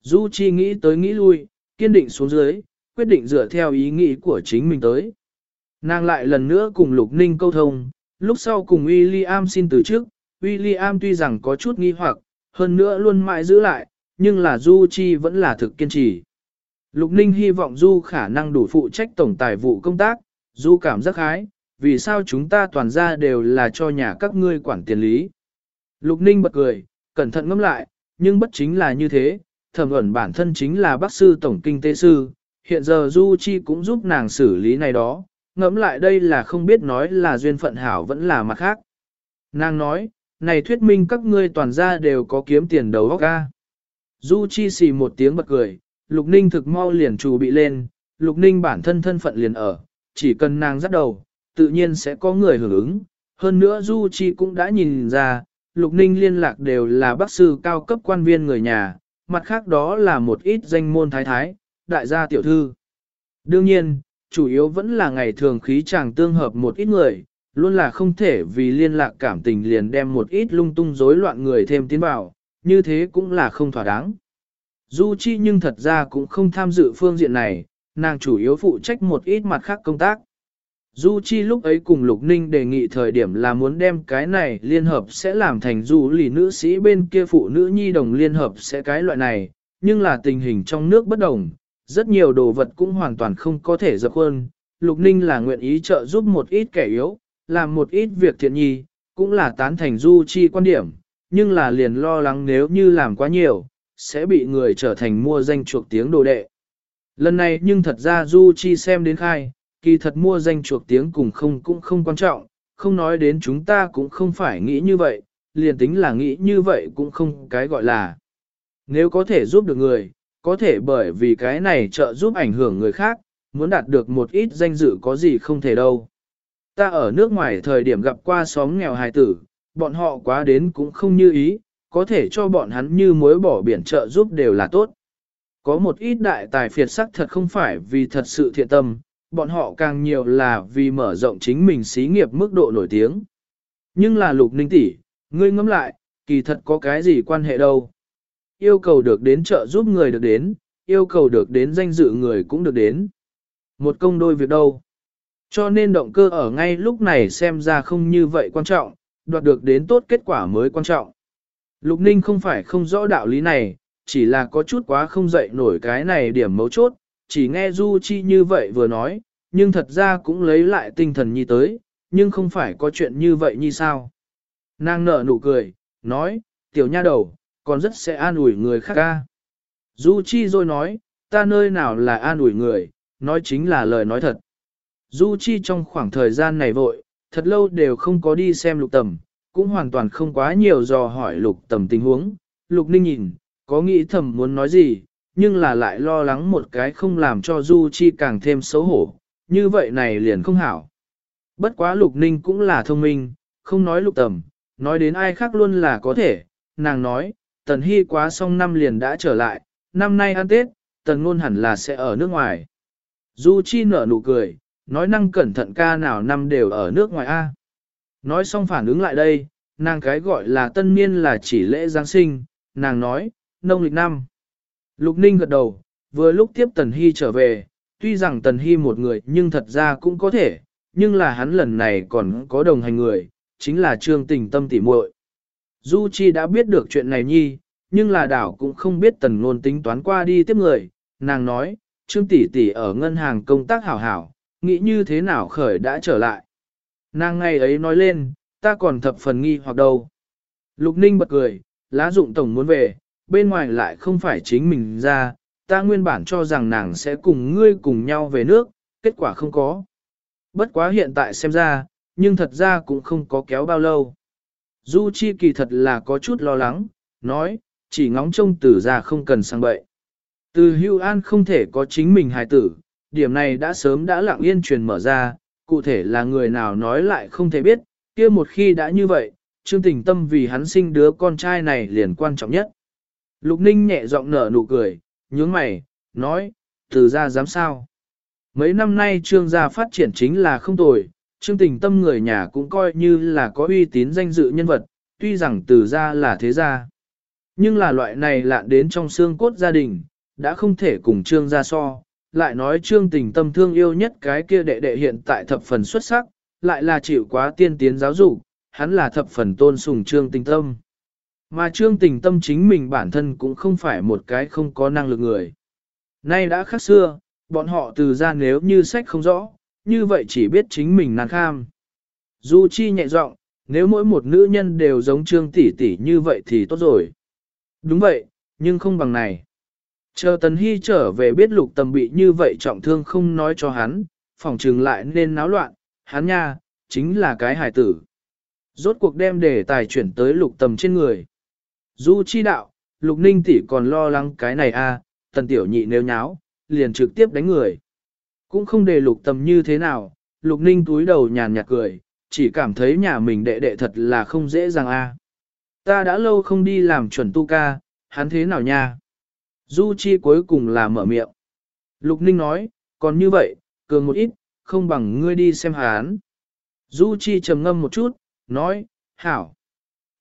Du Chi nghĩ tới nghĩ lui, kiên định xuống dưới, quyết định dựa theo ý nghĩ của chính mình tới. Nàng lại lần nữa cùng Lục Ninh câu thông, lúc sau cùng William xin từ trước, William tuy rằng có chút nghi hoặc, hơn nữa luôn mãi giữ lại, nhưng là Du Chi vẫn là thực kiên trì. Lục Ninh hy vọng Du khả năng đủ phụ trách tổng tài vụ công tác, Du cảm giác hái, vì sao chúng ta toàn ra đều là cho nhà các ngươi quản tiền lý. Lục Ninh bật cười, cẩn thận ngẫm lại, nhưng bất chính là như thế, thẩm ẩn bản thân chính là bác sư tổng kinh tế sư, hiện giờ Du Chi cũng giúp nàng xử lý này đó, ngẫm lại đây là không biết nói là duyên phận hảo vẫn là mặt khác. Nàng nói, này thuyết minh các ngươi toàn gia đều có kiếm tiền đầu óc ca. Du Chi xì một tiếng bật cười, Lục Ninh thực mau liền chủ bị lên, Lục Ninh bản thân thân phận liền ở, chỉ cần nàng dắt đầu, tự nhiên sẽ có người hưởng ứng. Hơn nữa Du Chi cũng đã nhìn ra, Lục Ninh liên lạc đều là bác sư cao cấp quan viên người nhà, mặt khác đó là một ít danh môn thái thái, đại gia tiểu thư. Đương nhiên, chủ yếu vẫn là ngày thường khí chàng tương hợp một ít người, luôn là không thể vì liên lạc cảm tình liền đem một ít lung tung rối loạn người thêm tiến vào, như thế cũng là không thỏa đáng. Du Chi nhưng thật ra cũng không tham dự phương diện này, nàng chủ yếu phụ trách một ít mặt khác công tác. Du Chi lúc ấy cùng Lục Ninh đề nghị thời điểm là muốn đem cái này liên hợp sẽ làm thành du lì nữ sĩ bên kia phụ nữ nhi đồng liên hợp sẽ cái loại này, nhưng là tình hình trong nước bất đồng, rất nhiều đồ vật cũng hoàn toàn không có thể dập hơn. Lục Ninh là nguyện ý trợ giúp một ít kẻ yếu, làm một ít việc thiện nhi, cũng là tán thành Du Chi quan điểm, nhưng là liền lo lắng nếu như làm quá nhiều, sẽ bị người trở thành mua danh chuộc tiếng đồ đệ. Lần này nhưng thật ra Du Chi xem đến khai, kỳ thật mua danh chuộc tiếng cùng không cũng không quan trọng, không nói đến chúng ta cũng không phải nghĩ như vậy, liền tính là nghĩ như vậy cũng không cái gọi là. Nếu có thể giúp được người, có thể bởi vì cái này trợ giúp ảnh hưởng người khác, muốn đạt được một ít danh dự có gì không thể đâu. Ta ở nước ngoài thời điểm gặp qua xóm nghèo hài tử, bọn họ quá đến cũng không như ý, có thể cho bọn hắn như mối bỏ biển trợ giúp đều là tốt. Có một ít đại tài phiệt sắc thật không phải vì thật sự thiện tâm, bọn họ càng nhiều là vì mở rộng chính mình xí nghiệp mức độ nổi tiếng. Nhưng là lục ninh tỷ, ngươi ngẫm lại, kỳ thật có cái gì quan hệ đâu. Yêu cầu được đến trợ giúp người được đến, yêu cầu được đến danh dự người cũng được đến. Một công đôi việc đâu. Cho nên động cơ ở ngay lúc này xem ra không như vậy quan trọng, đoạt được đến tốt kết quả mới quan trọng. Lục Ninh không phải không rõ đạo lý này, chỉ là có chút quá không dậy nổi cái này điểm mấu chốt, chỉ nghe Du Chi như vậy vừa nói, nhưng thật ra cũng lấy lại tinh thần nhi tới, nhưng không phải có chuyện như vậy như sao. Nàng nở nụ cười, nói, tiểu nha đầu, còn rất sẽ an ủi người khác ca. Du Chi rồi nói, ta nơi nào là an ủi người, nói chính là lời nói thật. Du Chi trong khoảng thời gian này vội, thật lâu đều không có đi xem lục tầm, cũng hoàn toàn không quá nhiều dò hỏi lục tầm tình huống. Lục ninh nhìn, có nghĩ thầm muốn nói gì, nhưng là lại lo lắng một cái không làm cho Du Chi càng thêm xấu hổ, như vậy này liền không hảo. Bất quá lục ninh cũng là thông minh, không nói lục tầm, nói đến ai khác luôn là có thể, nàng nói, tần hy quá xong năm liền đã trở lại, năm nay ăn Tết, tần ngôn hẳn là sẽ ở nước ngoài. Du Chi nở nụ cười, nói năng cẩn thận ca nào năm đều ở nước ngoài A. Nói xong phản ứng lại đây, nàng cái gọi là tân niên là chỉ lễ Giáng sinh, nàng nói, nông lịch năm. Lục Ninh gật đầu, vừa lúc tiếp Tần Hy trở về, tuy rằng Tần Hy một người nhưng thật ra cũng có thể, nhưng là hắn lần này còn có đồng hành người, chính là Trương Tình Tâm tỉ muội. Du Chi đã biết được chuyện này nhi, nhưng là đảo cũng không biết Tần Nôn tính toán qua đi tiếp người, nàng nói, Trương tỷ tỷ ở ngân hàng công tác hảo hảo, nghĩ như thế nào khởi đã trở lại. Nàng ngày ấy nói lên, ta còn thập phần nghi hoặc đâu. Lục Ninh bật cười, lá dụng tổng muốn về, bên ngoài lại không phải chính mình ra, ta nguyên bản cho rằng nàng sẽ cùng ngươi cùng nhau về nước, kết quả không có. Bất quá hiện tại xem ra, nhưng thật ra cũng không có kéo bao lâu. Du Chi kỳ thật là có chút lo lắng, nói, chỉ ngóng trông tử ra không cần sang bậy. Từ hưu an không thể có chính mình hài tử, điểm này đã sớm đã lặng yên truyền mở ra, cụ thể là người nào nói lại không thể biết, kia một khi đã như vậy, Trương Tình Tâm vì hắn sinh đứa con trai này liền quan trọng nhất. Lục Ninh nhẹ giọng nở nụ cười, nhướng mày, nói, từ ra dám sao. Mấy năm nay Trương gia phát triển chính là không tồi, Trương Tình Tâm người nhà cũng coi như là có uy tín danh dự nhân vật, tuy rằng từ ra là thế gia. Nhưng là loại này lạ đến trong xương cốt gia đình, đã không thể cùng trương gia so, lại nói trương tình tâm thương yêu nhất cái kia đệ đệ hiện tại thập phần xuất sắc, lại là chịu quá tiên tiến giáo dục, hắn là thập phần tôn sùng trương tình tâm. Mà trương tình tâm chính mình bản thân cũng không phải một cái không có năng lực người. Nay đã khác xưa, bọn họ từ ra nếu như sách không rõ, như vậy chỉ biết chính mình nàng kham. Du Chi nhẹ giọng, nếu mỗi một nữ nhân đều giống trương tỷ tỷ như vậy thì tốt rồi. Đúng vậy, nhưng không bằng này. Chờ Tần Hy trở về biết lục tầm bị như vậy trọng thương không nói cho hắn, phòng trừng lại nên náo loạn, hắn nha, chính là cái hài tử. Rốt cuộc đem đề tài chuyển tới lục tầm trên người. Du chi đạo, lục ninh tỷ còn lo lắng cái này a, à, tần tiểu nhị nếu nháo, liền trực tiếp đánh người. Cũng không để lục tầm như thế nào, lục ninh túi đầu nhàn nhạt cười, chỉ cảm thấy nhà mình đệ đệ thật là không dễ dàng a. Ta đã lâu không đi làm chuẩn tu ca, hắn thế nào nha? Du Chi cuối cùng là mở miệng. Lục Ninh nói, còn như vậy, cường một ít, không bằng ngươi đi xem hắn. Du Chi trầm ngâm một chút, nói, hảo.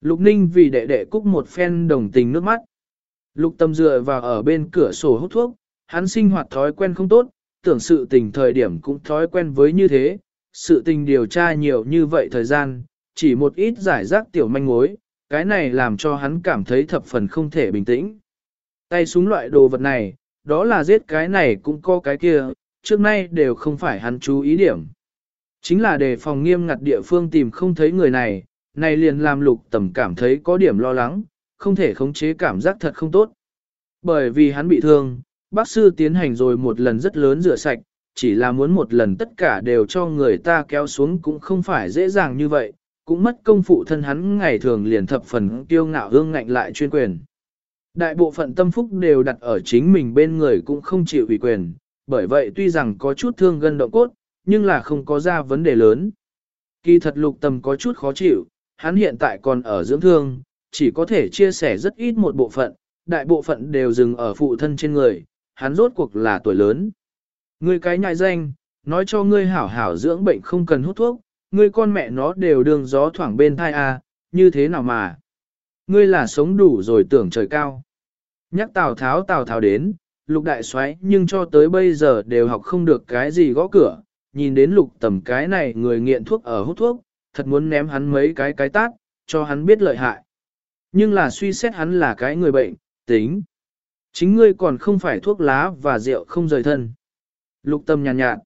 Lục Ninh vì đệ đệ cúc một phen đồng tình nước mắt. Lục tâm dựa vào ở bên cửa sổ hút thuốc, hắn sinh hoạt thói quen không tốt, tưởng sự tình thời điểm cũng thói quen với như thế, sự tình điều tra nhiều như vậy thời gian, chỉ một ít giải rác tiểu manh mối, cái này làm cho hắn cảm thấy thập phần không thể bình tĩnh. Tay súng loại đồ vật này, đó là giết cái này cũng có cái kia, trước nay đều không phải hắn chú ý điểm. Chính là để phòng nghiêm ngặt địa phương tìm không thấy người này, này liền làm lục tầm cảm thấy có điểm lo lắng, không thể khống chế cảm giác thật không tốt. Bởi vì hắn bị thương, bác sư tiến hành rồi một lần rất lớn rửa sạch, chỉ là muốn một lần tất cả đều cho người ta kéo xuống cũng không phải dễ dàng như vậy, cũng mất công phụ thân hắn ngày thường liền thập phần kiêu ngạo hương ngạnh lại chuyên quyền. Đại bộ phận tâm phúc đều đặt ở chính mình bên người cũng không chịu ủy quyền, bởi vậy tuy rằng có chút thương gân động cốt, nhưng là không có ra vấn đề lớn. Kỳ thật lục tầm có chút khó chịu, hắn hiện tại còn ở dưỡng thương, chỉ có thể chia sẻ rất ít một bộ phận, đại bộ phận đều dừng ở phụ thân trên người, hắn rốt cuộc là tuổi lớn. Ngươi cái nhại danh, nói cho ngươi hảo hảo dưỡng bệnh không cần hút thuốc, ngươi con mẹ nó đều đường gió thoảng bên thai a, như thế nào mà. Ngươi là sống đủ rồi tưởng trời cao. Nhắc Tào Tháo Tào Tháo đến, lục đại xoáy nhưng cho tới bây giờ đều học không được cái gì gõ cửa, nhìn đến lục tầm cái này người nghiện thuốc ở hút thuốc, thật muốn ném hắn mấy cái cái tát, cho hắn biết lợi hại. Nhưng là suy xét hắn là cái người bệnh, tính. Chính ngươi còn không phải thuốc lá và rượu không rời thân. Lục tâm nhàn nhạt, nhạt.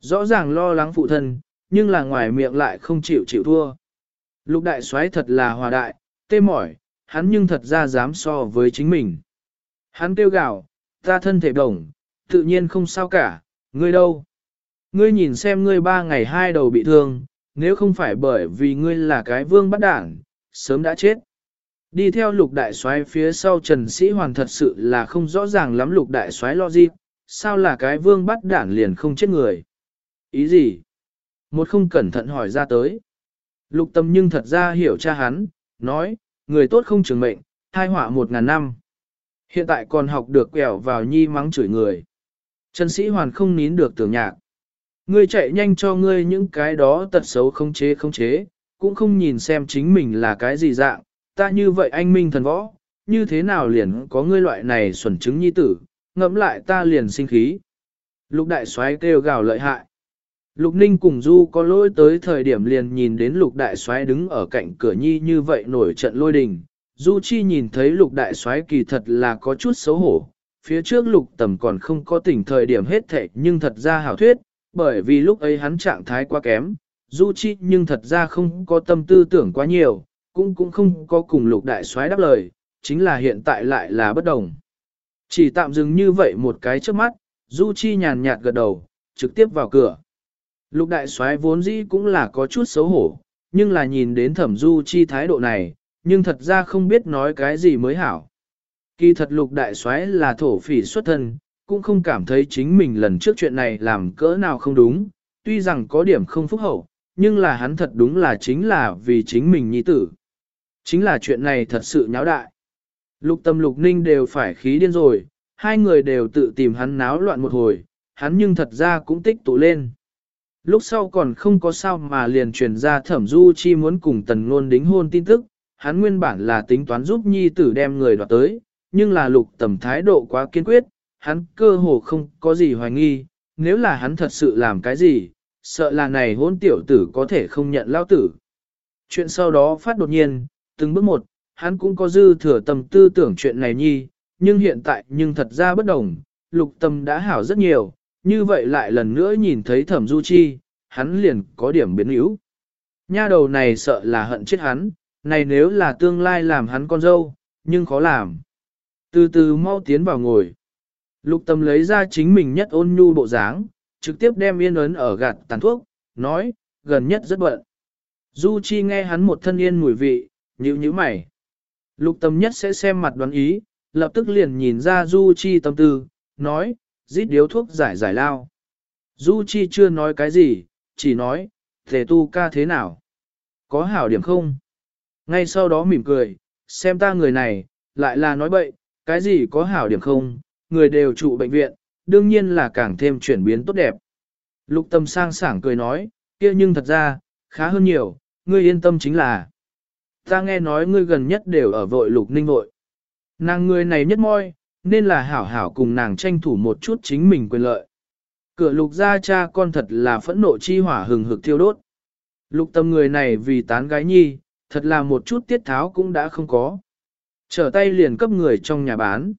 Rõ ràng lo lắng phụ thân, nhưng là ngoài miệng lại không chịu chịu thua. Lục đại xoáy thật là hòa đại, tê mỏi, hắn nhưng thật ra dám so với chính mình. Hắn kêu gào, ta thân thể đồng, tự nhiên không sao cả, ngươi đâu? Ngươi nhìn xem ngươi ba ngày hai đầu bị thương, nếu không phải bởi vì ngươi là cái vương bắt đảng, sớm đã chết. Đi theo lục đại soái phía sau Trần Sĩ Hoàn thật sự là không rõ ràng lắm lục đại soái lo gì, sao là cái vương bắt đảng liền không chết người. Ý gì? Một không cẩn thận hỏi ra tới. Lục tâm nhưng thật ra hiểu cha hắn, nói, người tốt không trường mệnh, thai họa một ngàn năm. Hiện tại còn học được quẹo vào nhi mắng chửi người. Trần sĩ hoàn không nín được tưởng nhạc. Ngươi chạy nhanh cho ngươi những cái đó tật xấu không chế không chế, cũng không nhìn xem chính mình là cái gì dạng, ta như vậy anh minh thần võ, như thế nào liền có ngươi loại này xuẩn chứng nhi tử, ngẫm lại ta liền sinh khí. Lục đại soái kêu gào lợi hại. Lục Ninh cùng Du có lỗi tới thời điểm liền nhìn đến Lục Đại Soái đứng ở cạnh cửa nhi như vậy nổi trận lôi đình. Du Chi nhìn thấy Lục Đại Soái kỳ thật là có chút xấu hổ, phía trước Lục Tầm còn không có tỉnh thời điểm hết thệ nhưng thật ra hảo thuyết, bởi vì lúc ấy hắn trạng thái quá kém, Du Chi nhưng thật ra không có tâm tư tưởng quá nhiều, cũng cũng không có cùng Lục Đại Soái đáp lời, chính là hiện tại lại là bất đồng. Chỉ tạm dừng như vậy một cái trước mắt, Du Chi nhàn nhạt gật đầu, trực tiếp vào cửa. Lục đại soái vốn dĩ cũng là có chút xấu hổ, nhưng là nhìn đến thẩm du chi thái độ này, nhưng thật ra không biết nói cái gì mới hảo. Kỳ thật lục đại soái là thổ phỉ xuất thân, cũng không cảm thấy chính mình lần trước chuyện này làm cỡ nào không đúng, tuy rằng có điểm không phúc hậu, nhưng là hắn thật đúng là chính là vì chính mình nhi tử. Chính là chuyện này thật sự nháo đại. Lục tâm lục ninh đều phải khí điên rồi, hai người đều tự tìm hắn náo loạn một hồi, hắn nhưng thật ra cũng tích tụ lên. Lúc sau còn không có sao mà liền truyền ra thẩm du chi muốn cùng tần ngôn đính hôn tin tức, hắn nguyên bản là tính toán giúp nhi tử đem người đoạt tới, nhưng là lục tầm thái độ quá kiên quyết, hắn cơ hồ không có gì hoài nghi, nếu là hắn thật sự làm cái gì, sợ là này hôn tiểu tử có thể không nhận lao tử. Chuyện sau đó phát đột nhiên, từng bước một, hắn cũng có dư thừa tầm tư tưởng chuyện này nhi, nhưng hiện tại nhưng thật ra bất đồng, lục tâm đã hảo rất nhiều, như vậy lại lần nữa nhìn thấy thẩm du chi, hắn liền có điểm biến yếu. Nha đầu này sợ là hận chết hắn, này nếu là tương lai làm hắn con dâu, nhưng khó làm. Từ từ mau tiến vào ngồi. Lục tâm lấy ra chính mình nhất ôn nhu bộ dáng, trực tiếp đem yên ấn ở gạt tàn thuốc, nói, gần nhất rất bận. Du Chi nghe hắn một thân yên mùi vị, nhíu nhíu mày. Lục tâm nhất sẽ xem mặt đoán ý, lập tức liền nhìn ra Du Chi tâm tư, nói, rít điếu thuốc giải giải lao. Du Chi chưa nói cái gì, chỉ nói, thể tu ca thế nào? Có hảo điểm không? Ngay sau đó mỉm cười, xem ta người này, lại là nói bậy, cái gì có hảo điểm không, người đều trụ bệnh viện, đương nhiên là càng thêm chuyển biến tốt đẹp. Lục tâm sang sảng cười nói, kia nhưng thật ra, khá hơn nhiều, ngươi yên tâm chính là. Ta nghe nói ngươi gần nhất đều ở vội lục ninh vội. Nàng người này nhất môi, nên là hảo hảo cùng nàng tranh thủ một chút chính mình quyền lợi. Cửa lục ra cha con thật là phẫn nộ chi hỏa hừng hực thiêu đốt. Lục tâm người này vì tán gái nhi, thật là một chút tiết tháo cũng đã không có. Trở tay liền cấp người trong nhà bán.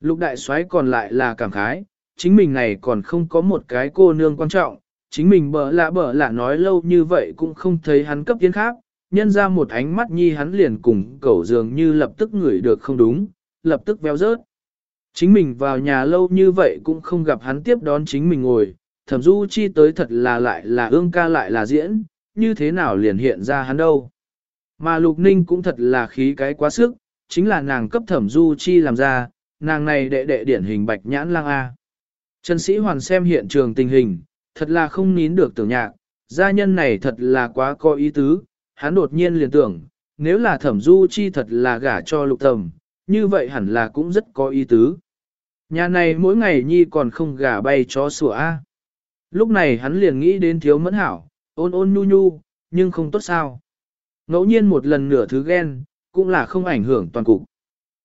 Lục đại soái còn lại là cảm khái, chính mình này còn không có một cái cô nương quan trọng, chính mình bở lạ bở lạ nói lâu như vậy cũng không thấy hắn cấp tiến khác, nhân ra một ánh mắt nhi hắn liền cùng cẩu dường như lập tức ngửi được không đúng, lập tức véo rớt. Chính mình vào nhà lâu như vậy cũng không gặp hắn tiếp đón chính mình ngồi, thẩm du chi tới thật là lại là ương ca lại là diễn, như thế nào liền hiện ra hắn đâu. Mà lục ninh cũng thật là khí cái quá sức, chính là nàng cấp thẩm du chi làm ra, nàng này đệ đệ điển hình bạch nhãn lang A. Trần sĩ hoàn xem hiện trường tình hình, thật là không nín được tưởng nhạc, gia nhân này thật là quá có ý tứ, hắn đột nhiên liền tưởng, nếu là thẩm du chi thật là gả cho lục tầm, như vậy hẳn là cũng rất có ý tứ. Nhà này mỗi ngày nhi còn không gả bay chó sủa A. Lúc này hắn liền nghĩ đến thiếu mẫn hảo, ôn ôn nhu nhu, nhưng không tốt sao. Ngẫu nhiên một lần nửa thứ ghen, cũng là không ảnh hưởng toàn cục.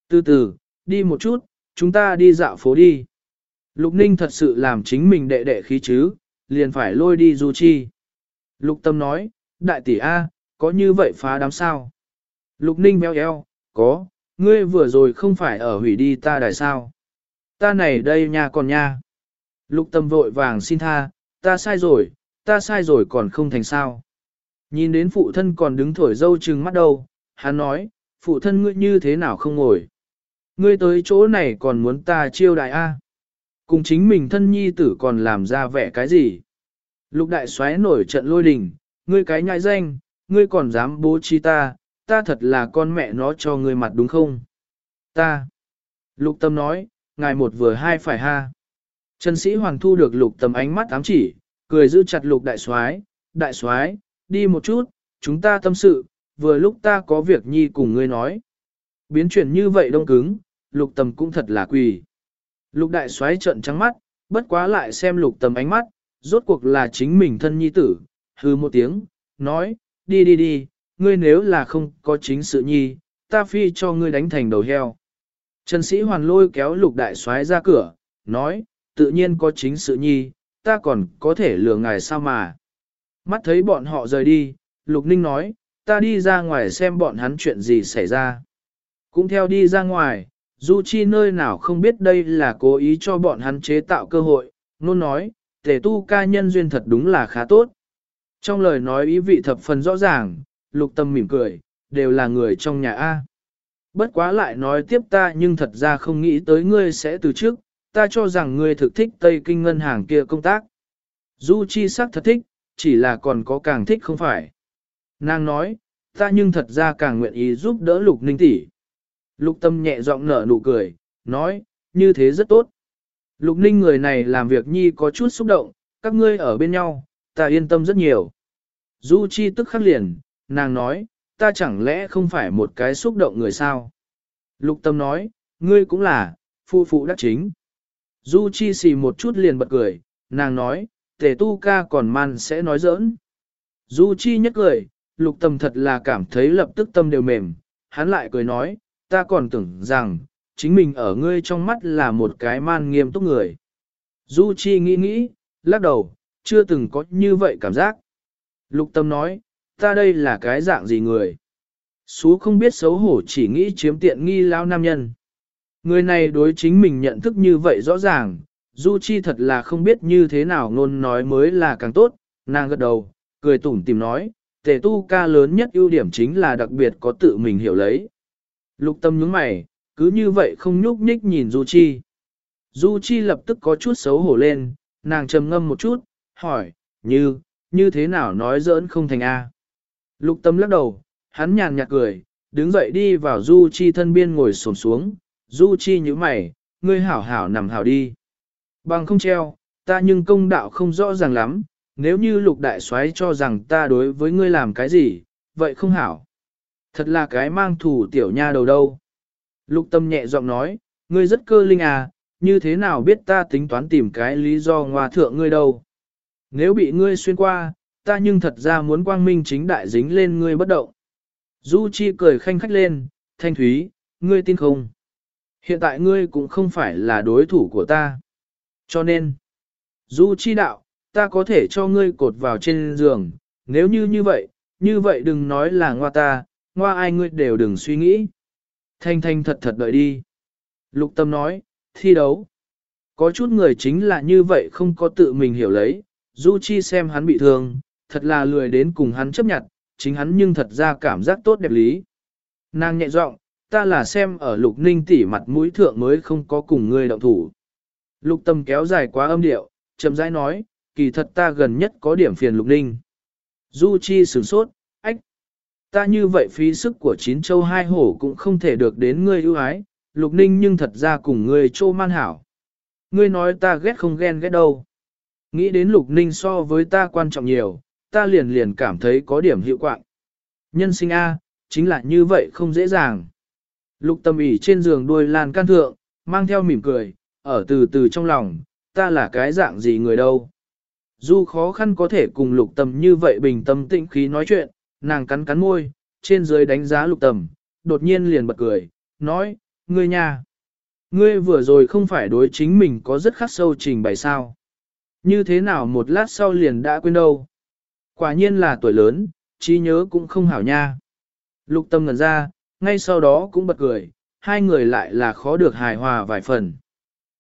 Từ từ, đi một chút, chúng ta đi dạo phố đi. Lục Ninh thật sự làm chính mình đệ đệ khí chứ, liền phải lôi đi Du Chi. Lục Tâm nói, đại tỷ A, có như vậy phá đám sao? Lục Ninh béo eo, có, ngươi vừa rồi không phải ở hủy đi ta đài sao? Ta này đây nha còn nha. Lục Tâm vội vàng xin tha, ta sai rồi, ta sai rồi còn không thành sao. Nhìn đến phụ thân còn đứng thổi dâu trừng mắt đâu, hắn nói, phụ thân ngươi như thế nào không ngồi. Ngươi tới chỗ này còn muốn ta chiêu đại A. Cùng chính mình thân nhi tử còn làm ra vẻ cái gì? Lục đại xoáy nổi trận lôi đình, ngươi cái nhại danh, ngươi còn dám bố trí ta, ta thật là con mẹ nó cho ngươi mặt đúng không? Ta. Lục tâm nói, ngài một vừa hai phải ha. Trần sĩ hoàng thu được lục tâm ánh mắt ám chỉ, cười giữ chặt lục đại soái, đại soái, đi một chút, chúng ta tâm sự, vừa lúc ta có việc nhi cùng ngươi nói. Biến chuyển như vậy đông cứng, lục Tầm cũng thật là quỳ. Lục đại xoáy trận trắng mắt, bất quá lại xem lục tầm ánh mắt, rốt cuộc là chính mình thân nhi tử, hư một tiếng, nói, đi đi đi, ngươi nếu là không có chính sự nhi, ta phi cho ngươi đánh thành đầu heo. Trần sĩ hoàn lôi kéo lục đại xoáy ra cửa, nói, tự nhiên có chính sự nhi, ta còn có thể lừa ngài sao mà. Mắt thấy bọn họ rời đi, lục ninh nói, ta đi ra ngoài xem bọn hắn chuyện gì xảy ra. Cũng theo đi ra ngoài, Du Chi nơi nào không biết đây là cố ý cho bọn hắn chế tạo cơ hội, nôn nói, tề tu ca nhân duyên thật đúng là khá tốt. Trong lời nói ý vị thập phần rõ ràng, lục tâm mỉm cười, đều là người trong nhà A. Bất quá lại nói tiếp ta nhưng thật ra không nghĩ tới ngươi sẽ từ trước, ta cho rằng ngươi thực thích Tây Kinh ngân hàng kia công tác. Du Chi sắc thật thích, chỉ là còn có càng thích không phải. Nàng nói, ta nhưng thật ra càng nguyện ý giúp đỡ lục ninh tỷ. Lục tâm nhẹ giọng nở nụ cười, nói, như thế rất tốt. Lục ninh người này làm việc nhi có chút xúc động, các ngươi ở bên nhau, ta yên tâm rất nhiều. Du Chi tức khắc liền, nàng nói, ta chẳng lẽ không phải một cái xúc động người sao? Lục tâm nói, ngươi cũng là, phụ phụ đắc chính. Du Chi xì một chút liền bật cười, nàng nói, tề tu ca còn man sẽ nói giỡn. Du Chi nhất cười, lục tâm thật là cảm thấy lập tức tâm đều mềm, hắn lại cười nói, ta còn tưởng rằng, chính mình ở ngươi trong mắt là một cái man nghiêm túc người. Du Chi nghĩ nghĩ, lắc đầu, chưa từng có như vậy cảm giác. Lục tâm nói, ta đây là cái dạng gì người? Sú không biết xấu hổ chỉ nghĩ chiếm tiện nghi lao nam nhân. Người này đối chính mình nhận thức như vậy rõ ràng, Du Chi thật là không biết như thế nào ngôn nói mới là càng tốt, nàng gật đầu, cười tủm tỉm nói, tề tu ca lớn nhất ưu điểm chính là đặc biệt có tự mình hiểu lấy. Lục tâm nhướng mày, cứ như vậy không nhúc nhích nhìn Du Chi. Du Chi lập tức có chút xấu hổ lên, nàng trầm ngâm một chút, hỏi, như, như thế nào nói giỡn không thành A. Lục tâm lắc đầu, hắn nhàn nhạt cười, đứng dậy đi vào Du Chi thân biên ngồi xổm xuống, Du Chi nhíu mày, ngươi hảo hảo nằm hảo đi. Bằng không treo, ta nhưng công đạo không rõ ràng lắm, nếu như lục đại soái cho rằng ta đối với ngươi làm cái gì, vậy không hảo. Thật là cái mang thủ tiểu nha đầu đâu. Lục tâm nhẹ giọng nói, ngươi rất cơ linh à, như thế nào biết ta tính toán tìm cái lý do ngoa thượng ngươi đâu. Nếu bị ngươi xuyên qua, ta nhưng thật ra muốn quang minh chính đại dính lên ngươi bất động. Du Chi cười khanh khách lên, thanh thúy, ngươi tin không? Hiện tại ngươi cũng không phải là đối thủ của ta. Cho nên, Du Chi đạo, ta có thể cho ngươi cột vào trên giường, nếu như như vậy, như vậy đừng nói là ngoa ta, ngoa ai ngươi đều đừng suy nghĩ. Thanh thanh thật thật đợi đi. Lục tâm nói, thi đấu. Có chút người chính là như vậy không có tự mình hiểu lấy, Du Chi xem hắn bị thương, thật là lười đến cùng hắn chấp nhận, chính hắn nhưng thật ra cảm giác tốt đẹp lý. Nàng nhẹ giọng, ta là xem ở lục ninh tỉ mặt mũi thượng mới không có cùng ngươi động thủ. Lục tâm kéo dài quá âm điệu, chậm rãi nói, kỳ thật ta gần nhất có điểm phiền lục ninh. Du Chi sửng sốt. Ta như vậy phí sức của chín châu hai hổ cũng không thể được đến ngươi ưu ái, lục ninh nhưng thật ra cùng ngươi trô man hảo. Ngươi nói ta ghét không ghen ghét đâu. Nghĩ đến lục ninh so với ta quan trọng nhiều, ta liền liền cảm thấy có điểm hiệu quạng. Nhân sinh A, chính là như vậy không dễ dàng. Lục tâm ỉ trên giường đuôi lan can thượng, mang theo mỉm cười, ở từ từ trong lòng, ta là cái dạng gì người đâu. Dù khó khăn có thể cùng lục tâm như vậy bình tâm tĩnh khí nói chuyện, nàng cắn cắn môi, trên dưới đánh giá lục tâm, đột nhiên liền bật cười, nói, ngươi nha. Ngươi vừa rồi không phải đối chính mình có rất khắc sâu trình bày sao. Như thế nào một lát sau liền đã quên đâu. Quả nhiên là tuổi lớn, trí nhớ cũng không hảo nha. Lục tâm ngẩn ra, ngay sau đó cũng bật cười, hai người lại là khó được hài hòa vài phần.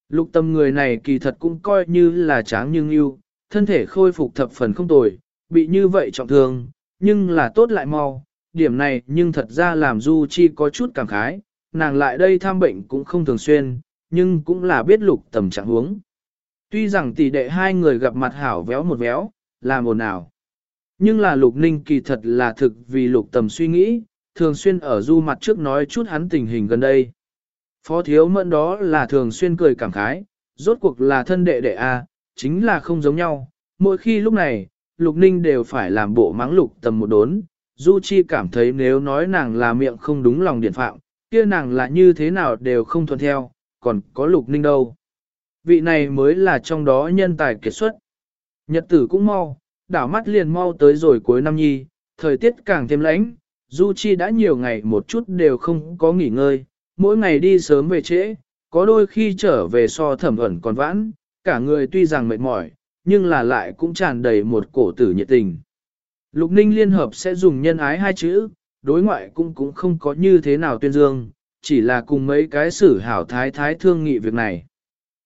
Lục tâm người này kỳ thật cũng coi như là tráng nhưng yêu, thân thể khôi phục thập phần không tồi, bị như vậy trọng thương, nhưng là tốt lại mau, điểm này nhưng thật ra làm Du Chi có chút cảm khái, nàng lại đây thăm bệnh cũng không thường xuyên, nhưng cũng là biết lục tầm trạng huống. Tuy rằng tỷ đệ hai người gặp mặt hảo véo một véo, là một nào Nhưng là lục ninh kỳ thật là thực vì lục tầm suy nghĩ, thường xuyên ở du mặt trước nói chút hắn tình hình gần đây. Phó thiếu mẫn đó là thường xuyên cười cảm khái, rốt cuộc là thân đệ đệ A, chính là không giống nhau. Mỗi khi lúc này, lục ninh đều phải làm bộ mắng lục tầm một đốn. Du Chi cảm thấy nếu nói nàng là miệng không đúng lòng điện phạm, kia nàng là như thế nào đều không thuận theo, còn có lục ninh đâu. Vị này mới là trong đó nhân tài kiệt xuất. Nhật tử cũng mau, đảo mắt liền mau tới rồi cuối năm nhi, thời tiết càng thêm lạnh, Du Chi đã nhiều ngày một chút đều không có nghỉ ngơi, mỗi ngày đi sớm về trễ, có đôi khi trở về so thẩm ẩn còn vãn, cả người tuy rằng mệt mỏi, nhưng là lại cũng tràn đầy một cổ tử nhiệt tình. Lục Ninh Liên Hợp sẽ dùng nhân ái hai chữ, đối ngoại cũng cũng không có như thế nào tuyên dương, chỉ là cùng mấy cái xử hảo thái thái thương nghị việc này.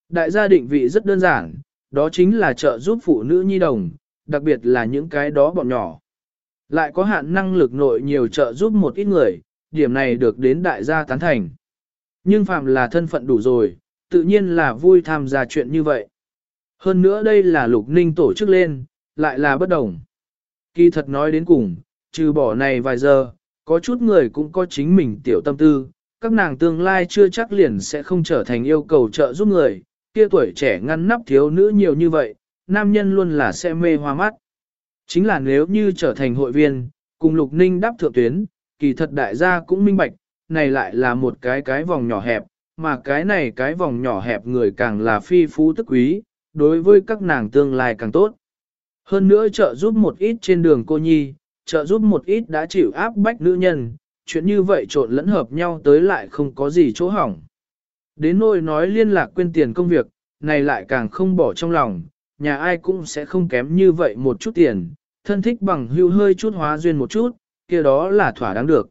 Đại gia định vị rất đơn giản, đó chính là trợ giúp phụ nữ nhi đồng, đặc biệt là những cái đó bọn nhỏ. Lại có hạn năng lực nội nhiều trợ giúp một ít người, điểm này được đến đại gia tán thành. Nhưng phạm là thân phận đủ rồi, tự nhiên là vui tham gia chuyện như vậy. Hơn nữa đây là lục ninh tổ chức lên, lại là bất đồng. Kỳ thật nói đến cùng, trừ bỏ này vài giờ, có chút người cũng có chính mình tiểu tâm tư, các nàng tương lai chưa chắc liền sẽ không trở thành yêu cầu trợ giúp người, kia tuổi trẻ ngăn nắp thiếu nữ nhiều như vậy, nam nhân luôn là sẽ mê hoa mắt. Chính là nếu như trở thành hội viên, cùng lục ninh đáp thượng tuyến, kỳ thật đại gia cũng minh bạch, này lại là một cái cái vòng nhỏ hẹp, mà cái này cái vòng nhỏ hẹp người càng là phi phú tức quý, đối với các nàng tương lai càng tốt. Hơn nữa trợ giúp một ít trên đường cô nhi, trợ giúp một ít đã chịu áp bách nữ nhân, chuyện như vậy trộn lẫn hợp nhau tới lại không có gì chỗ hỏng. Đến nỗi nói liên lạc quên tiền công việc, này lại càng không bỏ trong lòng, nhà ai cũng sẽ không kém như vậy một chút tiền, thân thích bằng hưu hơi chút hóa duyên một chút, kia đó là thỏa đáng được.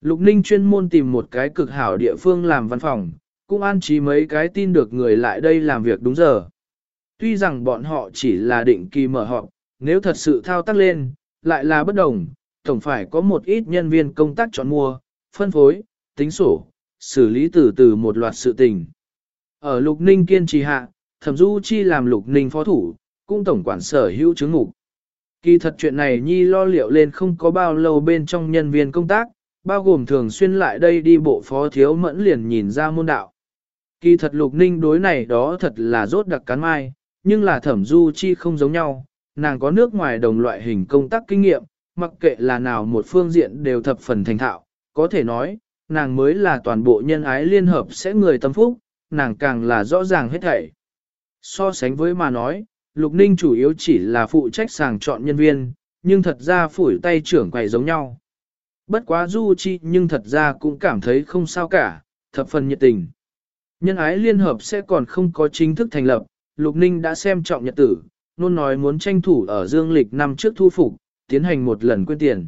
Lục Ninh chuyên môn tìm một cái cực hảo địa phương làm văn phòng, cũng an trí mấy cái tin được người lại đây làm việc đúng giờ. Tuy rằng bọn họ chỉ là định kỳ mở họp, nếu thật sự thao tác lên, lại là bất đồng, tổng phải có một ít nhân viên công tác chọn mua, phân phối, tính sổ, xử lý từ từ một loạt sự tình. Ở Lục Ninh kiên trì hạ, Thẩm Du Chi làm Lục Ninh phó thủ, cũng tổng quản sở hữu chứng ngục. Kỳ thật chuyện này Nhi lo liệu lên không có bao lâu bên trong nhân viên công tác, bao gồm thường xuyên lại đây đi bộ phó thiếu mẫn liền nhìn ra môn đạo. Kỳ thật Lục Ninh đối này đó thật là rốt đặc cán mai, nhưng là Thẩm Du Chi không giống nhau, nàng có nước ngoài đồng loại hình công tác kinh nghiệm, mặc kệ là nào một phương diện đều thập phần thành thạo, có thể nói, nàng mới là toàn bộ nhân ái liên hợp sẽ người tâm phúc, nàng càng là rõ ràng hết thảy. So sánh với mà nói, Lục Ninh chủ yếu chỉ là phụ trách sàng chọn nhân viên, nhưng thật ra phủi tay trưởng quầy giống nhau. Bất quá Du Chi nhưng thật ra cũng cảm thấy không sao cả, thập phần nhiệt tình. Nhân ái liên hợp sẽ còn không có chính thức thành lập, Lục Ninh đã xem trọng nhật tử, luôn nói muốn tranh thủ ở dương lịch năm trước thu phục, tiến hành một lần quyên tiền.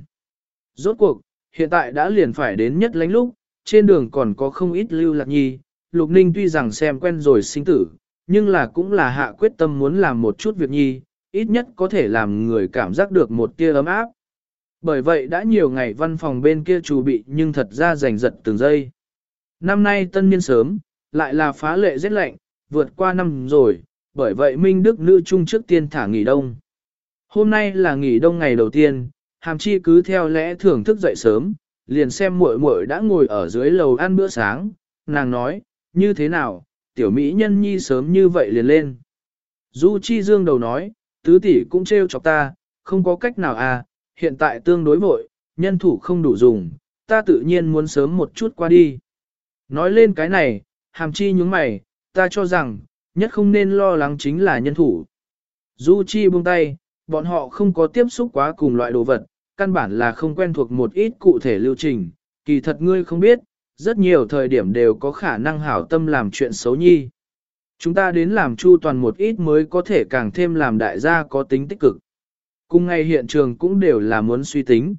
Rốt cuộc, hiện tại đã liền phải đến nhất lánh lúc, trên đường còn có không ít lưu lạc nhi, Lục Ninh tuy rằng xem quen rồi sinh tử, nhưng là cũng là hạ quyết tâm muốn làm một chút việc nhi, ít nhất có thể làm người cảm giác được một tia ấm áp. Bởi vậy đã nhiều ngày văn phòng bên kia chủ bị nhưng thật ra giành giật từng giây. Năm nay tân niên sớm, lại là phá lệ rất lạnh, vượt qua năm rồi, bởi vậy Minh Đức nữ trung trước tiên thả nghỉ đông. Hôm nay là nghỉ đông ngày đầu tiên, hàm chi cứ theo lẽ thưởng thức dậy sớm, liền xem muội muội đã ngồi ở dưới lầu ăn bữa sáng, nàng nói, như thế nào, tiểu mỹ nhân nhi sớm như vậy liền lên. Du Chi Dương đầu nói, tứ tỷ cũng trêu chọc ta, không có cách nào à, hiện tại tương đối vội, nhân thủ không đủ dùng, ta tự nhiên muốn sớm một chút qua đi. Nói lên cái này, hàm chi nhúng mày, ta cho rằng, nhất không nên lo lắng chính là nhân thủ. Du Chi buông tay, bọn họ không có tiếp xúc quá cùng loại đồ vật, căn bản là không quen thuộc một ít cụ thể lưu trình, kỳ thật ngươi không biết, rất nhiều thời điểm đều có khả năng hảo tâm làm chuyện xấu nhi. Chúng ta đến làm chu toàn một ít mới có thể càng thêm làm đại gia có tính tích cực. Cùng ngày hiện trường cũng đều là muốn suy tính.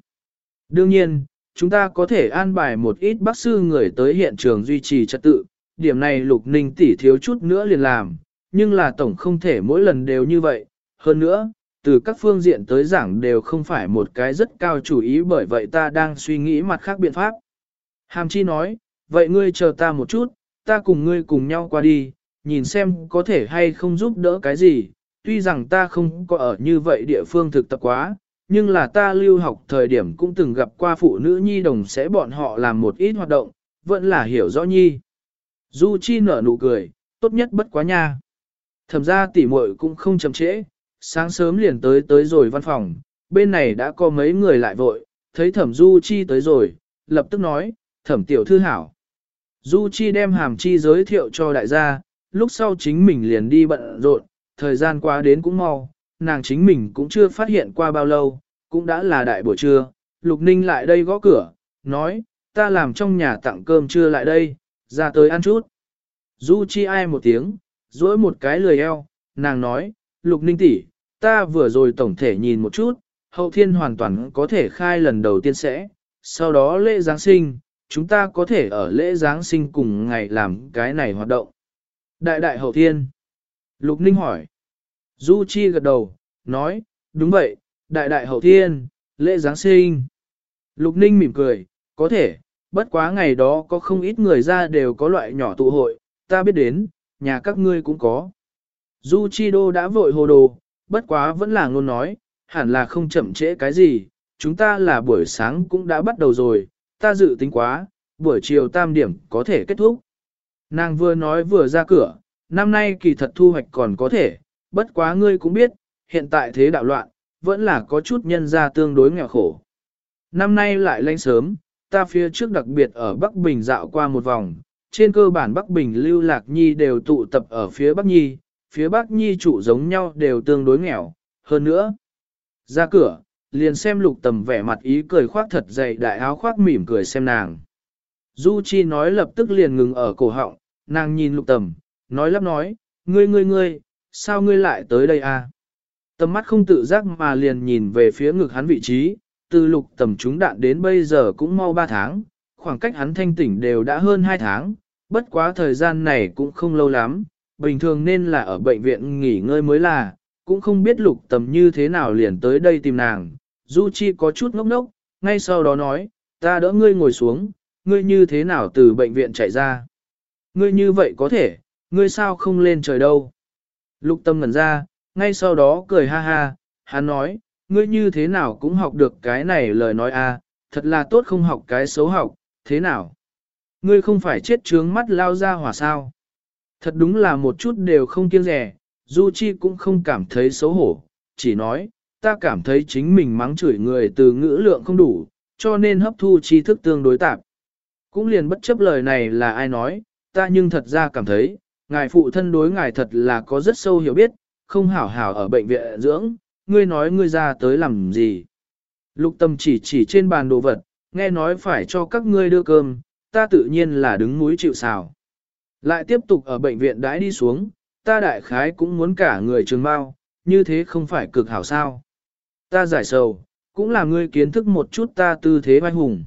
Đương nhiên, chúng ta có thể an bài một ít bác sư người tới hiện trường duy trì trật tự, điểm này lục ninh tỷ thiếu chút nữa liền làm, nhưng là tổng không thể mỗi lần đều như vậy. Hơn nữa, từ các phương diện tới giảng đều không phải một cái rất cao chủ ý bởi vậy ta đang suy nghĩ mặt khác biện pháp. Hàm chi nói, vậy ngươi chờ ta một chút, ta cùng ngươi cùng nhau qua đi, nhìn xem có thể hay không giúp đỡ cái gì, tuy rằng ta không có ở như vậy địa phương thực tập quá, nhưng là ta lưu học thời điểm cũng từng gặp qua phụ nữ nhi đồng sẽ bọn họ làm một ít hoạt động, vẫn là hiểu rõ nhi. Du Chi nở nụ cười, tốt nhất bất quá nha. Thẩm ra tỉ muội cũng không chậm trễ, sáng sớm liền tới tới rồi văn phòng, bên này đã có mấy người lại vội, thấy thẩm Du Chi tới rồi, lập tức nói, thẩm tiểu thư hảo. Du Chi đem hàm chi giới thiệu cho đại gia, lúc sau chính mình liền đi bận rộn, thời gian qua đến cũng mau, nàng chính mình cũng chưa phát hiện qua bao lâu, cũng đã là đại buổi trưa, Lục Ninh lại đây gõ cửa, nói, ta làm trong nhà tặng cơm trưa lại đây, ra tới ăn chút. Du Chi ai một tiếng, duỗi một cái lười eo, nàng nói, Lục Ninh tỷ, ta vừa rồi tổng thể nhìn một chút, hậu thiên hoàn toàn có thể khai lần đầu tiên sẽ, sau đó lễ Giáng sinh, chúng ta có thể ở lễ Giáng sinh cùng ngày làm cái này hoạt động. Đại đại hậu thiên. Lục Ninh hỏi. Du Chi gật đầu, nói, đúng vậy, đại đại hậu thiên, lễ Giáng sinh. Lục Ninh mỉm cười, có thể, bất quá ngày đó có không ít người ra đều có loại nhỏ tụ hội, ta biết đến, nhà các ngươi cũng có. Du Chi Đô đã vội hồ đồ, bất quá vẫn là ngôn nói, hẳn là không chậm trễ cái gì, chúng ta là buổi sáng cũng đã bắt đầu rồi, ta dự tính quá, buổi chiều tam điểm có thể kết thúc. Nàng vừa nói vừa ra cửa, năm nay kỳ thật thu hoạch còn có thể, bất quá ngươi cũng biết, hiện tại thế đạo loạn, vẫn là có chút nhân gia tương đối nghèo khổ. Năm nay lại lanh sớm, ta phía trước đặc biệt ở Bắc Bình dạo qua một vòng, trên cơ bản Bắc Bình lưu lạc nhi đều tụ tập ở phía Bắc Nhi, phía Bắc Nhi trụ giống nhau đều tương đối nghèo, hơn nữa. Ra cửa, liền xem lục tầm vẻ mặt ý cười khoác thật dày đại áo khoác mỉm cười xem nàng. Du Chi nói lập tức liền ngừng ở cổ họng, nàng nhìn lục tầm, nói lắp nói, ngươi ngươi ngươi, sao ngươi lại tới đây à? Tầm mắt không tự giác mà liền nhìn về phía ngực hắn vị trí, từ lục tầm trúng đạn đến bây giờ cũng mau 3 tháng, khoảng cách hắn thanh tỉnh đều đã hơn 2 tháng, bất quá thời gian này cũng không lâu lắm, bình thường nên là ở bệnh viện nghỉ ngơi mới là, cũng không biết lục tầm như thế nào liền tới đây tìm nàng. Du Chi có chút ngốc ngốc, ngay sau đó nói, ta đỡ ngươi ngồi xuống, ngươi như thế nào từ bệnh viện chạy ra. Ngươi như vậy có thể, ngươi sao không lên trời đâu. Lục tâm ngẩn ra, ngay sau đó cười ha ha, hắn nói, ngươi như thế nào cũng học được cái này lời nói a, thật là tốt không học cái xấu học, thế nào? Ngươi không phải chết trướng mắt lao ra hỏa sao? Thật đúng là một chút đều không kiêng rẻ, Du Chi cũng không cảm thấy xấu hổ, chỉ nói, ta cảm thấy chính mình mắng chửi người từ ngữ lượng không đủ, cho nên hấp thu tri thức tương đối tạp. Cũng liền bất chấp lời này là ai nói, ta nhưng thật ra cảm thấy, ngài phụ thân đối ngài thật là có rất sâu hiểu biết, không hảo hảo ở bệnh viện dưỡng, ngươi nói ngươi ra tới làm gì. Lục tâm chỉ chỉ trên bàn đồ vật, nghe nói phải cho các ngươi đưa cơm, ta tự nhiên là đứng mũi chịu sào. Lại tiếp tục ở bệnh viện đãi đi xuống, ta đại khái cũng muốn cả người trường bao, như thế không phải cực hảo sao. Ta giải sầu, cũng là ngươi kiến thức một chút ta tư thế vai hùng.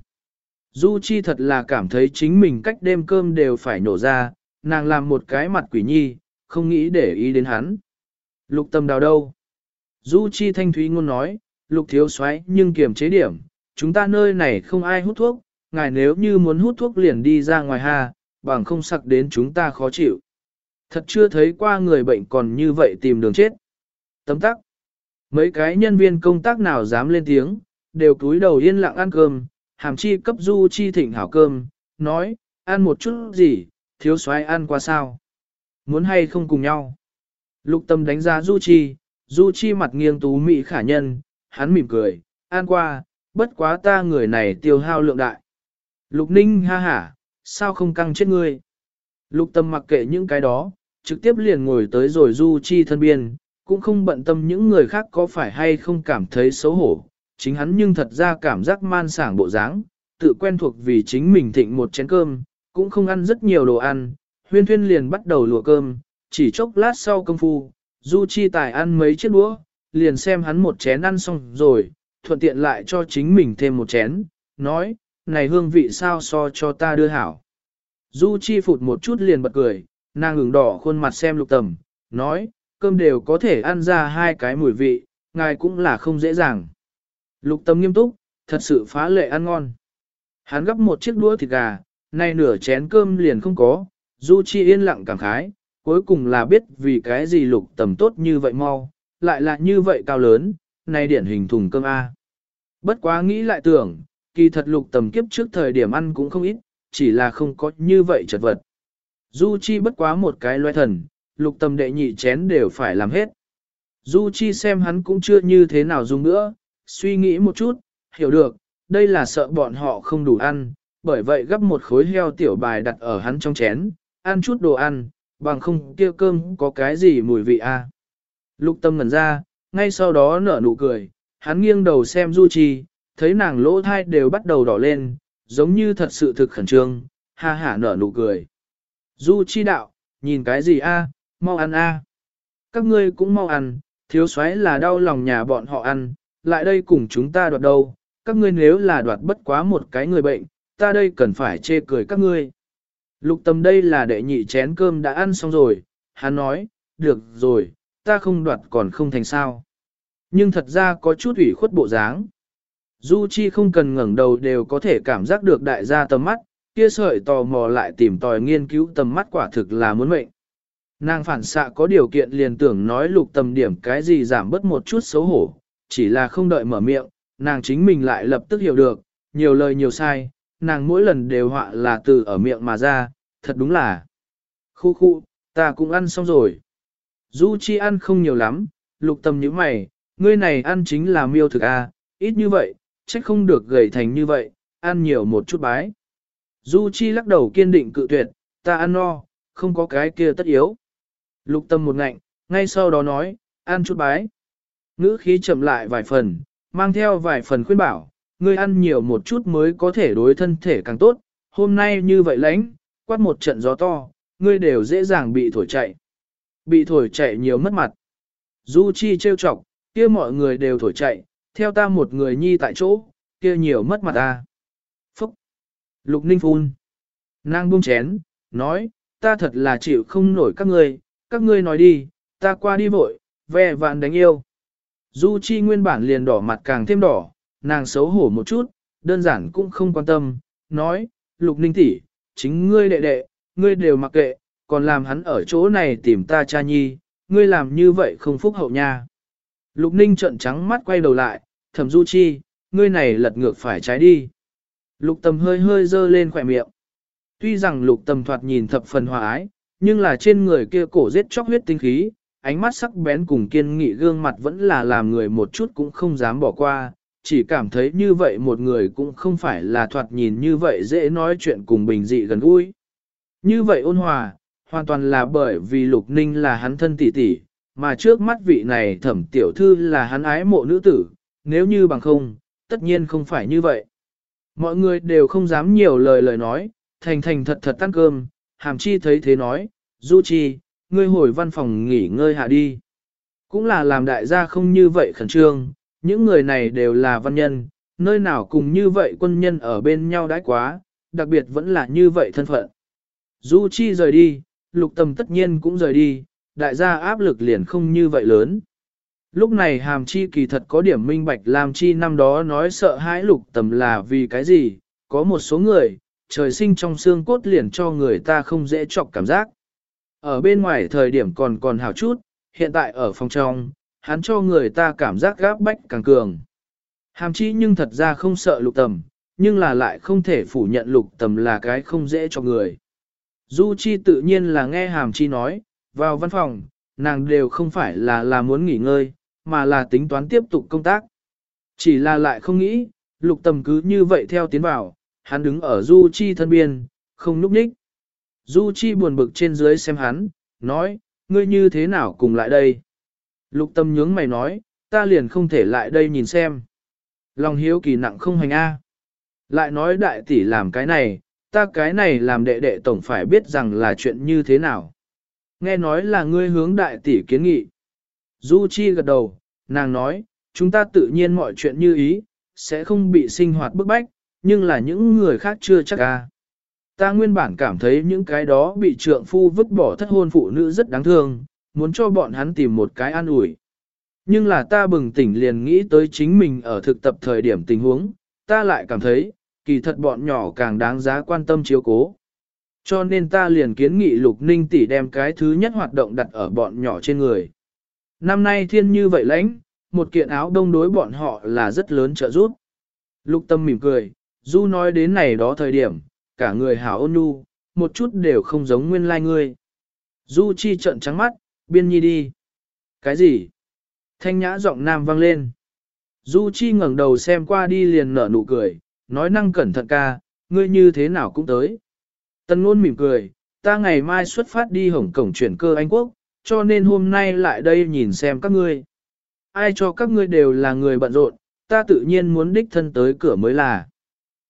Du Chi thật là cảm thấy chính mình cách đêm cơm đều phải nổ ra, nàng làm một cái mặt quỷ nhi, không nghĩ để ý đến hắn. Lục tâm đào đâu? Du Chi thanh thúy ngôn nói, lục thiếu xoáy nhưng kiềm chế điểm, chúng ta nơi này không ai hút thuốc, ngài nếu như muốn hút thuốc liền đi ra ngoài ha, bằng không sặc đến chúng ta khó chịu. Thật chưa thấy qua người bệnh còn như vậy tìm đường chết. Tấm tắc. Mấy cái nhân viên công tác nào dám lên tiếng, đều cúi đầu yên lặng ăn cơm, hàm chi cấp du chi thịnh hảo cơm, nói, ăn một chút gì, thiếu soái ăn qua sao. Muốn hay không cùng nhau. Lục tâm đánh giá du chi, du chi mặt nghiêng tú mỹ khả nhân, hắn mỉm cười, an qua, bất quá ta người này tiêu hao lượng đại. Lục ninh ha hả, sao không căng chết ngươi. Lục tâm mặc kệ những cái đó, trực tiếp liền ngồi tới rồi du chi thân biên, cũng không bận tâm những người khác có phải hay không cảm thấy xấu hổ, chính hắn nhưng thật ra cảm giác man sảng bộ dáng, tự quen thuộc vì chính mình thịnh một chén cơm, cũng không ăn rất nhiều đồ ăn, huyên thuyên liền bắt đầu lùa cơm, chỉ chốc lát sau công phu, du chi tài ăn mấy chiếc đũa, liền xem hắn một chén ăn xong rồi, thuận tiện lại cho chính mình thêm một chén, nói, này hương vị sao so cho ta đưa hảo. Du chi phụt một chút liền bật cười, nàng ửng đỏ khuôn mặt xem lục tầm, nói, cơm đều có thể ăn ra hai cái mùi vị, ngài cũng là không dễ dàng. Lục Tầm nghiêm túc, thật sự phá lệ ăn ngon. Hắn gấp một chiếc đũa thịt gà, nay nửa chén cơm liền không có, Du Chi yên lặng cảm khái, cuối cùng là biết vì cái gì lục tầm tốt như vậy mau, lại là như vậy cao lớn, nay điển hình thùng cơm A. Bất quá nghĩ lại tưởng, kỳ thật lục tầm kiếp trước thời điểm ăn cũng không ít, chỉ là không có như vậy chật vật. Du Chi bất quá một cái loe thần, lục tầm đệ nhị chén đều phải làm hết. Du Chi xem hắn cũng chưa như thế nào dùng nữa, suy nghĩ một chút, hiểu được, đây là sợ bọn họ không đủ ăn, bởi vậy gấp một khối heo tiểu bài đặt ở hắn trong chén, ăn chút đồ ăn, bằng không kia cơm có cái gì mùi vị a. À. Lục tâm ngẩn ra, ngay sau đó nở nụ cười, hắn nghiêng đầu xem Du Chi, thấy nàng lỗ thai đều bắt đầu đỏ lên, giống như thật sự thực khẩn trương, ha hả nở nụ cười. Du Chi đạo, nhìn cái gì a, mau ăn a. Các ngươi cũng mau ăn, thiếu soái là đau lòng nhà bọn họ ăn, lại đây cùng chúng ta đoạt đâu, các ngươi nếu là đoạt bất quá một cái người bệnh, ta đây cần phải chê cười các ngươi. Lục tâm đây là đệ nhị chén cơm đã ăn xong rồi, hắn nói, được rồi, ta không đoạt còn không thành sao. Nhưng thật ra có chút ủy khuất bộ dáng. Du Chi không cần ngẩng đầu đều có thể cảm giác được đại gia tầm mắt, kia sợi tò mò lại tìm tòi nghiên cứu tầm mắt quả thực là muốn mệnh. Nàng phản xạ có điều kiện liền tưởng nói lục tầm điểm cái gì giảm bớt một chút xấu hổ, chỉ là không đợi mở miệng, nàng chính mình lại lập tức hiểu được, nhiều lời nhiều sai, nàng mỗi lần đều họa là từ ở miệng mà ra, thật đúng là. Khu khu, ta cũng ăn xong rồi. Du Chi ăn không nhiều lắm, lục tâm như mày, ngươi này ăn chính là miêu thực a, à, ít như vậy, chắc không được gầy thành như vậy, ăn nhiều một chút bái. Du Chi lắc đầu kiên định cự tuyệt, ta ăn no, không có cái kia tất yếu. Lục tâm một ngạnh, ngay sau đó nói, ăn chút bái. Ngữ khí chậm lại vài phần, mang theo vài phần khuyên bảo, ngươi ăn nhiều một chút mới có thể đối thân thể càng tốt, hôm nay như vậy lánh, quát một trận gió to, ngươi đều dễ dàng bị thổi chạy. Bị thổi chạy nhiều mất mặt. Du Chi trêu chọc, kia mọi người đều thổi chạy, theo ta một người nhi tại chỗ, kia nhiều mất mặt ta. Phúc! Lục Ninh phun. Nàng buông chén, nói, ta thật là chịu không nổi các ngươi, các ngươi nói đi, ta qua đi vội, ve vạn đánh yêu. Du Chi nguyên bản liền đỏ mặt càng thêm đỏ, nàng xấu hổ một chút, đơn giản cũng không quan tâm, nói, Lục Ninh tỷ, chính ngươi đệ đệ, ngươi đều mặc kệ, còn làm hắn ở chỗ này tìm ta cha nhi, ngươi làm như vậy không phúc hậu nha. Lục Ninh trợn trắng mắt quay đầu lại, thẩm Du Chi, ngươi này lật ngược phải trái đi. Lục Tầm hơi hơi dơ lên khỏe miệng. Tuy rằng Lục Tầm thoạt nhìn thập phần hòa ái, nhưng là trên người kia cổ giết chóc huyết tinh khí, ánh mắt sắc bén cùng kiên nghị gương mặt vẫn là làm người một chút cũng không dám bỏ qua, chỉ cảm thấy như vậy một người cũng không phải là thoạt nhìn như vậy dễ nói chuyện cùng bình dị gần gũi. Như vậy ôn hòa, hoàn toàn là bởi vì Lục Ninh là hắn thân tỷ tỷ, mà trước mắt vị này thẩm tiểu thư là hắn ái mộ nữ tử, nếu như bằng không, tất nhiên không phải như vậy. Mọi người đều không dám nhiều lời lời nói, thành thành thật thật tăng cơm, hàm chi thấy thế nói, Du Chi, ngươi hồi văn phòng nghỉ ngơi hạ đi. Cũng là làm đại gia không như vậy khẩn trương, những người này đều là văn nhân, nơi nào cùng như vậy quân nhân ở bên nhau đãi quá, đặc biệt vẫn là như vậy thân phận. Du Chi rời đi, lục tầm tất nhiên cũng rời đi, đại gia áp lực liền không như vậy lớn. Lúc này hàm chi kỳ thật có điểm minh bạch làm chi năm đó nói sợ hãi lục tầm là vì cái gì, có một số người, trời sinh trong xương cốt liền cho người ta không dễ chọc cảm giác. Ở bên ngoài thời điểm còn còn hảo chút, hiện tại ở phòng trong, hắn cho người ta cảm giác gáp bách càng cường. Hàm chi nhưng thật ra không sợ lục tầm, nhưng là lại không thể phủ nhận lục tầm là cái không dễ cho người. Du Chi tự nhiên là nghe hàm chi nói, vào văn phòng, nàng đều không phải là là muốn nghỉ ngơi, mà là tính toán tiếp tục công tác. Chỉ là lại không nghĩ, lục tầm cứ như vậy theo tiến vào, hắn đứng ở Du Chi thân biên, không núp ních. Du Chi buồn bực trên dưới xem hắn, nói, ngươi như thế nào cùng lại đây? Lục tâm nhướng mày nói, ta liền không thể lại đây nhìn xem. Lòng hiếu kỳ nặng không hành a. Lại nói đại tỷ làm cái này, ta cái này làm đệ đệ tổng phải biết rằng là chuyện như thế nào. Nghe nói là ngươi hướng đại tỷ kiến nghị. Du Chi gật đầu, nàng nói, chúng ta tự nhiên mọi chuyện như ý, sẽ không bị sinh hoạt bức bách, nhưng là những người khác chưa chắc a. Ta nguyên bản cảm thấy những cái đó bị trượng phu vứt bỏ thất hôn phụ nữ rất đáng thương, muốn cho bọn hắn tìm một cái an ủi. Nhưng là ta bừng tỉnh liền nghĩ tới chính mình ở thực tập thời điểm tình huống, ta lại cảm thấy, kỳ thật bọn nhỏ càng đáng giá quan tâm chiếu cố. Cho nên ta liền kiến nghị Lục Ninh tỷ đem cái thứ nhất hoạt động đặt ở bọn nhỏ trên người. Năm nay thiên như vậy lãnh, một kiện áo đông đối bọn họ là rất lớn trợ giúp. Lục Tâm mỉm cười, Du nói đến này đó thời điểm, cả người hảo ôn nhu, một chút đều không giống nguyên lai like ngươi. Du Chi trợn trắng mắt, biên nhi đi. Cái gì? Thanh nhã giọng nam vang lên. Du Chi ngẩng đầu xem qua đi liền nở nụ cười, nói năng cẩn thận ca, ngươi như thế nào cũng tới. Tân ngôn mỉm cười, ta ngày mai xuất phát đi Hồng Cổng chuyển cơ Anh Quốc, cho nên hôm nay lại đây nhìn xem các ngươi. Ai cho các ngươi đều là người bận rộn, ta tự nhiên muốn đích thân tới cửa mới là.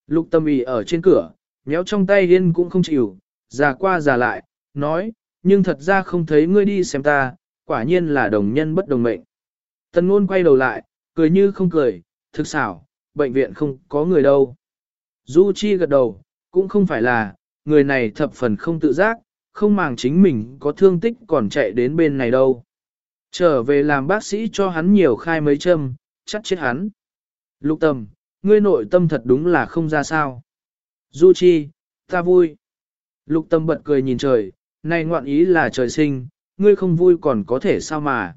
Lục tâm ý ở trên cửa, nhéo trong tay điên cũng không chịu, già qua già lại, nói, nhưng thật ra không thấy ngươi đi xem ta, quả nhiên là đồng nhân bất đồng mệnh. Tần ngôn quay đầu lại, cười như không cười, thực xảo, bệnh viện không có người đâu. Du Chi gật đầu, cũng không phải là, người này thập phần không tự giác, không màng chính mình có thương tích còn chạy đến bên này đâu. Trở về làm bác sĩ cho hắn nhiều khai mấy châm, chắc chết hắn. Lục tâm, ngươi nội tâm thật đúng là không ra sao. Du Chi, ta vui. Lục tâm bật cười nhìn trời, này ngoạn ý là trời sinh, ngươi không vui còn có thể sao mà.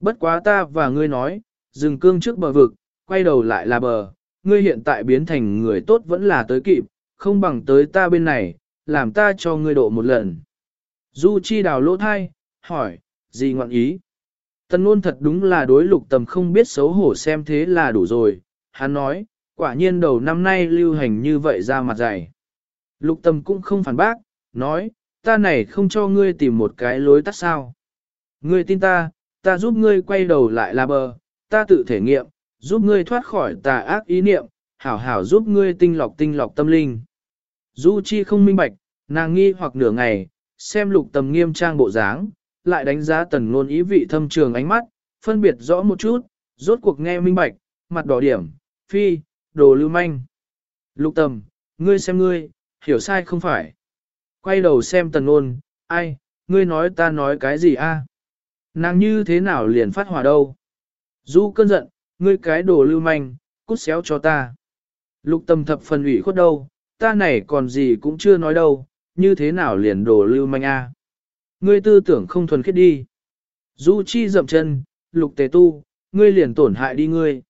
Bất quá ta và ngươi nói, dừng cương trước bờ vực, quay đầu lại là bờ, ngươi hiện tại biến thành người tốt vẫn là tới kịp, không bằng tới ta bên này, làm ta cho ngươi độ một lần. Du Chi đào lỗ thai, hỏi, gì ngoạn ý? Tần luôn thật đúng là đối lục tầm không biết xấu hổ xem thế là đủ rồi, hắn nói, quả nhiên đầu năm nay lưu hành như vậy ra mặt dày. Lục tầm cũng không phản bác, nói, ta này không cho ngươi tìm một cái lối tắt sao. Ngươi tin ta, ta giúp ngươi quay đầu lại là bờ, ta tự thể nghiệm, giúp ngươi thoát khỏi tà ác ý niệm, hảo hảo giúp ngươi tinh lọc tinh lọc tâm linh. Du Chi không minh bạch, nàng nghi hoặc nửa ngày, xem lục tầm nghiêm trang bộ dáng, lại đánh giá tần ngôn ý vị thâm trường ánh mắt, phân biệt rõ một chút, rốt cuộc nghe minh bạch, mặt đỏ điểm, phi, đồ lưu manh. Lục tầm, ngươi xem ngươi, hiểu sai không phải. Quay đầu xem tần ngôn, ai, ngươi nói ta nói cái gì a? Nàng như thế nào liền phát hỏa đâu? Du cơn giận, ngươi cái đồ lưu manh, cút xéo cho ta. Lục tâm thập phần ủy khuất đâu, ta này còn gì cũng chưa nói đâu, như thế nào liền đồ lưu manh a? Ngươi tư tưởng không thuần khiết đi. Du chi dậm chân, lục tề tu, ngươi liền tổn hại đi ngươi.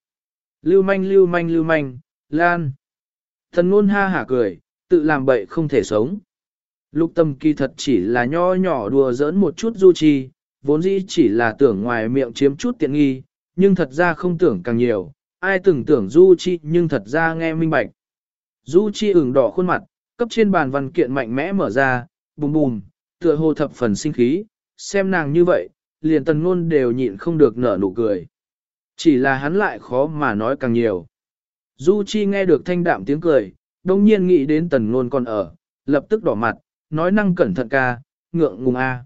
Lưu manh lưu manh lưu manh, lan. Thần ngôn ha hả cười, tự làm bậy không thể sống. Lục tâm kỳ thật chỉ là nho nhỏ đùa giỡn một chút du chi, vốn dĩ chỉ là tưởng ngoài miệng chiếm chút tiện nghi, nhưng thật ra không tưởng càng nhiều, ai từng tưởng du chi nhưng thật ra nghe minh bạch. Du chi ửng đỏ khuôn mặt, cấp trên bàn văn kiện mạnh mẽ mở ra, bùm bùm, tựa hồ thập phần sinh khí, xem nàng như vậy, liền tần ngôn đều nhịn không được nở nụ cười. Chỉ là hắn lại khó mà nói càng nhiều. Du Chi nghe được thanh đạm tiếng cười, đồng nhiên nghĩ đến tần ngôn còn ở, lập tức đỏ mặt, nói năng cẩn thận ca, ngượng ngùng a.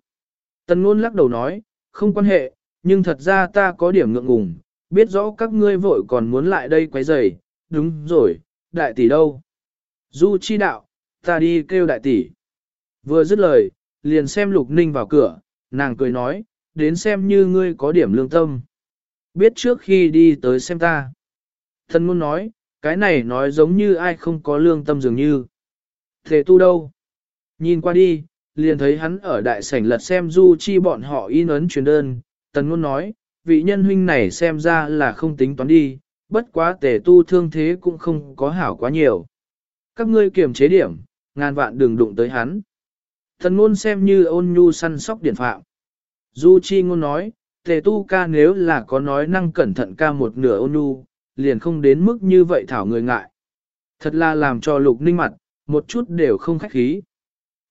Tần ngôn lắc đầu nói, không quan hệ, nhưng thật ra ta có điểm ngượng ngùng, biết rõ các ngươi vội còn muốn lại đây quấy rầy, đúng rồi, đại tỷ đâu? Du Chi đạo, ta đi kêu đại tỷ. Vừa dứt lời, liền xem Lục Ninh vào cửa, nàng cười nói, đến xem như ngươi có điểm lương tâm. Biết trước khi đi tới xem ta. Thần ngôn nói, cái này nói giống như ai không có lương tâm dường như. Thế tu đâu? Nhìn qua đi, liền thấy hắn ở đại sảnh lật xem du chi bọn họ in ấn truyền đơn. Tần ngôn nói, vị nhân huynh này xem ra là không tính toán đi, bất quá tề tu thương thế cũng không có hảo quá nhiều. Các ngươi kiềm chế điểm, ngàn vạn đừng đụng tới hắn. tần ngôn xem như ôn nhu săn sóc điển phạm. Du Chi ngôn nói, tề tu ca nếu là có nói năng cẩn thận ca một nửa ôn nhu, liền không đến mức như vậy thảo người ngại. Thật là làm cho lục ninh mặt, một chút đều không khách khí.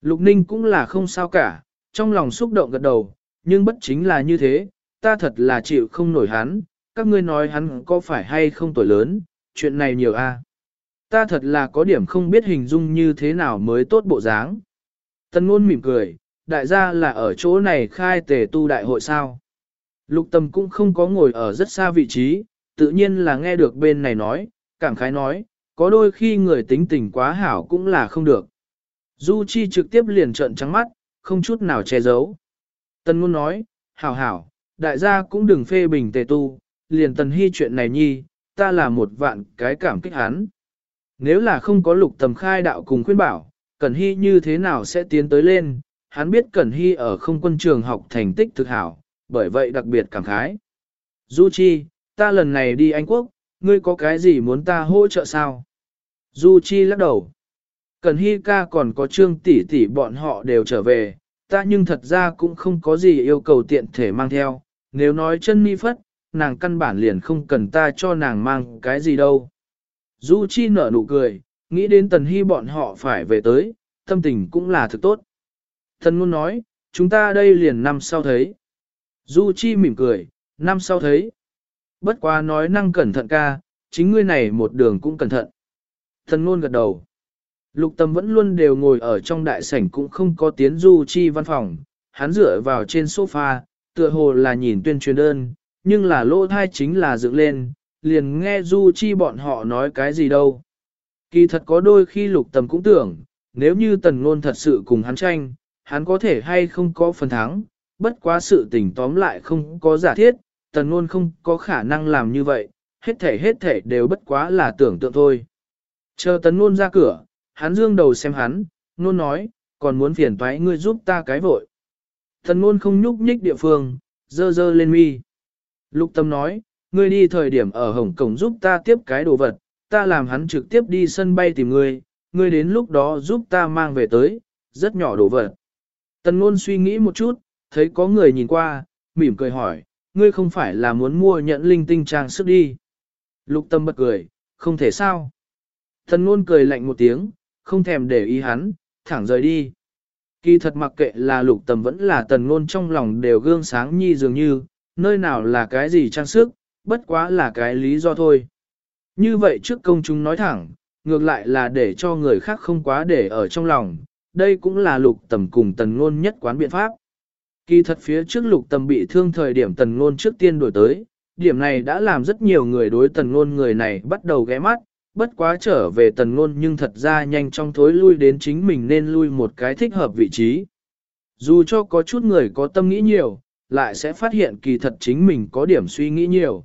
Lục ninh cũng là không sao cả, trong lòng xúc động gật đầu, nhưng bất chính là như thế, ta thật là chịu không nổi hắn, các ngươi nói hắn có phải hay không tuổi lớn, chuyện này nhiều a. Ta thật là có điểm không biết hình dung như thế nào mới tốt bộ dáng. Tân ngôn mỉm cười, đại gia là ở chỗ này khai tề tu đại hội sao. Lục tâm cũng không có ngồi ở rất xa vị trí, tự nhiên là nghe được bên này nói, cảm khái nói, có đôi khi người tính tình quá hảo cũng là không được. Du Chi trực tiếp liền trợn trắng mắt, không chút nào che giấu. Tần ngôn nói, hảo hảo, đại gia cũng đừng phê bình tề tu, liền tần hy chuyện này nhi, ta là một vạn cái cảm kích hắn. Nếu là không có lục tầm khai đạo cùng khuyên bảo, Cẩn Hy như thế nào sẽ tiến tới lên, hắn biết Cẩn Hy ở không quân trường học thành tích thực hảo, bởi vậy đặc biệt cảm khái. Du Chi, ta lần này đi Anh Quốc, ngươi có cái gì muốn ta hỗ trợ sao? Du Chi lắc đầu. Cần Hy ca còn có trương tỷ tỷ bọn họ đều trở về, ta nhưng thật ra cũng không có gì yêu cầu tiện thể mang theo, nếu nói chân mi phất, nàng căn bản liền không cần ta cho nàng mang cái gì đâu. Du Chi nở nụ cười, nghĩ đến Tần Hy bọn họ phải về tới, tâm tình cũng là thực tốt. Thần ngôn nói, chúng ta đây liền năm sau thấy. Du Chi mỉm cười, năm sau thấy. Bất quá nói năng cẩn thận ca, chính ngươi này một đường cũng cẩn thận. Thần ngôn gật đầu. Lục tâm vẫn luôn đều ngồi ở trong đại sảnh cũng không có tiến Du Chi văn phòng. Hắn dựa vào trên sofa, tựa hồ là nhìn tuyên truyền đơn, nhưng là lỗ thai chính là dựng lên, liền nghe Du Chi bọn họ nói cái gì đâu. Kỳ thật có đôi khi lục Tâm cũng tưởng, nếu như tần Nôn thật sự cùng hắn tranh, hắn có thể hay không có phần thắng, bất quá sự tình tóm lại không có giả thiết, tần Nôn không có khả năng làm như vậy, hết thể hết thể đều bất quá là tưởng tượng thôi. Chờ tần Nôn ra cửa, hắn dương đầu xem hắn, nôn nói, còn muốn phiền toái ngươi giúp ta cái vội. Thần ngôn không nhúc nhích địa phương, dơ dơ lên mi. Lục tâm nói, ngươi đi thời điểm ở Hồng Cổng giúp ta tiếp cái đồ vật, ta làm hắn trực tiếp đi sân bay tìm ngươi, ngươi đến lúc đó giúp ta mang về tới, rất nhỏ đồ vật. Tần ngôn suy nghĩ một chút, thấy có người nhìn qua, mỉm cười hỏi, ngươi không phải là muốn mua nhận linh tinh trang sức đi. Lục tâm bật cười, không thể sao. Tần ngôn cười lạnh một tiếng, không thèm để ý hắn, thẳng rời đi. Kỳ thật mặc kệ là lục tầm vẫn là tần ngôn trong lòng đều gương sáng nhi dường như, nơi nào là cái gì trang sức, bất quá là cái lý do thôi. Như vậy trước công chúng nói thẳng, ngược lại là để cho người khác không quá để ở trong lòng, đây cũng là lục tầm cùng tần ngôn nhất quán biện pháp. Kỳ thật phía trước lục tầm bị thương thời điểm tần ngôn trước tiên đổi tới, điểm này đã làm rất nhiều người đối tần ngôn người này bắt đầu ghé mắt, bất quá trở về tần ngôn nhưng thật ra nhanh trong thối lui đến chính mình nên lui một cái thích hợp vị trí. Dù cho có chút người có tâm nghĩ nhiều, lại sẽ phát hiện kỳ thật chính mình có điểm suy nghĩ nhiều.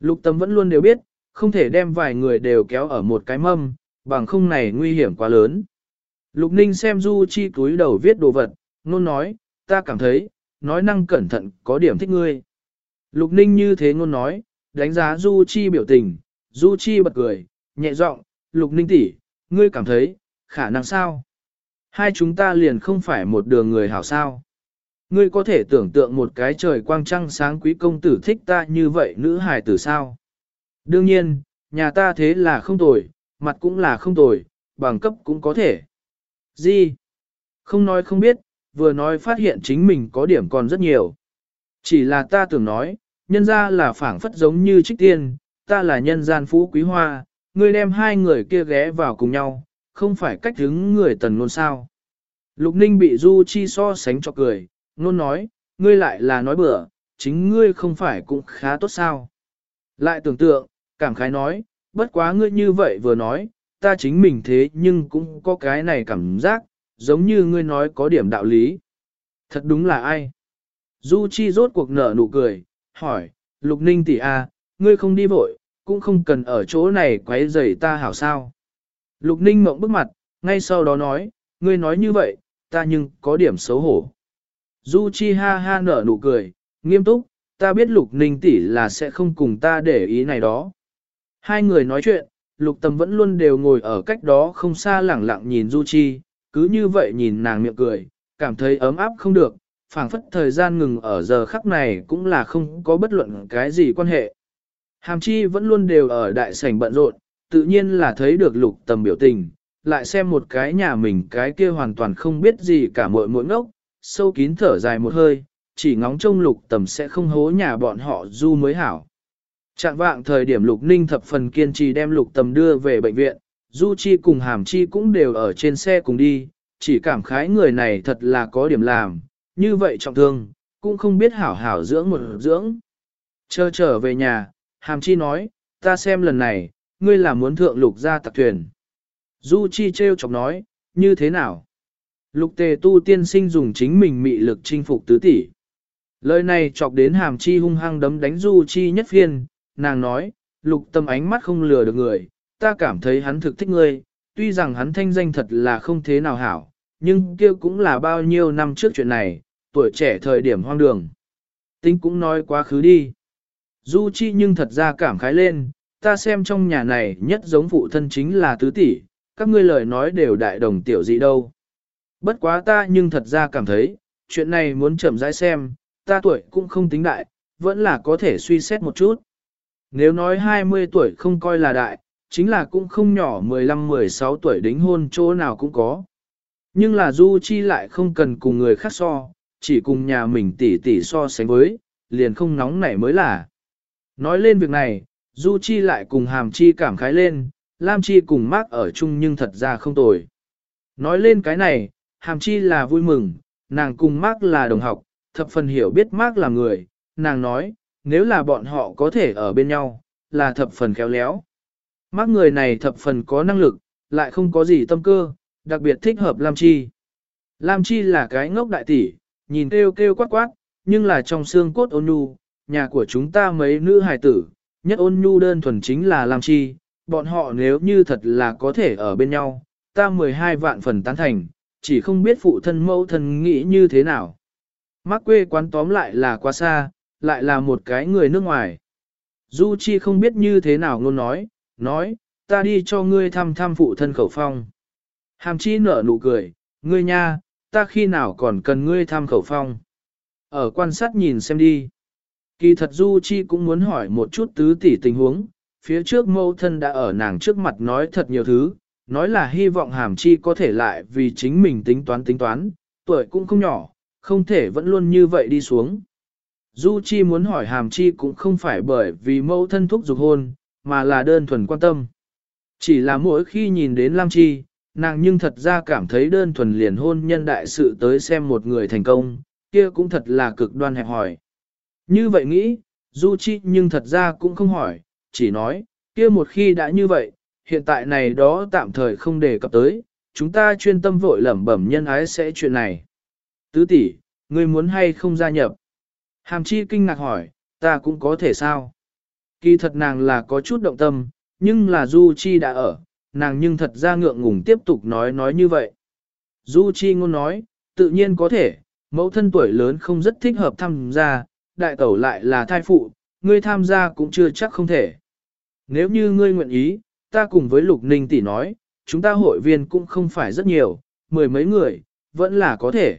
Lục tâm vẫn luôn đều biết, không thể đem vài người đều kéo ở một cái mâm, bằng không này nguy hiểm quá lớn. Lục ninh xem Du Chi túi đầu viết đồ vật, nôn nói, ta cảm thấy, nói năng cẩn thận có điểm thích ngươi. Lục ninh như thế ngôn nói, đánh giá Du Chi biểu tình, Du Chi bật cười, nhẹ giọng, Lục ninh tỷ, ngươi cảm thấy, khả năng sao? Hai chúng ta liền không phải một đường người hảo sao. Ngươi có thể tưởng tượng một cái trời quang trăng sáng quý công tử thích ta như vậy nữ hài tử sao? Đương nhiên, nhà ta thế là không tồi, mặt cũng là không tồi, bằng cấp cũng có thể. Gì? Không nói không biết, vừa nói phát hiện chính mình có điểm còn rất nhiều. Chỉ là ta tưởng nói, nhân ra là phảng phất giống như trích tiên, ta là nhân gian phú quý hoa, ngươi đem hai người kia ghé vào cùng nhau, không phải cách đứng người tần ngôn sao. Lục ninh bị Du Chi so sánh cho cười, ngôn nói, ngươi lại là nói bừa, chính ngươi không phải cũng khá tốt sao. Lại tưởng tượng, cảm khái nói, bất quá ngươi như vậy vừa nói, ta chính mình thế nhưng cũng có cái này cảm giác, giống như ngươi nói có điểm đạo lý. Thật đúng là ai? Du Chi rốt cuộc nở nụ cười, hỏi, Lục Ninh tỷ a, ngươi không đi vội, cũng không cần ở chỗ này quấy rầy ta hảo sao. Lục Ninh mộng bức mặt, ngay sau đó nói, ngươi nói như vậy, ta nhưng có điểm xấu hổ. Du Chi ha ha nở nụ cười, nghiêm túc, ta biết Lục Ninh tỷ là sẽ không cùng ta để ý này đó. Hai người nói chuyện, Lục Tâm vẫn luôn đều ngồi ở cách đó không xa lẳng lặng nhìn Du Chi, cứ như vậy nhìn nàng miệng cười, cảm thấy ấm áp không được, phảng phất thời gian ngừng ở giờ khắc này cũng là không có bất luận cái gì quan hệ. Hàm chi vẫn luôn đều ở đại sảnh bận rộn, tự nhiên là thấy được lục tầm biểu tình, lại xem một cái nhà mình cái kia hoàn toàn không biết gì cả muội muội ngốc, sâu kín thở dài một hơi, chỉ ngóng trông lục tầm sẽ không hố nhà bọn họ du mới hảo. Trạng vạng thời điểm lục ninh thập phần kiên trì đem lục tầm đưa về bệnh viện, du chi cùng hàm chi cũng đều ở trên xe cùng đi, chỉ cảm khái người này thật là có điểm làm, như vậy trọng thương, cũng không biết hảo hảo dưỡng một dưỡng. Chờ trở về nhà, hàm chi nói, ta xem lần này, ngươi là muốn thượng lục ra tặc thuyền. Du Chi treo chọc nói, như thế nào? Lục tề tu tiên sinh dùng chính mình mị lực chinh phục tứ tỷ. Lời này chọc đến hàm chi hung hăng đấm đánh Du Chi nhất phiên, nàng nói, lục tâm ánh mắt không lừa được người, ta cảm thấy hắn thực thích ngươi, tuy rằng hắn thanh danh thật là không thế nào hảo, nhưng kia cũng là bao nhiêu năm trước chuyện này, tuổi trẻ thời điểm hoang đường. Tính cũng nói quá khứ đi. Du Chi nhưng thật ra cảm khái lên, ta xem trong nhà này nhất giống phụ thân chính là tứ tỷ, các ngươi lời nói đều đại đồng tiểu dị đâu. Bất quá ta nhưng thật ra cảm thấy, chuyện này muốn chậm rãi xem, ta tuổi cũng không tính đại, vẫn là có thể suy xét một chút. Nếu nói 20 tuổi không coi là đại, chính là cũng không nhỏ 15-16 tuổi đính hôn chỗ nào cũng có. Nhưng là Du Chi lại không cần cùng người khác so, chỉ cùng nhà mình tỷ tỷ so sánh với, liền không nóng nảy mới là. Nói lên việc này, Du Chi lại cùng Hàm Chi cảm khái lên, Lam Chi cùng Mark ở chung nhưng thật ra không tồi. Nói lên cái này, Hàm Chi là vui mừng, nàng cùng Mark là đồng học, thập phần hiểu biết Mark là người, nàng nói, nếu là bọn họ có thể ở bên nhau, là thập phần khéo léo. Mark người này thập phần có năng lực, lại không có gì tâm cơ, đặc biệt thích hợp Lam Chi. Lam Chi là cái ngốc đại tỷ, nhìn kêu kêu quát quát, nhưng là trong xương cốt ôn nhu, nhà của chúng ta mấy nữ hài tử, nhất ôn nhu đơn thuần chính là Lam Chi, bọn họ nếu như thật là có thể ở bên nhau, ta 12 vạn phần tán thành, chỉ không biết phụ thân mẫu thân nghĩ như thế nào. Mắc quê quán tóm lại là quá xa, lại là một cái người nước ngoài. Du Chi không biết như thế nào luôn nói, nói, ta đi cho ngươi thăm thăm phụ thân khẩu phong. Hàm chi nở nụ cười, ngươi nha, ta khi nào còn cần ngươi thăm khẩu phong. Ở quan sát nhìn xem đi. Kỳ thật Du Chi cũng muốn hỏi một chút tứ tỷ tình huống, phía trước mâu thân đã ở nàng trước mặt nói thật nhiều thứ, nói là hy vọng hàm chi có thể lại vì chính mình tính toán tính toán, tuổi cũng không nhỏ, không thể vẫn luôn như vậy đi xuống. Du Chi muốn hỏi hàm chi cũng không phải bởi vì mẫu thân thúc dục hôn, mà là đơn thuần quan tâm. Chỉ là mỗi khi nhìn đến Lam Chi, nàng nhưng thật ra cảm thấy đơn thuần liền hôn nhân đại sự tới xem một người thành công, kia cũng thật là cực đoan hẹp hỏi. Như vậy nghĩ, Du Chi nhưng thật ra cũng không hỏi, chỉ nói, kia một khi đã như vậy, hiện tại này đó tạm thời không đề cập tới, chúng ta chuyên tâm vội lẩm bẩm nhân ái sẽ chuyện này. Tứ tỷ, ngươi muốn hay không gia nhập? Hàm chi kinh ngạc hỏi, ta cũng có thể sao? Kỳ thật nàng là có chút động tâm, nhưng là Du Chi đã ở, nàng nhưng thật ra ngượng ngùng tiếp tục nói nói như vậy. Du Chi ngôn nói, tự nhiên có thể, mẫu thân tuổi lớn không rất thích hợp tham gia, đại tẩu lại là thai phụ, ngươi tham gia cũng chưa chắc không thể. Nếu như ngươi nguyện ý, ta cùng với Lục Ninh tỷ nói, chúng ta hội viên cũng không phải rất nhiều, mười mấy người, vẫn là có thể.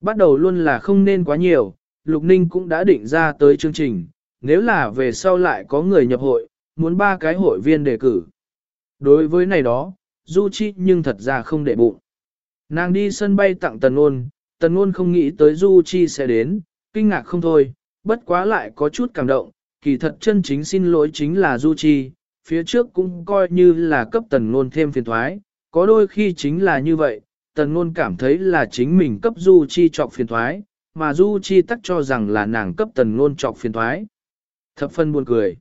Bắt đầu luôn là không nên quá nhiều, Lục Ninh cũng đã định ra tới chương trình, nếu là về sau lại có người nhập hội, muốn ba cái hội viên đề cử. Đối với này đó, Du Chi nhưng thật ra không để bụng. Nàng đi sân bay tặng Tần Nôn, Tần Nôn không nghĩ tới Du Chi sẽ đến, kinh ngạc không thôi, bất quá lại có chút cảm động, kỳ thật chân chính xin lỗi chính là Du Chi, phía trước cũng coi như là cấp Tần ngôn thêm phiền thoái, có đôi khi chính là như vậy, Tần ngôn cảm thấy là chính mình cấp Du Chi trọc phiền thoái, mà Du Chi tắc cho rằng là nàng cấp Tần ngôn trọc phiền thoái. Thập phân buồn cười.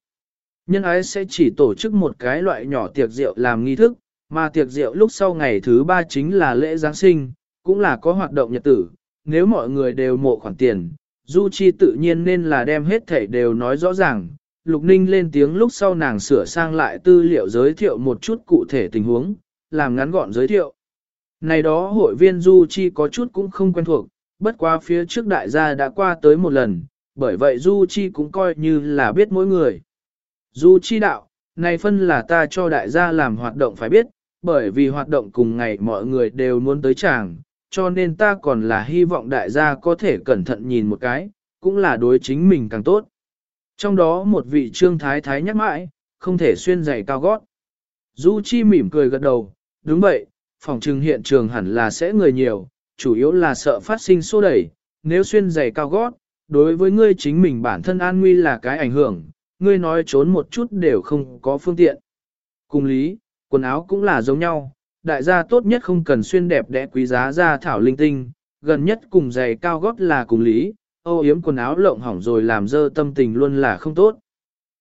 Nhân ái sẽ chỉ tổ chức một cái loại nhỏ tiệc rượu làm nghi thức, mà tiệc rượu lúc sau ngày thứ ba chính là lễ Giáng sinh, cũng là có hoạt động nhật tử. Nếu mọi người đều mộ khoản tiền, Du Chi tự nhiên nên là đem hết thảy đều nói rõ ràng. Lục Ninh lên tiếng lúc sau nàng sửa sang lại tư liệu giới thiệu một chút cụ thể tình huống, làm ngắn gọn giới thiệu. Này đó hội viên Du Chi có chút cũng không quen thuộc, bất quá phía trước đại gia đã qua tới một lần, bởi vậy Du Chi cũng coi như là biết mỗi người. Du Chi đạo, này phân là ta cho đại gia làm hoạt động phải biết, bởi vì hoạt động cùng ngày mọi người đều muốn tới chàng, cho nên ta còn là hy vọng đại gia có thể cẩn thận nhìn một cái, cũng là đối chính mình càng tốt. Trong đó một vị trương thái thái nhắc mãi, không thể xuyên giày cao gót. Du Chi mỉm cười gật đầu, đúng vậy, phòng trừng hiện trường hẳn là sẽ người nhiều, chủ yếu là sợ phát sinh xô đẩy, nếu xuyên giày cao gót, đối với ngươi chính mình bản thân an nguy là cái ảnh hưởng, ngươi nói trốn một chút đều không có phương tiện. Cùng lý, quần áo cũng là giống nhau, đại gia tốt nhất không cần xuyên đẹp đẽ quý giá ra thảo linh tinh, gần nhất cùng giày cao gót là cùng lý, ô yếm quần áo lộng hỏng rồi làm dơ tâm tình luôn là không tốt.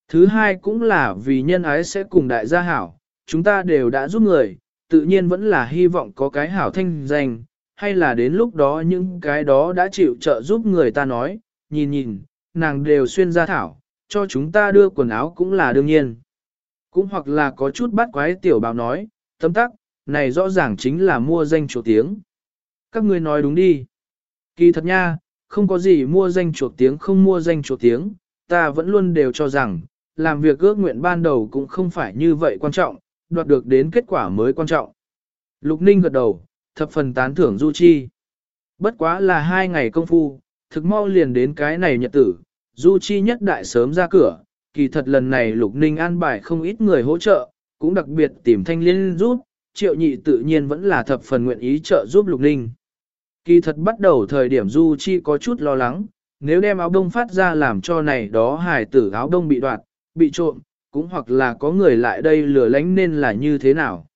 Thứ hai cũng là vì nhân ái sẽ cùng đại gia hảo, chúng ta đều đã giúp người, tự nhiên vẫn là hy vọng có cái hảo thanh danh, hay là đến lúc đó những cái đó đã chịu trợ giúp người ta nói, nhìn nhìn, nàng đều xuyên ra thảo, cho chúng ta đưa quần áo cũng là đương nhiên. Cũng hoặc là có chút bắt quái tiểu bào nói, tấm tắc, này rõ ràng chính là mua danh chuột tiếng. Các ngươi nói đúng đi. Kỳ thật nha, không có gì mua danh chuột tiếng không mua danh chuột tiếng, ta vẫn luôn đều cho rằng, làm việc ước nguyện ban đầu cũng không phải như vậy quan trọng, đoạt được đến kết quả mới quan trọng. Lục Ninh gật đầu, thập phần tán thưởng Du Chi. Bất quá là hai ngày công phu, thực mau liền đến cái này nhật tử, Du Chi nhất đại sớm ra cửa, kỳ thật lần này Lục Ninh an bài không ít người hỗ trợ, cũng đặc biệt tìm thanh liên rút triệu nhị tự nhiên vẫn là thập phần nguyện ý trợ giúp Lục Ninh. Kỳ thật bắt đầu thời điểm Du Chi có chút lo lắng, nếu đem áo đông phát ra làm cho này đó hài tử áo đông bị đoạt, bị trộm, cũng hoặc là có người lại đây lừa lánh nên là như thế nào.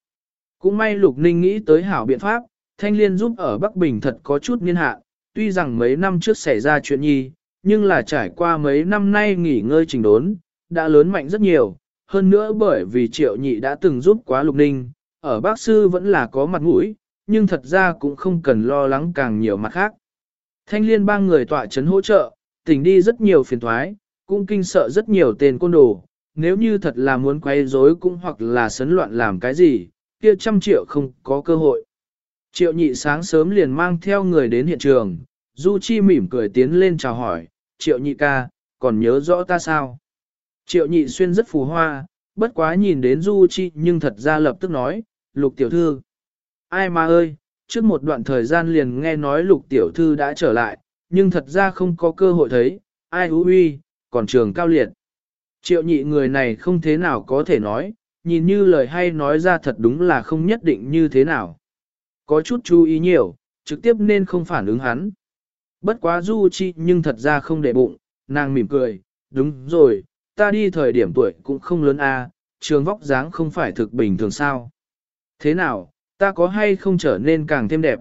Cũng may Lục Ninh nghĩ tới hảo biện pháp, thanh liên giúp ở Bắc Bình thật có chút niên hạ, tuy rằng mấy năm trước xảy ra chuyện nhi, nhưng là trải qua mấy năm nay nghỉ ngơi trình đốn, đã lớn mạnh rất nhiều, hơn nữa bởi vì triệu nhị đã từng giúp quá lục ninh, ở bác sư vẫn là có mặt mũi, nhưng thật ra cũng không cần lo lắng càng nhiều mặt khác. Thanh liên ba người tọa chấn hỗ trợ, tỉnh đi rất nhiều phiền thoái, cũng kinh sợ rất nhiều tên côn đồ, nếu như thật là muốn quay rối cũng hoặc là sấn loạn làm cái gì, kia trăm triệu không có cơ hội. Triệu nhị sáng sớm liền mang theo người đến hiện trường, Du Chi mỉm cười tiến lên chào hỏi, triệu nhị ca, còn nhớ rõ ta sao? Triệu nhị xuyên rất phù hoa, bất quá nhìn đến Du Chi nhưng thật ra lập tức nói, lục tiểu thư. Ai mà ơi, trước một đoạn thời gian liền nghe nói lục tiểu thư đã trở lại, nhưng thật ra không có cơ hội thấy, ai hú uy, còn trường cao liệt. Triệu nhị người này không thế nào có thể nói, nhìn như lời hay nói ra thật đúng là không nhất định như thế nào. Có chút chú ý nhiều, trực tiếp nên không phản ứng hắn. Bất quá Du Chi nhưng thật ra không để bụng, nàng mỉm cười, đúng rồi, ta đi thời điểm tuổi cũng không lớn a, trường vóc dáng không phải thực bình thường sao. Thế nào, ta có hay không trở nên càng thêm đẹp?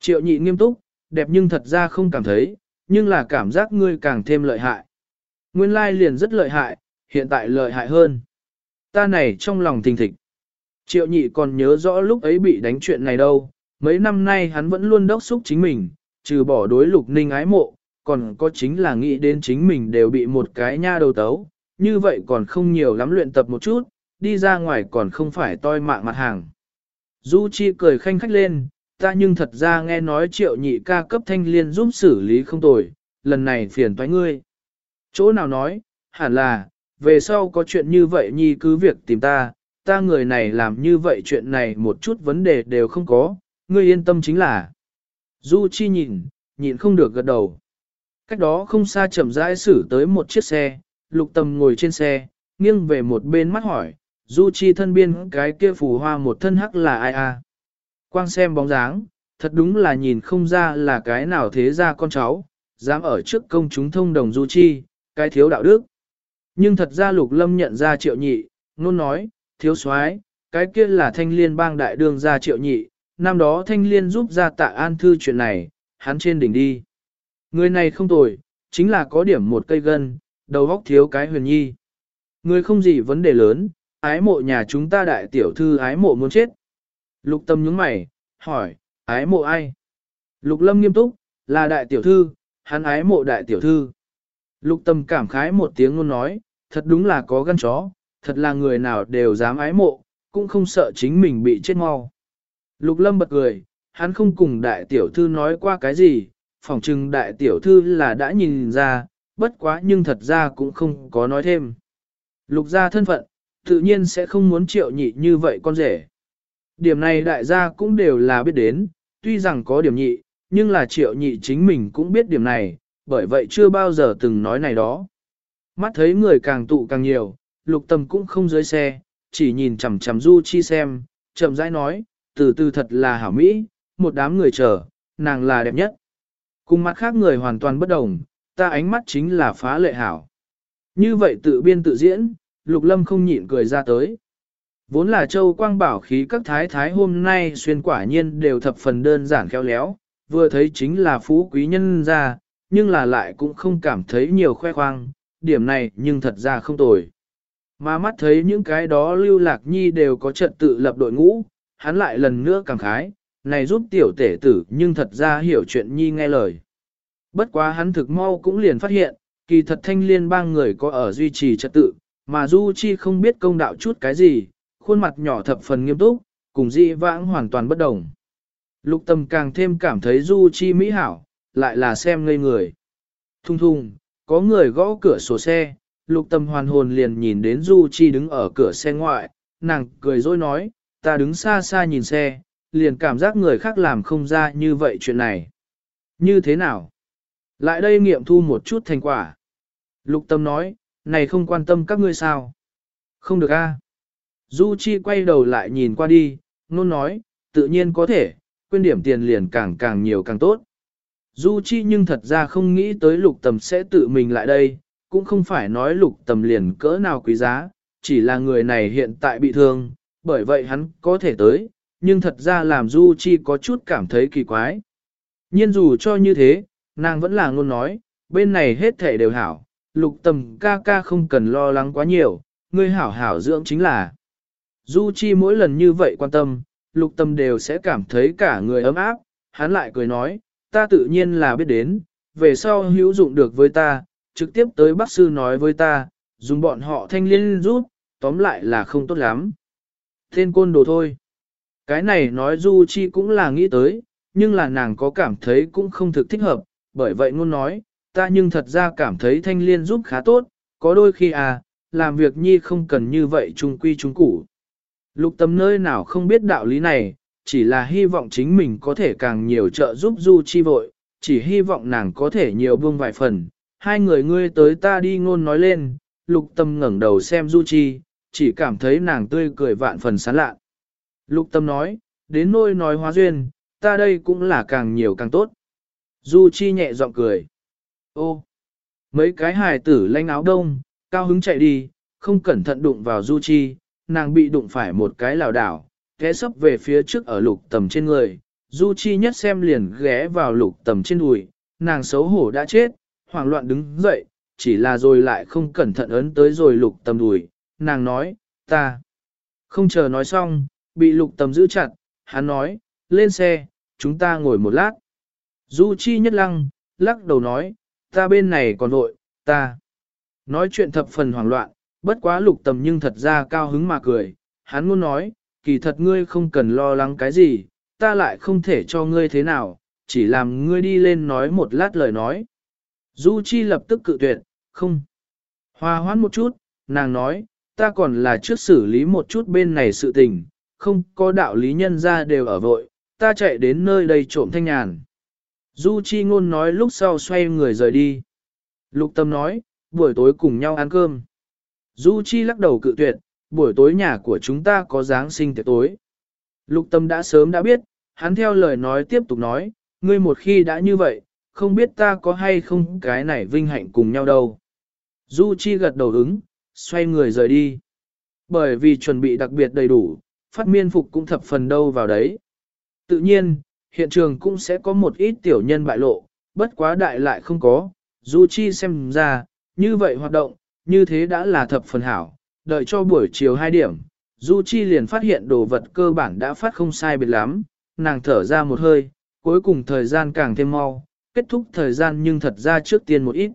Triệu nhị nghiêm túc, đẹp nhưng thật ra không cảm thấy, nhưng là cảm giác ngươi càng thêm lợi hại. Nguyên lai liền rất lợi hại, hiện tại lợi hại hơn. Ta này trong lòng thình thịch. Triệu nhị còn nhớ rõ lúc ấy bị đánh chuyện này đâu, mấy năm nay hắn vẫn luôn đốc xúc chính mình, trừ bỏ đối lục ninh ái mộ, còn có chính là nghĩ đến chính mình đều bị một cái nha đầu tấu, như vậy còn không nhiều lắm luyện tập một chút, đi ra ngoài còn không phải toi mạng mặt hàng. Du Chi cười khanh khách lên, ta nhưng thật ra nghe nói triệu nhị ca cấp thanh liên giúp xử lý không tồi, lần này phiền toái ngươi. Chỗ nào nói, hẳn là, về sau có chuyện như vậy nhi cứ việc tìm ta, ta người này làm như vậy chuyện này một chút vấn đề đều không có, ngươi yên tâm chính là. Du Chi nhìn, nhìn không được gật đầu. Cách đó không xa chậm rãi xử tới một chiếc xe, lục tầm ngồi trên xe, nghiêng về một bên mắt hỏi, Du Chi thân biên cái kia phù hoa một thân hắc là ai a? À? Quang xem bóng dáng, thật đúng là nhìn không ra là cái nào thế ra con cháu, dám ở trước công chúng thông đồng Du Chi, cái thiếu đạo đức. Nhưng thật ra lục lâm nhận ra triệu nhị, nôn nói, thiếu soái, cái kia là thanh liên bang đại đường ra triệu nhị, năm đó thanh liên giúp ra tạ an thư chuyện này, hắn trên đỉnh đi. Người này không tồi, chính là có điểm một cây gân, đầu góc thiếu cái huyền nhi. Người không gì vấn đề lớn, ái mộ nhà chúng ta đại tiểu thư ái mộ muốn chết. Lục tâm nhướng mày, hỏi, ái mộ ai? Lục lâm nghiêm túc, là đại tiểu thư, hắn ái mộ đại tiểu thư. Lục tâm cảm khái một tiếng luôn nói, thật đúng là có gan chó, thật là người nào đều dám ái mộ, cũng không sợ chính mình bị chết mau. Lục lâm bật cười, hắn không cùng đại tiểu thư nói qua cái gì, phỏng chừng đại tiểu thư là đã nhìn ra, bất quá nhưng thật ra cũng không có nói thêm. Lục gia thân phận, tự nhiên sẽ không muốn triệu nhị như vậy con rể. Điểm này đại gia cũng đều là biết đến, tuy rằng có điểm nhị, nhưng là triệu nhị chính mình cũng biết điểm này, bởi vậy chưa bao giờ từng nói này đó. Mắt thấy người càng tụ càng nhiều, lục tâm cũng không dưới xe, chỉ nhìn chằm chằm du chi xem, chậm rãi nói, từ từ thật là hảo mỹ, một đám người chờ, nàng là đẹp nhất. Cùng mắt khác người hoàn toàn bất đồng, ta ánh mắt chính là phá lệ hảo. Như vậy tự biên tự diễn, lục lâm không nhịn cười ra tới. Vốn là châu quang bảo khí các thái thái hôm nay xuyên quả nhiên đều thập phần đơn giản khéo léo, vừa thấy chính là phú quý nhân ra, nhưng là lại cũng không cảm thấy nhiều khoe khoang, điểm này nhưng thật ra không tồi. Mà mắt thấy những cái đó lưu lạc nhi đều có trận tự lập đội ngũ, hắn lại lần nữa cảm khái, này giúp tiểu tể tử nhưng thật ra hiểu chuyện nhi nghe lời. Bất quá hắn thực mau cũng liền phát hiện, kỳ thật thanh liên bang người có ở duy trì trật tự, mà Du Chi không biết công đạo chút cái gì, khuôn mặt nhỏ thập phần nghiêm túc, cùng dị vãng hoàn toàn bất đồng. Lục tâm càng thêm cảm thấy Du Chi mỹ hảo, lại là xem ngây người. Thung thung, có người gõ cửa sổ xe, lục tâm hoàn hồn liền nhìn đến Du Chi đứng ở cửa xe ngoại, nàng cười dối nói, ta đứng xa xa nhìn xe, liền cảm giác người khác làm không ra như vậy chuyện này. Như thế nào? Lại đây nghiệm thu một chút thành quả. Lục tâm nói, này không quan tâm các ngươi sao? Không được a. Du Chi quay đầu lại nhìn qua đi, nôn nói, tự nhiên có thể, quên điểm tiền liền càng càng nhiều càng tốt. Du Chi nhưng thật ra không nghĩ tới lục tầm sẽ tự mình lại đây, cũng không phải nói lục tầm liền cỡ nào quý giá, chỉ là người này hiện tại bị thương, bởi vậy hắn có thể tới, nhưng thật ra làm Du Chi có chút cảm thấy kỳ quái. Nhiên dù cho như thế, nàng vẫn là ngôn nói, bên này hết thể đều hảo, lục tầm ca ca không cần lo lắng quá nhiều, ngươi hảo hảo dưỡng chính là. Du Chi mỗi lần như vậy quan tâm, lục tâm đều sẽ cảm thấy cả người ấm áp, hắn lại cười nói, ta tự nhiên là biết đến, về sau hữu dụng được với ta, trực tiếp tới bác sư nói với ta, dùng bọn họ thanh liên giúp, tóm lại là không tốt lắm. Tên côn đồ thôi. Cái này nói Du Chi cũng là nghĩ tới, nhưng là nàng có cảm thấy cũng không thực thích hợp, bởi vậy ngôn nói, ta nhưng thật ra cảm thấy thanh liên giúp khá tốt, có đôi khi à, làm việc nhi không cần như vậy trung quy trung củ. Lục tâm nơi nào không biết đạo lý này, chỉ là hy vọng chính mình có thể càng nhiều trợ giúp Du Chi vội, chỉ hy vọng nàng có thể nhiều buông vài phần. Hai người ngươi tới ta đi ngôn nói lên, lục tâm ngẩng đầu xem Du Chi, chỉ cảm thấy nàng tươi cười vạn phần sán lạ. Lục tâm nói, đến nôi nói hóa duyên, ta đây cũng là càng nhiều càng tốt. Du Chi nhẹ giọng cười. Ô, Mấy cái hài tử lanh áo đông, cao hứng chạy đi, không cẩn thận đụng vào Du Chi, nàng bị đụng phải một cái lảo đảo, ghé sấp về phía trước ở lục tầm trên người. Du Chi nhất xem liền ghé vào lục tầm trên đùi, nàng xấu hổ đã chết, hoảng loạn đứng dậy, chỉ là rồi lại không cẩn thận ấn tới rồi lục tầm đùi, nàng nói, ta. Không chờ nói xong, bị lục tầm giữ chặt, hắn nói, lên xe, chúng ta ngồi một lát. Du Chi nhất lăng, lắc đầu nói, ta bên này còn vội, ta. Nói chuyện thập phần hoảng loạn, bất quá lục tầm nhưng thật ra cao hứng mà cười, hắn muốn nói, kỳ thật ngươi không cần lo lắng cái gì, ta lại không thể cho ngươi thế nào, chỉ làm ngươi đi lên nói một lát lời nói. Du Chi lập tức cự tuyệt, không. Hòa hoãn một chút, nàng nói, ta còn là trước xử lý một chút bên này sự tình, không có đạo lý nhân ra đều ở vội, ta chạy đến nơi đây trộm thanh nhàn. Du Chi ngôn nói lúc sau xoay người rời đi. Lục Tâm nói, buổi tối cùng nhau ăn cơm. Du Chi lắc đầu cự tuyệt, buổi tối nhà của chúng ta có Giáng sinh tiệc tối. Lục Tâm đã sớm đã biết, hắn theo lời nói tiếp tục nói, ngươi một khi đã như vậy, không biết ta có hay không cái này vinh hạnh cùng nhau đâu. Du Chi gật đầu ứng, xoay người rời đi. Bởi vì chuẩn bị đặc biệt đầy đủ, phát miên phục cũng thập phần đâu vào đấy. Tự nhiên, hiện trường cũng sẽ có một ít tiểu nhân bại lộ, bất quá đại lại không có. Du Chi xem ra, như vậy hoạt động, như thế đã là thập phần hảo, đợi cho buổi chiều 2 điểm, Du Chi liền phát hiện đồ vật cơ bản đã phát không sai biệt lắm, nàng thở ra một hơi, cuối cùng thời gian càng thêm mau, kết thúc thời gian nhưng thật ra trước tiên một ít.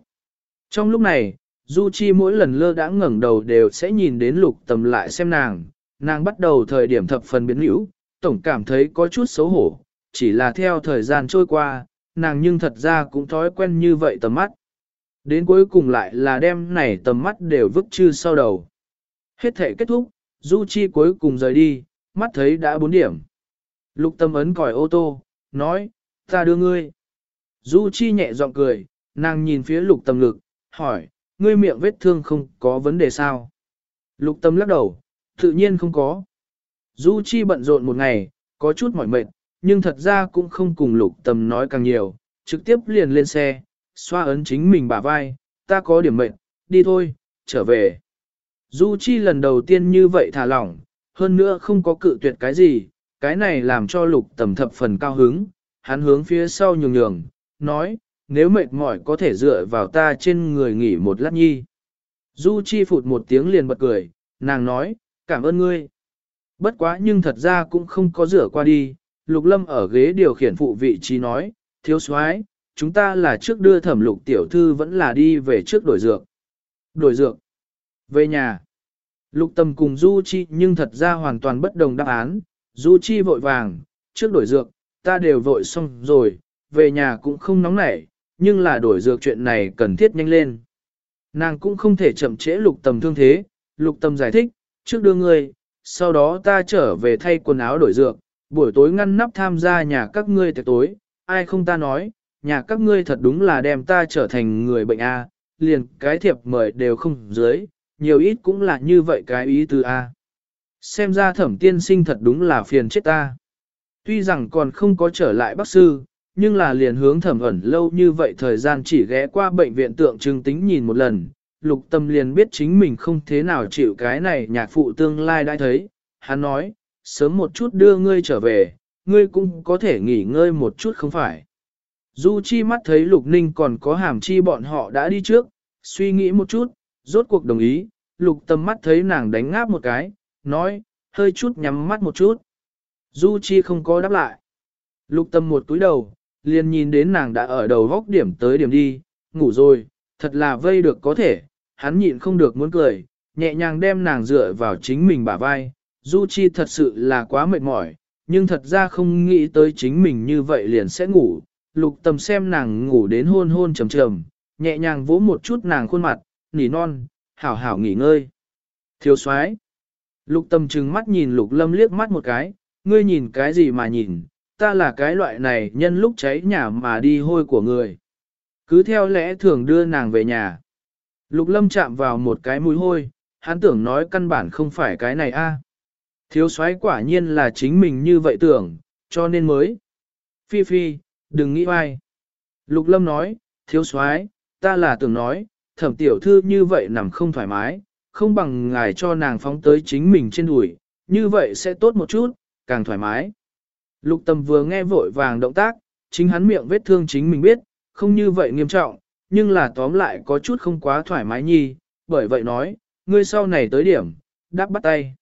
Trong lúc này, Du Chi mỗi lần lơ đã ngẩng đầu đều sẽ nhìn đến lục tầm lại xem nàng, nàng bắt đầu thời điểm thập phần biến hữu, tổng cảm thấy có chút xấu hổ, chỉ là theo thời gian trôi qua, nàng nhưng thật ra cũng thói quen như vậy tầm mắt. Đến cuối cùng lại là đêm này tầm mắt đều vứt chư sau đầu. Hết thể kết thúc, Du Chi cuối cùng rời đi, mắt thấy đã bốn điểm. Lục tâm ấn còi ô tô, nói, ta đưa ngươi. Du Chi nhẹ giọng cười, nàng nhìn phía lục tâm lực hỏi, ngươi miệng vết thương không có vấn đề sao? Lục tâm lắc đầu, tự nhiên không có. Du Chi bận rộn một ngày, có chút mỏi mệt, nhưng thật ra cũng không cùng lục tầm nói càng nhiều, trực tiếp liền lên xe, xoa ấn chính mình bả vai, ta có điểm mệnh đi thôi, trở về. Du Chi lần đầu tiên như vậy thả lỏng, hơn nữa không có cự tuyệt cái gì, cái này làm cho lục tầm thập phần cao hứng, hắn hướng phía sau nhường nhường, nói, nếu mệt mỏi có thể dựa vào ta trên người nghỉ một lát nhi. Du Chi phụt một tiếng liền bật cười, nàng nói, cảm ơn ngươi. Bất quá nhưng thật ra cũng không có rửa qua đi, lục lâm ở ghế điều khiển phụ vị trí nói, thiếu soái, chúng ta là trước đưa thẩm lục tiểu thư vẫn là đi về trước đổi dược. Đổi dược. Về nhà. Lục tâm cùng Du Chi nhưng thật ra hoàn toàn bất đồng đáp án. Du Chi vội vàng, trước đổi dược, ta đều vội xong rồi, về nhà cũng không nóng nảy, nhưng là đổi dược chuyện này cần thiết nhanh lên. Nàng cũng không thể chậm trễ lục tâm thương thế, lục tâm giải thích, trước đưa ngươi, sau đó ta trở về thay quần áo đổi dược, buổi tối ngăn nắp tham gia nhà các ngươi tiệc tối, ai không ta nói, nhà các ngươi thật đúng là đem ta trở thành người bệnh A, liền cái thiệp mời đều không dưới, nhiều ít cũng là như vậy cái ý từ A. Xem ra thẩm tiên sinh thật đúng là phiền chết ta. Tuy rằng còn không có trở lại bác sư, nhưng là liền hướng thẩm ẩn lâu như vậy thời gian chỉ ghé qua bệnh viện tượng trưng tính nhìn một lần, lục tâm liền biết chính mình không thế nào chịu cái này nhạc phụ tương lai đã thấy. Hắn nói, sớm một chút đưa ngươi trở về, ngươi cũng có thể nghỉ ngơi một chút không phải. Du Chi mắt thấy Lục Ninh còn có hàm chi bọn họ đã đi trước, suy nghĩ một chút, rốt cuộc đồng ý, Lục Tâm mắt thấy nàng đánh ngáp một cái, nói, hơi chút nhắm mắt một chút. Du Chi không có đáp lại. Lục Tâm một túi đầu, liền nhìn đến nàng đã ở đầu góc điểm tới điểm đi, ngủ rồi, thật là vây được có thể, hắn nhịn không được muốn cười, nhẹ nhàng đem nàng dựa vào chính mình bả vai. Du Chi thật sự là quá mệt mỏi, nhưng thật ra không nghĩ tới chính mình như vậy liền sẽ ngủ, lục tầm xem nàng ngủ đến hôn hôn trầm trầm, nhẹ nhàng vỗ một chút nàng khuôn mặt, nỉ non, hảo hảo nghỉ ngơi. Thiếu soái Lục tầm trừng mắt nhìn lục lâm liếc mắt một cái, ngươi nhìn cái gì mà nhìn, ta là cái loại này nhân lúc cháy nhà mà đi hôi của người. Cứ theo lẽ thường đưa nàng về nhà. Lục lâm chạm vào một cái mũi hôi, hắn tưởng nói căn bản không phải cái này a. Thiếu soái quả nhiên là chính mình như vậy tưởng, cho nên mới. Phi phi, đừng nghĩ ai. Lục lâm nói, thiếu soái, ta là tưởng nói, thẩm tiểu thư như vậy nằm không thoải mái, không bằng ngài cho nàng phóng tới chính mình trên đùi, như vậy sẽ tốt một chút, càng thoải mái. Lục tâm vừa nghe vội vàng động tác, chính hắn miệng vết thương chính mình biết, không như vậy nghiêm trọng, nhưng là tóm lại có chút không quá thoải mái nhi, bởi vậy nói, ngươi sau này tới điểm, đáp bắt tay.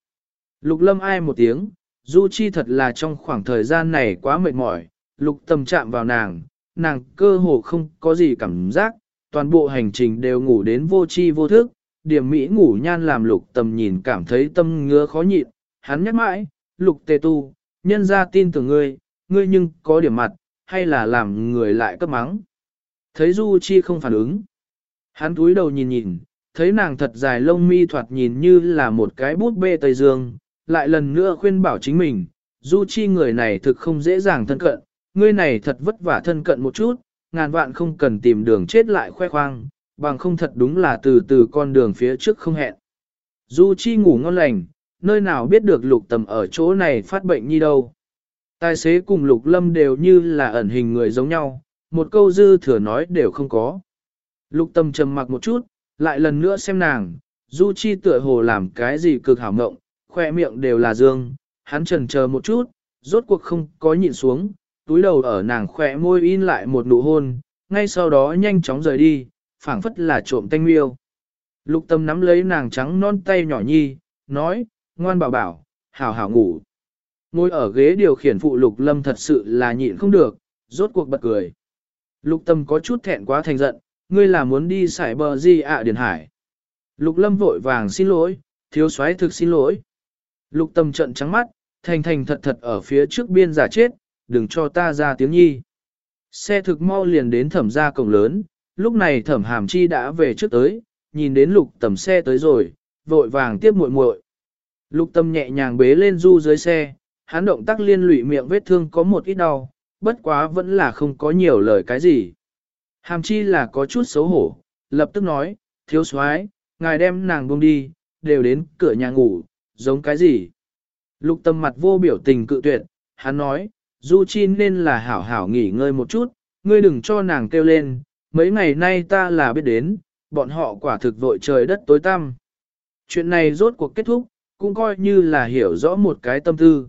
Lục lâm ai một tiếng, Du Chi thật là trong khoảng thời gian này quá mệt mỏi, lục tâm chạm vào nàng, nàng cơ hồ không có gì cảm giác, toàn bộ hành trình đều ngủ đến vô chi vô thức, điểm mỹ ngủ nhan làm lục tâm nhìn cảm thấy tâm ngứa khó nhịn, hắn nhắc mãi, lục tề tu, nhân ra tin tưởng ngươi, ngươi nhưng có điểm mặt, hay là làm người lại cấp mắng. Thấy Du Chi không phản ứng. Hắn túi đầu nhìn nhìn, thấy nàng thật dài lông mi thoạt nhìn như là một cái bút bê Tây Dương, lại lần nữa khuyên bảo chính mình, Du Chi người này thực không dễ dàng thân cận, ngươi này thật vất vả thân cận một chút, ngàn vạn không cần tìm đường chết lại khoe khoang, bằng không thật đúng là từ từ con đường phía trước không hẹn. Du Chi ngủ ngon lành, nơi nào biết được lục tầm ở chỗ này phát bệnh như đâu. Tài xế cùng lục lâm đều như là ẩn hình người giống nhau, một câu dư thừa nói đều không có. Lục tâm trầm mặc một chút, lại lần nữa xem nàng, Du Chi tựa hồ làm cái gì cực hảo mộng, khoe miệng đều là dương, hắn trần chờ một chút, rốt cuộc không có nhịn xuống, túi đầu ở nàng khoe môi in lại một nụ hôn, ngay sau đó nhanh chóng rời đi, phảng phất là trộm tanh miêu. Lục tâm nắm lấy nàng trắng non tay nhỏ nhi, nói, ngoan bảo bảo, hảo hảo ngủ. Ngồi ở ghế điều khiển phụ lục lâm thật sự là nhịn không được, rốt cuộc bật cười. Lục tâm có chút thẹn quá thành giận, ngươi là muốn đi xài bờ gì ạ à Điền Hải. Lục lâm vội vàng xin lỗi, thiếu soái thực xin lỗi. Lục tâm trận trắng mắt, thành thành thật thật ở phía trước biên giả chết, đừng cho ta ra tiếng nhi. Xe thực mau liền đến thẩm ra cổng lớn, lúc này thẩm hàm chi đã về trước tới, nhìn đến lục tầm xe tới rồi, vội vàng tiếp muội muội. Lục tâm nhẹ nhàng bế lên du dưới xe, hắn động tác liên lụy miệng vết thương có một ít đau, bất quá vẫn là không có nhiều lời cái gì. Hàm chi là có chút xấu hổ, lập tức nói, thiếu soái, ngài đem nàng buông đi, đều đến cửa nhà ngủ, giống cái gì. Lục tâm mặt vô biểu tình cự tuyệt, hắn nói, Du Chi nên là hảo hảo nghỉ ngơi một chút, ngươi đừng cho nàng kêu lên, mấy ngày nay ta là biết đến, bọn họ quả thực vội trời đất tối tăm. Chuyện này rốt cuộc kết thúc, cũng coi như là hiểu rõ một cái tâm tư.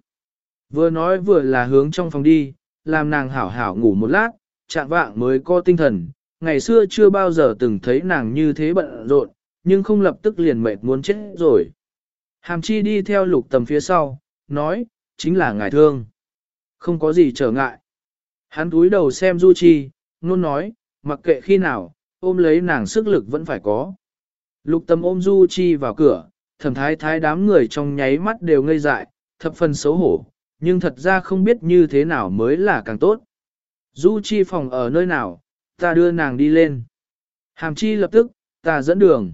Vừa nói vừa là hướng trong phòng đi, làm nàng hảo hảo ngủ một lát, chạm vạng mới có tinh thần, ngày xưa chưa bao giờ từng thấy nàng như thế bận rộn, nhưng không lập tức liền mệt muốn chết rồi. Hàm chi đi theo lục tầm phía sau, nói, chính là ngài thương. Không có gì trở ngại. Hắn túi đầu xem Du Chi, luôn nói, mặc kệ khi nào, ôm lấy nàng sức lực vẫn phải có. Lục Tầm ôm Du Chi vào cửa, thẩm thái thái đám người trong nháy mắt đều ngây dại, thập phần xấu hổ, nhưng thật ra không biết như thế nào mới là càng tốt. Du Chi phòng ở nơi nào, ta đưa nàng đi lên. Hàm Chi lập tức, ta dẫn đường.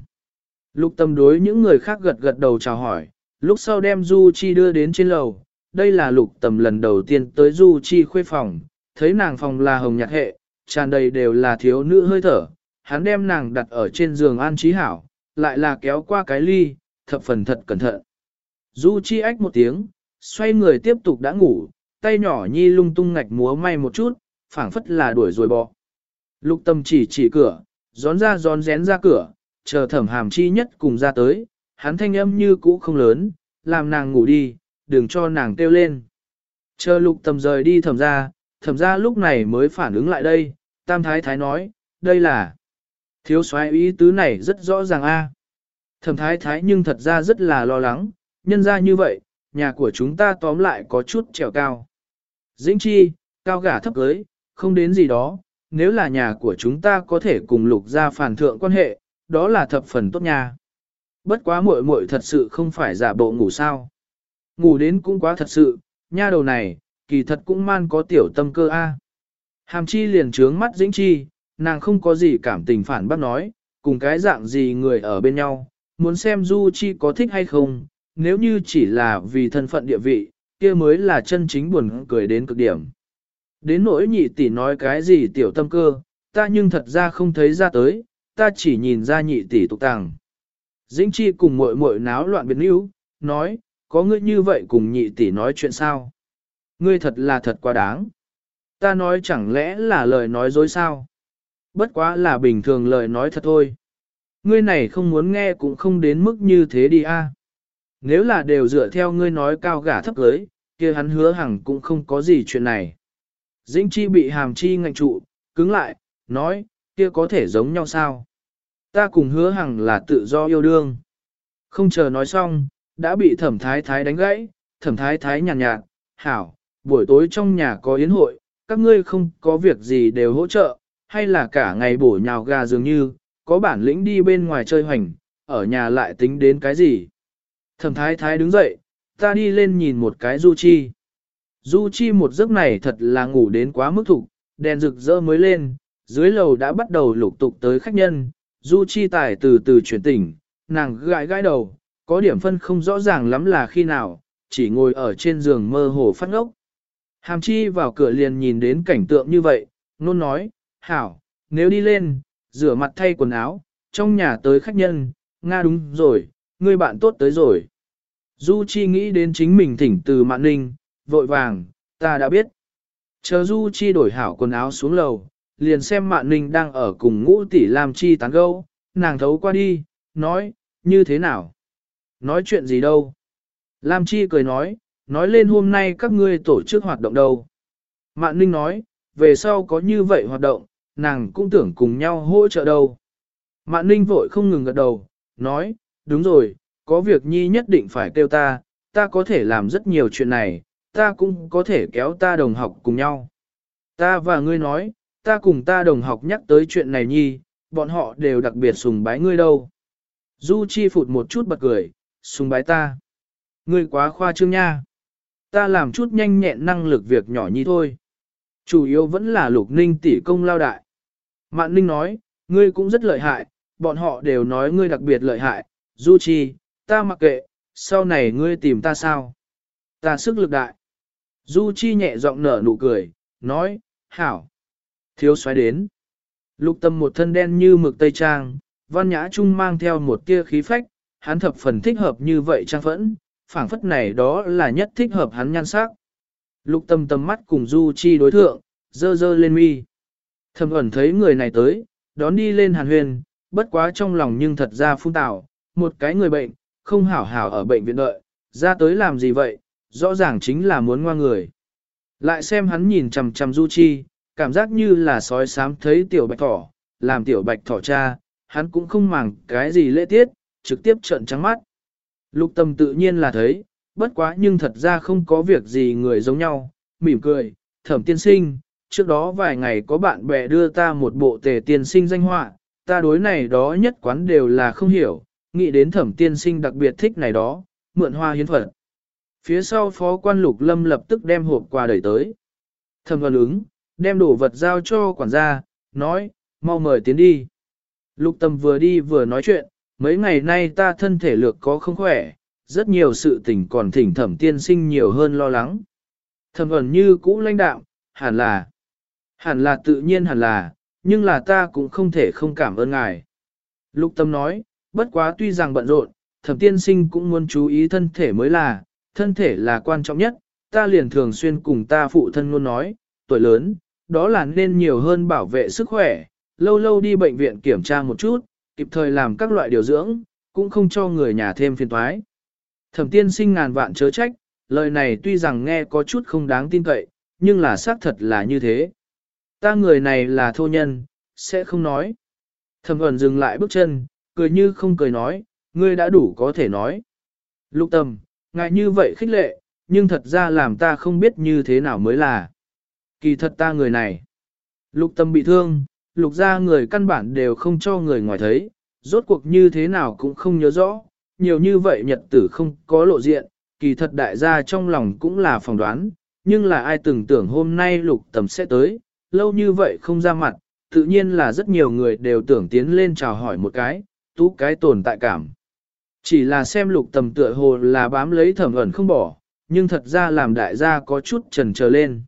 Lục tâm đối những người khác gật gật đầu chào hỏi, lúc sau đem Du Chi đưa đến trên lầu. Đây là lục tầm lần đầu tiên tới Du Chi khuê phòng, thấy nàng phòng là hồng nhạt hệ, tràn đầy đều là thiếu nữ hơi thở. Hắn đem nàng đặt ở trên giường an trí hảo, lại là kéo qua cái ly, thập phần thật cẩn thận. Du Chi ách một tiếng, xoay người tiếp tục đã ngủ, tay nhỏ nhi lung tung ngạch múa may một chút, phảng phất là đuổi rồi bỏ. Lục tâm chỉ chỉ cửa, gión ra gión rén ra cửa, chờ thẩm hàm chi nhất cùng ra tới, hắn thanh âm như cũ không lớn, làm nàng ngủ đi, đừng cho nàng kêu lên. Chờ lục tâm rời đi thẩm ra, thẩm ra lúc này mới phản ứng lại đây, tam thái thái nói, đây là thiếu soái ý tứ này rất rõ ràng a. À. Thẩm thái thái nhưng thật ra rất là lo lắng, nhân ra như vậy, nhà của chúng ta tóm lại có chút trèo cao. Dĩnh chi, cao gả thấp cưới, không đến gì đó, nếu là nhà của chúng ta có thể cùng lục ra phản thượng quan hệ, đó là thập phần tốt nha. Bất quá muội muội thật sự không phải giả bộ ngủ sao. Ngủ đến cũng quá thật sự, nha đầu này, kỳ thật cũng man có tiểu tâm cơ a. Hàm chi liền trướng mắt dĩnh chi, nàng không có gì cảm tình phản bác nói, cùng cái dạng gì người ở bên nhau, muốn xem du chi có thích hay không, nếu như chỉ là vì thân phận địa vị, kia mới là chân chính buồn cười đến cực điểm. Đến nỗi nhị tỷ nói cái gì tiểu tâm cơ, ta nhưng thật ra không thấy ra tới, ta chỉ nhìn ra nhị tỷ tục tàng. Dĩnh chi cùng muội muội náo loạn biến yếu, nói, có ngươi như vậy cùng nhị tỷ nói chuyện sao? Ngươi thật là thật quá đáng. Ta nói chẳng lẽ là lời nói dối sao? bất quá là bình thường lời nói thật thôi. Ngươi này không muốn nghe cũng không đến mức như thế đi a. Nếu là đều dựa theo ngươi nói cao gả thấp cưới, kia hắn hứa hằng cũng không có gì chuyện này. Dĩnh chi bị hàm chi ngạnh trụ, cứng lại, nói, kia có thể giống nhau sao? Ta cùng hứa hằng là tự do yêu đương. Không chờ nói xong, đã bị thẩm thái thái đánh gãy, thẩm thái thái nhàn nhạt, nhạt, hảo, buổi tối trong nhà có yến hội, các ngươi không có việc gì đều hỗ trợ, hay là cả ngày bổ nhào gà dường như, có bản lĩnh đi bên ngoài chơi hoành, ở nhà lại tính đến cái gì. Thẩm thái thái đứng dậy, ta đi lên nhìn một cái du chi. Du chi một giấc này thật là ngủ đến quá mức thục, đèn rực rỡ mới lên, dưới lầu đã bắt đầu lục tục tới khách nhân, du chi tài từ từ chuyển tỉnh, nàng gãi gãi đầu, có điểm phân không rõ ràng lắm là khi nào, chỉ ngồi ở trên giường mơ hồ phát ngốc. Hàm chi vào cửa liền nhìn đến cảnh tượng như vậy, nôn nói, hảo, nếu đi lên, rửa mặt thay quần áo, trong nhà tới khách nhân, Nga đúng rồi, người bạn tốt tới rồi. Du Chi nghĩ đến chính mình thỉnh từ Mạn Ninh, vội vàng, ta đã biết. Chờ Du Chi đổi hảo quần áo xuống lầu, liền xem Mạn Ninh đang ở cùng ngũ tỷ Lam Chi tán gẫu, nàng thấu qua đi, nói, như thế nào? Nói chuyện gì đâu? Lam Chi cười nói, nói lên hôm nay các ngươi tổ chức hoạt động đâu. Mạn Ninh nói, về sau có như vậy hoạt động, nàng cũng tưởng cùng nhau hỗ trợ đâu. Mạn Ninh vội không ngừng gật đầu, nói, đúng rồi, có việc nhi nhất định phải kêu ta, ta có thể làm rất nhiều chuyện này, ta cũng có thể kéo ta đồng học cùng nhau. Ta và ngươi nói, ta cùng ta đồng học nhắc tới chuyện này nhi, bọn họ đều đặc biệt sùng bái ngươi đâu. Du Chi phụt một chút bật cười, sùng bái ta. Ngươi quá khoa trương nha. Ta làm chút nhanh nhẹn năng lực việc nhỏ nhi thôi. Chủ yếu vẫn là lục ninh tỷ công lao đại. Mạn ninh nói, ngươi cũng rất lợi hại, bọn họ đều nói ngươi đặc biệt lợi hại. Du Chi, ta mặc kệ, sau này ngươi tìm ta sao? Ta sức lực đại. Du Chi nhẹ giọng nở nụ cười, nói, hảo. Thiếu xoáy đến. Lục tâm một thân đen như mực tây trang, văn nhã trung mang theo một tia khí phách, hắn thập phần thích hợp như vậy trang phẫn, phảng phất này đó là nhất thích hợp hắn nhan sắc. Lục tâm tầm mắt cùng Du Chi đối thượng, dơ dơ lên mi. Thầm ẩn thấy người này tới, đón đi lên hàn huyền, bất quá trong lòng nhưng thật ra phun tạo, một cái người bệnh, không hảo hảo ở bệnh viện đợi, ra tới làm gì vậy, rõ ràng chính là muốn ngoa người. Lại xem hắn nhìn chằm chằm Du Chi, cảm giác như là sói sám thấy tiểu bạch thỏ, làm tiểu bạch thỏ cha, hắn cũng không màng cái gì lễ tiết, trực tiếp trợn trắng mắt. Lục tâm tự nhiên là thấy, bất quá nhưng thật ra không có việc gì người giống nhau, mỉm cười, thẩm tiên sinh, trước đó vài ngày có bạn bè đưa ta một bộ tề tiên sinh danh họa, ta đối này đó nhất quán đều là không hiểu, nghĩ đến thẩm tiên sinh đặc biệt thích này đó, mượn hoa hiến phật. Phía sau phó quan lục lâm lập tức đem hộp quà đẩy tới. Thẩm văn ứng, đem đồ vật giao cho quản gia, nói, mau mời tiến đi. Lục tâm vừa đi vừa nói chuyện, mấy ngày nay ta thân thể lược có không khỏe, rất nhiều sự tình còn thỉnh thẩm tiên sinh nhiều hơn lo lắng. Thẩm ẩn như cũ lãnh đạo, hẳn là, hẳn là tự nhiên hẳn là, nhưng là ta cũng không thể không cảm ơn ngài. Lục tâm nói, bất quá tuy rằng bận rộn, thẩm tiên sinh cũng muốn chú ý thân thể mới là, thân thể là quan trọng nhất, ta liền thường xuyên cùng ta phụ thân luôn nói, tuổi lớn, đó là nên nhiều hơn bảo vệ sức khỏe, lâu lâu đi bệnh viện kiểm tra một chút, kịp thời làm các loại điều dưỡng, cũng không cho người nhà thêm phiền toái. Thẩm tiên sinh ngàn vạn chớ trách, lời này tuy rằng nghe có chút không đáng tin cậy, nhưng là xác thật là như thế. Ta người này là thô nhân, sẽ không nói. Thẩm ẩn dừng lại bước chân, cười như không cười nói, ngươi đã đủ có thể nói. Lục tâm, ngại như vậy khích lệ, nhưng thật ra làm ta không biết như thế nào mới là. Kỳ thật ta người này. Lục tâm bị thương, lục ra người căn bản đều không cho người ngoài thấy, rốt cuộc như thế nào cũng không nhớ rõ, nhiều như vậy nhật tử không có lộ diện, kỳ thật đại gia trong lòng cũng là phỏng đoán, nhưng là ai từng tưởng hôm nay lục tầm sẽ tới, lâu như vậy không ra mặt, tự nhiên là rất nhiều người đều tưởng tiến lên chào hỏi một cái, tú cái tồn tại cảm. Chỉ là xem lục tầm tựa hồ là bám lấy thẩm ẩn không bỏ, nhưng thật ra làm đại gia có chút trần trở lên.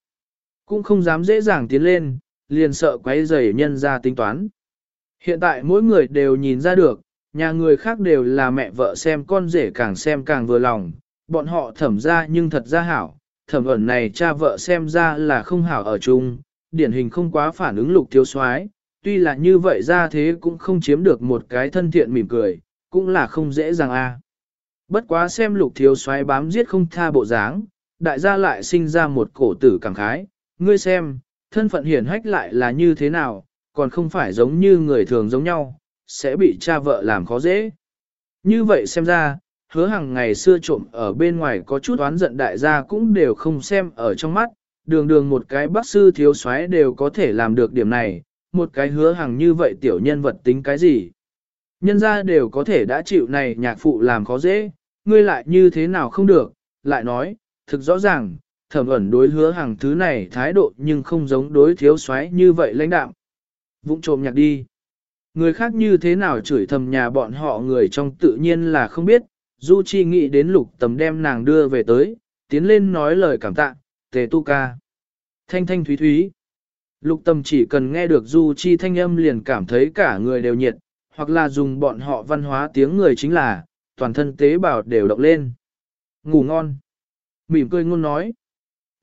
Cũng không dám dễ dàng tiến lên, liền sợ quấy rầy nhân ra tính toán. Hiện tại mỗi người đều nhìn ra được, nhà người khác đều là mẹ vợ xem con rể càng xem càng vừa lòng, bọn họ thẩm ra nhưng thật ra hảo, thẩm ẩn này cha vợ xem ra là không hảo ở chung, điển hình không quá phản ứng lục thiếu soái tuy là như vậy ra thế cũng không chiếm được một cái thân thiện mỉm cười, cũng là không dễ dàng a. Bất quá xem lục thiếu soái bám giết không tha bộ dáng, đại gia lại sinh ra một cổ tử cảm khái, ngươi xem, thân phận hiển hách lại là như thế nào, còn không phải giống như người thường giống nhau, sẽ bị cha vợ làm khó dễ. Như vậy xem ra, hứa hàng ngày xưa trộm ở bên ngoài có chút oán giận đại gia cũng đều không xem ở trong mắt, đường đường một cái bác sư thiếu soái đều có thể làm được điểm này, một cái hứa hàng như vậy tiểu nhân vật tính cái gì. Nhân gia đều có thể đã chịu này nhạc phụ làm khó dễ, ngươi lại như thế nào không được, lại nói, thực rõ ràng, thẩm ẩn đối hứa hàng thứ này thái độ nhưng không giống đối thiếu soái như vậy lãnh đạm. Vũng trộm nhạc đi. Người khác như thế nào chửi thầm nhà bọn họ người trong tự nhiên là không biết, Du Chi nghĩ đến lục tầm đem nàng đưa về tới, tiến lên nói lời cảm tạ, tề tu ca. Thanh thanh thúy thúy. Lục tầm chỉ cần nghe được Du Chi thanh âm liền cảm thấy cả người đều nhiệt, hoặc là dùng bọn họ văn hóa tiếng người chính là, toàn thân tế bào đều động lên. Ngủ ngon. Mỉm cười ngôn nói.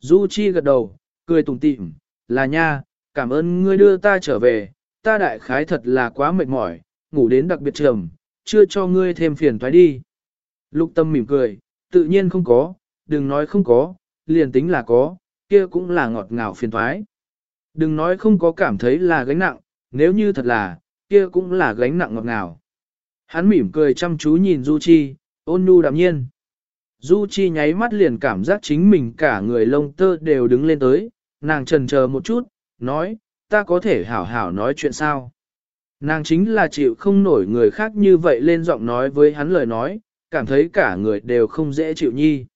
Du Chi gật đầu, cười tủm tỉm, là nha, cảm ơn ngươi đưa ta trở về, ta đại khái thật là quá mệt mỏi, ngủ đến đặc biệt trầm, chưa cho ngươi thêm phiền toái đi. Lục tâm mỉm cười, tự nhiên không có, đừng nói không có, liền tính là có, kia cũng là ngọt ngào phiền toái. Đừng nói không có cảm thấy là gánh nặng, nếu như thật là, kia cũng là gánh nặng ngọt ngào. Hắn mỉm cười chăm chú nhìn Du Chi, ôn nhu đạm nhiên. Du Chi nháy mắt liền cảm giác chính mình cả người lông tơ đều đứng lên tới, nàng trần chờ một chút, nói, ta có thể hảo hảo nói chuyện sao? Nàng chính là chịu không nổi người khác như vậy lên giọng nói với hắn lời nói, cảm thấy cả người đều không dễ chịu nhi.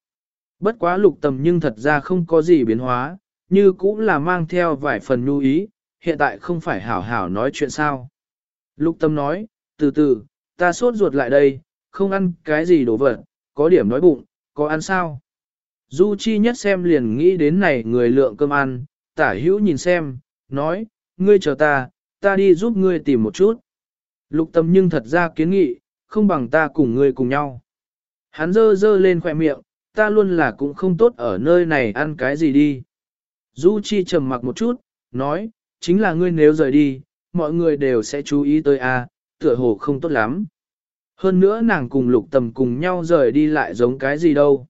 Bất quá lục tầm nhưng thật ra không có gì biến hóa, như cũng là mang theo vài phần nhu ý, hiện tại không phải hảo hảo nói chuyện sao. Lục tâm nói, từ từ, ta sốt ruột lại đây, không ăn cái gì đồ vật, có điểm nói bụng, có ăn sao? Du Chi nhất xem liền nghĩ đến này người lượng cơm ăn, tả hữu nhìn xem, nói, ngươi chờ ta, ta đi giúp ngươi tìm một chút. Lục tâm nhưng thật ra kiến nghị, không bằng ta cùng ngươi cùng nhau. Hắn dơ dơ lên khỏe miệng, ta luôn là cũng không tốt ở nơi này ăn cái gì đi. Du Chi trầm mặc một chút, nói, chính là ngươi nếu rời đi, mọi người đều sẽ chú ý tới a, tựa hồ không tốt lắm. Hơn nữa nàng cùng lục tầm cùng nhau rời đi lại giống cái gì đâu.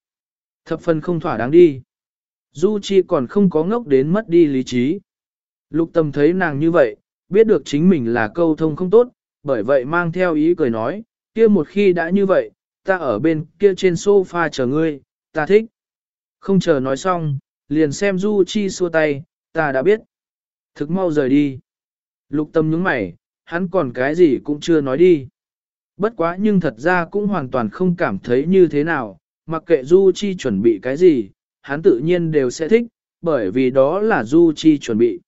Thập phần không thỏa đáng đi. Du Chi còn không có ngốc đến mất đi lý trí. Lục tầm thấy nàng như vậy, biết được chính mình là câu thông không tốt, bởi vậy mang theo ý cười nói, kia một khi đã như vậy, ta ở bên kia trên sofa chờ ngươi, ta thích. Không chờ nói xong, liền xem Du Chi xua tay, ta đã biết. Thực mau rời đi. Lục tâm nhướng mày, hắn còn cái gì cũng chưa nói đi. Bất quá nhưng thật ra cũng hoàn toàn không cảm thấy như thế nào, mặc kệ Du Chi chuẩn bị cái gì, hắn tự nhiên đều sẽ thích, bởi vì đó là Du Chi chuẩn bị.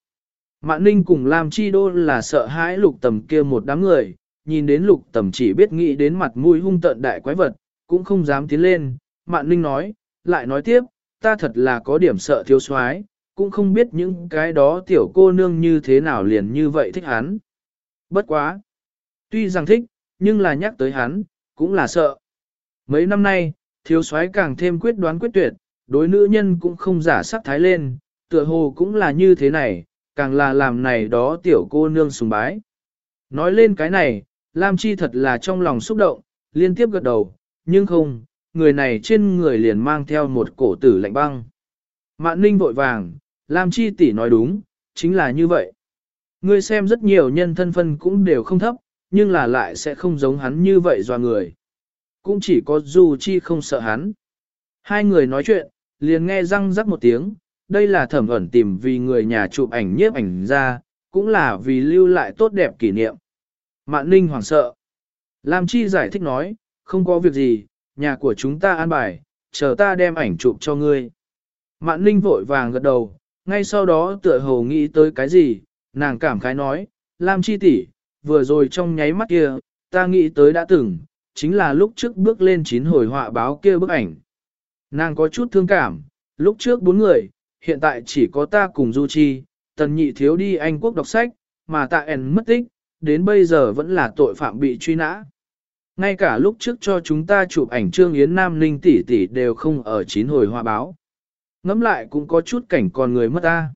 Mạn Ninh cùng Lam Chi Đô là sợ hãi lục tầm kia một đám người, nhìn đến lục tầm chỉ biết nghĩ đến mặt mũi hung tợn đại quái vật, cũng không dám tiến lên. Mạn Ninh nói, lại nói tiếp, ta thật là có điểm sợ thiếu soái, cũng không biết những cái đó tiểu cô nương như thế nào liền như vậy thích hắn. Bất quá. Tuy rằng thích, nhưng là nhắc tới hắn, cũng là sợ. Mấy năm nay, thiếu soái càng thêm quyết đoán quyết tuyệt, đối nữ nhân cũng không giả sắc thái lên, tựa hồ cũng là như thế này, càng là làm này đó tiểu cô nương sùng bái. Nói lên cái này, Lam Chi thật là trong lòng xúc động, liên tiếp gật đầu, nhưng không, người này trên người liền mang theo một cổ tử lạnh băng. Mạn ninh vội vàng, Lam Chi tỷ nói đúng, chính là như vậy. Ngươi xem rất nhiều nhân thân phân cũng đều không thấp, nhưng là lại sẽ không giống hắn như vậy do người. Cũng chỉ có Du Chi không sợ hắn. Hai người nói chuyện, liền nghe răng rắc một tiếng, đây là thẩm ẩn tìm vì người nhà chụp ảnh nhiếp ảnh ra, cũng là vì lưu lại tốt đẹp kỷ niệm. Mạn Ninh hoảng sợ. Lam Chi giải thích nói, không có việc gì, nhà của chúng ta an bài, chờ ta đem ảnh chụp cho ngươi. Mạn Ninh vội vàng gật đầu, ngay sau đó tựa hồ nghĩ tới cái gì, nàng cảm khái nói, Lam Chi tỷ, vừa rồi trong nháy mắt kia, ta nghĩ tới đã từng, chính là lúc trước bước lên chín hồi họa báo kia bức ảnh. Nàng có chút thương cảm, lúc trước bốn người, hiện tại chỉ có ta cùng Du Chi, tần nhị thiếu đi Anh quốc đọc sách, mà tạ ẻn mất tích, đến bây giờ vẫn là tội phạm bị truy nã. Ngay cả lúc trước cho chúng ta chụp ảnh Trương Yến Nam Ninh tỷ tỷ đều không ở chín hồi hoa báo. Ngắm lại cũng có chút cảnh còn người mất ta.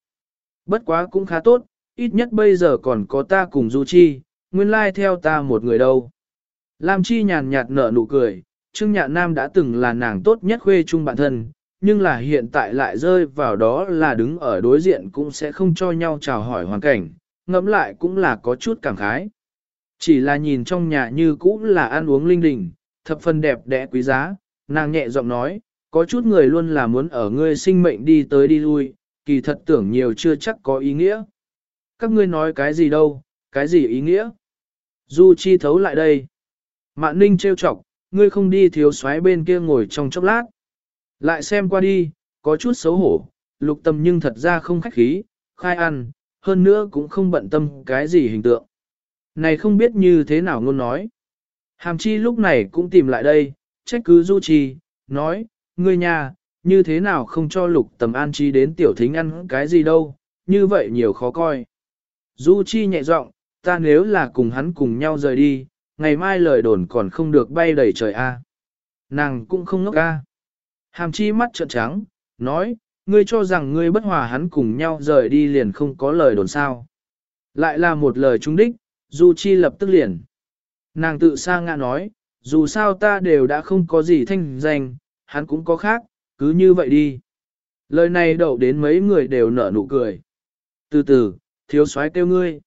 Bất quá cũng khá tốt, ít nhất bây giờ còn có ta cùng Du Chi, nguyên lai theo ta một người đâu. Lam Chi nhàn nhạt nở nụ cười, Trương Nhạn Nam đã từng là nàng tốt nhất khuê chung bạn thân, nhưng là hiện tại lại rơi vào đó là đứng ở đối diện cũng sẽ không cho nhau chào hỏi hoàn cảnh, ngẫm lại cũng là có chút cảm khái. Chỉ là nhìn trong nhà như cũ là ăn uống linh đình, thập phần đẹp đẽ quý giá, nàng nhẹ giọng nói, có chút người luôn là muốn ở ngươi sinh mệnh đi tới đi lui, kỳ thật tưởng nhiều chưa chắc có ý nghĩa. Các ngươi nói cái gì đâu, cái gì ý nghĩa? Du Chi thấu lại đây. Mạn Ninh trêu chọc, ngươi không đi thiếu soái bên kia ngồi trong chốc lát. Lại xem qua đi, có chút xấu hổ, lục tâm nhưng thật ra không khách khí, khai ăn, hơn nữa cũng không bận tâm cái gì hình tượng. Này không biết như thế nào ngôn nói. Hàm chi lúc này cũng tìm lại đây, trách cứ Du Chi, nói, ngươi nhà, như thế nào không cho lục tầm an chi đến tiểu thính ăn cái gì đâu, như vậy nhiều khó coi. Du Chi nhẹ giọng, ta nếu là cùng hắn cùng nhau rời đi, ngày mai lời đồn còn không được bay đầy trời a. Nàng cũng không ngốc a. Hàm chi mắt trợn trắng, nói, ngươi cho rằng ngươi bất hòa hắn cùng nhau rời đi liền không có lời đồn sao. Lại là một lời trung đích, Du Chi lập tức liền. Nàng tự sa ngạ nói, dù sao ta đều đã không có gì thanh danh, hắn cũng có khác, cứ như vậy đi. Lời này đậu đến mấy người đều nở nụ cười. Từ từ, thiếu soái kêu ngươi.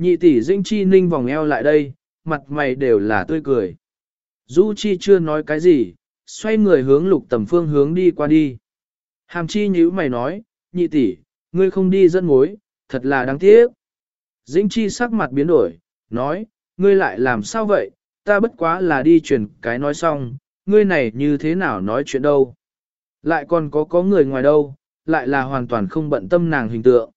Nhị tỷ Dĩnh chi ninh vòng eo lại đây, mặt mày đều là tươi cười. Du chi chưa nói cái gì, xoay người hướng lục tầm phương hướng đi qua đi. Hàm chi nhíu mày nói, nhị tỷ, ngươi không đi dẫn mối, thật là đáng tiếc. Dĩnh chi sắc mặt biến đổi, nói, ngươi lại làm sao vậy, ta bất quá là đi truyền cái nói xong, ngươi này như thế nào nói chuyện đâu. Lại còn có có người ngoài đâu, lại là hoàn toàn không bận tâm nàng hình tượng.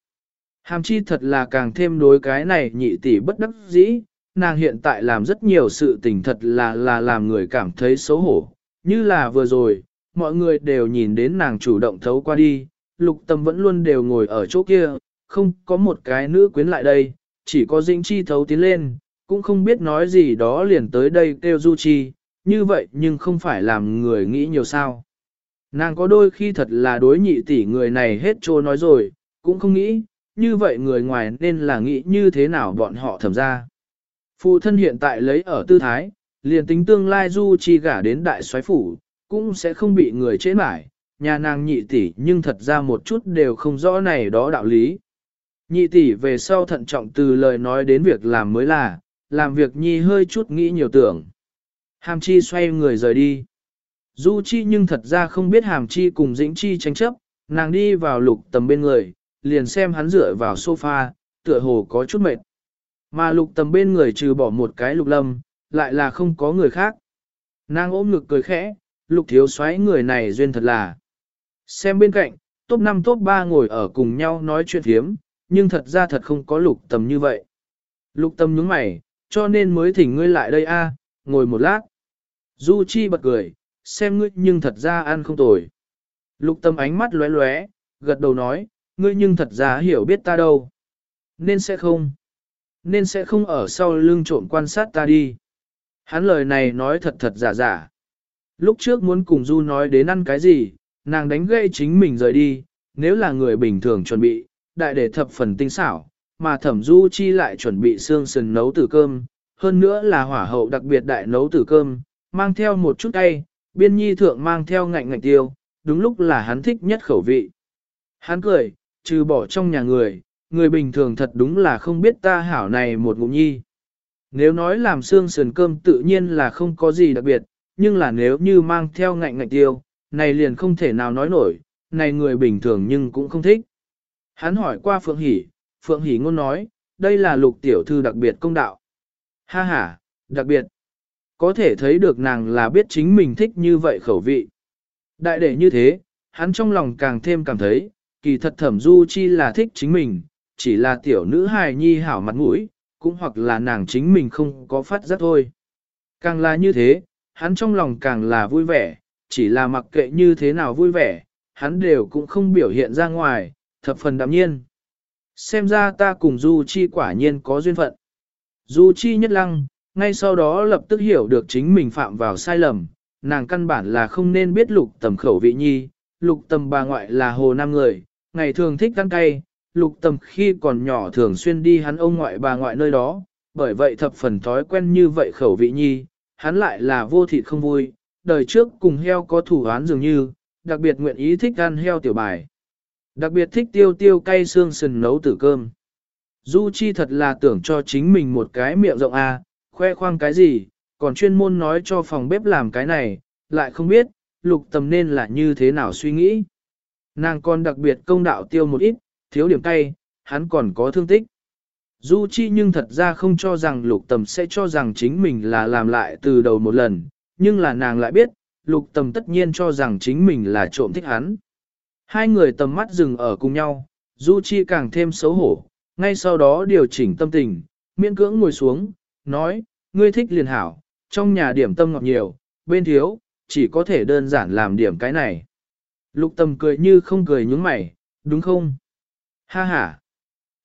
Hàm chi thật là càng thêm đối cái này nhị tỷ bất đắc dĩ, nàng hiện tại làm rất nhiều sự tình thật là là làm người cảm thấy xấu hổ, như là vừa rồi, mọi người đều nhìn đến nàng chủ động thấu qua đi, lục tâm vẫn luôn đều ngồi ở chỗ kia, không có một cái nữ quyến lại đây, chỉ có dĩnh chi thấu tiến lên, cũng không biết nói gì đó liền tới đây kêu du chi, như vậy nhưng không phải làm người nghĩ nhiều sao. Nàng có đôi khi thật là đối nhị tỷ người này hết trô nói rồi, cũng không nghĩ, như vậy người ngoài nên là nghĩ như thế nào bọn họ thầm ra. Phụ thân hiện tại lấy ở tư thái, liền tính tương lai du chi gả đến đại soái phủ, cũng sẽ không bị người chế mải, nhà nàng nhị tỷ nhưng thật ra một chút đều không rõ này đó đạo lý. Nhị tỷ về sau thận trọng từ lời nói đến việc làm mới là, làm việc nhi hơi chút nghĩ nhiều tưởng. Hàm chi xoay người rời đi. Du chi nhưng thật ra không biết hàm chi cùng dĩnh chi tranh chấp, nàng đi vào lục tầm bên người, liền xem hắn dựa vào sofa, tựa hồ có chút mệt. Mà lục tầm bên người trừ bỏ một cái lục lâm, lại là không có người khác. Nàng ôm ngực cười khẽ, lục thiếu xoáy người này duyên thật là. Xem bên cạnh, top 5 top 3 ngồi ở cùng nhau nói chuyện thiếm, nhưng thật ra thật không có lục tầm như vậy. Lục tầm nhướng mày, cho nên mới thỉnh ngươi lại đây a, ngồi một lát. Du Chi bật cười, xem ngươi nhưng thật ra ăn không tồi. Lục tâm ánh mắt lóe lóe, gật đầu nói, ngươi nhưng thật ra hiểu biết ta đâu. Nên sẽ không. Nên sẽ không ở sau lưng trộn quan sát ta đi. Hắn lời này nói thật thật giả giả. Lúc trước muốn cùng Du nói đến ăn cái gì, nàng đánh gây chính mình rời đi, nếu là người bình thường chuẩn bị, đại để thập phần tinh xảo, mà thẩm Du chi lại chuẩn bị xương sườn nấu tử cơm, hơn nữa là hỏa hậu đặc biệt đại nấu tử cơm, mang theo một chút tay, biên nhi thượng mang theo ngạnh ngạnh tiêu, đúng lúc là hắn thích nhất khẩu vị. Hắn cười, trừ bỏ trong nhà người, người bình thường thật đúng là không biết ta hảo này một ngụm nhi. Nếu nói làm xương sườn cơm tự nhiên là không có gì đặc biệt, nhưng là nếu như mang theo ngạnh ngạnh tiêu, này liền không thể nào nói nổi, này người bình thường nhưng cũng không thích. Hắn hỏi qua Phượng Hỷ, Phượng Hỷ ngôn nói, đây là lục tiểu thư đặc biệt công đạo. Ha ha, đặc biệt. Có thể thấy được nàng là biết chính mình thích như vậy khẩu vị. Đại để như thế, hắn trong lòng càng thêm cảm thấy, kỳ thật thẩm du chi là thích chính mình, chỉ là tiểu nữ hài nhi hảo mặt mũi, cũng hoặc là nàng chính mình không có phát giác thôi. Càng là như thế, hắn trong lòng càng là vui vẻ, chỉ là mặc kệ như thế nào vui vẻ, hắn đều cũng không biểu hiện ra ngoài, thập phần đạm nhiên. Xem ra ta cùng Du Chi quả nhiên có duyên phận. Du Chi nhất lăng, ngay sau đó lập tức hiểu được chính mình phạm vào sai lầm, nàng căn bản là không nên biết lục tầm khẩu vị nhi, lục tầm bà ngoại là hồ nam người, ngày thường thích ăn cay, lục tầm khi còn nhỏ thường xuyên đi hắn ông ngoại bà ngoại nơi đó, bởi vậy thập phần thói quen như vậy khẩu vị nhi, hắn lại là vô thịt không vui, đời trước cùng heo có thủ án dường như, đặc biệt nguyện ý thích ăn heo tiểu bài. Đặc biệt thích tiêu tiêu cay xương sườn nấu tử cơm. Du Chi thật là tưởng cho chính mình một cái miệng rộng a, à, khoe khoang cái gì, còn chuyên môn nói cho phòng bếp làm cái này, lại không biết, lục tầm nên là như thế nào suy nghĩ. Nàng còn đặc biệt công đạo tiêu một ít, thiếu điểm cay, hắn còn có thương tích. Du Chi nhưng thật ra không cho rằng lục tầm sẽ cho rằng chính mình là làm lại từ đầu một lần, nhưng là nàng lại biết, lục tầm tất nhiên cho rằng chính mình là trộm thích hắn. Hai người tầm mắt dừng ở cùng nhau, Du Chi càng thêm xấu hổ, ngay sau đó điều chỉnh tâm tình, miễn cưỡng ngồi xuống, nói, ngươi thích liền hảo, trong nhà điểm tâm ngọt nhiều, bên thiếu, chỉ có thể đơn giản làm điểm cái này. Lục tầm cười như không cười nhướng mày, đúng không? Ha ha!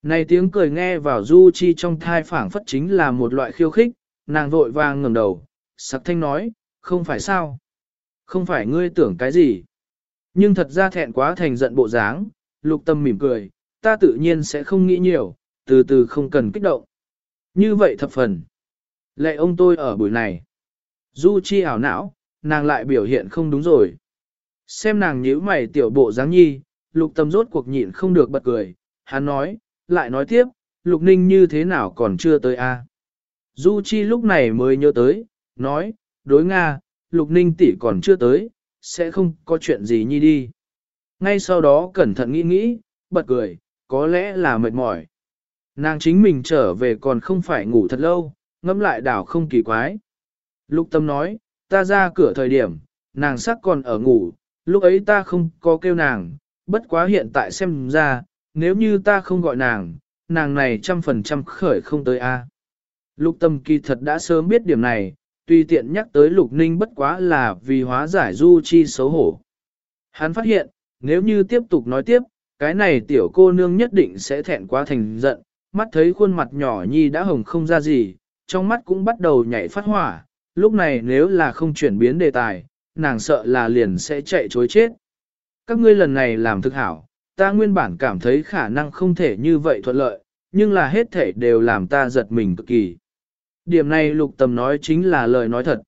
Này tiếng cười nghe vào Du Chi trong thai phảng phất chính là một loại khiêu khích, nàng vội vàng ngẩng đầu, sặc thanh nói, không phải sao? Không phải ngươi tưởng cái gì? Nhưng thật ra thẹn quá thành giận bộ dáng, lục tâm mỉm cười, ta tự nhiên sẽ không nghĩ nhiều, từ từ không cần kích động. Như vậy thập phần. Lệ ông tôi ở buổi này. Du Chi ảo não, nàng lại biểu hiện không đúng rồi. Xem nàng nhíu mày tiểu bộ dáng nhi, lục tâm rốt cuộc nhịn không được bật cười, hắn nói, lại nói tiếp, lục ninh như thế nào còn chưa tới a? Du Chi lúc này mới nhớ tới, nói, đối Nga, lục ninh tỷ còn chưa tới, sẽ không có chuyện gì nhi đi. Ngay sau đó cẩn thận nghĩ nghĩ, bật cười, có lẽ là mệt mỏi. Nàng chính mình trở về còn không phải ngủ thật lâu, ngẫm lại đảo không kỳ quái. Lục tâm nói, ta ra cửa thời điểm, nàng sắc còn ở ngủ, lúc ấy ta không có kêu nàng, bất quá hiện tại xem ra, nếu như ta không gọi nàng, nàng này trăm phần trăm khởi không tới a. Lục tâm kỳ thật đã sớm biết điểm này, tùy tiện nhắc tới lục ninh bất quá là vì hóa giải du chi xấu hổ. Hắn phát hiện, nếu như tiếp tục nói tiếp, cái này tiểu cô nương nhất định sẽ thẹn quá thành giận, mắt thấy khuôn mặt nhỏ nhi đã hồng không ra gì, trong mắt cũng bắt đầu nhảy phát hỏa, lúc này nếu là không chuyển biến đề tài, nàng sợ là liền sẽ chạy chối chết. Các ngươi lần này làm thực hảo, ta nguyên bản cảm thấy khả năng không thể như vậy thuận lợi, nhưng là hết thể đều làm ta giật mình cực kỳ. Điểm này lục tầm nói chính là lời nói thật.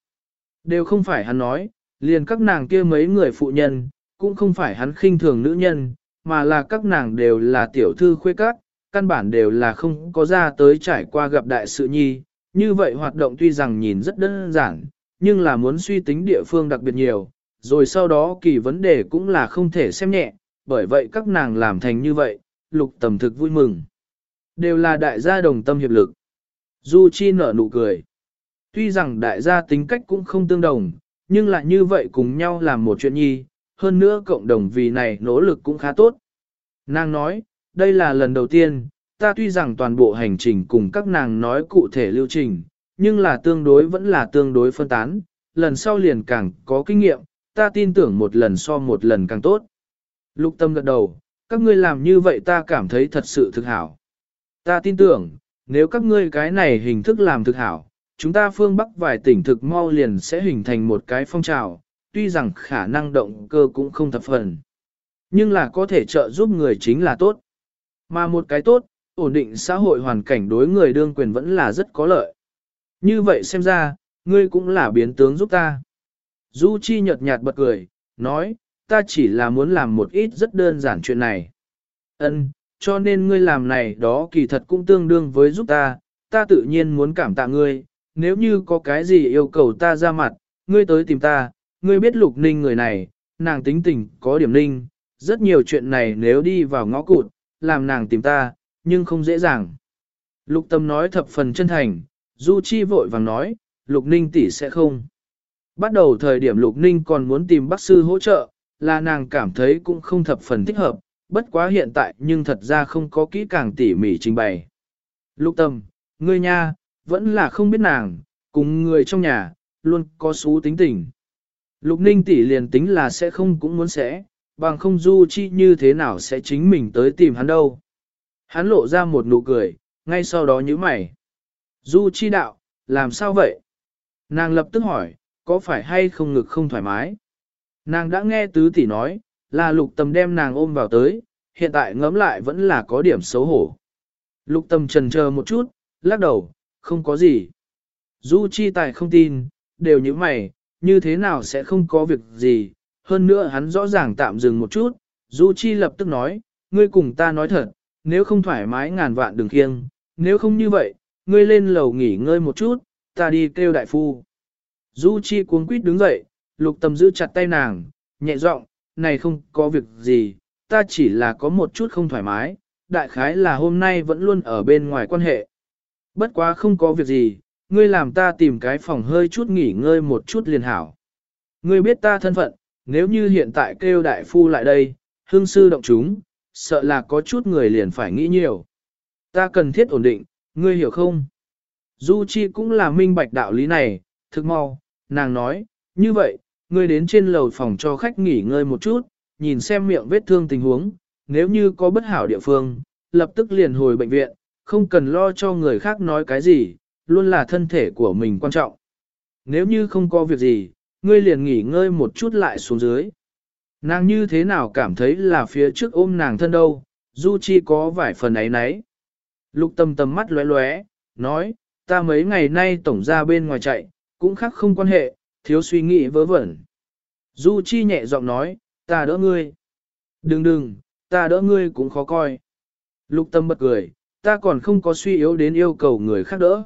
Đều không phải hắn nói, liền các nàng kia mấy người phụ nhân, cũng không phải hắn khinh thường nữ nhân, mà là các nàng đều là tiểu thư khuê các, căn bản đều là không có ra tới trải qua gặp đại sự nhi. Như vậy hoạt động tuy rằng nhìn rất đơn giản, nhưng là muốn suy tính địa phương đặc biệt nhiều, rồi sau đó kỳ vấn đề cũng là không thể xem nhẹ, bởi vậy các nàng làm thành như vậy, lục tầm thực vui mừng. Đều là đại gia đồng tâm hiệp lực. Du Chi nở nụ cười. Tuy rằng đại gia tính cách cũng không tương đồng, nhưng lại như vậy cùng nhau làm một chuyện nhi, hơn nữa cộng đồng vì này nỗ lực cũng khá tốt. Nàng nói, đây là lần đầu tiên, ta tuy rằng toàn bộ hành trình cùng các nàng nói cụ thể lưu trình, nhưng là tương đối vẫn là tương đối phân tán, lần sau liền càng có kinh nghiệm, ta tin tưởng một lần so một lần càng tốt. Lục tâm gật đầu, các ngươi làm như vậy ta cảm thấy thật sự thực hảo. Ta tin tưởng, nếu các ngươi cái này hình thức làm thực hảo, chúng ta phương Bắc vài tỉnh thực mau liền sẽ hình thành một cái phong trào, tuy rằng khả năng động cơ cũng không thập phần. Nhưng là có thể trợ giúp người chính là tốt. Mà một cái tốt, ổn định xã hội hoàn cảnh đối người đương quyền vẫn là rất có lợi. Như vậy xem ra, ngươi cũng là biến tướng giúp ta. Du Chi nhợt nhạt bật cười, nói, ta chỉ là muốn làm một ít rất đơn giản chuyện này. Ân, cho nên ngươi làm này đó kỳ thật cũng tương đương với giúp ta, ta tự nhiên muốn cảm tạ ngươi, nếu như có cái gì yêu cầu ta ra mặt, ngươi tới tìm ta, ngươi biết lục ninh người này, nàng tính tình có điểm ninh, rất nhiều chuyện này nếu đi vào ngõ cụt, làm nàng tìm ta, nhưng không dễ dàng. Lục tâm nói thập phần chân thành, Du Chi vội vàng nói, lục ninh tỷ sẽ không. Bắt đầu thời điểm lục ninh còn muốn tìm bác sư hỗ trợ, là nàng cảm thấy cũng không thập phần thích hợp, bất quá hiện tại nhưng thật ra không có kỹ càng tỉ mỉ trình bày. Lục tâm, ngươi nha, vẫn là không biết nàng, cùng người trong nhà, luôn có xú tính tình. Lục ninh tỷ liền tính là sẽ không cũng muốn sẽ, bằng không du chi như thế nào sẽ chính mình tới tìm hắn đâu. Hắn lộ ra một nụ cười, ngay sau đó nhíu mày. Du chi đạo, làm sao vậy? Nàng lập tức hỏi, có phải hay không ngực không thoải mái? Nàng đã nghe tứ tỷ nói, là lục tầm đem nàng ôm vào tới, hiện tại ngẫm lại vẫn là có điểm xấu hổ. Lục Tầm trần chờ một chút, lắc đầu, không có gì. Du chi tài không tin, đều như mày, như thế nào sẽ không có việc gì. Hơn nữa hắn rõ ràng tạm dừng một chút, Du chi lập tức nói, ngươi cùng ta nói thật, nếu không thoải mái ngàn vạn đừng kiêng, nếu không như vậy, ngươi lên lầu nghỉ ngơi một chút, ta đi kêu đại phu. Du Chi cuống quýt đứng dậy, lục tâm giữ chặt tay nàng, nhẹ giọng, này không có việc gì, ta chỉ là có một chút không thoải mái, đại khái là hôm nay vẫn luôn ở bên ngoài quan hệ. Bất quá không có việc gì, ngươi làm ta tìm cái phòng hơi chút nghỉ ngơi một chút liền hảo. Ngươi biết ta thân phận, nếu như hiện tại kêu đại phu lại đây, hương sư động chúng, sợ là có chút người liền phải nghĩ nhiều. Ta cần thiết ổn định, ngươi hiểu không? Du Chi cũng là minh bạch đạo lý này, thực mau, nàng nói, như vậy, ngươi đến trên lầu phòng cho khách nghỉ ngơi một chút, nhìn xem miệng vết thương tình huống, nếu như có bất hảo địa phương, lập tức liền hồi bệnh viện, không cần lo cho người khác nói cái gì, luôn là thân thể của mình quan trọng. Nếu như không có việc gì, ngươi liền nghỉ ngơi một chút lại xuống dưới. Nàng như thế nào cảm thấy là phía trước ôm nàng thân đâu, Du Chi có vài phần ấy nấy. Lục tâm tầm mắt lóe lóe, nói, ta mấy ngày nay tổng ra bên ngoài chạy, cũng khác không quan hệ, thiếu suy nghĩ vớ vẩn. Du Chi nhẹ giọng nói, ta đỡ ngươi. Đừng đừng, ta đỡ ngươi cũng khó coi. Lục tâm bật cười, ta còn không có suy yếu đến yêu cầu người khác đỡ.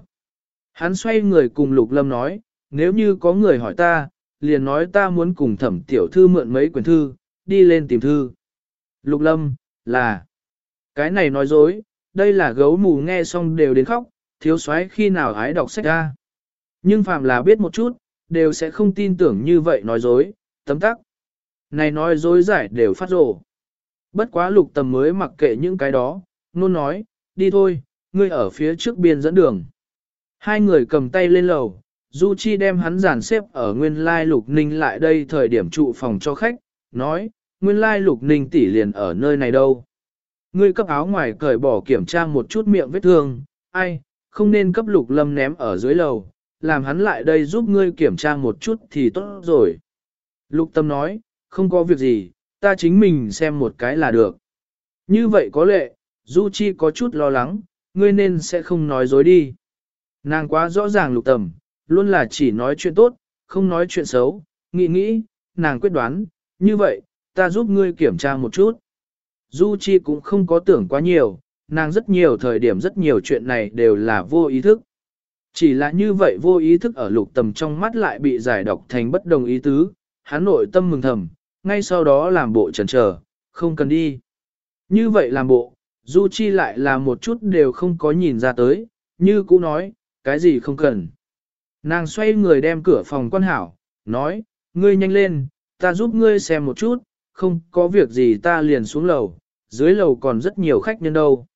Hắn xoay người cùng Lục Lâm nói, nếu như có người hỏi ta, liền nói ta muốn cùng thẩm tiểu thư mượn mấy quyển thư, đi lên tìm thư. Lục Lâm, là, cái này nói dối, đây là gấu mù nghe xong đều đến khóc, thiếu soái khi nào hái đọc sách ra. Nhưng phàm là biết một chút, đều sẽ không tin tưởng như vậy nói dối, tấm tắc. Này nói dối giải đều phát rồ. Bất quá lục tầm mới mặc kệ những cái đó, nôn nói, đi thôi, ngươi ở phía trước biên dẫn đường. Hai người cầm tay lên lầu, Du Chi đem hắn giàn xếp ở nguyên lai lục ninh lại đây thời điểm trụ phòng cho khách, nói, nguyên lai lục ninh tỷ liền ở nơi này đâu. Ngươi cấp áo ngoài cởi bỏ kiểm tra một chút miệng vết thương, ai, không nên cấp lục lâm ném ở dưới lầu, làm hắn lại đây giúp ngươi kiểm tra một chút thì tốt rồi. Lục tâm nói, không có việc gì, ta chính mình xem một cái là được. Như vậy có lệ, Du Chi có chút lo lắng, ngươi nên sẽ không nói dối đi. Nàng quá rõ ràng lục tầm, luôn là chỉ nói chuyện tốt, không nói chuyện xấu, nghĩ nghĩ, nàng quyết đoán, như vậy, ta giúp ngươi kiểm tra một chút. Du Chi cũng không có tưởng quá nhiều, nàng rất nhiều thời điểm rất nhiều chuyện này đều là vô ý thức. Chỉ là như vậy vô ý thức ở lục tầm trong mắt lại bị giải độc thành bất đồng ý tứ, hắn nội tâm mừng thầm, ngay sau đó làm bộ chần chờ, không cần đi. Như vậy làm bộ, Du Chi lại là một chút đều không có nhìn ra tới, như cũ nói, cái gì không cần. Nàng xoay người đem cửa phòng quan hảo, nói, ngươi nhanh lên, ta giúp ngươi xem một chút, không có việc gì ta liền xuống lầu, dưới lầu còn rất nhiều khách nhân đâu.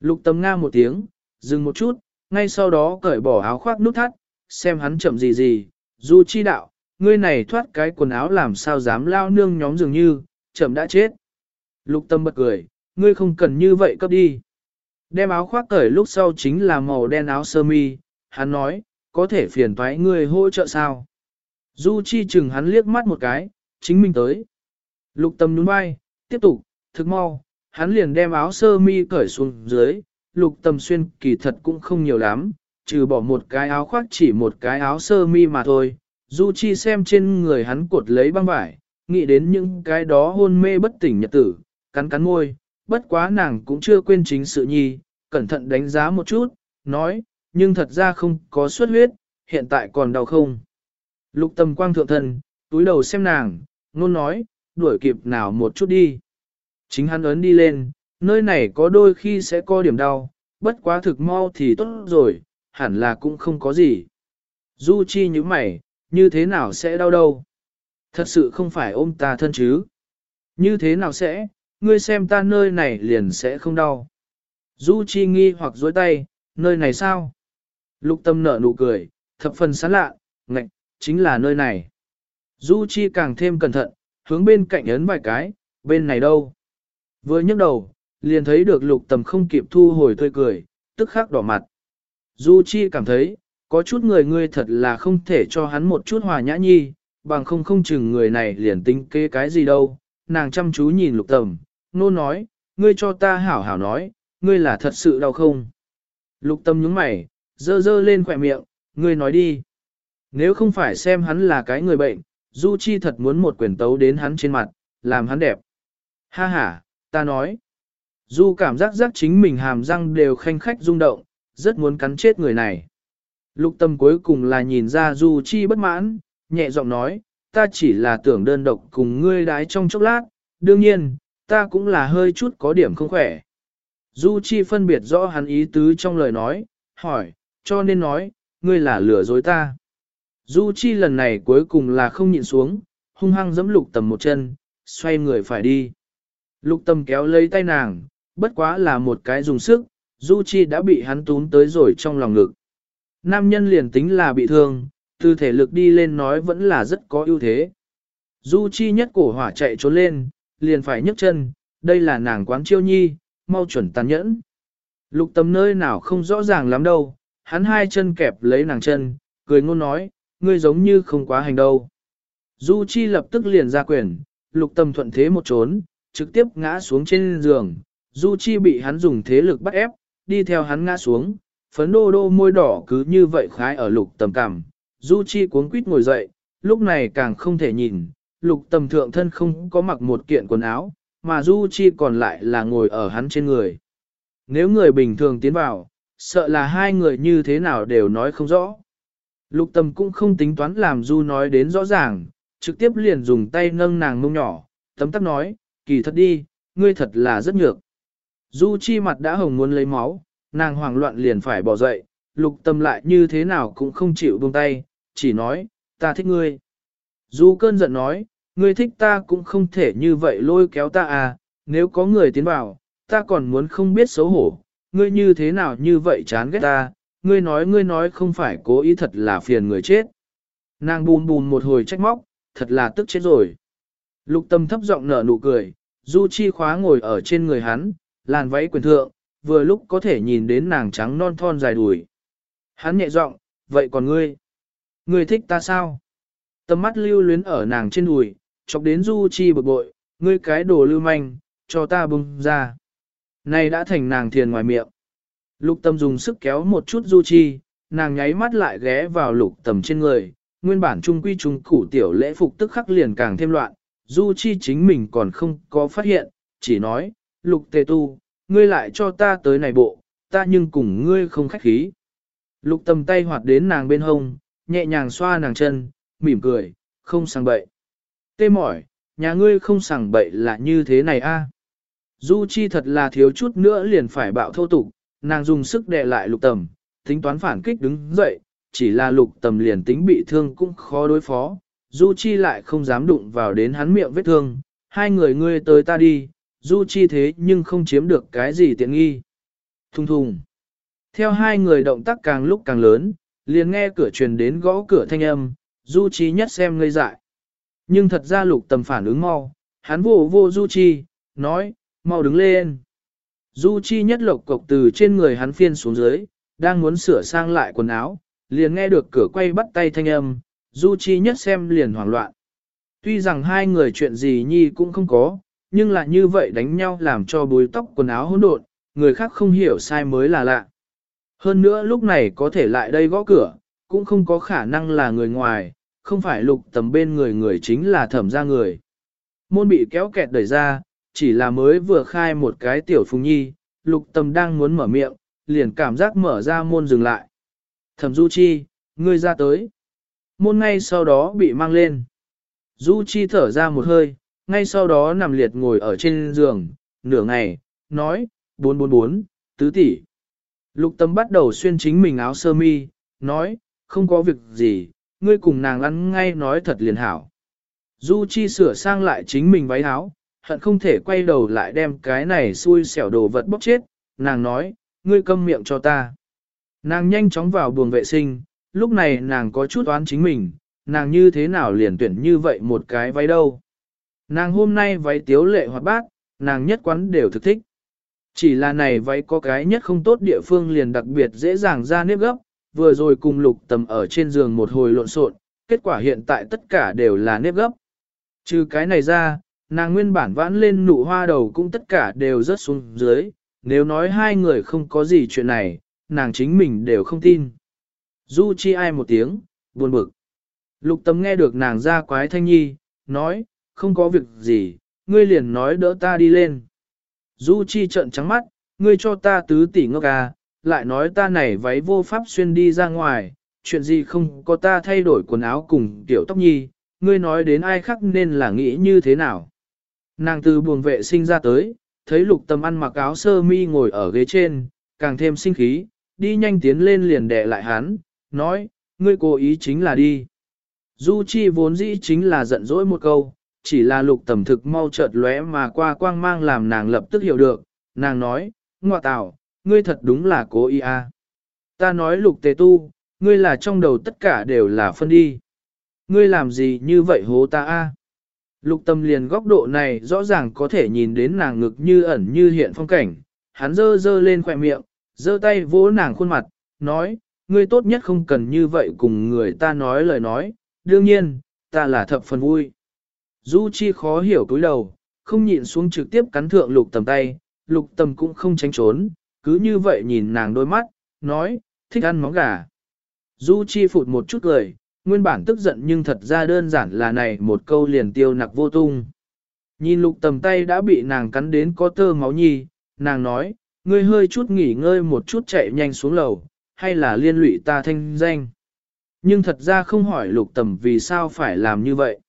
Lục tâm nga một tiếng, dừng một chút, ngay sau đó cởi bỏ áo khoác nút thắt, xem hắn chậm gì gì, du chi đạo, ngươi này thoát cái quần áo làm sao dám lao nương nhóm dường như, chậm đã chết. Lục tâm bật cười, ngươi không cần như vậy cấp đi. Đem áo khoác cởi lúc sau chính là màu đen áo sơ mi, hắn nói, có thể phiền toái ngươi hỗ trợ sao. Du chi chừng hắn liếc mắt một cái, chính mình tới. Lục tâm nhún vai, tiếp tục, thực mau, hắn liền đem áo sơ mi cởi xuống dưới, lục tâm xuyên kỳ thật cũng không nhiều lắm, trừ bỏ một cái áo khoác chỉ một cái áo sơ mi mà thôi. Du Chi xem trên người hắn cột lấy băng vải, nghĩ đến những cái đó hôn mê bất tỉnh nhật tử, cắn cắn môi, bất quá nàng cũng chưa quên chính sự nhi, cẩn thận đánh giá một chút, nói, nhưng thật ra không có xuất huyết, hiện tại còn đau không. Lục tâm quang thượng thần túi đầu xem nàng, nôn nói, đuổi kịp nào một chút đi. Chính hắn ấn đi lên, nơi này có đôi khi sẽ có điểm đau, bất quá thực mau thì tốt rồi, hẳn là cũng không có gì. Du chi như mày, như thế nào sẽ đau đâu? Thật sự không phải ôm ta thân chứ? Như thế nào sẽ, ngươi xem ta nơi này liền sẽ không đau. Du chi nghi hoặc dối tay, nơi này sao? Lục tâm nở nụ cười, thập phần sán lạ, ngạch, chính là nơi này. Du chi càng thêm cẩn thận, hướng bên cạnh ấn vài cái, bên này đâu? Vừa nhấc đầu, liền thấy được lục tầm không kịp thu hồi tươi cười, tức khắc đỏ mặt. Du Chi cảm thấy, có chút người ngươi thật là không thể cho hắn một chút hòa nhã nhi, bằng không không chừng người này liền tính kế cái gì đâu. Nàng chăm chú nhìn lục tầm, nô nói, ngươi cho ta hảo hảo nói, ngươi là thật sự đau không? Lục tâm nhướng mày, dơ dơ lên khỏe miệng, ngươi nói đi. Nếu không phải xem hắn là cái người bệnh, Du Chi thật muốn một quyền tấu đến hắn trên mặt, làm hắn đẹp. Ha ha, ta nói. Du cảm giác giác chính mình hàm răng đều khanh khách rung động, rất muốn cắn chết người này. Lục tâm cuối cùng là nhìn ra Du Chi bất mãn, nhẹ giọng nói, ta chỉ là tưởng đơn độc cùng ngươi đái trong chốc lát, đương nhiên, ta cũng là hơi chút có điểm không khỏe. Du Chi phân biệt rõ hắn ý tứ trong lời nói, hỏi, cho nên nói, ngươi là lừa dối ta. Du Chi lần này cuối cùng là không nhịn xuống, hung hăng giẫm lục tầm một chân, xoay người phải đi. Lục Tâm kéo lấy tay nàng, bất quá là một cái dùng sức, Du Chi đã bị hắn túm tới rồi trong lòng ngực. Nam nhân liền tính là bị thương, từ thể lực đi lên nói vẫn là rất có ưu thế. Du Chi nhất cổ hỏa chạy trốn lên, liền phải nhấc chân, đây là nàng quán chiêu nhi, mau chuẩn tàn nhẫn. Lục Tâm nơi nào không rõ ràng lắm đâu, hắn hai chân kẹp lấy nàng chân, cười ngôn nói, ngươi giống như không quá hành đâu. Du Chi lập tức liền ra quyền, lục tâm thuận thế một trốn, trực tiếp ngã xuống trên giường. Du Chi bị hắn dùng thế lực bắt ép, đi theo hắn ngã xuống, phấn đô đô môi đỏ cứ như vậy khái ở lục tầm cằm. Du Chi cuống quýt ngồi dậy, lúc này càng không thể nhìn, lục tầm thượng thân không có mặc một kiện quần áo, mà Du Chi còn lại là ngồi ở hắn trên người. Nếu người bình thường tiến vào, sợ là hai người như thế nào đều nói không rõ. Lục tâm cũng không tính toán làm Du nói đến rõ ràng, trực tiếp liền dùng tay nâng nàng mông nhỏ, tấm tắc nói, kỳ thật đi, ngươi thật là rất nhược. Du chi mặt đã hồng muốn lấy máu, nàng hoảng loạn liền phải bỏ dậy, lục tâm lại như thế nào cũng không chịu buông tay, chỉ nói, ta thích ngươi. Du cơn giận nói, ngươi thích ta cũng không thể như vậy lôi kéo ta à, nếu có người tiến vào, ta còn muốn không biết xấu hổ, ngươi như thế nào như vậy chán ghét ta, ngươi nói ngươi nói không phải cố ý thật là phiền người chết. Nàng bùn bùn một hồi trách móc, thật là tức chết rồi. Lục tâm thấp giọng nở nụ cười, du chi khóa ngồi ở trên người hắn, làn váy quyền thượng, vừa lúc có thể nhìn đến nàng trắng non thon dài đùi. Hắn nhẹ giọng, vậy còn ngươi? Ngươi thích ta sao? Tầm mắt lưu luyến ở nàng trên đùi, chọc đến du chi bực bội, ngươi cái đồ lưu manh, cho ta bung ra. Này đã thành nàng thiền ngoài miệng. Lục tâm dùng sức kéo một chút du chi, nàng nháy mắt lại ghé vào lục tầm trên người, nguyên bản trung quy trung củ tiểu lễ phục tức khắc liền càng thêm loạn, du chi chính mình còn không có phát hiện, chỉ nói, lục tề tu, ngươi lại cho ta tới này bộ, ta nhưng cùng ngươi không khách khí. Lục tầm tay hoạt đến nàng bên hông, nhẹ nhàng xoa nàng chân, mỉm cười, không sang bậy. Tê mỏi, nhà ngươi không sảng bậy là như thế này a? Du Chi thật là thiếu chút nữa liền phải bạo thô tục, nàng dùng sức đè lại lục tầm, tính toán phản kích đứng dậy, chỉ là lục tầm liền tính bị thương cũng khó đối phó. Du Chi lại không dám đụng vào đến hắn miệng vết thương, hai người ngươi tới ta đi, Du Chi thế nhưng không chiếm được cái gì tiện nghi. Thùng thùng. Theo hai người động tác càng lúc càng lớn, liền nghe cửa truyền đến gõ cửa thanh âm, Du Chi nhất xem ngây dại. Nhưng thật ra lục tầm phản ứng mau, hắn vô vô Du Chi, nói, mau đứng lên. Du Chi nhất lộc cộc từ trên người hắn phiên xuống dưới, đang muốn sửa sang lại quần áo, liền nghe được cửa quay bắt tay thanh âm, Du Chi nhất xem liền hoảng loạn. Tuy rằng hai người chuyện gì nhi cũng không có, nhưng lại như vậy đánh nhau làm cho bùi tóc quần áo hỗn độn, người khác không hiểu sai mới là lạ. Hơn nữa lúc này có thể lại đây gõ cửa, cũng không có khả năng là người ngoài, không phải lục tầm bên người người chính là thẩm gia người. Môn bị kéo kẹt đẩy ra, chỉ là mới vừa khai một cái tiểu phùng nhi, lục tầm đang muốn mở miệng, liền cảm giác mở ra môn dừng lại. Thẩm Du Chi, ngươi ra tới. Môn ngay sau đó bị mang lên. Du Chi thở ra một hơi, ngay sau đó nằm liệt ngồi ở trên giường, nửa ngày, nói, 444, tứ tỷ. Lục tâm bắt đầu xuyên chính mình áo sơ mi, nói, không có việc gì, ngươi cùng nàng ăn ngay nói thật liền hảo. Du Chi sửa sang lại chính mình váy áo, hận không thể quay đầu lại đem cái này xui xẻo đồ vật bóc chết, nàng nói, ngươi câm miệng cho ta. Nàng nhanh chóng vào buồng vệ sinh, lúc này nàng có chút oán chính mình, nàng như thế nào liền tuyển như vậy một cái váy đâu. Nàng hôm nay váy tiếu lệ hoạt bát, nàng nhất quán đều thực thích. Chỉ là này váy có cái nhất không tốt địa phương liền đặc biệt dễ dàng ra nếp gấp, vừa rồi cùng lục tầm ở trên giường một hồi lộn xộn, kết quả hiện tại tất cả đều là nếp gấp. Trừ cái này ra, Nàng nguyên bản vãn lên nụ hoa đầu cũng tất cả đều rớt xuống dưới, nếu nói hai người không có gì chuyện này, nàng chính mình đều không tin. Du chi ai một tiếng, buồn bực. Lục tâm nghe được nàng ra quái thanh nhi, nói, không có việc gì, ngươi liền nói đỡ ta đi lên. Du chi trợn trắng mắt, ngươi cho ta tứ tỷ ngốc à, lại nói ta này váy vô pháp xuyên đi ra ngoài, chuyện gì không có ta thay đổi quần áo cùng tiểu tóc nhi, ngươi nói đến ai khác nên là nghĩ như thế nào. Nàng từ buồng vệ sinh ra tới, thấy lục tâm ăn mặc áo sơ mi ngồi ở ghế trên, càng thêm sinh khí, đi nhanh tiến lên liền đè lại hắn, nói, ngươi cố ý chính là đi. Du Chi vốn dĩ chính là giận dỗi một câu, chỉ là lục tầm thực mau chợt lóe mà qua quang mang làm nàng lập tức hiểu được, nàng nói, ngọa tạo, ngươi thật đúng là cố ý à. Ta nói lục tề tu, ngươi là trong đầu tất cả đều là phân đi. Ngươi làm gì như vậy hố ta a? Lục tâm liền góc độ này rõ ràng có thể nhìn đến nàng ngực như ẩn như hiện phong cảnh, hắn dơ dơ lên khỏe miệng, dơ tay vỗ nàng khuôn mặt, nói, ngươi tốt nhất không cần như vậy cùng người ta nói lời nói, đương nhiên, ta là thập phần vui. Du Chi khó hiểu cúi đầu, không nhịn xuống trực tiếp cắn thượng lục tầm tay, lục tầm cũng không tránh trốn, cứ như vậy nhìn nàng đôi mắt, nói, thích ăn móng gà. Du Chi phụt một chút cười, nguyên bản tức giận nhưng thật ra đơn giản là này một câu liền tiêu nặc vô tung. Nhìn lục tầm tay đã bị nàng cắn đến có tơ máu nhi, nàng nói, ngươi hơi chút nghỉ ngơi một chút chạy nhanh xuống lầu, hay là liên lụy ta thanh danh. Nhưng thật ra không hỏi lục tầm vì sao phải làm như vậy.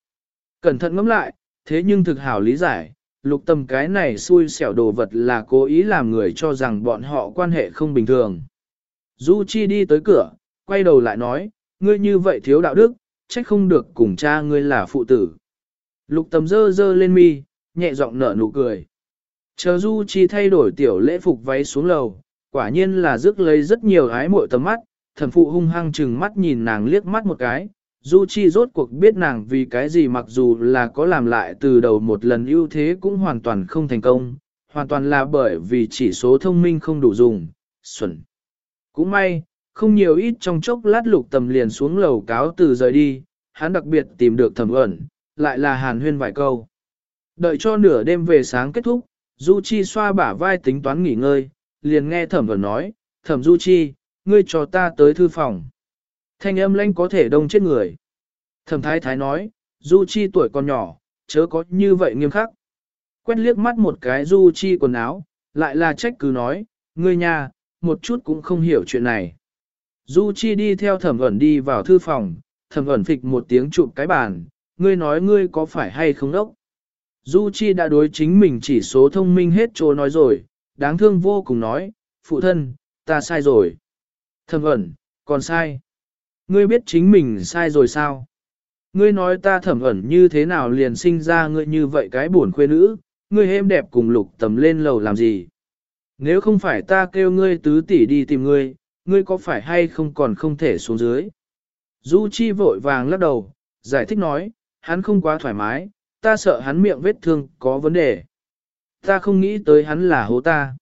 Cẩn thận ngẫm lại, thế nhưng thực hảo lý giải, lục tầm cái này xui xẻo đồ vật là cố ý làm người cho rằng bọn họ quan hệ không bình thường. Du Chi đi tới cửa, quay đầu lại nói, ngươi như vậy thiếu đạo đức, trách không được cùng cha ngươi là phụ tử. Lục tầm dơ dơ lên mi, nhẹ giọng nở nụ cười. Chờ Du Chi thay đổi tiểu lễ phục váy xuống lầu, quả nhiên là rước lấy rất nhiều ái muội tầm mắt, thần phụ hung hăng chừng mắt nhìn nàng liếc mắt một cái. Du Chi rốt cuộc biết nàng vì cái gì mặc dù là có làm lại từ đầu một lần ưu thế cũng hoàn toàn không thành công, hoàn toàn là bởi vì chỉ số thông minh không đủ dùng, xuẩn. Cũng may, không nhiều ít trong chốc lát lục tầm liền xuống lầu cáo từ rời đi, hắn đặc biệt tìm được thẩm ẩn, lại là hàn huyên vài câu. Đợi cho nửa đêm về sáng kết thúc, Du Chi xoa bả vai tính toán nghỉ ngơi, liền nghe thẩm ẩn nói, thẩm Du Chi, ngươi cho ta tới thư phòng. Thanh âm lãnh có thể đông chết người. Thẩm thái thái nói, Du Chi tuổi còn nhỏ, chớ có như vậy nghiêm khắc. Quét liếc mắt một cái Du Chi quần áo, lại là trách cứ nói, ngươi nhà, một chút cũng không hiểu chuyện này. Du Chi đi theo thẩm ẩn đi vào thư phòng, thẩm ẩn phịch một tiếng chụp cái bàn, ngươi nói ngươi có phải hay không đốc. Du Chi đã đối chính mình chỉ số thông minh hết chỗ nói rồi, đáng thương vô cùng nói, phụ thân, ta sai rồi. thầm ẩn, còn sai. Ngươi biết chính mình sai rồi sao? Ngươi nói ta thẩm ẩn như thế nào liền sinh ra ngươi như vậy cái buồn khuê nữ, ngươi êm đẹp cùng lục tầm lên lầu làm gì? Nếu không phải ta kêu ngươi tứ tỷ đi tìm ngươi, ngươi có phải hay không còn không thể xuống dưới? Du Chi vội vàng lắc đầu, giải thích nói, hắn không quá thoải mái, ta sợ hắn miệng vết thương có vấn đề. Ta không nghĩ tới hắn là hố ta.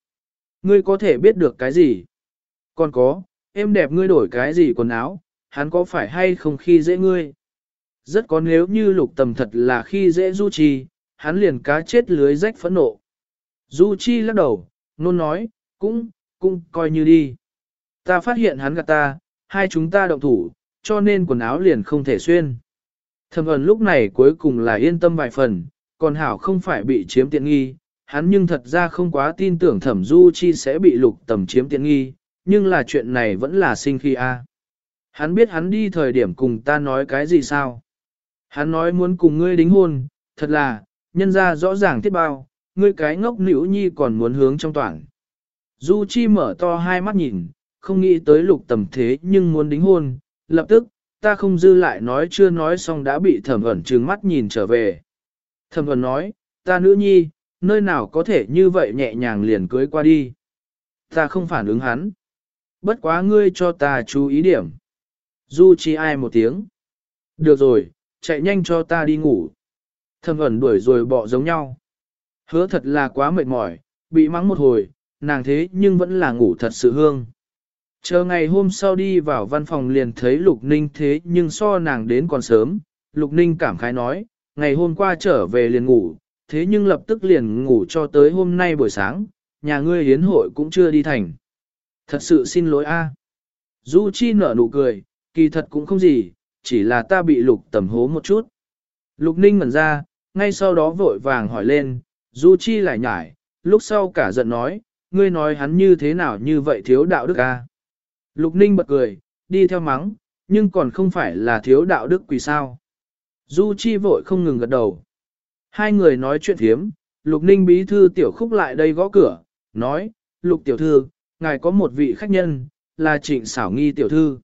Ngươi có thể biết được cái gì? Còn có, em đẹp ngươi đổi cái gì quần áo, hắn có phải hay không khi dễ ngươi? Rất có nếu như lục tầm thật là khi dễ Du Chi, hắn liền cá chết lưới rách phẫn nộ. Du Chi lắc đầu, nôn nói, cũng, cũng coi như đi. Ta phát hiện hắn gạt ta, hai chúng ta động thủ, cho nên quần áo liền không thể xuyên. Thẩm ẩn lúc này cuối cùng là yên tâm vài phần, còn hảo không phải bị chiếm tiện nghi, hắn nhưng thật ra không quá tin tưởng thẩm du chi sẽ bị lục tầm chiếm tiện nghi, nhưng là chuyện này vẫn là sinh khi a. Hắn biết hắn đi thời điểm cùng ta nói cái gì sao? Hắn nói muốn cùng ngươi đính hôn, thật là, nhân ra rõ ràng thiết bao, ngươi cái ngốc nữ nhi còn muốn hướng trong toàn. Du Chi mở to hai mắt nhìn, không nghĩ tới lục tầm thế nhưng muốn đính hôn, lập tức, ta không dư lại nói chưa nói xong đã bị thẩm ẩn trừng mắt nhìn trở về. Thẩm ẩn nói, ta nữ nhi, nơi nào có thể như vậy nhẹ nhàng liền cưới qua đi. Ta không phản ứng hắn. Bất quá ngươi cho ta chú ý điểm. Du chi ai một tiếng. Được rồi, chạy nhanh cho ta đi ngủ. Thầm ẩn đuổi rồi bỏ giống nhau. Hứa thật là quá mệt mỏi, bị mắng một hồi, nàng thế nhưng vẫn là ngủ thật sự hương. Chờ ngày hôm sau đi vào văn phòng liền thấy Lục Ninh thế nhưng so nàng đến còn sớm, Lục Ninh cảm khái nói, ngày hôm qua trở về liền ngủ, thế nhưng lập tức liền ngủ cho tới hôm nay buổi sáng, nhà ngươi hiến hội cũng chưa đi thành. Thật sự xin lỗi a. Du Chi nở nụ cười, kỳ thật cũng không gì, chỉ là ta bị lục tầm hố một chút. Lục ninh ngẩn ra, ngay sau đó vội vàng hỏi lên, Du Chi lại nhải, lúc sau cả giận nói, ngươi nói hắn như thế nào như vậy thiếu đạo đức a? Lục ninh bật cười, đi theo mắng, nhưng còn không phải là thiếu đạo đức quỷ sao. Du Chi vội không ngừng gật đầu. Hai người nói chuyện thiếm, Lục Ninh bí thư tiểu khúc lại đây gõ cửa, nói, Lục tiểu thư, ngài có một vị khách nhân, là trịnh xảo nghi tiểu thư.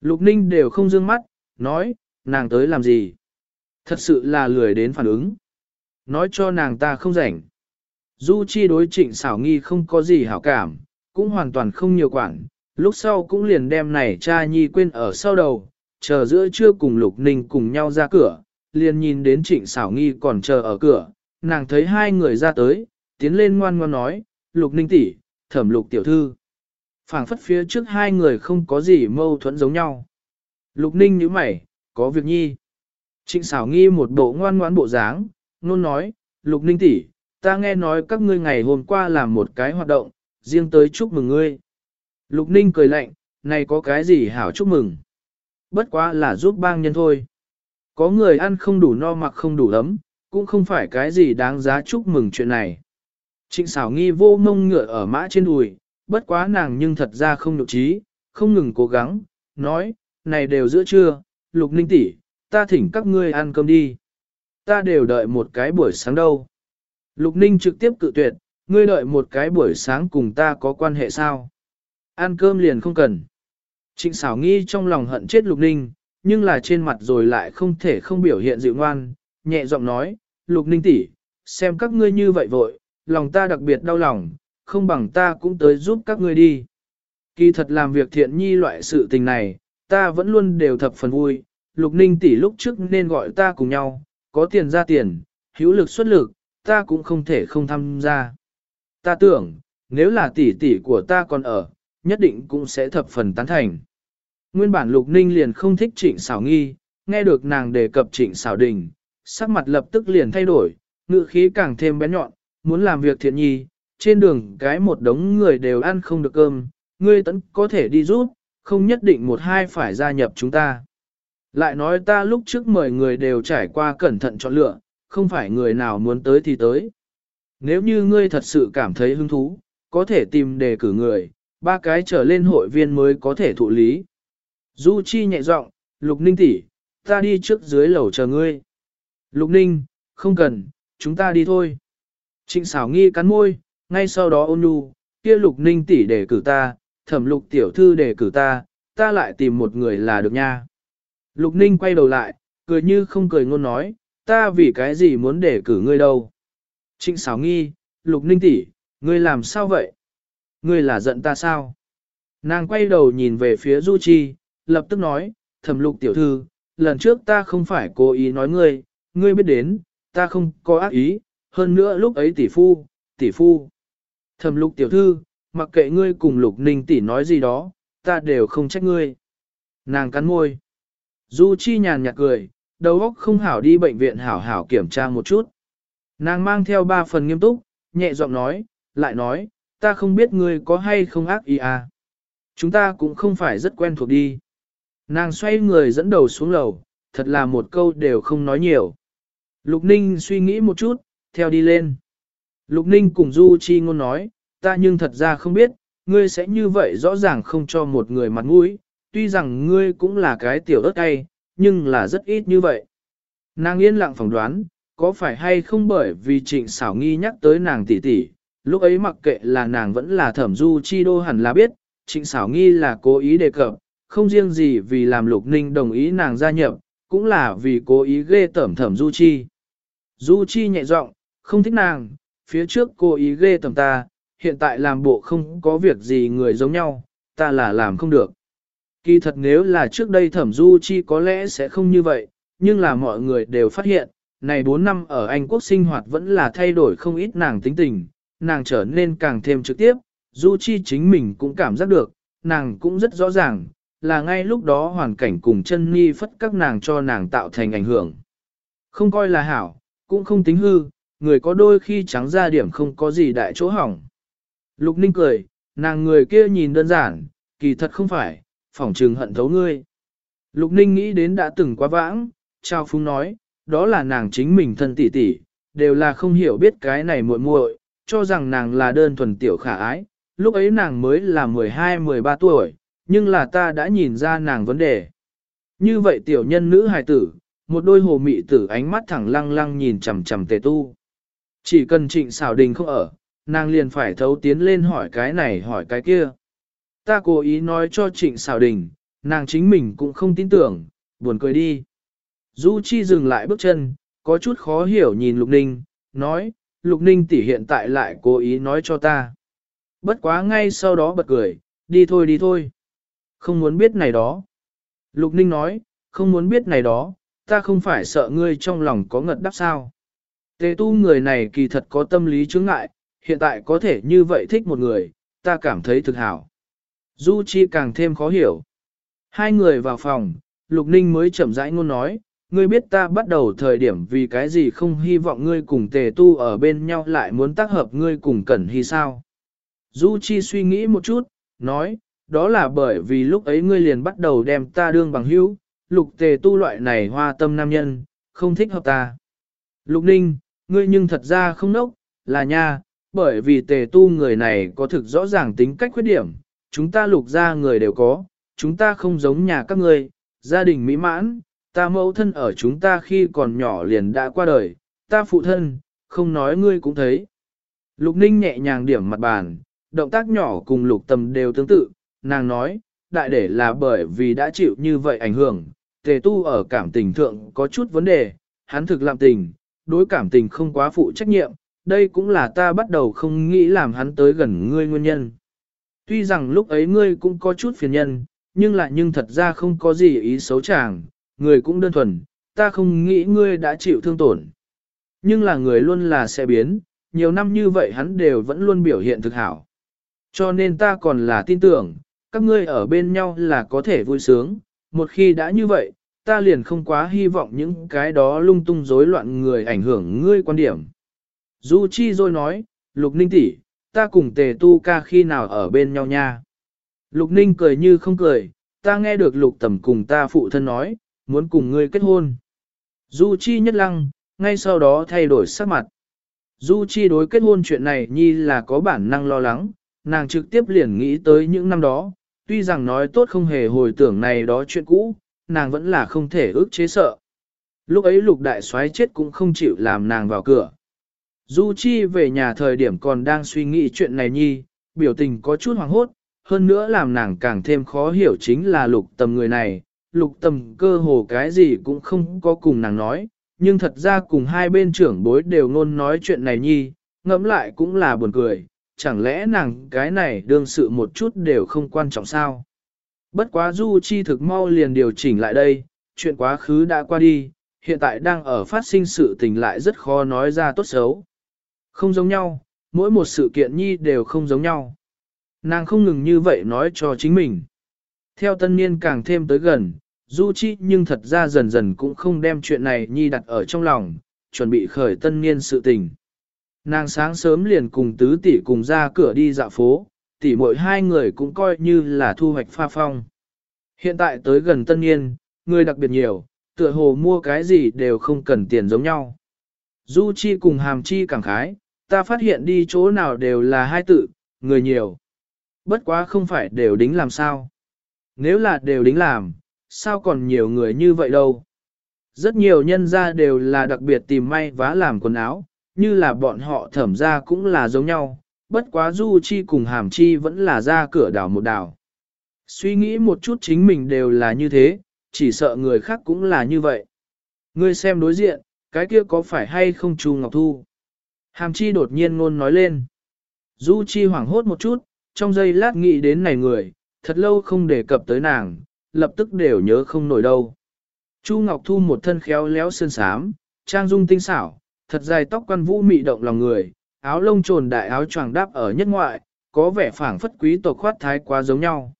Lục Ninh đều không dương mắt, nói, nàng tới làm gì? Thật sự là lười đến phản ứng. Nói cho nàng ta không rảnh. Du Chi đối trịnh xảo nghi không có gì hảo cảm, cũng hoàn toàn không nhiều quản, lúc sau cũng liền đem này cha nhi quên ở sau đầu, chờ giữa trưa cùng Lục Ninh cùng nhau ra cửa, liền nhìn đến trịnh xảo nghi còn chờ ở cửa, nàng thấy hai người ra tới, tiến lên ngoan ngoan nói, Lục Ninh tỷ, thẩm lục tiểu thư. phảng phất phía trước hai người không có gì mâu thuẫn giống nhau. Lục Ninh nhíu mày, có việc nhi. Trịnh xảo nghi một bộ ngoan ngoãn bộ dáng, nôn nói, Lục Ninh tỷ, ta nghe nói các ngươi ngày hôm qua làm một cái hoạt động, riêng tới chúc mừng ngươi. Lục Ninh cười lạnh, này có cái gì hảo chúc mừng. Bất quá là giúp bang nhân thôi. Có người ăn không đủ no mặc không đủ ấm, cũng không phải cái gì đáng giá chúc mừng chuyện này. Trịnh xảo nghi vô mông ngựa ở mã trên đùi, bất quá nàng nhưng thật ra không nhục trí, không ngừng cố gắng, nói, này đều giữa trưa, lục ninh tỷ, ta thỉnh các ngươi ăn cơm đi. Ta đều đợi một cái buổi sáng đâu. Lục ninh trực tiếp cự tuyệt, ngươi đợi một cái buổi sáng cùng ta có quan hệ sao? Ăn cơm liền không cần. Trịnh xảo nghi trong lòng hận chết lục ninh, nhưng là trên mặt rồi lại không thể không biểu hiện dịu ngoan, nhẹ giọng nói, lục ninh tỷ, xem các ngươi như vậy vội, lòng ta đặc biệt đau lòng, không bằng ta cũng tới giúp các ngươi đi. Kỳ thật làm việc thiện nhi loại sự tình này, ta vẫn luôn đều thập phần vui, lục ninh tỷ lúc trước nên gọi ta cùng nhau, có tiền ra tiền, hữu lực xuất lực, ta cũng không thể không tham gia. Ta tưởng, nếu là tỷ tỷ của ta còn ở, nhất định cũng sẽ thập phần tán thành. Nguyên bản lục ninh liền không thích trịnh xảo nghi, nghe được nàng đề cập trịnh xảo đình, sắc mặt lập tức liền thay đổi, ngự khí càng thêm bén nhọn, muốn làm việc thiện nhi, trên đường cái một đống người đều ăn không được cơm, ngươi tẫn có thể đi rút, không nhất định một hai phải gia nhập chúng ta. Lại nói ta lúc trước mời người đều trải qua cẩn thận chọn lựa, không phải người nào muốn tới thì tới. Nếu như ngươi thật sự cảm thấy hứng thú, có thể tìm đề cử người, ba cái trở lên hội viên mới có thể thụ lý. Du Chi nhẹ giọng, Lục Ninh tỷ, ta đi trước dưới lầu chờ ngươi. Lục Ninh, không cần, chúng ta đi thôi. Trịnh xảo nghi cắn môi, ngay sau đó ôn nhu, kia Lục Ninh tỷ để cử ta, thẩm lục tiểu thư để cử ta, ta lại tìm một người là được nha. Lục Ninh quay đầu lại, cười như không cười ngôn nói, ta vì cái gì muốn để cử ngươi đâu. Trịnh xảo nghi, Lục Ninh tỷ, ngươi làm sao vậy? Ngươi là giận ta sao? Nàng quay đầu nhìn về phía Du Chi, lập tức nói, thẩm lục tiểu thư, lần trước ta không phải cố ý nói ngươi, ngươi biết đến, ta không có ác ý, hơn nữa lúc ấy tỷ phu, tỷ phu. Thẩm lục tiểu thư, mặc kệ ngươi cùng lục ninh tỷ nói gì đó, ta đều không trách ngươi. Nàng cắn môi. Du Chi nhàn nhạt cười, đầu óc không hảo đi bệnh viện hảo hảo kiểm tra một chút. Nàng mang theo ba phần nghiêm túc, nhẹ giọng nói, lại nói, ta không biết ngươi có hay không ác ý à. Chúng ta cũng không phải rất quen thuộc đi. Nàng xoay người dẫn đầu xuống lầu, thật là một câu đều không nói nhiều. Lục Ninh suy nghĩ một chút, theo đi lên. Lục Ninh cùng Du Chi ngôn nói, ta nhưng thật ra không biết, ngươi sẽ như vậy rõ ràng không cho một người mặt mũi, tuy rằng ngươi cũng là cái tiểu ớt cay, nhưng là rất ít như vậy. Nàng yên lặng phỏng đoán, có phải hay không bởi vì trịnh xảo nghi nhắc tới nàng tỷ tỷ, lúc ấy mặc kệ là nàng vẫn là thẩm du chi đô hẳn là biết, trịnh xảo nghi là cố ý đề cập, không riêng gì vì làm lục ninh đồng ý nàng gia nhập, cũng là vì cố ý ghê tẩm thẩm Du Chi. Du Chi nhẹ giọng, không thích nàng, phía trước cố ý ghê tẩm ta, hiện tại làm bộ không có việc gì người giống nhau, ta là làm không được. Kỳ thật nếu là trước đây thẩm Du Chi có lẽ sẽ không như vậy, nhưng là mọi người đều phát hiện, này 4 năm ở Anh quốc sinh hoạt vẫn là thay đổi không ít nàng tính tình, nàng trở nên càng thêm trực tiếp, Du Chi chính mình cũng cảm giác được, nàng cũng rất rõ ràng, là ngay lúc đó hoàn cảnh cùng chân ni phất các nàng cho nàng tạo thành ảnh hưởng. Không coi là hảo, cũng không tính hư, người có đôi khi trắng ra điểm không có gì đại chỗ hỏng. Lục Ninh cười, nàng người kia nhìn đơn giản, kỳ thật không phải, phỏng trừng hận thấu ngươi. Lục Ninh nghĩ đến đã từng quá vãng, Trao Phúng nói, đó là nàng chính mình thân tỷ tỷ, đều là không hiểu biết cái này muội muội, cho rằng nàng là đơn thuần tiểu khả ái, lúc ấy nàng mới là 12-13 tuổi, nhưng là ta đã nhìn ra nàng vấn đề. Như vậy tiểu nhân nữ hài tử, một đôi hồ mị tử ánh mắt thẳng lăng lăng nhìn chằm chằm tề tu. Chỉ cần trịnh xảo đình không ở, nàng liền phải thấu tiến lên hỏi cái này hỏi cái kia. Ta cố ý nói cho trịnh xảo đình, nàng chính mình cũng không tin tưởng, buồn cười đi. Du Chi dừng lại bước chân, có chút khó hiểu nhìn Lục Ninh, nói, Lục Ninh tỷ hiện tại lại cố ý nói cho ta. Bất quá ngay sau đó bật cười, đi thôi đi thôi. Không muốn biết này đó. Lục Ninh nói, không muốn biết này đó, ta không phải sợ ngươi trong lòng có ngật đắp sao. Tề tu người này kỳ thật có tâm lý chứng ngại, hiện tại có thể như vậy thích một người, ta cảm thấy thực hảo. Du Chi càng thêm khó hiểu. Hai người vào phòng, Lục Ninh mới chậm rãi ngôn nói, ngươi biết ta bắt đầu thời điểm vì cái gì không hy vọng ngươi cùng tề tu ở bên nhau lại muốn tác hợp ngươi cùng cẩn hy sao. Du Chi suy nghĩ một chút, nói, đó là bởi vì lúc ấy ngươi liền bắt đầu đem ta đương bằng hữu, lục tề tu loại này hoa tâm nam nhân, không thích hợp ta. Lục ninh, ngươi nhưng thật ra không nốc, là nha, bởi vì tề tu người này có thực rõ ràng tính cách khuyết điểm, chúng ta lục ra người đều có, chúng ta không giống nhà các ngươi, gia đình mỹ mãn, ta mẫu thân ở chúng ta khi còn nhỏ liền đã qua đời, ta phụ thân, không nói ngươi cũng thấy. Lục ninh nhẹ nhàng điểm mặt bàn, động tác nhỏ cùng lục tầm đều tương tự, nàng nói, đại để là bởi vì đã chịu như vậy ảnh hưởng, tề tu ở cảm tình thượng có chút vấn đề, hắn thực làm tình, đối cảm tình không quá phụ trách nhiệm, đây cũng là ta bắt đầu không nghĩ làm hắn tới gần ngươi nguyên nhân. Tuy rằng lúc ấy ngươi cũng có chút phiền nhân, nhưng lại nhưng thật ra không có gì ý xấu chàng, người cũng đơn thuần, ta không nghĩ ngươi đã chịu thương tổn. Nhưng là người luôn là sẽ biến, nhiều năm như vậy hắn đều vẫn luôn biểu hiện thực hảo. Cho nên ta còn là tin tưởng, các ngươi ở bên nhau là có thể vui sướng, một khi đã như vậy, ta liền không quá hy vọng những cái đó lung tung rối loạn người ảnh hưởng ngươi quan điểm. Du Chi rồi nói, Lục Ninh tỷ, ta cùng tề tu ca khi nào ở bên nhau nha. Lục Ninh cười như không cười, ta nghe được Lục Tầm cùng ta phụ thân nói, muốn cùng ngươi kết hôn. Du Chi nhất lăng, ngay sau đó thay đổi sắc mặt. Du Chi đối kết hôn chuyện này nhi là có bản năng lo lắng, nàng trực tiếp liền nghĩ tới những năm đó, tuy rằng nói tốt không hề hồi tưởng này đó chuyện cũ, nàng vẫn là không thể ước chế sợ. Lúc ấy lục đại soái chết cũng không chịu làm nàng vào cửa. Du Chi về nhà thời điểm còn đang suy nghĩ chuyện này nhi, biểu tình có chút hoảng hốt, hơn nữa làm nàng càng thêm khó hiểu chính là lục tầm người này, lục tầm cơ hồ cái gì cũng không có cùng nàng nói, nhưng thật ra cùng hai bên trưởng bối đều ngôn nói chuyện này nhi, ngẫm lại cũng là buồn cười, chẳng lẽ nàng cái này đương sự một chút đều không quan trọng sao? Bất quá Du Chi thực mau liền điều chỉnh lại đây, chuyện quá khứ đã qua đi, hiện tại đang ở phát sinh sự tình lại rất khó nói ra tốt xấu. Không giống nhau, mỗi một sự kiện nhi đều không giống nhau. Nàng không ngừng như vậy nói cho chính mình. Theo tân niên càng thêm tới gần, Du Chi nhưng thật ra dần dần cũng không đem chuyện này nhi đặt ở trong lòng, chuẩn bị khởi tân niên sự tình. Nàng sáng sớm liền cùng tứ tỷ cùng ra cửa đi dạo phố, tỷ mỗi hai người cũng coi như là thu hoạch pha phong. Hiện tại tới gần tân niên, người đặc biệt nhiều, tựa hồ mua cái gì đều không cần tiền giống nhau. Du Chi cùng Hàm Chi cảm khái, ta phát hiện đi chỗ nào đều là hai tự, người nhiều. Bất quá không phải đều đính làm sao. Nếu là đều đính làm, sao còn nhiều người như vậy đâu. Rất nhiều nhân gia đều là đặc biệt tìm may vá làm quần áo, như là bọn họ thẩm ra cũng là giống nhau, bất quá Du Chi cùng Hàm Chi vẫn là ra cửa đảo một đảo. Suy nghĩ một chút chính mình đều là như thế, chỉ sợ người khác cũng là như vậy. Ngươi xem đối diện, cái kia có phải hay không Chu Ngọc Thu? Hàm Chi đột nhiên ngôn nói lên. Du Chi hoảng hốt một chút, trong giây lát nghĩ đến này người, thật lâu không đề cập tới nàng, lập tức đều nhớ không nổi đâu. Chu Ngọc Thu một thân khéo léo sơn sám, trang dung tinh xảo, thật dài tóc quan vũ mị động lòng người, áo lông trồn đại áo choàng đáp ở nhất ngoại, có vẻ phảng phất quý tộc khoát thái quá giống nhau.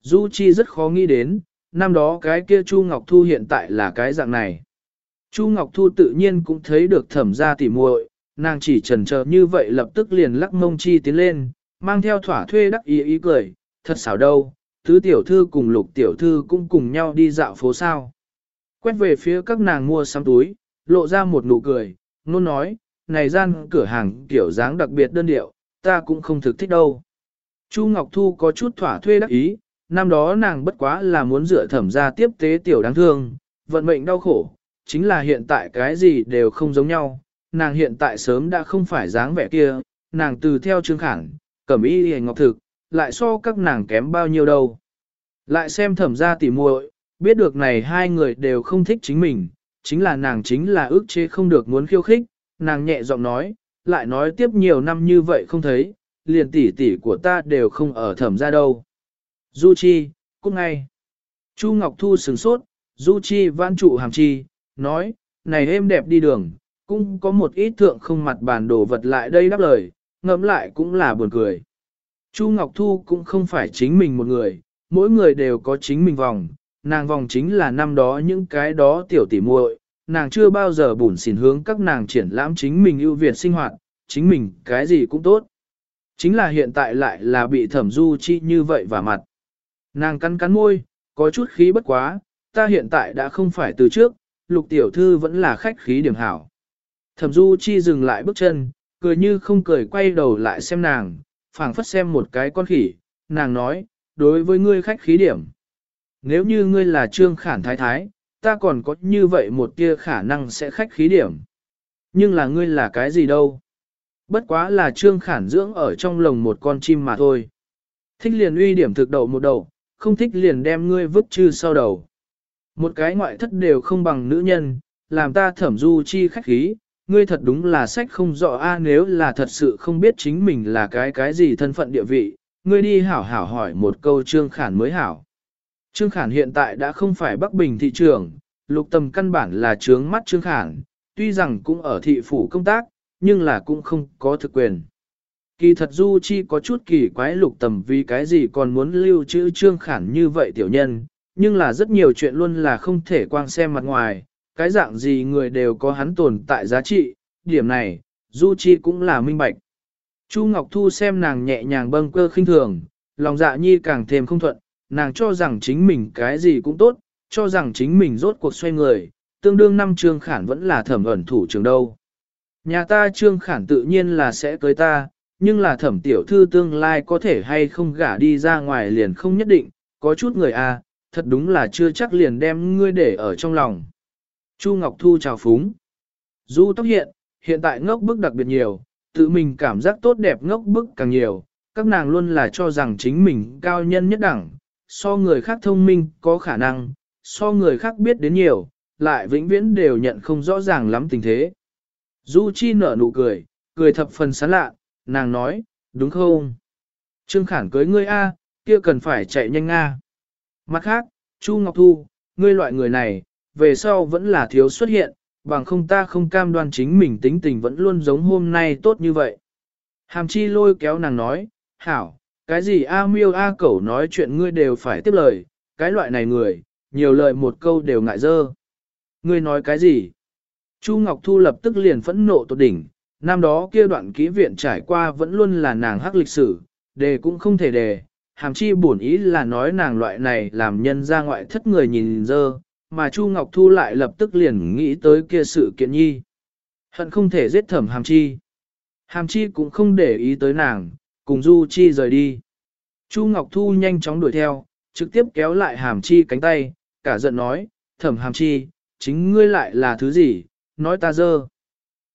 Du Chi rất khó nghĩ đến, năm đó cái kia Chu Ngọc Thu hiện tại là cái dạng này. Chu Ngọc Thu tự nhiên cũng thấy được thẩm gia tỉ muội, nàng chỉ trần chờ như vậy lập tức liền lắc mông chi tiến lên, mang theo thỏa thuê đắc ý ý cười, thật xảo đâu, tứ tiểu thư cùng lục tiểu thư cũng cùng nhau đi dạo phố sao. Quét về phía các nàng mua sắm túi, lộ ra một nụ cười, nôn nói, này gian cửa hàng kiểu dáng đặc biệt đơn điệu, ta cũng không thực thích đâu. Chu Ngọc Thu có chút thỏa thuê đắc ý, năm đó nàng bất quá là muốn dựa thẩm ra tiếp tế tiểu đáng thương, vận mệnh đau khổ, chính là hiện tại cái gì đều không giống nhau, nàng hiện tại sớm đã không phải dáng vẻ kia, nàng từ theo trương khẳng, cẩm y hề ngọc thực, lại so các nàng kém bao nhiêu đâu. Lại xem thẩm ra tỉ muội, biết được này hai người đều không thích chính mình, chính là nàng chính là ước chế không được muốn khiêu khích, nàng nhẹ giọng nói, lại nói tiếp nhiều năm như vậy không thấy, liền tỷ tỷ của ta đều không ở thẩm ra đâu. Du Chi, cũng ngay. Chu Ngọc Thu sừng sốt, Du Chi vãn trụ hàm chi, nói, này êm đẹp đi đường, cũng có một ít thượng không mặt bàn đồ vật lại đây đáp lời, ngẫm lại cũng là buồn cười. Chu Ngọc Thu cũng không phải chính mình một người, mỗi người đều có chính mình vòng, nàng vòng chính là năm đó những cái đó tiểu tỉ muội, nàng chưa bao giờ bùn xỉn hướng các nàng triển lãm chính mình ưu việt sinh hoạt, chính mình cái gì cũng tốt. Chính là hiện tại lại là bị thẩm du chi như vậy và mặt. Nàng cắn cắn môi, có chút khí bất quá, ta hiện tại đã không phải từ trước, lục tiểu thư vẫn là khách khí điểm hảo. Thẩm du chi dừng lại bước chân, cười như không cười quay đầu lại xem nàng, phảng phất xem một cái con khỉ, nàng nói, đối với ngươi khách khí điểm. Nếu như ngươi là trương khản thái thái, ta còn có như vậy một tia khả năng sẽ khách khí điểm. Nhưng là ngươi là cái gì đâu? Bất quá là trương khản dưỡng ở trong lồng một con chim mà thôi. Thích liền uy điểm thực đầu một đầu, không thích liền đem ngươi vứt chư sau đầu. Một cái ngoại thất đều không bằng nữ nhân, làm ta thẩm du chi khách khí, ngươi thật đúng là sách không rõ a nếu là thật sự không biết chính mình là cái cái gì thân phận địa vị, ngươi đi hảo hảo hỏi một câu Trương Khản mới hảo. Trương Khản hiện tại đã không phải Bắc Bình thị trưởng, lục tầm căn bản là trướng mắt Trương Khản, tuy rằng cũng ở thị phủ công tác, nhưng là cũng không có thực quyền. Kỳ thật Du Chi có chút kỳ quái lục tầm vì cái gì còn muốn lưu trữ Trương Khản như vậy tiểu nhân, nhưng là rất nhiều chuyện luôn là không thể quang xem mặt ngoài, cái dạng gì người đều có hắn tồn tại giá trị, điểm này, Du Chi cũng là minh bạch. Chu Ngọc Thu xem nàng nhẹ nhàng bâng cơ khinh thường, lòng dạ nhi càng thêm không thuận, nàng cho rằng chính mình cái gì cũng tốt, cho rằng chính mình rốt cuộc xoay người, tương đương năm trương khản vẫn là thẩm ẩn thủ trường đâu. Nhà ta trương khản tự nhiên là sẽ cưới ta, nhưng là thẩm tiểu thư tương lai có thể hay không gả đi ra ngoài liền không nhất định, có chút người a, à, thật đúng là chưa chắc liền đem ngươi để ở trong lòng. Chu Ngọc Thu chào phúng. Du tóc hiện, hiện tại ngốc bức đặc biệt nhiều, tự mình cảm giác tốt đẹp ngốc bức càng nhiều, các nàng luôn là cho rằng chính mình cao nhân nhất đẳng, so người khác thông minh có khả năng, so người khác biết đến nhiều, lại vĩnh viễn đều nhận không rõ ràng lắm tình thế. Du Chi nở nụ cười, cười thập phần sán lạ, nàng nói, đúng không? Trương Khản cưới ngươi A, kia cần phải chạy nhanh A. Mặt khác, Chu Ngọc Thu, ngươi loại người này, về sau vẫn là thiếu xuất hiện, bằng không ta không cam đoan chính mình tính tình vẫn luôn giống hôm nay tốt như vậy. Hàm chi lôi kéo nàng nói, hảo, cái gì A miêu A cẩu nói chuyện ngươi đều phải tiếp lời, cái loại này người, nhiều lời một câu đều ngại dơ. Ngươi nói cái gì? Chu Ngọc Thu lập tức liền phẫn nộ tột đỉnh, năm đó kia đoạn ký viện trải qua vẫn luôn là nàng hắc lịch sử, đề cũng không thể đề, hàm chi bổn ý là nói nàng loại này làm nhân ra ngoại thất người nhìn dơ, mà Chu Ngọc Thu lại lập tức liền nghĩ tới kia sự kiện nhi. Hận không thể giết thẩm hàm chi. Hàm chi cũng không để ý tới nàng, cùng Du Chi rời đi. Chu Ngọc Thu nhanh chóng đuổi theo, trực tiếp kéo lại hàm chi cánh tay, cả giận nói, thẩm hàm chi, chính ngươi lại là thứ gì, nói ta dơ.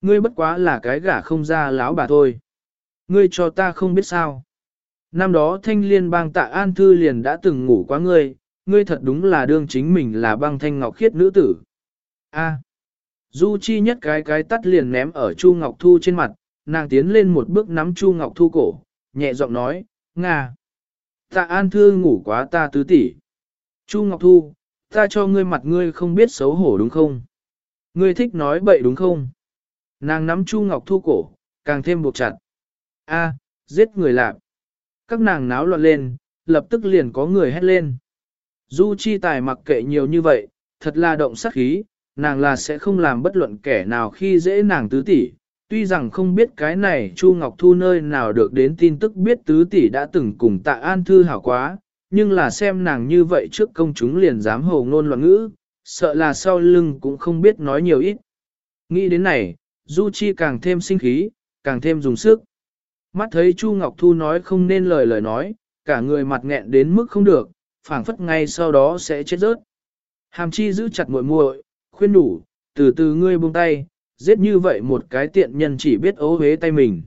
Ngươi bất quá là cái gả không ra láo bà thôi. Ngươi cho ta không biết sao. Năm đó thanh liên bang tạ an thư liền đã từng ngủ quá ngươi, ngươi thật đúng là đương chính mình là băng thanh ngọc khiết nữ tử. A. Du Chi nhất cái cái tắt liền ném ở Chu Ngọc Thu trên mặt, nàng tiến lên một bước nắm Chu Ngọc Thu cổ, nhẹ giọng nói, Nga. Tạ An Thư ngủ quá ta tứ tỷ. Chu Ngọc Thu, ta cho ngươi mặt ngươi không biết xấu hổ đúng không? Ngươi thích nói bậy đúng không? Nàng nắm Chu Ngọc Thu cổ, càng thêm buộc chặt. A, giết người lạc. Các nàng náo loạn lên, lập tức liền có người hét lên. Du Chi Tài mặc kệ nhiều như vậy, thật là động sát khí, nàng là sẽ không làm bất luận kẻ nào khi dễ nàng tứ tỷ, Tuy rằng không biết cái này Chu Ngọc Thu nơi nào được đến tin tức biết tứ tỷ đã từng cùng tạ an thư hảo quá, nhưng là xem nàng như vậy trước công chúng liền dám hồ ngôn loạn ngữ, sợ là sau lưng cũng không biết nói nhiều ít. Nghĩ đến này, Du Chi càng thêm sinh khí, càng thêm dùng sức. Mắt thấy Chu Ngọc Thu nói không nên lời lời nói, cả người mặt nghẹn đến mức không được, phảng phất ngay sau đó sẽ chết rớt. Hàm chi giữ chặt muội muội, khuyên đủ, từ từ ngươi buông tay, giết như vậy một cái tiện nhân chỉ biết ố hế tay mình.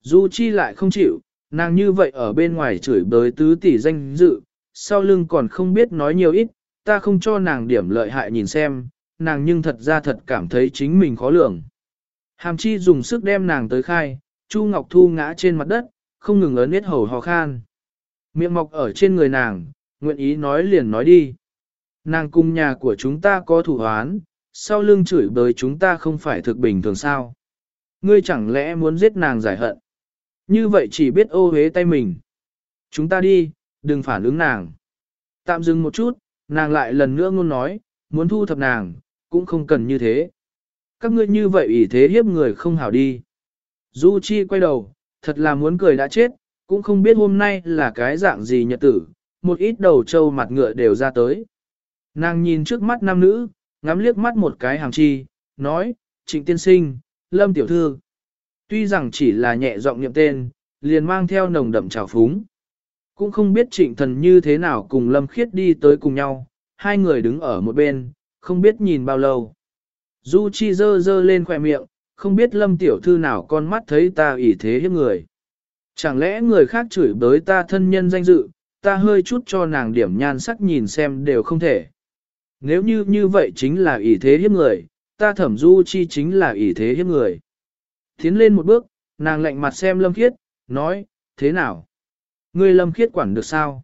Du Chi lại không chịu, nàng như vậy ở bên ngoài chửi bới tứ tỷ danh dự, sau lưng còn không biết nói nhiều ít, ta không cho nàng điểm lợi hại nhìn xem, nàng nhưng thật ra thật cảm thấy chính mình khó lường. Hàm chi dùng sức đem nàng tới khai, Chu Ngọc Thu ngã trên mặt đất, không ngừng ớn biết hầu hò khan. Miệng mọc ở trên người nàng, nguyện ý nói liền nói đi. Nàng cùng nhà của chúng ta có thủ hoán, sau lưng chửi bới chúng ta không phải thực bình thường sao. Ngươi chẳng lẽ muốn giết nàng giải hận. Như vậy chỉ biết ô hế tay mình. Chúng ta đi, đừng phản ứng nàng. Tạm dừng một chút, nàng lại lần nữa ngôn nói, muốn thu thập nàng, cũng không cần như thế. Các ngươi như vậy ủy thế hiếp người không hảo đi. Du Chi quay đầu, thật là muốn cười đã chết, cũng không biết hôm nay là cái dạng gì nhật tử, một ít đầu trâu mặt ngựa đều ra tới. Nàng nhìn trước mắt nam nữ, ngắm liếc mắt một cái hàng chi, nói, trịnh tiên sinh, lâm tiểu thư. Tuy rằng chỉ là nhẹ giọng niệm tên, liền mang theo nồng đậm trào phúng. Cũng không biết trịnh thần như thế nào cùng lâm khiết đi tới cùng nhau, hai người đứng ở một bên, không biết nhìn bao lâu. Du Chi dơ dơ lên khỏe miệng, không biết lâm tiểu thư nào con mắt thấy ta ủy thế hiếp người. Chẳng lẽ người khác chửi bới ta thân nhân danh dự, ta hơi chút cho nàng điểm nhan sắc nhìn xem đều không thể. Nếu như như vậy chính là ỷ thế hiếp người, ta thẩm du chi chính là ỷ thế hiếp người. Tiến lên một bước, nàng lạnh mặt xem Lâm Khiết, nói, thế nào? Ngươi Lâm Khiết quản được sao?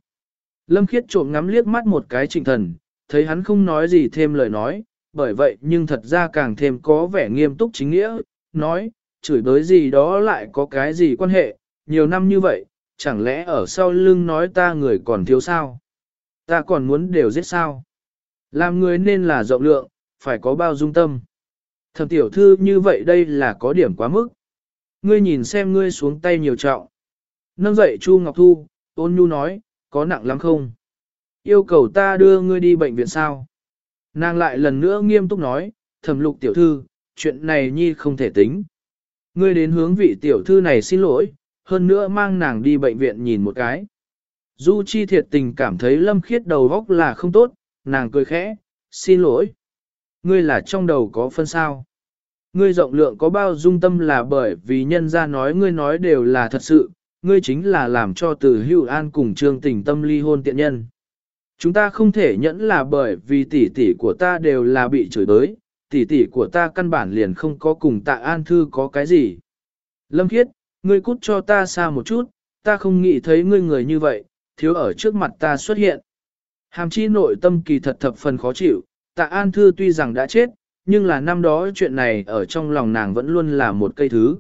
Lâm Khiết trộm ngắm liếc mắt một cái trịnh thần, thấy hắn không nói gì thêm lời nói, bởi vậy nhưng thật ra càng thêm có vẻ nghiêm túc chính nghĩa, nói, chửi bới gì đó lại có cái gì quan hệ, nhiều năm như vậy, chẳng lẽ ở sau lưng nói ta người còn thiếu sao? Ta còn muốn đều giết sao? Làm người nên là rộng lượng, phải có bao dung tâm. Thẩm tiểu thư như vậy đây là có điểm quá mức. Ngươi nhìn xem ngươi xuống tay nhiều trọng. Nâng dậy Chu Ngọc Thu, ôn nhu nói, có nặng lắm không? Yêu cầu ta đưa ngươi đi bệnh viện sao? Nàng lại lần nữa nghiêm túc nói, thẩm lục tiểu thư, chuyện này nhi không thể tính. Ngươi đến hướng vị tiểu thư này xin lỗi, hơn nữa mang nàng đi bệnh viện nhìn một cái. Du Chi thiệt tình cảm thấy lâm khiết đầu góc là không tốt, nàng cười khẽ, xin lỗi. Ngươi là trong đầu có phân sao. Ngươi rộng lượng có bao dung tâm là bởi vì nhân ra nói ngươi nói đều là thật sự, ngươi chính là làm cho từ hưu an cùng trương tình tâm ly hôn tiện nhân. Chúng ta không thể nhẫn là bởi vì tỷ tỷ của ta đều là bị chửi đới. tỷ tỷ của ta căn bản liền không có cùng tạ an thư có cái gì. Lâm Khiết, ngươi cút cho ta xa một chút, ta không nghĩ thấy ngươi người như vậy, thiếu ở trước mặt ta xuất hiện. Hàm chi nội tâm kỳ thật thập phần khó chịu, tạ an thư tuy rằng đã chết, nhưng là năm đó chuyện này ở trong lòng nàng vẫn luôn là một cây thứ.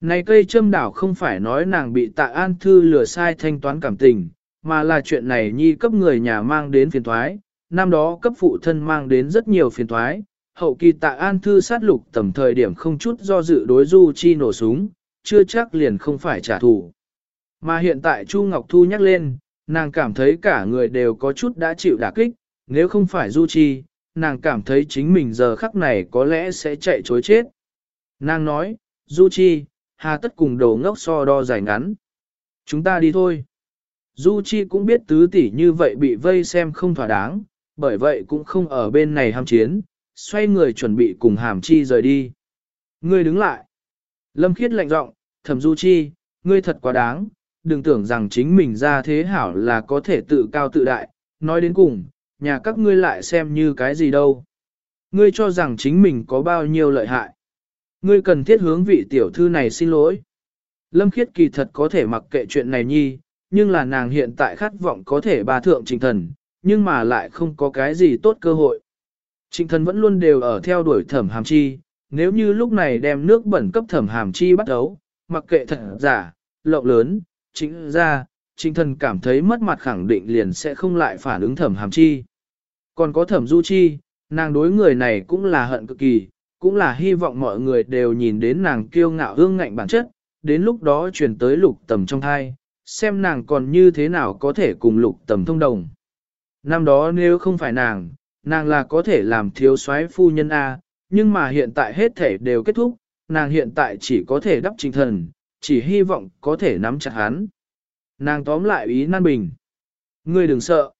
Này cây châm đảo không phải nói nàng bị tạ an thư lừa sai thanh toán cảm tình, mà là chuyện này nhi cấp người nhà mang đến phiền thoái, năm đó cấp phụ thân mang đến rất nhiều phiền thoái, hậu kỳ tạ an thư sát lục tầm thời điểm không chút do dự đối du chi nổ súng, chưa chắc liền không phải trả thù. Mà hiện tại Chu Ngọc Thu nhắc lên, nàng cảm thấy cả người đều có chút đã chịu đả kích, nếu không phải Du Chi, nàng cảm thấy chính mình giờ khắc này có lẽ sẽ chạy chối chết. Nàng nói, Du Chi, hà tất cùng đầu ngốc so đo dài ngắn. Chúng ta đi thôi. Du Chi cũng biết tứ tỷ như vậy bị vây xem không thỏa đáng, bởi vậy cũng không ở bên này ham chiến, xoay người chuẩn bị cùng hàm chi rời đi. Ngươi đứng lại. Lâm Khiết lạnh giọng, thẩm Du Chi, ngươi thật quá đáng, đừng tưởng rằng chính mình ra thế hảo là có thể tự cao tự đại, nói đến cùng, nhà các ngươi lại xem như cái gì đâu. Ngươi cho rằng chính mình có bao nhiêu lợi hại. Ngươi cần thiết hướng vị tiểu thư này xin lỗi. Lâm Khiết kỳ thật có thể mặc kệ chuyện này nhi, nhưng là nàng hiện tại khát vọng có thể bà thượng trình thần, nhưng mà lại không có cái gì tốt cơ hội. Trịnh thần vẫn luôn đều ở theo đuổi thẩm hàm chi, nếu như lúc này đem nước bẩn cấp thẩm hàm chi bắt đấu, mặc kệ thật giả, lộng lớn, chính ra, chính thần cảm thấy mất mặt khẳng định liền sẽ không lại phản ứng thẩm hàm chi. Còn có thẩm du chi, nàng đối người này cũng là hận cực kỳ, cũng là hy vọng mọi người đều nhìn đến nàng kiêu ngạo hương ngạnh bản chất, đến lúc đó truyền tới lục tầm trong thai, xem nàng còn như thế nào có thể cùng lục tầm thông đồng. Năm đó nếu không phải nàng, nàng là có thể làm thiếu soái phu nhân A, nhưng mà hiện tại hết thể đều kết thúc, nàng hiện tại chỉ có thể đắp trình thần, chỉ hy vọng có thể nắm chặt hắn. Nàng tóm lại ý nan bình. Ngươi đừng sợ.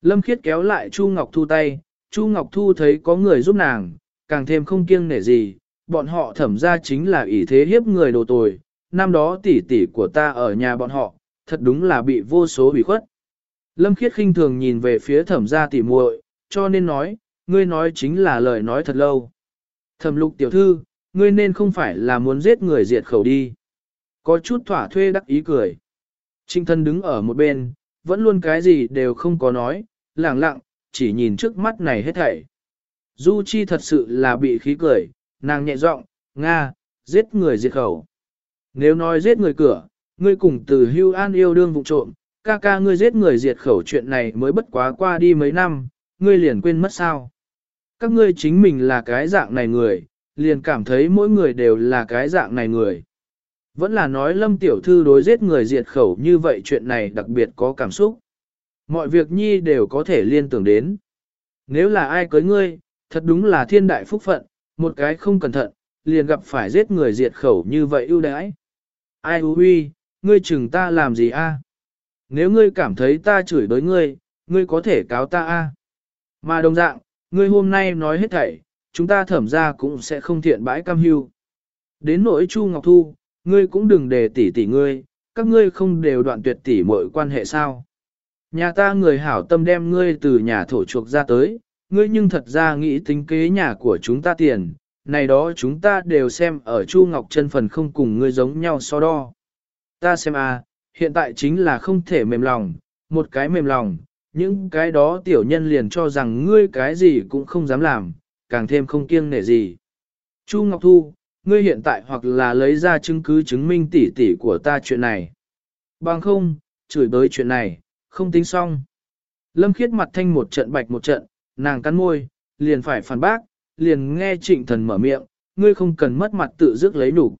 Lâm Khiết kéo lại Chu Ngọc Thu tay, Chu Ngọc Thu thấy có người giúp nàng, càng thêm không kiêng nể gì, bọn họ thẩm ra chính là ỷ thế hiếp người đồ tồi, năm đó tỷ tỷ của ta ở nhà bọn họ, thật đúng là bị vô số bị khuất. Lâm Khiết khinh thường nhìn về phía thẩm gia tỷ muội, cho nên nói, ngươi nói chính là lời nói thật lâu. Thẩm lục tiểu thư, ngươi nên không phải là muốn giết người diệt khẩu đi. Có chút thỏa thuê đắc ý cười. Trinh thân đứng ở một bên, vẫn luôn cái gì đều không có nói, lẳng lặng, chỉ nhìn trước mắt này hết thảy. Du Chi thật sự là bị khí cười, nàng nhẹ giọng, Nga, giết người diệt khẩu. Nếu nói giết người cửa, ngươi cùng từ hưu an yêu đương vụ trộm, ca ca ngươi giết người diệt khẩu chuyện này mới bất quá qua đi mấy năm, ngươi liền quên mất sao. Các ngươi chính mình là cái dạng này người, liền cảm thấy mỗi người đều là cái dạng này người. Vẫn là nói lâm tiểu thư đối giết người diệt khẩu như vậy chuyện này đặc biệt có cảm xúc. Mọi việc nhi đều có thể liên tưởng đến. Nếu là ai cưới ngươi, thật đúng là thiên đại phúc phận, một cái không cẩn thận, liền gặp phải giết người diệt khẩu như vậy ưu đãi. Ai hư huy, ngươi chừng ta làm gì a? Nếu ngươi cảm thấy ta chửi đối ngươi, ngươi có thể cáo ta a. Mà đồng dạng, ngươi hôm nay nói hết thảy, chúng ta thẩm ra cũng sẽ không thiện bãi cam hưu. Đến nỗi Chu Ngọc Thu, ngươi cũng đừng để tỷ tỷ ngươi, các ngươi không đều đoạn tuyệt tỷ mọi quan hệ sao. Nhà ta người hảo tâm đem ngươi từ nhà thổ chuộc ra tới, ngươi nhưng thật ra nghĩ tính kế nhà của chúng ta tiền, này đó chúng ta đều xem ở Chu Ngọc chân phần không cùng ngươi giống nhau so đo. Ta xem à, hiện tại chính là không thể mềm lòng, một cái mềm lòng, những cái đó tiểu nhân liền cho rằng ngươi cái gì cũng không dám làm, càng thêm không kiêng nể gì. Chu Ngọc Thu, ngươi hiện tại hoặc là lấy ra chứng cứ chứng minh tỉ tỉ của ta chuyện này. Bằng không, chửi bới chuyện này, không tính xong. Lâm khiết mặt thanh một trận bạch một trận, nàng cắn môi, liền phải phản bác, liền nghe trịnh thần mở miệng, ngươi không cần mất mặt tự dứt lấy đủ.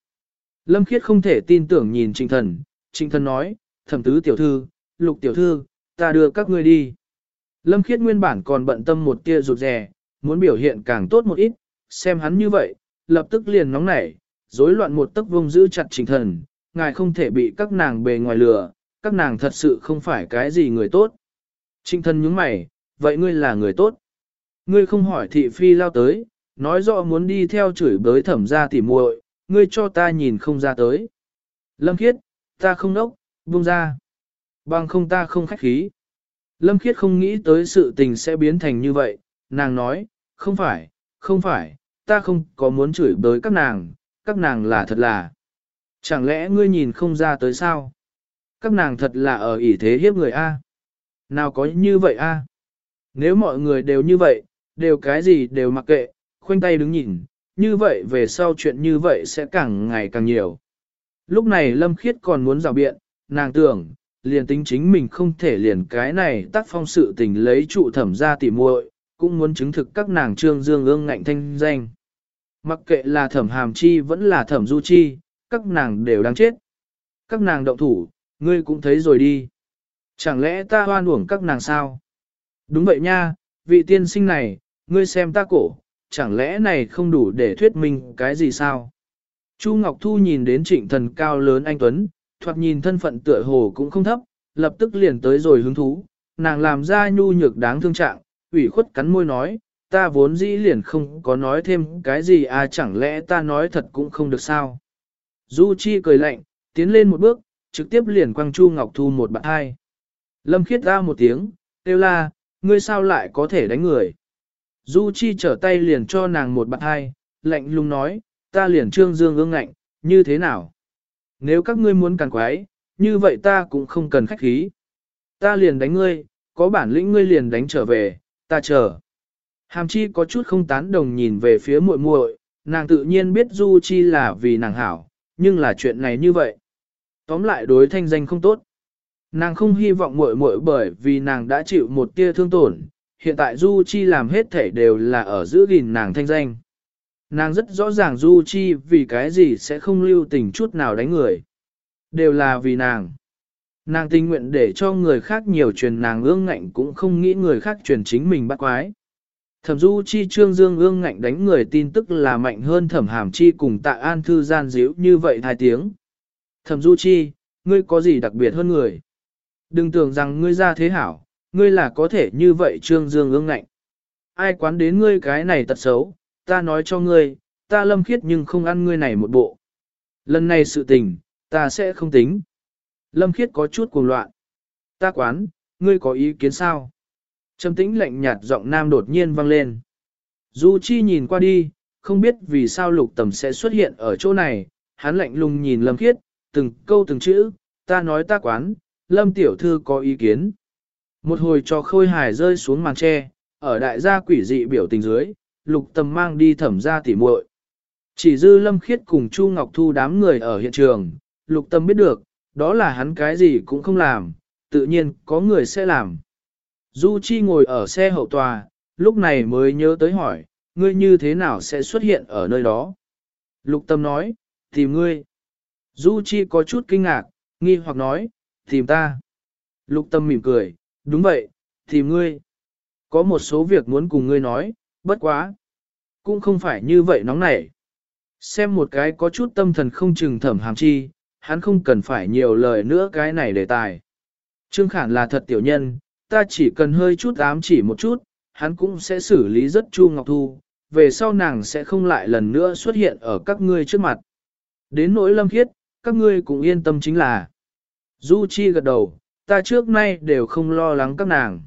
Lâm khiết không thể tin tưởng nhìn trịnh thần, trịnh thần nói, thẩm tứ tiểu thư, lục tiểu thư, ta đưa các ngươi đi. Lâm khiết nguyên bản còn bận tâm một tia rụt rè, muốn biểu hiện càng tốt một ít, xem hắn như vậy, lập tức liền nóng nảy, rối loạn một tấc vông giữ chặt Trình thần, ngài không thể bị các nàng bề ngoài lừa, các nàng thật sự không phải cái gì người tốt. Trình thần nhướng mày, vậy ngươi là người tốt. Ngươi không hỏi thị phi lao tới, nói rõ muốn đi theo chửi bới thẩm ra tỉ muội, ngươi cho ta nhìn không ra tới. Lâm khiết, ta không nốc, buông ra. Bằng không ta không khách khí. Lâm khiết không nghĩ tới sự tình sẽ biến thành như vậy, nàng nói, không phải, không phải, ta không có muốn chửi bới các nàng, các nàng là thật là. Chẳng lẽ ngươi nhìn không ra tới sao? Các nàng thật là ở ỷ thế hiếp người A. Nào có như vậy A? Nếu mọi người đều như vậy, đều cái gì đều mặc kệ, khoanh tay đứng nhìn, như vậy về sau chuyện như vậy sẽ càng ngày càng nhiều. Lúc này Lâm Khiết còn muốn rào biện, nàng tưởng, liền tính chính mình không thể liền cái này tác phong sự tình lấy trụ thẩm ra tỉ muội, cũng muốn chứng thực các nàng trương dương ương ngạnh thanh danh. Mặc kệ là thẩm hàm chi vẫn là thẩm du chi, các nàng đều đáng chết. Các nàng động thủ, ngươi cũng thấy rồi đi. Chẳng lẽ ta hoan uổng các nàng sao? Đúng vậy nha, vị tiên sinh này, ngươi xem ta cổ, chẳng lẽ này không đủ để thuyết minh cái gì sao? Chu Ngọc Thu nhìn đến trịnh thần cao lớn anh Tuấn, thoạt nhìn thân phận tựa hồ cũng không thấp, lập tức liền tới rồi hứng thú, nàng làm ra nhu nhược đáng thương trạng, ủy khuất cắn môi nói, ta vốn dĩ liền không có nói thêm cái gì à chẳng lẽ ta nói thật cũng không được sao. Du Chi cười lạnh, tiến lên một bước, trực tiếp liền quăng Chu Ngọc Thu một bạn hai. Lâm khiết ra một tiếng, kêu la, ngươi sao lại có thể đánh người. Du Chi trở tay liền cho nàng một bạn hai, lạnh lùng nói, ta liền trương dương ương ngạnh, như thế nào? Nếu các ngươi muốn càng quái, như vậy ta cũng không cần khách khí. Ta liền đánh ngươi, có bản lĩnh ngươi liền đánh trở về, ta chờ. Hàm chi có chút không tán đồng nhìn về phía muội muội, nàng tự nhiên biết Du Chi là vì nàng hảo, nhưng là chuyện này như vậy. Tóm lại đối thanh danh không tốt. Nàng không hy vọng muội muội bởi vì nàng đã chịu một tia thương tổn, hiện tại Du Chi làm hết thể đều là ở giữ gìn nàng thanh danh. Nàng rất rõ ràng Du Chi vì cái gì sẽ không lưu tình chút nào đánh người. Đều là vì nàng. Nàng tình nguyện để cho người khác nhiều truyền nàng ương ngạnh cũng không nghĩ người khác truyền chính mình bắt quái. Thẩm Du Chi Trương Dương ương ngạnh đánh người tin tức là mạnh hơn Thẩm Hàm Chi cùng Tạ An Thư gian díu như vậy hai tiếng. Thẩm Du Chi, ngươi có gì đặc biệt hơn người? Đừng tưởng rằng ngươi ra thế hảo, ngươi là có thể như vậy Trương Dương ương ngạnh. Ai quán đến ngươi cái này tật xấu, ta nói cho ngươi, ta lâm khiết nhưng không ăn ngươi này một bộ. Lần này sự tình, ta sẽ không tính. Lâm khiết có chút cuồng loạn. Ta quán, ngươi có ý kiến sao? Trầm tĩnh lạnh nhạt giọng nam đột nhiên vang lên. Du Chi nhìn qua đi, không biết vì sao lục tầm sẽ xuất hiện ở chỗ này, hắn lạnh lùng nhìn Lâm Khiết, từng câu từng chữ, ta nói ta quán, Lâm Tiểu Thư có ý kiến. Một hồi cho khôi hài rơi xuống màn tre, ở đại gia quỷ dị biểu tình dưới, lục tầm mang đi thẩm ra tỉ muội. Chỉ dư Lâm Khiết cùng Chu Ngọc Thu đám người ở hiện trường, lục Tầm biết được, đó là hắn cái gì cũng không làm, tự nhiên có người sẽ làm. Du Chi ngồi ở xe hậu tòa, lúc này mới nhớ tới hỏi, ngươi như thế nào sẽ xuất hiện ở nơi đó? Lục tâm nói, tìm ngươi. Du Chi có chút kinh ngạc, nghi hoặc nói, tìm ta. Lục tâm mỉm cười, đúng vậy, tìm ngươi. Có một số việc muốn cùng ngươi nói, bất quá. Cũng không phải như vậy nóng nảy. Xem một cái có chút tâm thần không chừng thẩm hàm chi, hắn không cần phải nhiều lời nữa cái này đề tài. Trương Khản là thật tiểu nhân, ta chỉ cần hơi chút ám chỉ một chút, hắn cũng sẽ xử lý rất chu Ngọc Thu, về sau nàng sẽ không lại lần nữa xuất hiện ở các ngươi trước mặt. Đến nỗi lâm khiết, các ngươi cũng yên tâm chính là. Du Chi gật đầu, ta trước nay đều không lo lắng các nàng.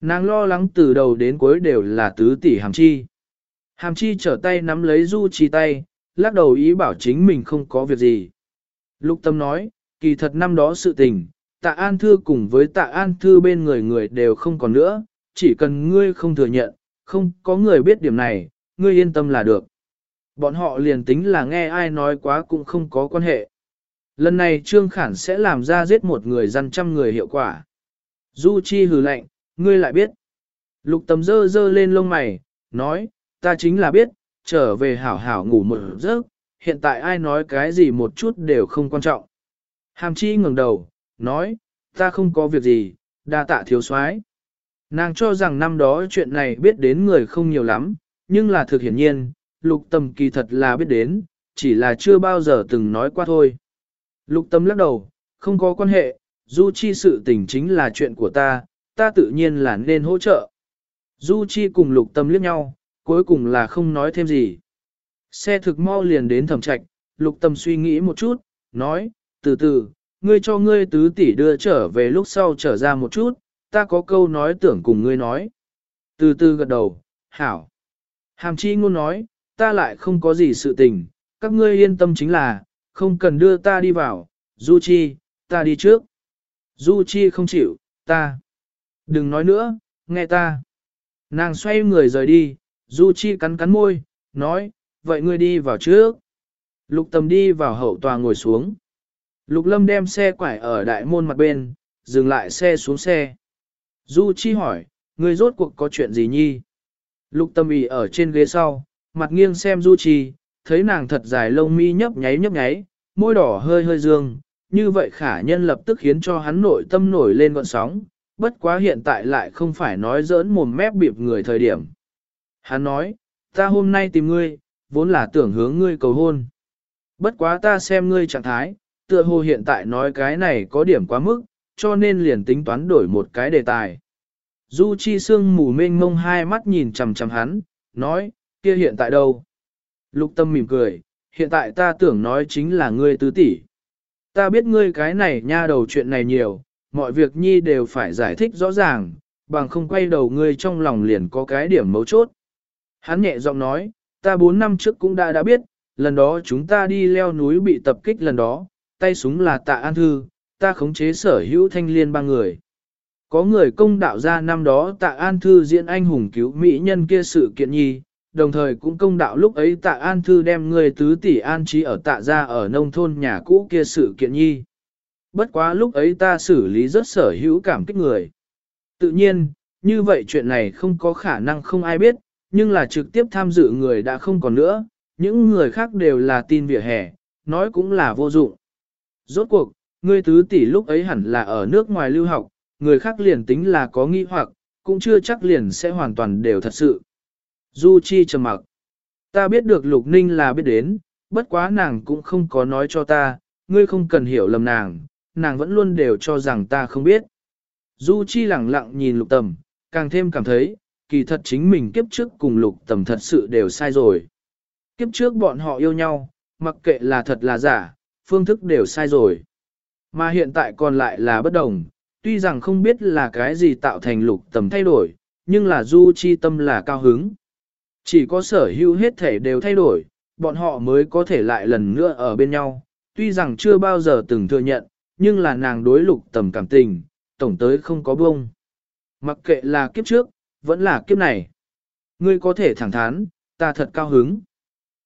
Nàng lo lắng từ đầu đến cuối đều là tứ tỷ hàm chi. Hàm chi trở tay nắm lấy Du Chi tay, lắc đầu ý bảo chính mình không có việc gì. Lục tâm nói, kỳ thật năm đó sự tình, tạ an thư cùng với tạ an thư bên người người đều không còn nữa, chỉ cần ngươi không thừa nhận, không có người biết điểm này, ngươi yên tâm là được. Bọn họ liền tính là nghe ai nói quá cũng không có quan hệ. Lần này Trương Khản sẽ làm ra giết một người dân trăm người hiệu quả. Du Chi hừ lạnh, ngươi lại biết. Lục tầm dơ dơ lên lông mày, nói, ta chính là biết, trở về hảo hảo ngủ một giấc, hiện tại ai nói cái gì một chút đều không quan trọng. Hàm chi ngẩng đầu, nói, ta không có việc gì, đa tạ thiếu soái. Nàng cho rằng năm đó chuyện này biết đến người không nhiều lắm, nhưng là thực hiển nhiên, lục tâm kỳ thật là biết đến, chỉ là chưa bao giờ từng nói qua thôi. Lục tâm lắc đầu, không có quan hệ, du chi sự tình chính là chuyện của ta, ta tự nhiên là nên hỗ trợ. Du chi cùng lục tâm liếc nhau, cuối cùng là không nói thêm gì. Xe thực mau liền đến thẩm trạch, lục tâm suy nghĩ một chút, nói, từ từ, ngươi cho ngươi tứ tỷ đưa trở về lúc sau trở ra một chút, ta có câu nói tưởng cùng ngươi nói. Từ từ gật đầu, hảo. Hàm chi ngôn nói, ta lại không có gì sự tình, các ngươi yên tâm chính là, không cần đưa ta đi vào, Du Chi, ta đi trước. Du Chi không chịu, ta. Đừng nói nữa, nghe ta. Nàng xoay người rời đi, Du Chi cắn cắn môi, nói, vậy ngươi đi vào trước. Lục tầm đi vào hậu tòa ngồi xuống. Lục lâm đem xe quải ở đại môn mặt bên, dừng lại xe xuống xe. Du Chi hỏi, ngươi rốt cuộc có chuyện gì nhi? Lục tâm ý ở trên ghế sau, mặt nghiêng xem Du Chi, thấy nàng thật dài lông mi nhấp nháy nhấp nháy, môi đỏ hơi hơi dương, như vậy khả nhân lập tức khiến cho hắn nội tâm nổi lên gọn sóng, bất quá hiện tại lại không phải nói giỡn mồm mép bịp người thời điểm. Hắn nói, ta hôm nay tìm ngươi, vốn là tưởng hướng ngươi cầu hôn. Bất quá ta xem ngươi trạng thái, tựa hồ hiện tại nói cái này có điểm quá mức, cho nên liền tính toán đổi một cái đề tài. Du Chi Sương mù mênh mông hai mắt nhìn chằm chằm hắn, nói, kia hiện tại đâu? Lục tâm mỉm cười, hiện tại ta tưởng nói chính là ngươi tứ tỷ. Ta biết ngươi cái này nha đầu chuyện này nhiều, mọi việc nhi đều phải giải thích rõ ràng, bằng không quay đầu ngươi trong lòng liền có cái điểm mấu chốt. Hắn nhẹ giọng nói, ta bốn năm trước cũng đã đã biết, lần đó chúng ta đi leo núi bị tập kích lần đó, tay súng là tạ an thư, ta khống chế sở hữu thanh liên ba người. Có người công đạo ra năm đó tạ an thư diễn anh hùng cứu mỹ nhân kia sự kiện nhi, đồng thời cũng công đạo lúc ấy tạ an thư đem người tứ tỷ an trí ở tạ gia ở nông thôn nhà cũ kia sự kiện nhi. Bất quá lúc ấy ta xử lý rất sở hữu cảm kích người. Tự nhiên, như vậy chuyện này không có khả năng không ai biết, nhưng là trực tiếp tham dự người đã không còn nữa, những người khác đều là tin vỉa hè, nói cũng là vô dụng. Rốt cuộc, ngươi tứ tỷ lúc ấy hẳn là ở nước ngoài lưu học, người khác liền tính là có nghi hoặc, cũng chưa chắc liền sẽ hoàn toàn đều thật sự. Du Chi trầm mặc. Ta biết được Lục Ninh là biết đến, bất quá nàng cũng không có nói cho ta, ngươi không cần hiểu lầm nàng, nàng vẫn luôn đều cho rằng ta không biết. Du Chi lặng lặng nhìn Lục Tầm, càng thêm cảm thấy, kỳ thật chính mình kiếp trước cùng Lục Tầm thật sự đều sai rồi. Kiếp trước bọn họ yêu nhau, mặc kệ là thật là giả, phương thức đều sai rồi. Mà hiện tại còn lại là bất đồng, tuy rằng không biết là cái gì tạo thành lục tầm thay đổi, nhưng là du chi tâm là cao hứng. Chỉ có sở hữu hết thể đều thay đổi, bọn họ mới có thể lại lần nữa ở bên nhau, tuy rằng chưa bao giờ từng thừa nhận, nhưng là nàng đối lục tầm cảm tình, tổng tới không có bông. Mặc kệ là kiếp trước, vẫn là kiếp này. Ngươi có thể thẳng thắn, ta thật cao hứng.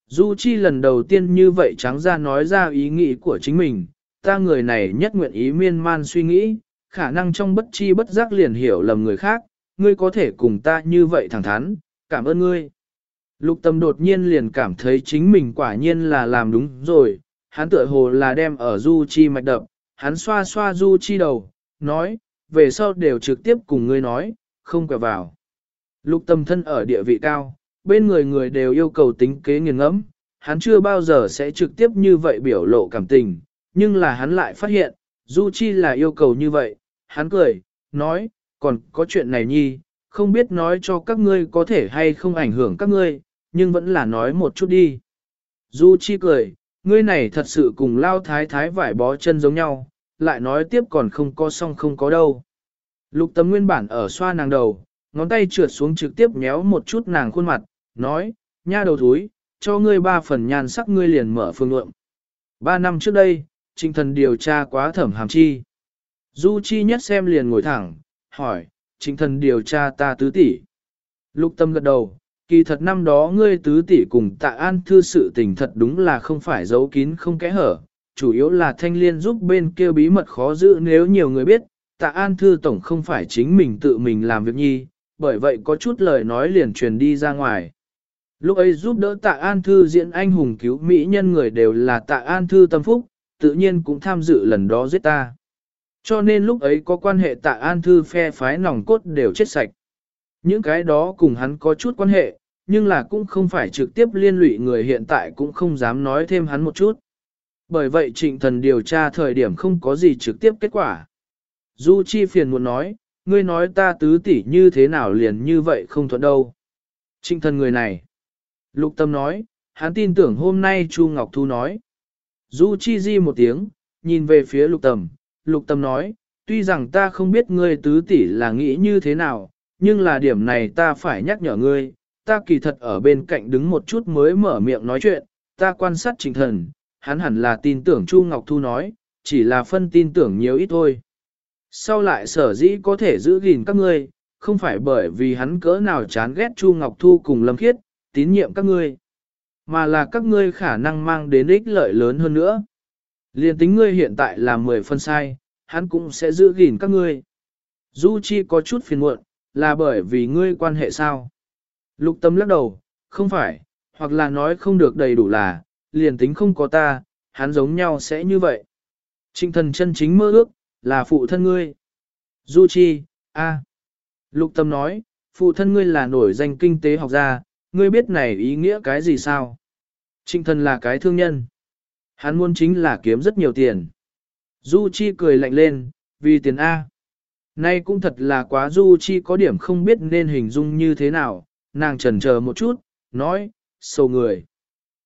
Du Chi lần đầu tiên như vậy trắng ra nói ra ý nghĩ của chính mình, ta người này nhất nguyện ý miên man suy nghĩ, khả năng trong bất chi bất giác liền hiểu lầm người khác, ngươi có thể cùng ta như vậy thẳng thắn, cảm ơn ngươi. Lục tâm đột nhiên liền cảm thấy chính mình quả nhiên là làm đúng rồi, hắn tựa hồ là đem ở Du Chi mạch đập, hắn xoa xoa Du Chi đầu, nói, về sau đều trực tiếp cùng ngươi nói, không quẹo vào. Lục tâm thân ở địa vị cao, bên người người đều yêu cầu tính kế nghiền ngẫm, hắn chưa bao giờ sẽ trực tiếp như vậy biểu lộ cảm tình, nhưng là hắn lại phát hiện, Du Chi là yêu cầu như vậy, hắn cười, nói, còn có chuyện này nhi, không biết nói cho các ngươi có thể hay không ảnh hưởng các ngươi, nhưng vẫn là nói một chút đi. Du Chi cười, ngươi này thật sự cùng lao thái thái vải bó chân giống nhau, lại nói tiếp còn không có xong không có đâu. Lục tấm nguyên bản ở xoa nàng đầu, ngón tay trượt xuống trực tiếp méo một chút nàng khuôn mặt, nói, nha đầu thúi, cho ngươi ba phần nhan sắc ngươi liền mở phương lượng. Ba năm trước đây, trinh thần điều tra quá thẩm hàm chi. Du chi nhất xem liền ngồi thẳng, hỏi, trinh thần điều tra ta tứ tỷ. Lục tâm gật đầu, kỳ thật năm đó ngươi tứ tỷ cùng tạ an thư sự tình thật đúng là không phải giấu kín không kẽ hở, chủ yếu là thanh liên giúp bên kia bí mật khó giữ nếu nhiều người biết, tạ an thư tổng không phải chính mình tự mình làm việc nhi, bởi vậy có chút lời nói liền truyền đi ra ngoài. Lúc ấy giúp đỡ tạ An Thư diễn anh hùng cứu Mỹ nhân người đều là tạ An Thư tâm phúc, tự nhiên cũng tham dự lần đó giết ta. Cho nên lúc ấy có quan hệ tạ An Thư phe phái nòng cốt đều chết sạch. Những cái đó cùng hắn có chút quan hệ, nhưng là cũng không phải trực tiếp liên lụy người hiện tại cũng không dám nói thêm hắn một chút. Bởi vậy trịnh thần điều tra thời điểm không có gì trực tiếp kết quả. Du Chi phiền muốn nói, ngươi nói ta tứ tỷ như thế nào liền như vậy không thuận đâu. Trinh thần người này. Lục tâm nói, hắn tin tưởng hôm nay Chu Ngọc Thu nói. Du Chi Di một tiếng, nhìn về phía lục tâm, lục tâm nói, tuy rằng ta không biết ngươi tứ tỷ là nghĩ như thế nào, nhưng là điểm này ta phải nhắc nhở ngươi, ta kỳ thật ở bên cạnh đứng một chút mới mở miệng nói chuyện, ta quan sát trình thần, hắn hẳn là tin tưởng Chu Ngọc Thu nói, chỉ là phân tin tưởng nhiều ít thôi. Sau lại sở dĩ có thể giữ gìn các ngươi, không phải bởi vì hắn cỡ nào chán ghét Chu Ngọc Thu cùng Lâm Khiết, tín nhiệm các ngươi, mà là các ngươi khả năng mang đến ích lợi lớn hơn nữa. Liên tính ngươi hiện tại là 10 phân sai, hắn cũng sẽ giữ gìn các ngươi. Du Chi có chút phiền muộn, là bởi vì ngươi quan hệ sao? Lục tâm lắc đầu, không phải, hoặc là nói không được đầy đủ là, liền tính không có ta, hắn giống nhau sẽ như vậy. Trinh thần chân chính mơ ước, là phụ thân ngươi. Du Chi, a. Lục tâm nói, phụ thân ngươi là nổi danh kinh tế học gia, ngươi biết này ý nghĩa cái gì sao? Trinh thần là cái thương nhân. Hắn muốn chính là kiếm rất nhiều tiền. Du Chi cười lạnh lên, vì tiền A. Nay cũng thật là quá Du Chi có điểm không biết nên hình dung như thế nào, nàng chần chờ một chút, nói, sầu người.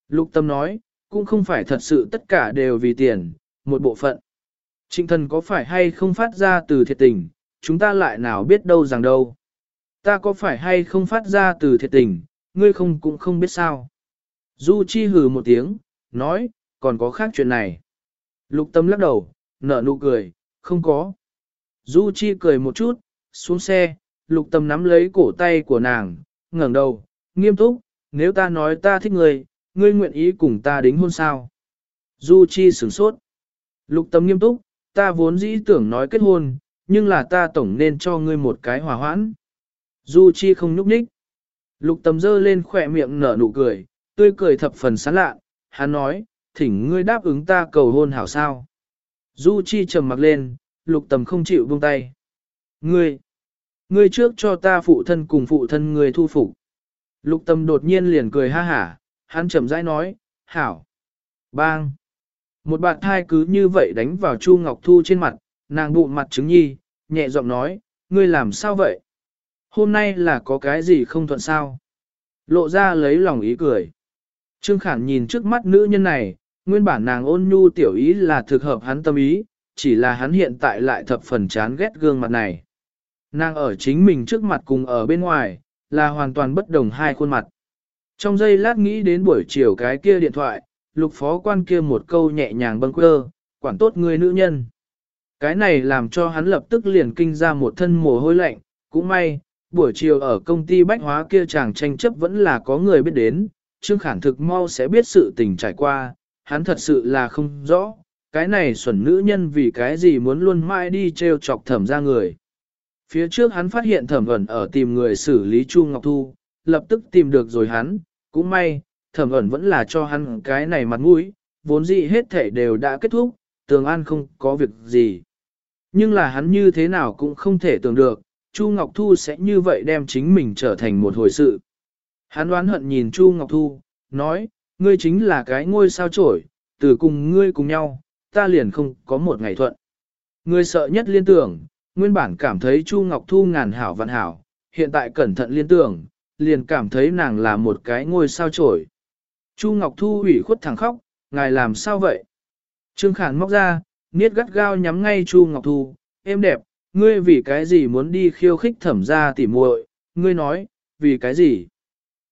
Lục tâm nói, cũng không phải thật sự tất cả đều vì tiền, một bộ phận. Trịnh thần có phải hay không phát ra từ thiệt tình, chúng ta lại nào biết đâu rằng đâu. Ta có phải hay không phát ra từ thiệt tình, ngươi không cũng không biết sao. Du Chi hừ một tiếng, nói, còn có khác chuyện này. Lục tâm lắc đầu, nở nụ cười, không có. Du Chi cười một chút, xuống xe, lục tâm nắm lấy cổ tay của nàng, ngẩng đầu, nghiêm túc, nếu ta nói ta thích ngươi, ngươi nguyện ý cùng ta đính hôn sao. Du Chi sửng sốt. Lục tâm nghiêm túc, ta vốn dĩ tưởng nói kết hôn, nhưng là ta tổng nên cho ngươi một cái hòa hoãn. Du Chi không nhúc nhích. Lục tầm dơ lên khỏe miệng nở nụ cười, tươi cười thập phần sán lạ, hắn nói, thỉnh ngươi đáp ứng ta cầu hôn hảo sao. Du Chi trầm mặc lên, lục tầm không chịu buông tay. Ngươi, ngươi trước cho ta phụ thân cùng phụ thân ngươi thu phục. Lục tầm đột nhiên liền cười ha hả, hắn chậm rãi nói, hảo. Bang. Một bạn thai cứ như vậy đánh vào Chu Ngọc Thu trên mặt, nàng bụng mặt trứng nhi, nhẹ giọng nói, ngươi làm sao vậy? Hôm nay là có cái gì không thuận sao? Lộ ra lấy lòng ý cười. Trương Khản nhìn trước mắt nữ nhân này, nguyên bản nàng ôn nhu tiểu ý là thực hợp hắn tâm ý, chỉ là hắn hiện tại lại thập phần chán ghét gương mặt này. Nàng ở chính mình trước mặt cùng ở bên ngoài, là hoàn toàn bất đồng hai khuôn mặt. Trong giây lát nghĩ đến buổi chiều cái kia điện thoại, lục phó quan kia một câu nhẹ nhàng bâng quơ, quản tốt người nữ nhân. Cái này làm cho hắn lập tức liền kinh ra một thân mồ hôi lạnh, cũng may, buổi chiều ở công ty bách hóa kia chàng tranh chấp vẫn là có người biết đến, Trương Khản thực mau sẽ biết sự tình trải qua, hắn thật sự là không rõ, cái này xuẩn nữ nhân vì cái gì muốn luôn mãi đi treo chọc thẩm ra người. Phía trước hắn phát hiện thẩm ẩn ở tìm người xử lý Chu Ngọc Thu, lập tức tìm được rồi hắn, cũng may, thẩm ẩn vẫn là cho hắn cái này mặt mũi, vốn dĩ hết thể đều đã kết thúc, tường an không có việc gì. Nhưng là hắn như thế nào cũng không thể tưởng được, Chu Ngọc Thu sẽ như vậy đem chính mình trở thành một hồi sự. Hắn đoán hận nhìn Chu Ngọc Thu, nói, ngươi chính là cái ngôi sao trổi, từ cùng ngươi cùng nhau, ta liền không có một ngày thuận. Ngươi sợ nhất liên tưởng, nguyên bản cảm thấy Chu Ngọc Thu ngàn hảo vạn hảo, hiện tại cẩn thận liên tưởng, liền cảm thấy nàng là một cái ngôi sao trổi. Chu Ngọc Thu ủy khuất thẳng khóc, ngài làm sao vậy? Trương Khản móc ra, niết gắt gao nhắm ngay Chu Ngọc Thu, em đẹp, ngươi vì cái gì muốn đi khiêu khích thẩm ra tỉ muội? ngươi nói, vì cái gì?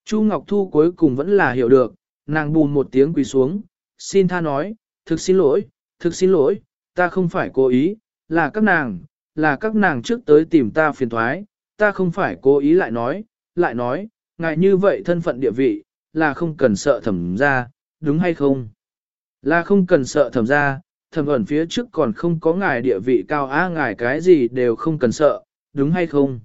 Chu Ngọc Thu cuối cùng vẫn là hiểu được, nàng bùn một tiếng quỳ xuống, xin tha nói, thực xin lỗi, thực xin lỗi, ta không phải cố ý, là các nàng, là các nàng trước tới tìm ta phiền thoái, ta không phải cố ý lại nói, lại nói, ngài như vậy thân phận địa vị, là không cần sợ thẩm ra, đúng hay không? Là không cần sợ thẩm ra, thẩm ẩn phía trước còn không có ngài địa vị cao á ngài cái gì đều không cần sợ, đúng hay không?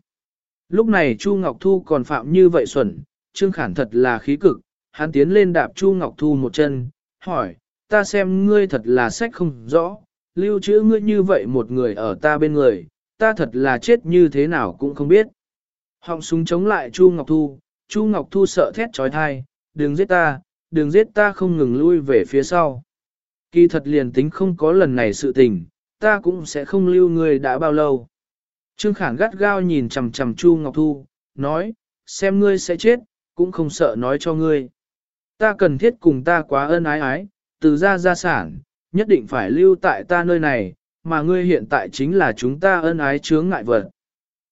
Lúc này Chu Ngọc Thu còn phạm như vậy xuẩn, Trương Khản thật là khí cực, hắn tiến lên đạp Chu Ngọc Thu một chân, hỏi, ta xem ngươi thật là sách không rõ, lưu trữ ngươi như vậy một người ở ta bên người, ta thật là chết như thế nào cũng không biết. Họng súng chống lại Chu Ngọc Thu, Chu Ngọc Thu sợ thét trói thai, đừng giết ta, đừng giết ta không ngừng lui về phía sau. Kỳ thật liền tính không có lần này sự tình, ta cũng sẽ không lưu ngươi đã bao lâu. Trương Khản gắt gao nhìn chằm chằm Chu Ngọc Thu, nói, xem ngươi sẽ chết, cũng không sợ nói cho ngươi. Ta cần thiết cùng ta quá ân ái ái, từ ra gia sản, nhất định phải lưu tại ta nơi này, mà ngươi hiện tại chính là chúng ta ân ái chướng ngại vật.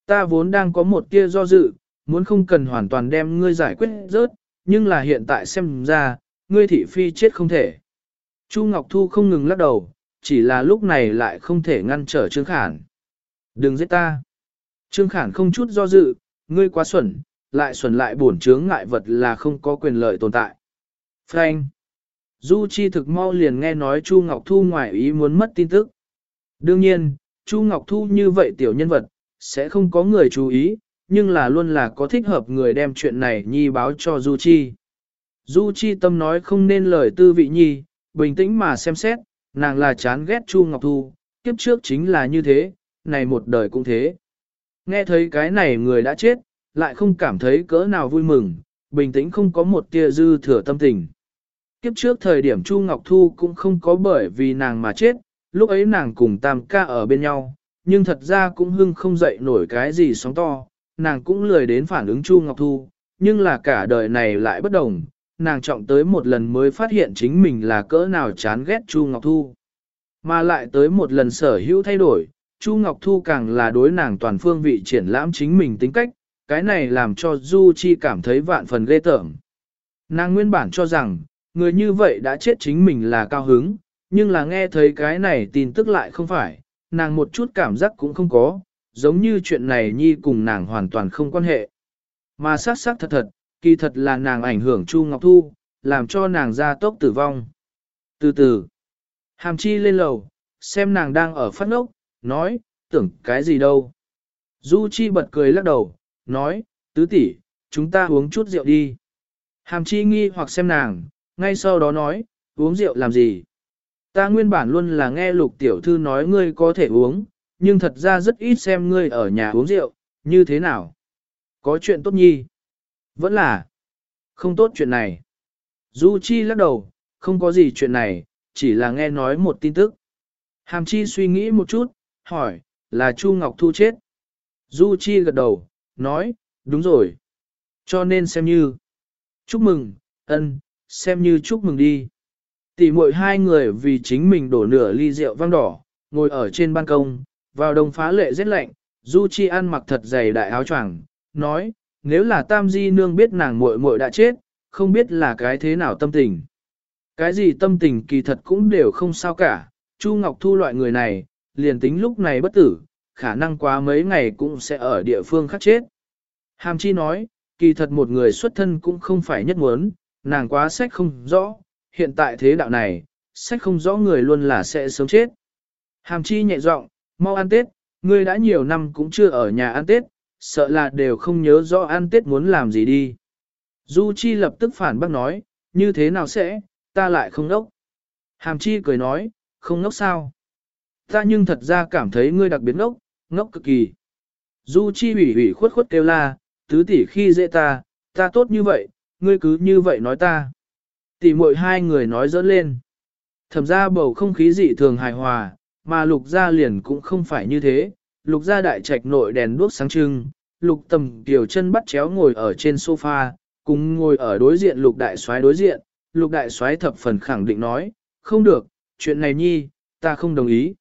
Ta vốn đang có một tia do dự, muốn không cần hoàn toàn đem ngươi giải quyết rớt, nhưng là hiện tại xem ra, ngươi thị phi chết không thể. Chu Ngọc Thu không ngừng lắc đầu, chỉ là lúc này lại không thể ngăn trở Trương Khản. Đừng giết ta. Trương Khản không chút do dự, ngươi quá xuẩn, lại xuẩn lại bổn chướng ngại vật là không có quyền lợi tồn tại. Frank. Du Chi thực mau liền nghe nói Chu Ngọc Thu ngoài ý muốn mất tin tức. Đương nhiên, Chu Ngọc Thu như vậy tiểu nhân vật, sẽ không có người chú ý, nhưng là luôn là có thích hợp người đem chuyện này nhi báo cho Du Chi. Du Chi tâm nói không nên lời tư vị nhi, bình tĩnh mà xem xét, nàng là chán ghét Chu Ngọc Thu, kiếp trước chính là như thế, này một đời cũng thế. Nghe thấy cái này người đã chết, lại không cảm thấy cỡ nào vui mừng, bình tĩnh không có một tia dư thừa tâm tình. Kiếp trước thời điểm Chu Ngọc Thu cũng không có bởi vì nàng mà chết, lúc ấy nàng cùng Tam ca ở bên nhau, nhưng thật ra cũng hưng không dậy nổi cái gì sóng to, nàng cũng lười đến phản ứng Chu Ngọc Thu, nhưng là cả đời này lại bất đồng, nàng trọng tới một lần mới phát hiện chính mình là cỡ nào chán ghét Chu Ngọc Thu. Mà lại tới một lần sở hữu thay đổi, Chu Ngọc Thu càng là đối nàng toàn phương vị triển lãm chính mình tính cách, cái này làm cho Du Chi cảm thấy vạn phần ghê tởm. Nàng nguyên bản cho rằng, người như vậy đã chết chính mình là cao hứng, nhưng là nghe thấy cái này tin tức lại không phải, nàng một chút cảm giác cũng không có, giống như chuyện này nhi cùng nàng hoàn toàn không quan hệ. Mà sát sát thật thật, kỳ thật là nàng ảnh hưởng Chu Ngọc Thu, làm cho nàng ra tốc tử vong. Từ từ, hàm chi lên lầu, xem nàng đang ở phát ngốc, nói, tưởng cái gì đâu. Du Chi bật cười lắc đầu, nói, tứ tỷ, chúng ta uống chút rượu đi. Hàm chi nghi hoặc xem nàng, ngay sau đó nói, uống rượu làm gì? Ta nguyên bản luôn là nghe lục tiểu thư nói ngươi có thể uống, nhưng thật ra rất ít xem ngươi ở nhà uống rượu, như thế nào? Có chuyện tốt nhi? Vẫn là không tốt chuyện này. Du Chi lắc đầu, không có gì chuyện này, chỉ là nghe nói một tin tức. Hàm Chi suy nghĩ một chút, hỏi, là Chu Ngọc Thu chết. Du Chi gật đầu, nói, đúng rồi. Cho nên xem như. Chúc mừng, ân, xem như chúc mừng đi. Tỷ muội hai người vì chính mình đổ nửa ly rượu vang đỏ, ngồi ở trên ban công, vào đông phá lệ rét lạnh, Du Chi ăn mặc thật dày đại áo choàng, nói, nếu là Tam Di Nương biết nàng muội muội đã chết, không biết là cái thế nào tâm tình. Cái gì tâm tình kỳ thật cũng đều không sao cả, Chu Ngọc Thu loại người này, liền tính lúc này bất tử, khả năng quá mấy ngày cũng sẽ ở địa phương khác chết. Hàm Chi nói, kỳ thật một người xuất thân cũng không phải nhất muốn, nàng quá sách không rõ, hiện tại thế đạo này, sách không rõ người luôn là sẽ sớm chết. Hàm Chi nhẹ giọng, mau ăn Tết, ngươi đã nhiều năm cũng chưa ở nhà ăn Tết, sợ là đều không nhớ rõ ăn Tết muốn làm gì đi. Du Chi lập tức phản bác nói, như thế nào sẽ, ta lại không nốc. Hàm Chi cười nói, không nốc sao. Ta nhưng thật ra cảm thấy ngươi đặc biệt ngốc, ngốc cực kỳ. Du Chi ủy ủy khuất khuất kêu la, tứ tỷ khi dễ ta, ta tốt như vậy, ngươi cứ như vậy nói ta. Tỷ muội hai người nói dỡ lên. Thẩm ra bầu không khí dị thường hài hòa, mà lục gia liền cũng không phải như thế. Lục gia đại trạch nội đèn đuốc sáng trưng, lục tầm tiểu chân bắt chéo ngồi ở trên sofa, cùng ngồi ở đối diện lục đại soái đối diện, lục đại soái thập phần khẳng định nói, không được, chuyện này nhi, ta không đồng ý.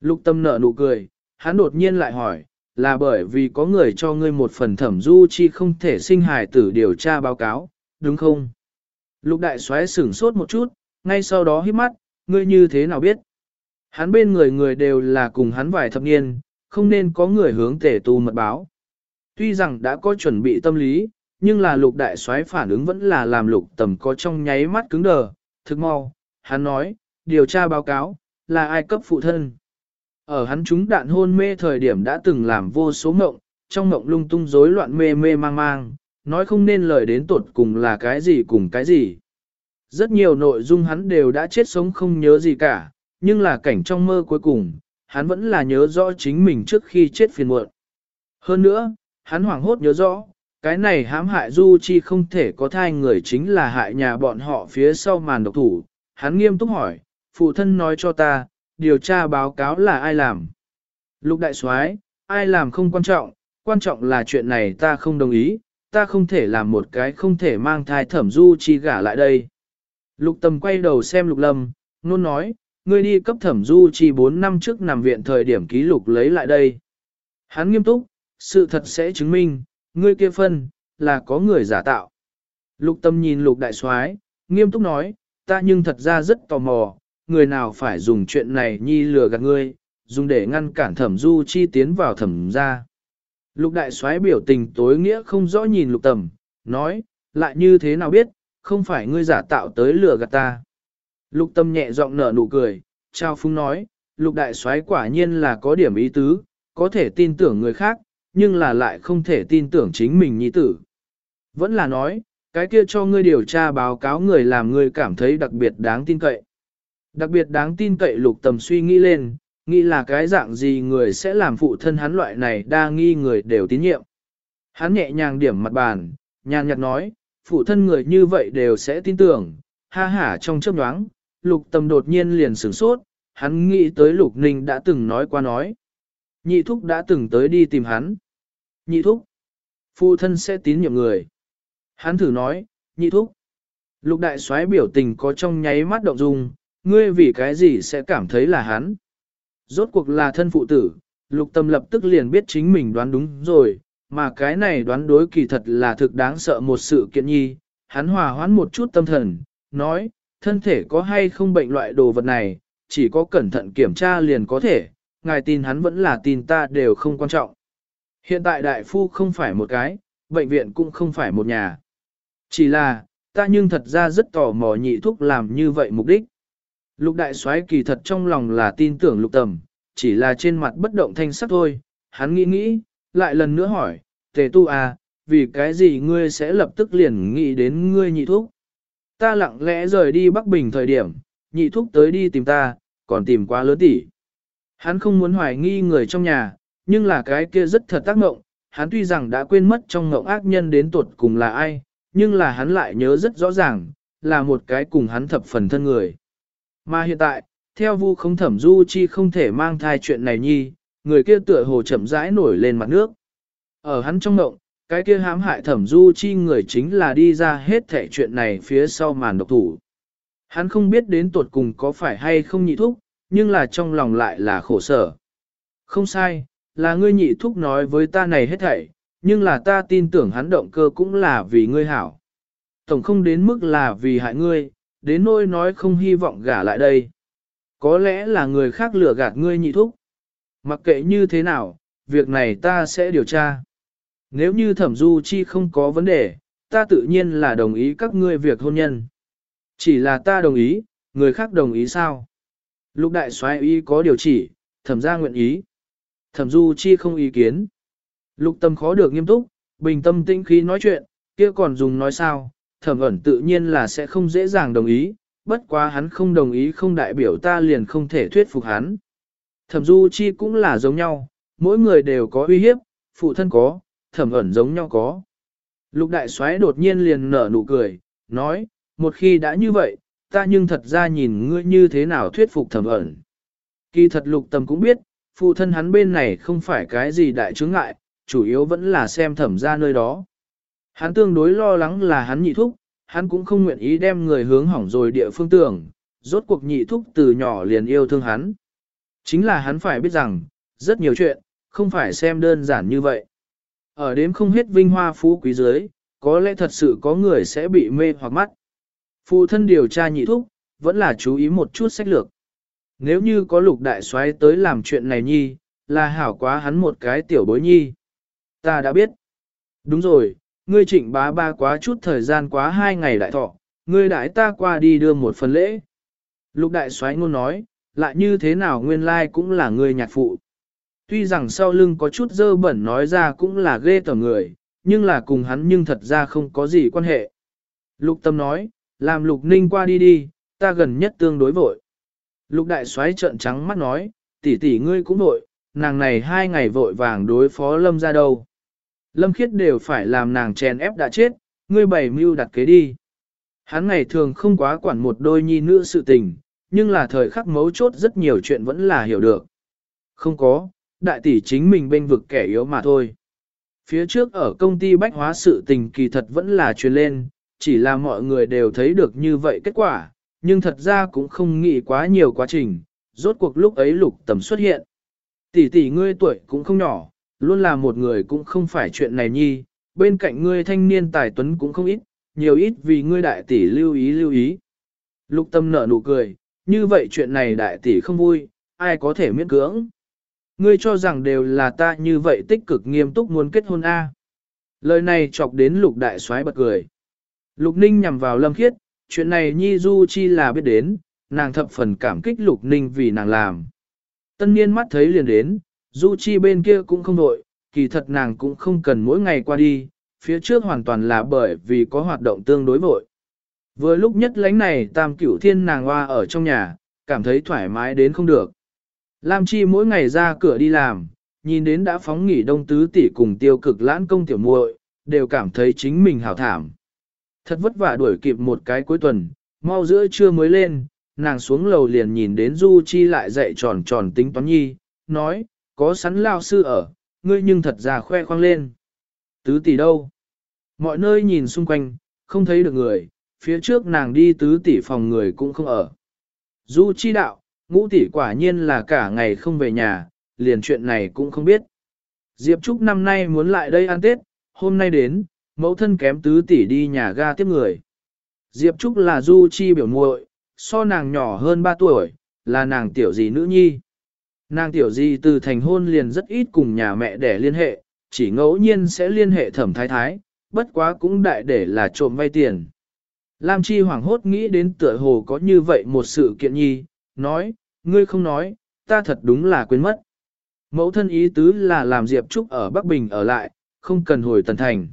Lục tâm nở nụ cười, hắn đột nhiên lại hỏi, là bởi vì có người cho ngươi một phần thẩm du chi không thể sinh hài tử điều tra báo cáo, đúng không? Lục đại soái sửng sốt một chút, ngay sau đó hít mắt, ngươi như thế nào biết? Hắn bên người người đều là cùng hắn vài thập niên, không nên có người hướng tể tu mật báo. Tuy rằng đã có chuẩn bị tâm lý, nhưng là lục đại soái phản ứng vẫn là làm lục tầm có trong nháy mắt cứng đờ, thực mau, hắn nói, điều tra báo cáo, là ai cấp phụ thân. Ở hắn chúng đạn hôn mê thời điểm đã từng làm vô số mộng, trong mộng lung tung rối loạn mê mê mang mang, nói không nên lời đến tột cùng là cái gì cùng cái gì. Rất nhiều nội dung hắn đều đã chết sống không nhớ gì cả, nhưng là cảnh trong mơ cuối cùng, hắn vẫn là nhớ rõ chính mình trước khi chết phiền muộn. Hơn nữa, hắn hoảng hốt nhớ rõ, cái này hãm hại Du Chi không thể có thai người chính là hại nhà bọn họ phía sau màn độc thủ. Hắn nghiêm túc hỏi, phụ thân nói cho ta, điều tra báo cáo là ai làm. Lục đại soái, ai làm không quan trọng, quan trọng là chuyện này ta không đồng ý, ta không thể làm một cái không thể mang thai thẩm Du Chi gả lại đây. Lục tầm quay đầu xem lục lâm, nôn nói, ngươi đi cấp thẩm Du Chi 4 năm trước nằm viện thời điểm ký lục lấy lại đây. Hắn nghiêm túc, sự thật sẽ chứng minh, ngươi kia phân, là có người giả tạo. Lục tâm nhìn lục đại soái, nghiêm túc nói, ta nhưng thật ra rất tò mò, người nào phải dùng chuyện này nhi lừa gạt ngươi, dùng để ngăn cản thẩm du chi tiến vào thẩm ra. Lục đại soái biểu tình tối nghĩa không rõ nhìn lục tầm, nói, lại như thế nào biết, không phải ngươi giả tạo tới lừa gạt ta. Lục tâm nhẹ giọng nở nụ cười, trao phúng nói, lục đại soái quả nhiên là có điểm ý tứ, có thể tin tưởng người khác, nhưng là lại không thể tin tưởng chính mình nhi tử. Vẫn là nói, cái kia cho ngươi điều tra báo cáo người làm ngươi cảm thấy đặc biệt đáng tin cậy. Đặc biệt đáng tin cậy lục tầm suy nghĩ lên, nghĩ là cái dạng gì người sẽ làm phụ thân hắn loại này đa nghi người đều tín nhiệm. Hắn nhẹ nhàng điểm mặt bàn, nhàn nhạt nói, phụ thân người như vậy đều sẽ tin tưởng, ha hả trong chớp nhoáng, lục tầm đột nhiên liền sửng sốt, hắn nghĩ tới lục ninh đã từng nói qua nói. Nhị thúc đã từng tới đi tìm hắn. Nhị thúc. Phụ thân sẽ tín nhiệm người. Hắn thử nói, nhị thúc. Lục đại soái biểu tình có trong nháy mắt động dung, ngươi vì cái gì sẽ cảm thấy là hắn. Rốt cuộc là thân phụ tử, lục tâm lập tức liền biết chính mình đoán đúng rồi, mà cái này đoán đối kỳ thật là thực đáng sợ một sự kiện nhi. Hắn hòa hoãn một chút tâm thần, nói, thân thể có hay không bệnh loại đồ vật này, chỉ có cẩn thận kiểm tra liền có thể, ngài tin hắn vẫn là tin ta đều không quan trọng. Hiện tại đại phu không phải một cái, bệnh viện cũng không phải một nhà. Chỉ là, ta nhưng thật ra rất tò mò nhị thuốc làm như vậy mục đích. Lục đại soái kỳ thật trong lòng là tin tưởng lục tầm, chỉ là trên mặt bất động thanh sắc thôi, hắn nghĩ nghĩ, lại lần nữa hỏi, tề tu à, vì cái gì ngươi sẽ lập tức liền nghĩ đến ngươi nhị thuốc? Ta lặng lẽ rời đi Bắc Bình thời điểm, nhị thúc tới đi tìm ta, còn tìm quá lớn tỷ. Hắn không muốn hoài nghi người trong nhà, nhưng là cái kia rất thật tác ngộng, hắn tuy rằng đã quên mất trong ngộng ác nhân đến tuột cùng là ai, nhưng là hắn lại nhớ rất rõ ràng, là một cái cùng hắn thập phần thân người. Mà hiện tại, theo vu không thẩm du chi không thể mang thai chuyện này nhi, người kia tựa hồ chậm rãi nổi lên mặt nước. Ở hắn trong ngộng, cái kia hãm hại thẩm du chi người chính là đi ra hết thể chuyện này phía sau màn độc thủ. Hắn không biết đến tuột cùng có phải hay không nhị thúc, nhưng là trong lòng lại là khổ sở. Không sai, là ngươi nhị thúc nói với ta này hết thảy, nhưng là ta tin tưởng hắn động cơ cũng là vì ngươi hảo. Tổng không đến mức là vì hại ngươi, đến nỗi nói không hy vọng gả lại đây. Có lẽ là người khác lừa gạt ngươi nhị thúc. Mặc kệ như thế nào, việc này ta sẽ điều tra. Nếu như thẩm du chi không có vấn đề, ta tự nhiên là đồng ý các ngươi việc hôn nhân. Chỉ là ta đồng ý, người khác đồng ý sao? Lục đại soái ý có điều chỉ, thẩm gia nguyện ý. Thẩm du chi không ý kiến. Lục tâm khó được nghiêm túc, bình tâm tĩnh khí nói chuyện, kia còn dùng nói sao, thẩm ẩn tự nhiên là sẽ không dễ dàng đồng ý, bất quá hắn không đồng ý không đại biểu ta liền không thể thuyết phục hắn. Thẩm du chi cũng là giống nhau, mỗi người đều có uy hiếp, phụ thân có, thẩm ẩn giống nhau có. Lục đại soái đột nhiên liền nở nụ cười, nói, một khi đã như vậy, ta nhưng thật ra nhìn ngươi như thế nào thuyết phục thẩm ẩn. Kỳ thật lục tâm cũng biết, phụ thân hắn bên này không phải cái gì đại chướng ngại, chủ yếu vẫn là xem thẩm ra nơi đó. Hắn tương đối lo lắng là hắn nhị thúc, hắn cũng không nguyện ý đem người hướng hỏng rồi địa phương tưởng, rốt cuộc nhị thúc từ nhỏ liền yêu thương hắn. Chính là hắn phải biết rằng, rất nhiều chuyện, không phải xem đơn giản như vậy. Ở đếm không hết vinh hoa phú quý dưới, có lẽ thật sự có người sẽ bị mê hoặc mắt. Phụ thân điều tra nhị thúc, vẫn là chú ý một chút sách lược. Nếu như có lục đại soái tới làm chuyện này nhi, là hảo quá hắn một cái tiểu bối nhi. Ta đã biết. Đúng rồi, ngươi trịnh bá ba quá chút thời gian quá hai ngày đại thọ, ngươi đại ta qua đi đưa một phần lễ. Lục đại soái ngôn nói, lại như thế nào nguyên lai cũng là ngươi nhạc phụ. Tuy rằng sau lưng có chút dơ bẩn nói ra cũng là ghê tởm người, nhưng là cùng hắn nhưng thật ra không có gì quan hệ. Lục tâm nói, làm lục ninh qua đi đi, ta gần nhất tương đối vội. Lục đại xoáy trợn trắng mắt nói, tỷ tỷ ngươi cũng vội, nàng này hai ngày vội vàng đối phó lâm ra đâu. Lâm khiết đều phải làm nàng chèn ép đã chết, ngươi bày mưu đặt kế đi. Hắn ngày thường không quá quản một đôi nhi nữ sự tình, nhưng là thời khắc mấu chốt rất nhiều chuyện vẫn là hiểu được. Không có, đại tỷ chính mình bên vực kẻ yếu mà thôi. Phía trước ở công ty bách hóa sự tình kỳ thật vẫn là truyền lên, chỉ là mọi người đều thấy được như vậy kết quả, nhưng thật ra cũng không nghĩ quá nhiều quá trình, rốt cuộc lúc ấy lục tầm xuất hiện. Tỷ tỷ ngươi tuổi cũng không nhỏ, luôn là một người cũng không phải chuyện này nhi, bên cạnh ngươi thanh niên tài tuấn cũng không ít, nhiều ít vì ngươi đại tỷ lưu ý lưu ý. Lục tâm nở nụ cười, như vậy chuyện này đại tỷ không vui, ai có thể miễn cưỡng. Ngươi cho rằng đều là ta như vậy tích cực nghiêm túc muốn kết hôn A. Lời này chọc đến lục đại soái bật cười. Lục ninh nhằm vào lâm khiết, chuyện này Nhi Du Chi là biết đến, nàng thập phần cảm kích Lục Ninh vì nàng làm. Tân niên mắt thấy liền đến, Du Chi bên kia cũng không đội, kỳ thật nàng cũng không cần mỗi ngày qua đi, phía trước hoàn toàn là bởi vì có hoạt động tương đối vội. Vừa lúc nhất lánh này tam cửu thiên nàng hoa ở trong nhà, cảm thấy thoải mái đến không được. Lam Chi mỗi ngày ra cửa đi làm, nhìn đến đã phóng nghỉ đông tứ tỷ cùng tiêu cực lãn công tiểu muội, đều cảm thấy chính mình hảo thảm. Thật vất vả đuổi kịp một cái cuối tuần, mau giữa trưa mới lên, nàng xuống lầu liền nhìn đến Du Chi lại dậy tròn tròn tính toán nhi, nói, có sắn lao sư ở, ngươi nhưng thật ra khoe khoang lên. Tứ tỷ đâu? Mọi nơi nhìn xung quanh, không thấy được người, phía trước nàng đi tứ tỷ phòng người cũng không ở. Du Chi đạo, ngũ tỷ quả nhiên là cả ngày không về nhà, liền chuyện này cũng không biết. Diệp Trúc năm nay muốn lại đây ăn Tết, hôm nay đến, mẫu thân kém tứ tỷ đi nhà ga tiếp người. Diệp Trúc là Du Chi biểu muội, so nàng nhỏ hơn 3 tuổi, là nàng tiểu gì nữ nhi. Nàng tiểu gì từ thành hôn liền rất ít cùng nhà mẹ để liên hệ, chỉ ngẫu nhiên sẽ liên hệ thẩm thái thái, bất quá cũng đại để là trộm vay tiền. Lam Chi hoảng hốt nghĩ đến tựa hồ có như vậy một sự kiện nhi, nói, ngươi không nói, ta thật đúng là quên mất. Mẫu thân ý tứ là làm Diệp Trúc ở Bắc Bình ở lại, không cần hồi Tần Thành.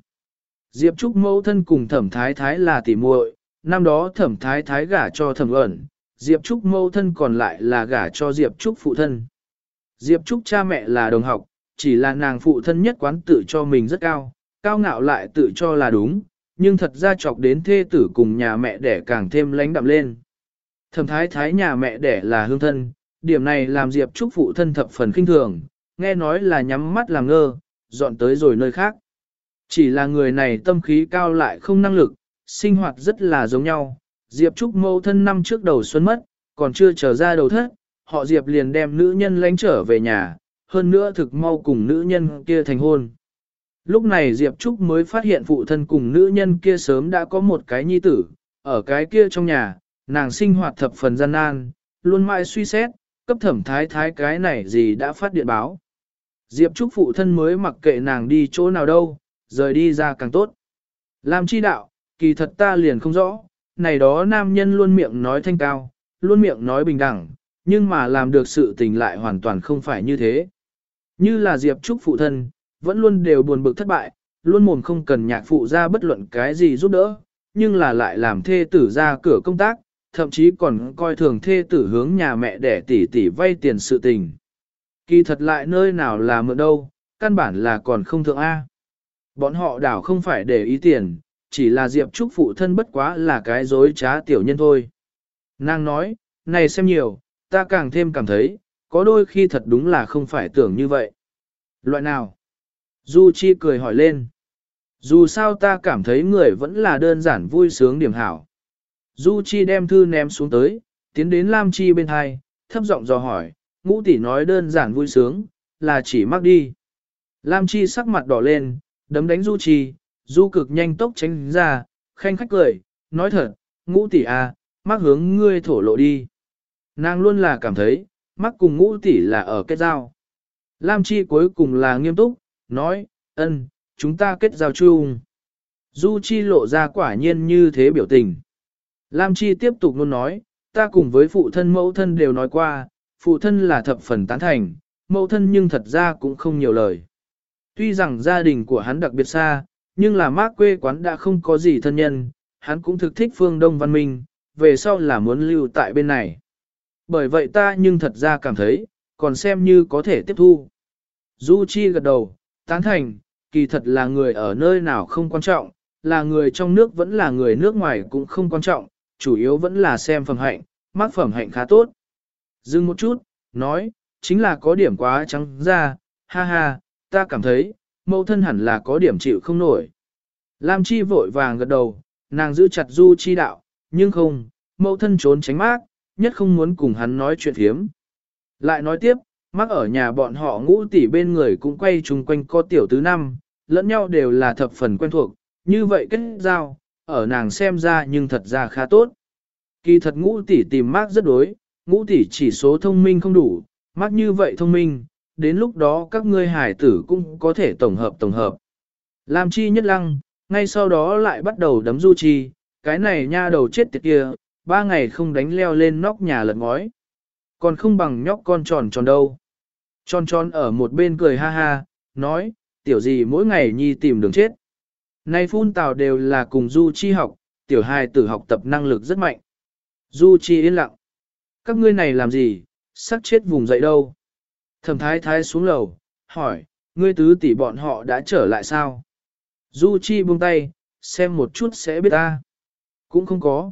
Diệp Trúc mẫu thân cùng thẩm thái thái là tỉ muội, năm đó thẩm thái thái gả cho thẩm ẩn, Diệp Trúc mẫu thân còn lại là gả cho Diệp Trúc phụ thân. Diệp Trúc cha mẹ là đồng học, chỉ là nàng phụ thân nhất quán tự cho mình rất cao, cao ngạo lại tự cho là đúng, nhưng thật ra chọc đến thê tử cùng nhà mẹ để càng thêm lánh đậm lên. Thẩm thái thái nhà mẹ đẻ là hương thân, điểm này làm Diệp Trúc phụ thân thập phần kinh thường, nghe nói là nhắm mắt làm ngơ, dọn tới rồi nơi khác. Chỉ là người này tâm khí cao lại không năng lực, sinh hoạt rất là giống nhau. Diệp Trúc mâu thân năm trước đầu xuân mất, còn chưa trở ra đầu thất, họ Diệp liền đem nữ nhân lánh trở về nhà, hơn nữa thực mau cùng nữ nhân kia thành hôn. Lúc này Diệp Trúc mới phát hiện phụ thân cùng nữ nhân kia sớm đã có một cái nhi tử, ở cái kia trong nhà, nàng sinh hoạt thập phần gian nan, luôn mãi suy xét, cấp thẩm thái thái cái này gì đã phát điện báo. Diệp Trúc phụ thân mới mặc kệ nàng đi chỗ nào đâu, rời đi ra càng tốt. Làm chi đạo, kỳ thật ta liền không rõ, này đó nam nhân luôn miệng nói thanh cao, luôn miệng nói bình đẳng, nhưng mà làm được sự tình lại hoàn toàn không phải như thế. Như là Diệp Trúc phụ thân, vẫn luôn đều buồn bực thất bại, luôn mồm không cần nhạc phụ ra bất luận cái gì giúp đỡ, nhưng là lại làm thê tử ra cửa công tác, thậm chí còn coi thường thê tử hướng nhà mẹ để tỷ tỷ vay tiền sự tình. Kỳ thật lại nơi nào là mượn đâu, căn bản là còn không thượng A. Bọn họ đảo không phải để ý tiền, chỉ là Diệp Trúc phụ thân bất quá là cái dối trá tiểu nhân thôi. Nàng nói, này xem nhiều, ta càng thêm cảm thấy, có đôi khi thật đúng là không phải tưởng như vậy. Loại nào? Du Chi cười hỏi lên. Dù sao ta cảm thấy người vẫn là đơn giản vui sướng điểm hảo. Du Chi đem thư ném xuống tới, tiến đến Lam Chi bên hai, thấp giọng dò hỏi, ngũ tỷ nói đơn giản vui sướng, là chỉ mắc đi. Lam Chi sắc mặt đỏ lên, đấm đánh Du Chi, Du cực nhanh tốc tránh ra, khanh khách cười, nói thật, ngũ tỷ à, mắc hướng ngươi thổ lộ đi. Nàng luôn là cảm thấy, mắc cùng ngũ tỷ là ở kết giao. Lam Chi cuối cùng là nghiêm túc, nói, ân, chúng ta kết giao chung. Du Chi lộ ra quả nhiên như thế biểu tình. Lam Chi tiếp tục luôn nói, ta cùng với phụ thân mẫu thân đều nói qua, phụ thân là thập phần tán thành, mẫu thân nhưng thật ra cũng không nhiều lời. Tuy rằng gia đình của hắn đặc biệt xa, nhưng là mác quê quán đã không có gì thân nhân, hắn cũng thực thích phương Đông Văn Minh, về sau là muốn lưu tại bên này. Bởi vậy ta nhưng thật ra cảm thấy, còn xem như có thể tiếp thu. Du Chi gật đầu, tán thành, kỳ thật là người ở nơi nào không quan trọng, là người trong nước vẫn là người nước ngoài cũng không quan trọng, chủ yếu vẫn là xem phẩm hạnh, mắc phẩm hạnh khá tốt. Dừng một chút, nói, chính là có điểm quá trắng ra, ha ha, ta cảm thấy, mẫu thân hẳn là có điểm chịu không nổi. Lam Chi vội vàng gật đầu, nàng giữ chặt Du Chi đạo, nhưng không, mẫu thân trốn tránh mát, nhất không muốn cùng hắn nói chuyện thiếm. Lại nói tiếp, mắc ở nhà bọn họ ngũ tỷ bên người cũng quay chung quanh co tiểu tứ năm, lẫn nhau đều là thập phần quen thuộc, như vậy kết giao, ở nàng xem ra nhưng thật ra khá tốt. Kỳ thật ngũ tỷ tìm mác rất đối, ngũ tỷ chỉ số thông minh không đủ, mác như vậy thông minh, đến lúc đó các ngươi hải tử cũng có thể tổng hợp tổng hợp. làm chi nhất lăng, ngay sau đó lại bắt đầu đấm du chi, cái này nha đầu chết tiệt kia, ba ngày không đánh leo lên nóc nhà lật ngói. Còn không bằng nhóc con tròn tròn đâu. Tròn tròn ở một bên cười ha ha, nói, tiểu gì mỗi ngày nhi tìm đường chết. Nay phun tào đều là cùng Du Chi học, tiểu hài tử học tập năng lực rất mạnh. Du Chi yên lặng. Các ngươi này làm gì, sắc chết vùng dậy đâu. Thẩm thái thái xuống lầu, hỏi, ngươi tứ tỷ bọn họ đã trở lại sao? Du Chi buông tay, xem một chút sẽ biết ta. Cũng không có.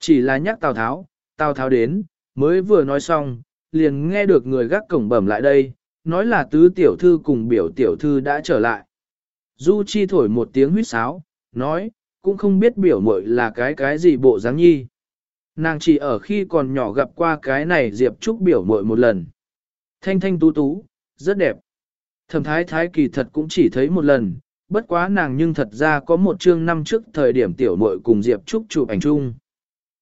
Chỉ là nhắc Tào Tháo, Tào Tháo đến, mới vừa nói xong, liền nghe được người gác cổng bẩm lại đây, nói là tứ tiểu thư cùng biểu tiểu thư đã trở lại. Du Chi thổi một tiếng huýt sáo, nói, cũng không biết biểu muội là cái cái gì bộ dáng nhi. Nàng chỉ ở khi còn nhỏ gặp qua cái này Diệp Trúc biểu muội một lần. Thanh thanh tú tú, rất đẹp. Thẩm thái thái kỳ thật cũng chỉ thấy một lần, bất quá nàng nhưng thật ra có một chương năm trước thời điểm tiểu muội cùng Diệp Trúc chụp ảnh chung.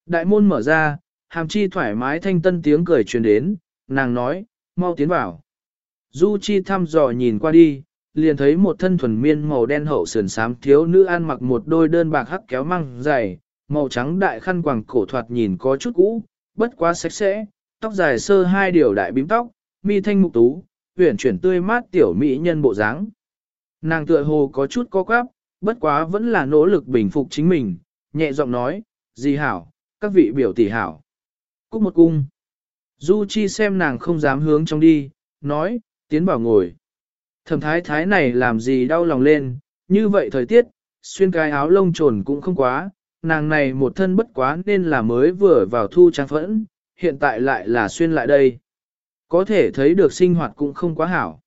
Đại môn mở ra, hàm chi thoải mái thanh tân tiếng cười truyền đến, nàng nói, mau tiến vào. Du Chi thăm dò nhìn qua đi, liền thấy một thân thuần miên màu đen hậu sườn xám thiếu nữ ăn mặc một đôi đơn bạc hắc kéo măng dày, màu trắng đại khăn quàng cổ thoạt nhìn có chút cũ, bất quá sạch sẽ, tóc dài sơ hai điều đại bím tóc, mi thanh mục tú, huyển chuyển tươi mát tiểu mỹ nhân bộ dáng. Nàng tựa hồ có chút co quắp, bất quá vẫn là nỗ lực bình phục chính mình, nhẹ giọng nói, di hảo, các vị biểu tỷ hảo. Cúc một cung. Du Chi xem nàng không dám hướng trong đi, nói, tiến bảo ngồi. Thẩm thái thái này làm gì đau lòng lên, như vậy thời tiết, xuyên cái áo lông trồn cũng không quá, nàng này một thân bất quá nên là mới vừa vào thu trang phẫn, hiện tại lại là xuyên lại đây. Có thể thấy được sinh hoạt cũng không quá hảo.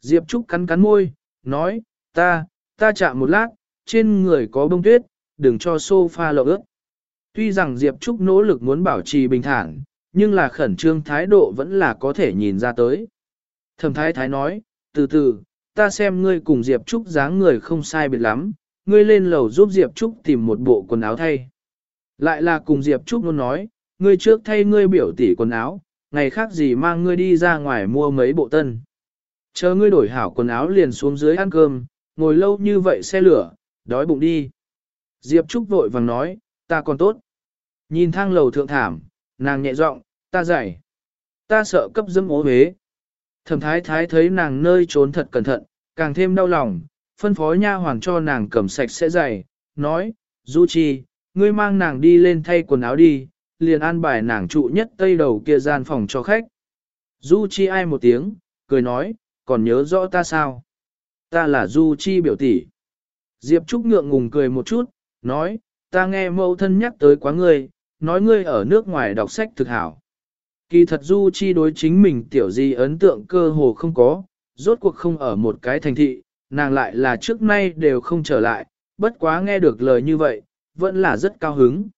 Diệp Trúc cắn cắn môi, nói, ta, ta chạm một lát, trên người có bông tuyết, đừng cho sofa lộ ướt. Tuy rằng Diệp Trúc nỗ lực muốn bảo trì bình thản, nhưng là khẩn trương thái độ vẫn là có thể nhìn ra tới. Thẩm thái thái nói, từ từ, ta xem ngươi cùng Diệp Trúc dáng người không sai biệt lắm, ngươi lên lầu giúp Diệp Trúc tìm một bộ quần áo thay. Lại là cùng Diệp Trúc luôn nói, ngươi trước thay ngươi biểu tỷ quần áo, ngày khác gì mang ngươi đi ra ngoài mua mấy bộ tân. Chờ ngươi đổi hảo quần áo liền xuống dưới ăn cơm, ngồi lâu như vậy xe lửa, đói bụng đi. Diệp Trúc vội vàng nói, ta còn tốt. Nhìn thang lầu thượng thảm, nàng nhẹ giọng, ta giải. Ta sợ cấp dâm ố huế. Thẩm thái thái thấy nàng nơi trốn thật cẩn thận, càng thêm đau lòng, phân phó nha hoàn cho nàng cầm sạch sẽ giày, nói, Du Chi, ngươi mang nàng đi lên thay quần áo đi, liền an bài nàng trụ nhất tây đầu kia gian phòng cho khách. Du Chi ai một tiếng, cười nói, còn nhớ rõ ta sao? Ta là Du Chi biểu tỷ. Diệp Trúc ngượng ngùng cười một chút, nói, ta nghe mẫu thân nhắc tới quá ngươi, nói ngươi ở nước ngoài đọc sách thực hảo. Kỳ thật Du Chi đối chính mình tiểu gì ấn tượng cơ hồ không có, rốt cuộc không ở một cái thành thị, nàng lại là trước nay đều không trở lại, bất quá nghe được lời như vậy, vẫn là rất cao hứng.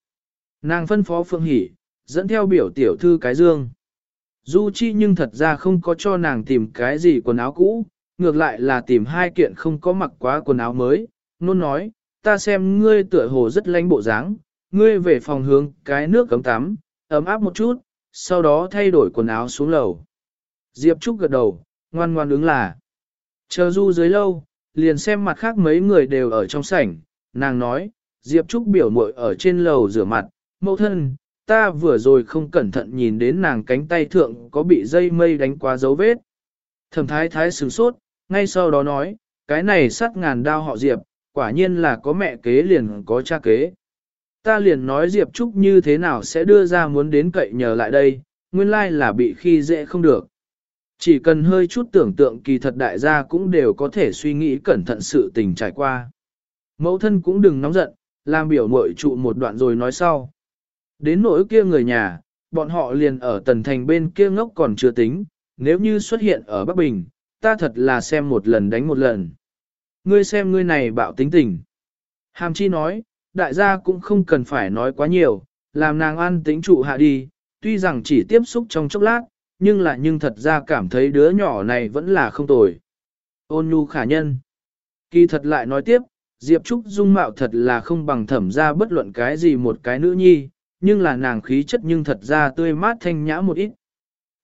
Nàng phân phó Phương Hỷ, dẫn theo biểu tiểu thư cái dương. Du Chi nhưng thật ra không có cho nàng tìm cái gì quần áo cũ, ngược lại là tìm hai kiện không có mặc quá quần áo mới, nôn nói, ta xem ngươi tựa hồ rất lanh bộ dáng, ngươi về phòng hướng cái nước cấm tắm, ấm áp một chút, sau đó thay đổi quần áo xuống lầu. Diệp Trúc gật đầu, ngoan ngoan ứng là. Chờ du dưới lâu, liền xem mặt khác mấy người đều ở trong sảnh, nàng nói, Diệp Trúc biểu muội ở trên lầu rửa mặt, mẫu thân, ta vừa rồi không cẩn thận nhìn đến nàng cánh tay thượng có bị dây mây đánh quá dấu vết. Thẩm thái thái sửng sốt, ngay sau đó nói, cái này sắt ngàn đao họ Diệp, quả nhiên là có mẹ kế liền có cha kế. Ta liền nói Diệp Trúc như thế nào sẽ đưa ra muốn đến cậy nhờ lại đây, nguyên lai là bị khi dễ không được. Chỉ cần hơi chút tưởng tượng kỳ thật đại gia cũng đều có thể suy nghĩ cẩn thận sự tình trải qua. Mẫu thân cũng đừng nóng giận, làm biểu mội trụ một đoạn rồi nói sau. Đến nỗi kia người nhà, bọn họ liền ở tần thành bên kia ngốc còn chưa tính, nếu như xuất hiện ở Bắc Bình, ta thật là xem một lần đánh một lần. Ngươi xem ngươi này bạo tính tình. Hàm chi nói, đại gia cũng không cần phải nói quá nhiều, làm nàng ăn tính trụ hạ đi, tuy rằng chỉ tiếp xúc trong chốc lát, nhưng là nhưng thật ra cảm thấy đứa nhỏ này vẫn là không tồi. Ôn nhu khả nhân. Kỳ thật lại nói tiếp, Diệp Trúc dung mạo thật là không bằng thẩm ra bất luận cái gì một cái nữ nhi, nhưng là nàng khí chất nhưng thật ra tươi mát thanh nhã một ít.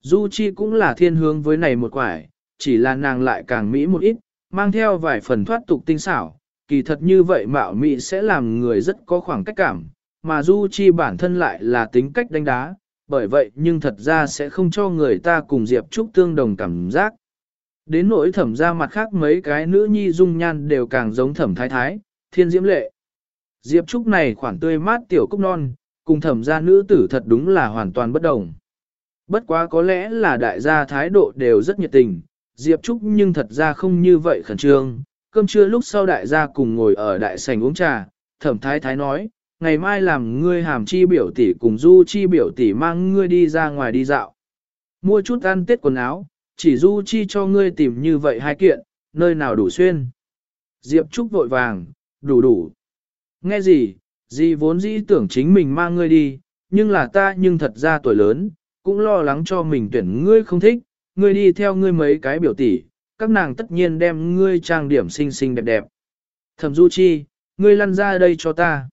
Du Chi cũng là thiên hướng với này một quải, chỉ là nàng lại càng mỹ một ít, mang theo vài phần thoát tục tinh xảo, kỳ thật như vậy mạo mị sẽ làm người rất có khoảng cách cảm, mà Du Chi bản thân lại là tính cách đánh đá, bởi vậy nhưng thật ra sẽ không cho người ta cùng Diệp Trúc tương đồng cảm giác. Đến nỗi thẩm ra mặt khác mấy cái nữ nhi dung nhan đều càng giống thẩm thái thái, thiên diễm lệ. Diệp Trúc này khoản tươi mát tiểu cúc non, cùng thẩm gia nữ tử thật đúng là hoàn toàn bất đồng. Bất quá có lẽ là đại gia thái độ đều rất nhiệt tình, Diệp Trúc nhưng thật ra không như vậy khẩn trương. Cơm trưa lúc sau đại gia cùng ngồi ở đại sảnh uống trà, thẩm thái thái nói, ngày mai làm ngươi hàm chi biểu tỷ cùng du chi biểu tỷ mang ngươi đi ra ngoài đi dạo. Mua chút ăn tết quần áo, chỉ du chi cho ngươi tìm như vậy hai kiện, nơi nào đủ xuyên. Diệp Trúc vội vàng, đủ đủ. Nghe gì, gì vốn dĩ tưởng chính mình mang ngươi đi, nhưng là ta nhưng thật ra tuổi lớn, cũng lo lắng cho mình tuyển ngươi không thích, ngươi đi theo ngươi mấy cái biểu tỷ, các nàng tất nhiên đem ngươi trang điểm xinh xinh đẹp đẹp. Thẩm Du Chi, ngươi lăn ra đây cho ta.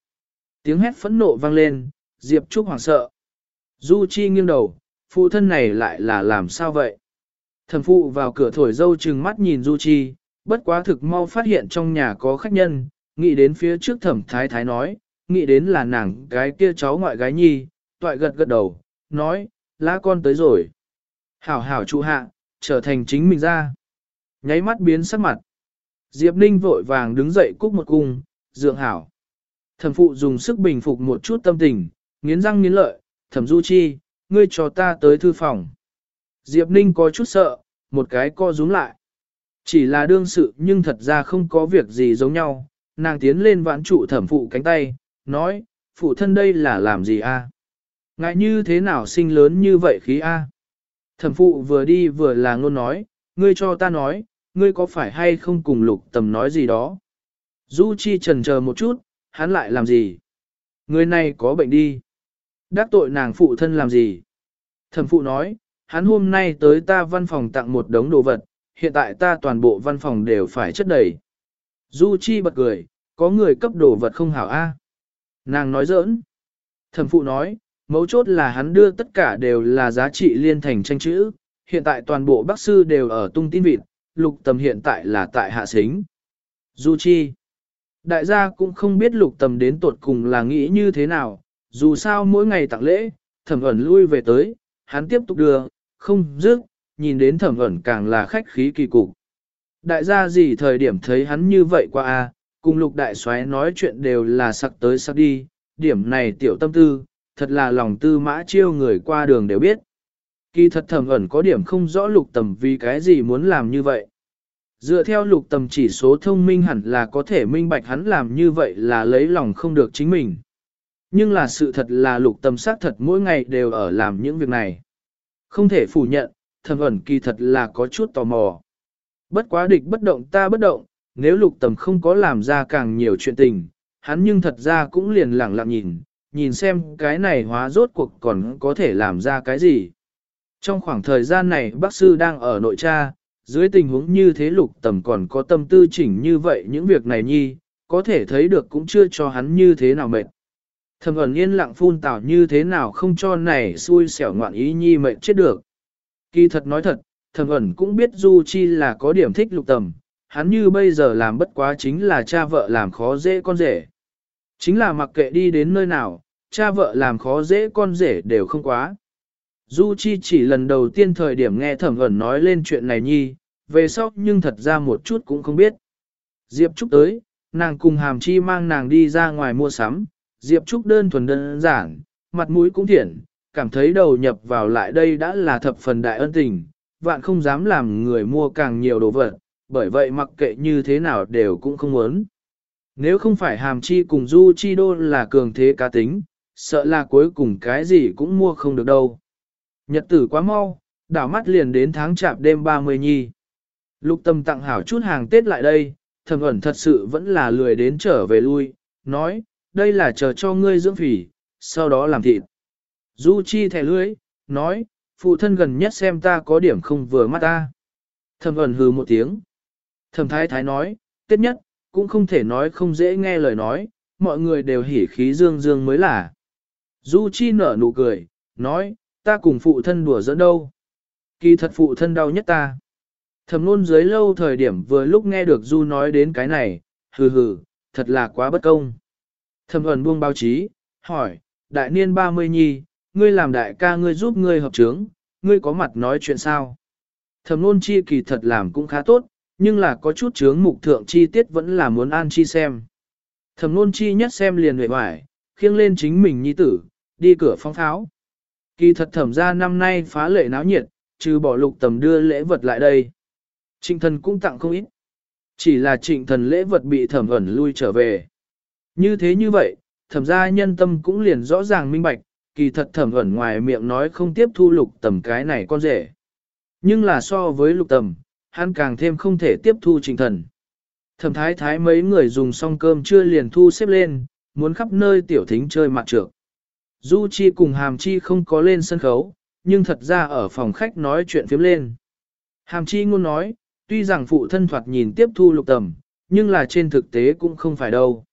Tiếng hét phẫn nộ vang lên, Diệp Trúc hoảng sợ. Du Chi nghiêng đầu, phụ thân này lại là làm sao vậy? Thẩm phụ vào cửa thổi dâu trừng mắt nhìn Du Chi, bất quá thực mau phát hiện trong nhà có khách nhân, nghĩ đến phía trước thẩm thái thái nói, nghĩ đến là nàng gái kia cháu ngoại gái nhi, toại gật gật đầu, nói, lá con tới rồi. Hảo hảo trụ hạ, trở thành chính mình ra. Nháy mắt biến sắc mặt. Diệp Ninh vội vàng đứng dậy cúc một cung, dượng hảo. Thẩm phụ dùng sức bình phục một chút tâm tình, nghiến răng nghiến lợi, thẩm du chi, ngươi cho ta tới thư phòng. Diệp Ninh có chút sợ, một cái co rúm lại. Chỉ là đương sự nhưng thật ra không có việc gì giống nhau, nàng tiến lên vãn trụ thẩm phụ cánh tay, nói, phụ thân đây là làm gì a? Ngại như thế nào sinh lớn như vậy khí a? Thẩm phụ vừa đi vừa là ngôn nói, ngươi cho ta nói, ngươi có phải hay không cùng lục tầm nói gì đó. Du Chi trần chờ một chút, hắn lại làm gì? Người này có bệnh đi. Đắc tội nàng phụ thân làm gì? Thẩm phụ nói, hắn hôm nay tới ta văn phòng tặng một đống đồ vật, hiện tại ta toàn bộ văn phòng đều phải chất đầy. Du Chi bật cười, có người cấp đồ vật không hảo a. Nàng nói giỡn. Thẩm phụ nói, mấu chốt là hắn đưa tất cả đều là giá trị liên thành tranh chữ, hiện tại toàn bộ bác sư đều ở tung tin vịt, lục tầm hiện tại là tại hạ xính. Du Chi. Đại gia cũng không biết lục tầm đến tột cùng là nghĩ như thế nào, dù sao mỗi ngày tặng lễ, thẩm ẩn lui về tới, hắn tiếp tục đưa, không dứt, nhìn đến thẩm ẩn càng là khách khí kỳ cục. Đại gia gì thời điểm thấy hắn như vậy qua a, cùng lục đại soái nói chuyện đều là sặc tới sặc đi, điểm này tiểu tâm tư, thật là lòng tư mã chiêu người qua đường đều biết. Kỳ thật thẩm ẩn có điểm không rõ lục tầm vì cái gì muốn làm như vậy. Dựa theo lục tầm chỉ số thông minh hẳn là có thể minh bạch hắn làm như vậy là lấy lòng không được chính mình. Nhưng là sự thật là lục tầm xác thật mỗi ngày đều ở làm những việc này. Không thể phủ nhận, thẩm ẩn kỳ thật là có chút tò mò. Bất quá địch bất động ta bất động, nếu lục tầm không có làm ra càng nhiều chuyện tình, hắn nhưng thật ra cũng liền lặng lặng nhìn, nhìn xem cái này hóa rốt cuộc còn có thể làm ra cái gì. Trong khoảng thời gian này bác sư đang ở nội tra, dưới tình huống như thế lục tầm còn có tâm tư chỉnh như vậy những việc này nhi, có thể thấy được cũng chưa cho hắn như thế nào mệt. Thầm ẩn yên lặng phun tảo như thế nào không cho này xui xẻo ngoạn ý nhi mệt chết được. Kỳ thật nói thật, thầm ẩn cũng biết Du Chi là có điểm thích lục tầm, hắn như bây giờ làm bất quá chính là cha vợ làm khó dễ con rể. Chính là mặc kệ đi đến nơi nào, cha vợ làm khó dễ con rể đều không quá. Du Chi chỉ lần đầu tiên thời điểm nghe thẩm ẩn nói lên chuyện này nhi, về sau nhưng thật ra một chút cũng không biết. Diệp Trúc tới, nàng cùng Hàm Chi mang nàng đi ra ngoài mua sắm, Diệp Trúc đơn thuần đơn giản, mặt mũi cũng thiện, cảm thấy đầu nhập vào lại đây đã là thập phần đại ân tình, vạn không dám làm người mua càng nhiều đồ vật, bởi vậy mặc kệ như thế nào đều cũng không muốn. Nếu không phải Hàm Chi cùng Du Chi Đô là cường thế cá tính, sợ là cuối cùng cái gì cũng mua không được đâu. Nhật tử quá mau, đảo mắt liền đến tháng chạp đêm 30 nhi. Lục tâm tặng hảo chút hàng Tết lại đây, thầm ẩn thật sự vẫn là lười đến trở về lui, nói, đây là chờ cho ngươi dưỡng phỉ, sau đó làm thịt. Du Chi thẻ lưới, nói, phụ thân gần nhất xem ta có điểm không vừa mắt ta. Thầm ẩn hừ một tiếng. Thầm thái thái nói, tiết nhất, cũng không thể nói không dễ nghe lời nói, mọi người đều hỉ khí dương dương mới là. Du Chi nở nụ cười, nói, ta cùng phụ thân đùa giỡn đâu. Kỳ thật phụ thân đau nhất ta. Thầm luôn dưới lâu thời điểm vừa lúc nghe được Du nói đến cái này, hừ hừ, thật là quá bất công. Thầm ẩn buông báo chí, hỏi, đại niên 30 nhi, ngươi làm đại ca ngươi giúp ngươi hợp trướng, ngươi có mặt nói chuyện sao? Thầm luôn chi kỳ thật làm cũng khá tốt, nhưng là có chút chướng mục thượng chi tiết vẫn là muốn an chi xem. Thầm luôn chi nhất xem liền huệ hoài, khiêng lên chính mình nhi tử, đi cửa phong tháo. Kỳ thật thẩm ra năm nay phá lệ náo nhiệt, trừ bỏ lục tầm đưa lễ vật lại đây. Trịnh thần cũng tặng không ít. Chỉ là trịnh thần lễ vật bị thẩm ẩn lui trở về. Như thế như vậy, thẩm ra nhân tâm cũng liền rõ ràng minh bạch, kỳ thật thẩm ẩn ngoài miệng nói không tiếp thu lục tầm cái này con rể. Nhưng là so với lục tầm, hắn càng thêm không thể tiếp thu trịnh thần. Thẩm thái thái mấy người dùng xong cơm chưa liền thu xếp lên, muốn khắp nơi tiểu thính chơi mặt trược. Du Chi cùng Hàm Chi không có lên sân khấu, nhưng thật ra ở phòng khách nói chuyện phiếm lên. Hàm Chi ngôn nói, tuy rằng phụ thân thoạt nhìn tiếp thu lục tầm, nhưng là trên thực tế cũng không phải đâu.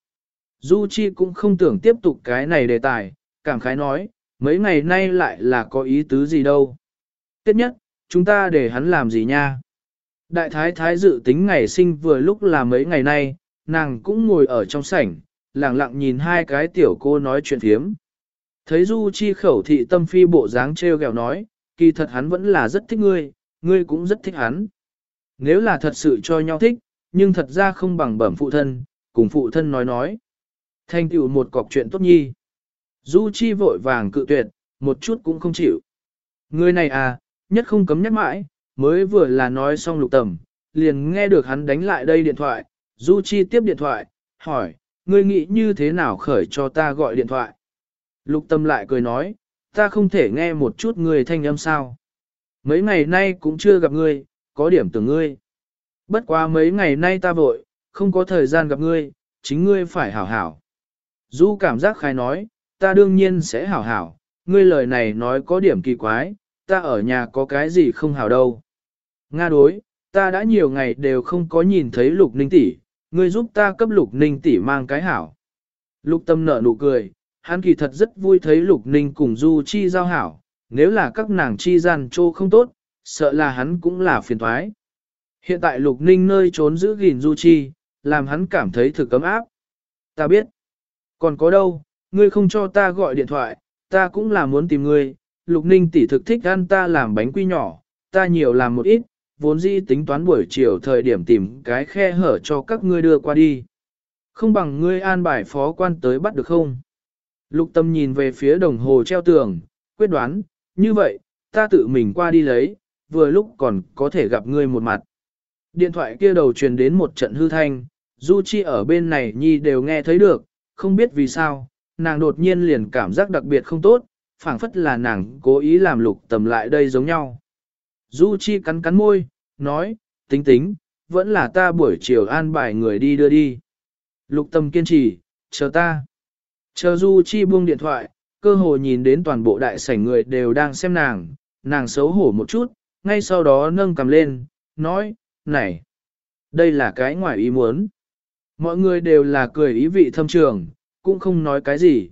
Du Chi cũng không tưởng tiếp tục cái này đề tài, cảm khái nói, mấy ngày nay lại là có ý tứ gì đâu. Tiếp nhất, chúng ta để hắn làm gì nha? Đại thái thái dự tính ngày sinh vừa lúc là mấy ngày nay, nàng cũng ngồi ở trong sảnh, lặng lặng nhìn hai cái tiểu cô nói chuyện phiếm. Thấy Du Chi khẩu thị tâm phi bộ dáng treo gẹo nói, kỳ thật hắn vẫn là rất thích ngươi, ngươi cũng rất thích hắn. Nếu là thật sự cho nhau thích, nhưng thật ra không bằng bẩm phụ thân, cùng phụ thân nói nói. Thanh tựu một cọc chuyện tốt nhi. Du Chi vội vàng cự tuyệt, một chút cũng không chịu. Người này à, nhất không cấm nhắc mãi, mới vừa là nói xong lục tầm, liền nghe được hắn đánh lại đây điện thoại, Du Chi tiếp điện thoại, hỏi, ngươi nghĩ như thế nào khởi cho ta gọi điện thoại. Lục tâm lại cười nói, ta không thể nghe một chút người thanh âm sao. Mấy ngày nay cũng chưa gặp ngươi, có điểm tưởng ngươi. Bất quá mấy ngày nay ta vội, không có thời gian gặp ngươi, chính ngươi phải hảo hảo. Du cảm giác khai nói, ta đương nhiên sẽ hảo hảo, ngươi lời này nói có điểm kỳ quái, ta ở nhà có cái gì không hảo đâu. Nga đối, ta đã nhiều ngày đều không có nhìn thấy lục ninh tỷ, ngươi giúp ta cấp lục ninh tỷ mang cái hảo. Lục tâm nở nụ cười, hắn kỳ thật rất vui thấy lục ninh cùng du chi giao hảo, nếu là các nàng chi gian trô không tốt, sợ là hắn cũng là phiền toái. Hiện tại lục ninh nơi trốn giữ gìn du chi, làm hắn cảm thấy thực cấm áp. Ta biết. Còn có đâu, ngươi không cho ta gọi điện thoại, ta cũng là muốn tìm ngươi. Lục ninh tỷ thực thích ăn ta làm bánh quy nhỏ, ta nhiều làm một ít, vốn dĩ tính toán buổi chiều thời điểm tìm cái khe hở cho các ngươi đưa qua đi. Không bằng ngươi an bài phó quan tới bắt được không? Lục tâm nhìn về phía đồng hồ treo tường, quyết đoán, như vậy, ta tự mình qua đi lấy, vừa lúc còn có thể gặp ngươi một mặt. Điện thoại kia đầu truyền đến một trận hư thanh, Du Chi ở bên này nhi đều nghe thấy được, không biết vì sao, nàng đột nhiên liền cảm giác đặc biệt không tốt, phảng phất là nàng cố ý làm lục tầm lại đây giống nhau. Du Chi cắn cắn môi, nói, tính tính, vẫn là ta buổi chiều an bài người đi đưa đi. Lục tâm kiên trì, chờ ta. Chờ Du Chi buông điện thoại, cơ hồ nhìn đến toàn bộ đại sảnh người đều đang xem nàng, nàng xấu hổ một chút, ngay sau đó nâng cầm lên, nói, này, đây là cái ngoài ý muốn. Mọi người đều là cười ý vị thâm trường, cũng không nói cái gì.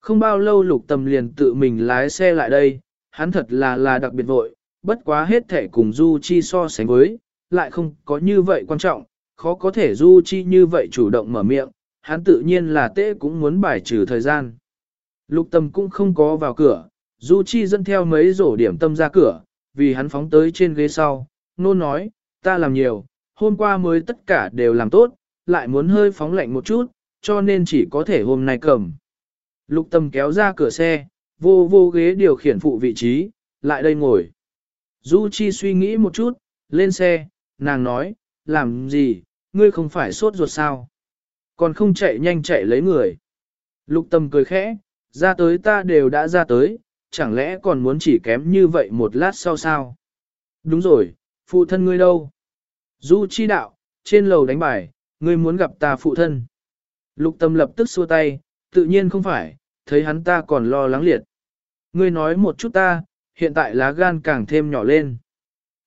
Không bao lâu lục tầm liền tự mình lái xe lại đây, hắn thật là là đặc biệt vội, bất quá hết thể cùng Du Chi so sánh với, lại không có như vậy quan trọng, khó có thể Du Chi như vậy chủ động mở miệng, hắn tự nhiên là tế cũng muốn bài trừ thời gian. Lục tâm cũng không có vào cửa, Du Chi dẫn theo mấy rổ điểm tâm ra cửa, vì hắn phóng tới trên ghế sau, nôn nói, ta làm nhiều, hôm qua mới tất cả đều làm tốt, lại muốn hơi phóng lạnh một chút, cho nên chỉ có thể hôm nay cầm. Lục tâm kéo ra cửa xe, vô vô ghế điều khiển phụ vị trí, lại đây ngồi. Du Chi suy nghĩ một chút, lên xe, nàng nói, làm gì, ngươi không phải sốt ruột sao? Còn không chạy nhanh chạy lấy người. Lục tâm cười khẽ, ra tới ta đều đã ra tới, chẳng lẽ còn muốn chỉ kém như vậy một lát sau sao? Đúng rồi, phụ thân ngươi đâu? Du chi đạo, trên lầu đánh bài, ngươi muốn gặp ta phụ thân. Lục tâm lập tức xua tay, tự nhiên không phải, thấy hắn ta còn lo lắng liệt. Ngươi nói một chút ta, hiện tại lá gan càng thêm nhỏ lên.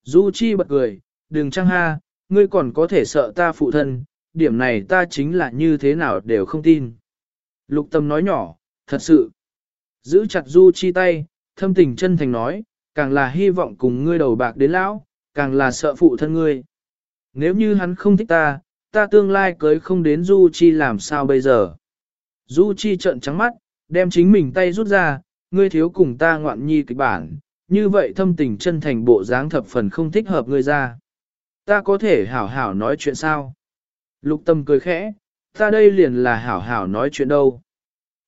Du chi bật cười, đừng trăng ha, ngươi còn có thể sợ ta phụ thân, điểm này ta chính là như thế nào đều không tin. Lục tâm nói nhỏ, thật sự. Giữ chặt Du Chi tay, thâm tình chân thành nói, càng là hy vọng cùng ngươi đầu bạc đến lão, càng là sợ phụ thân ngươi. Nếu như hắn không thích ta, ta tương lai cưới không đến Du Chi làm sao bây giờ. Du Chi trợn trắng mắt, đem chính mình tay rút ra, ngươi thiếu cùng ta ngoạn nhi kịch bản, như vậy thâm tình chân thành bộ dáng thập phần không thích hợp ngươi ra. Ta có thể hảo hảo nói chuyện sao? Lục tâm cười khẽ, ta đây liền là hảo hảo nói chuyện đâu.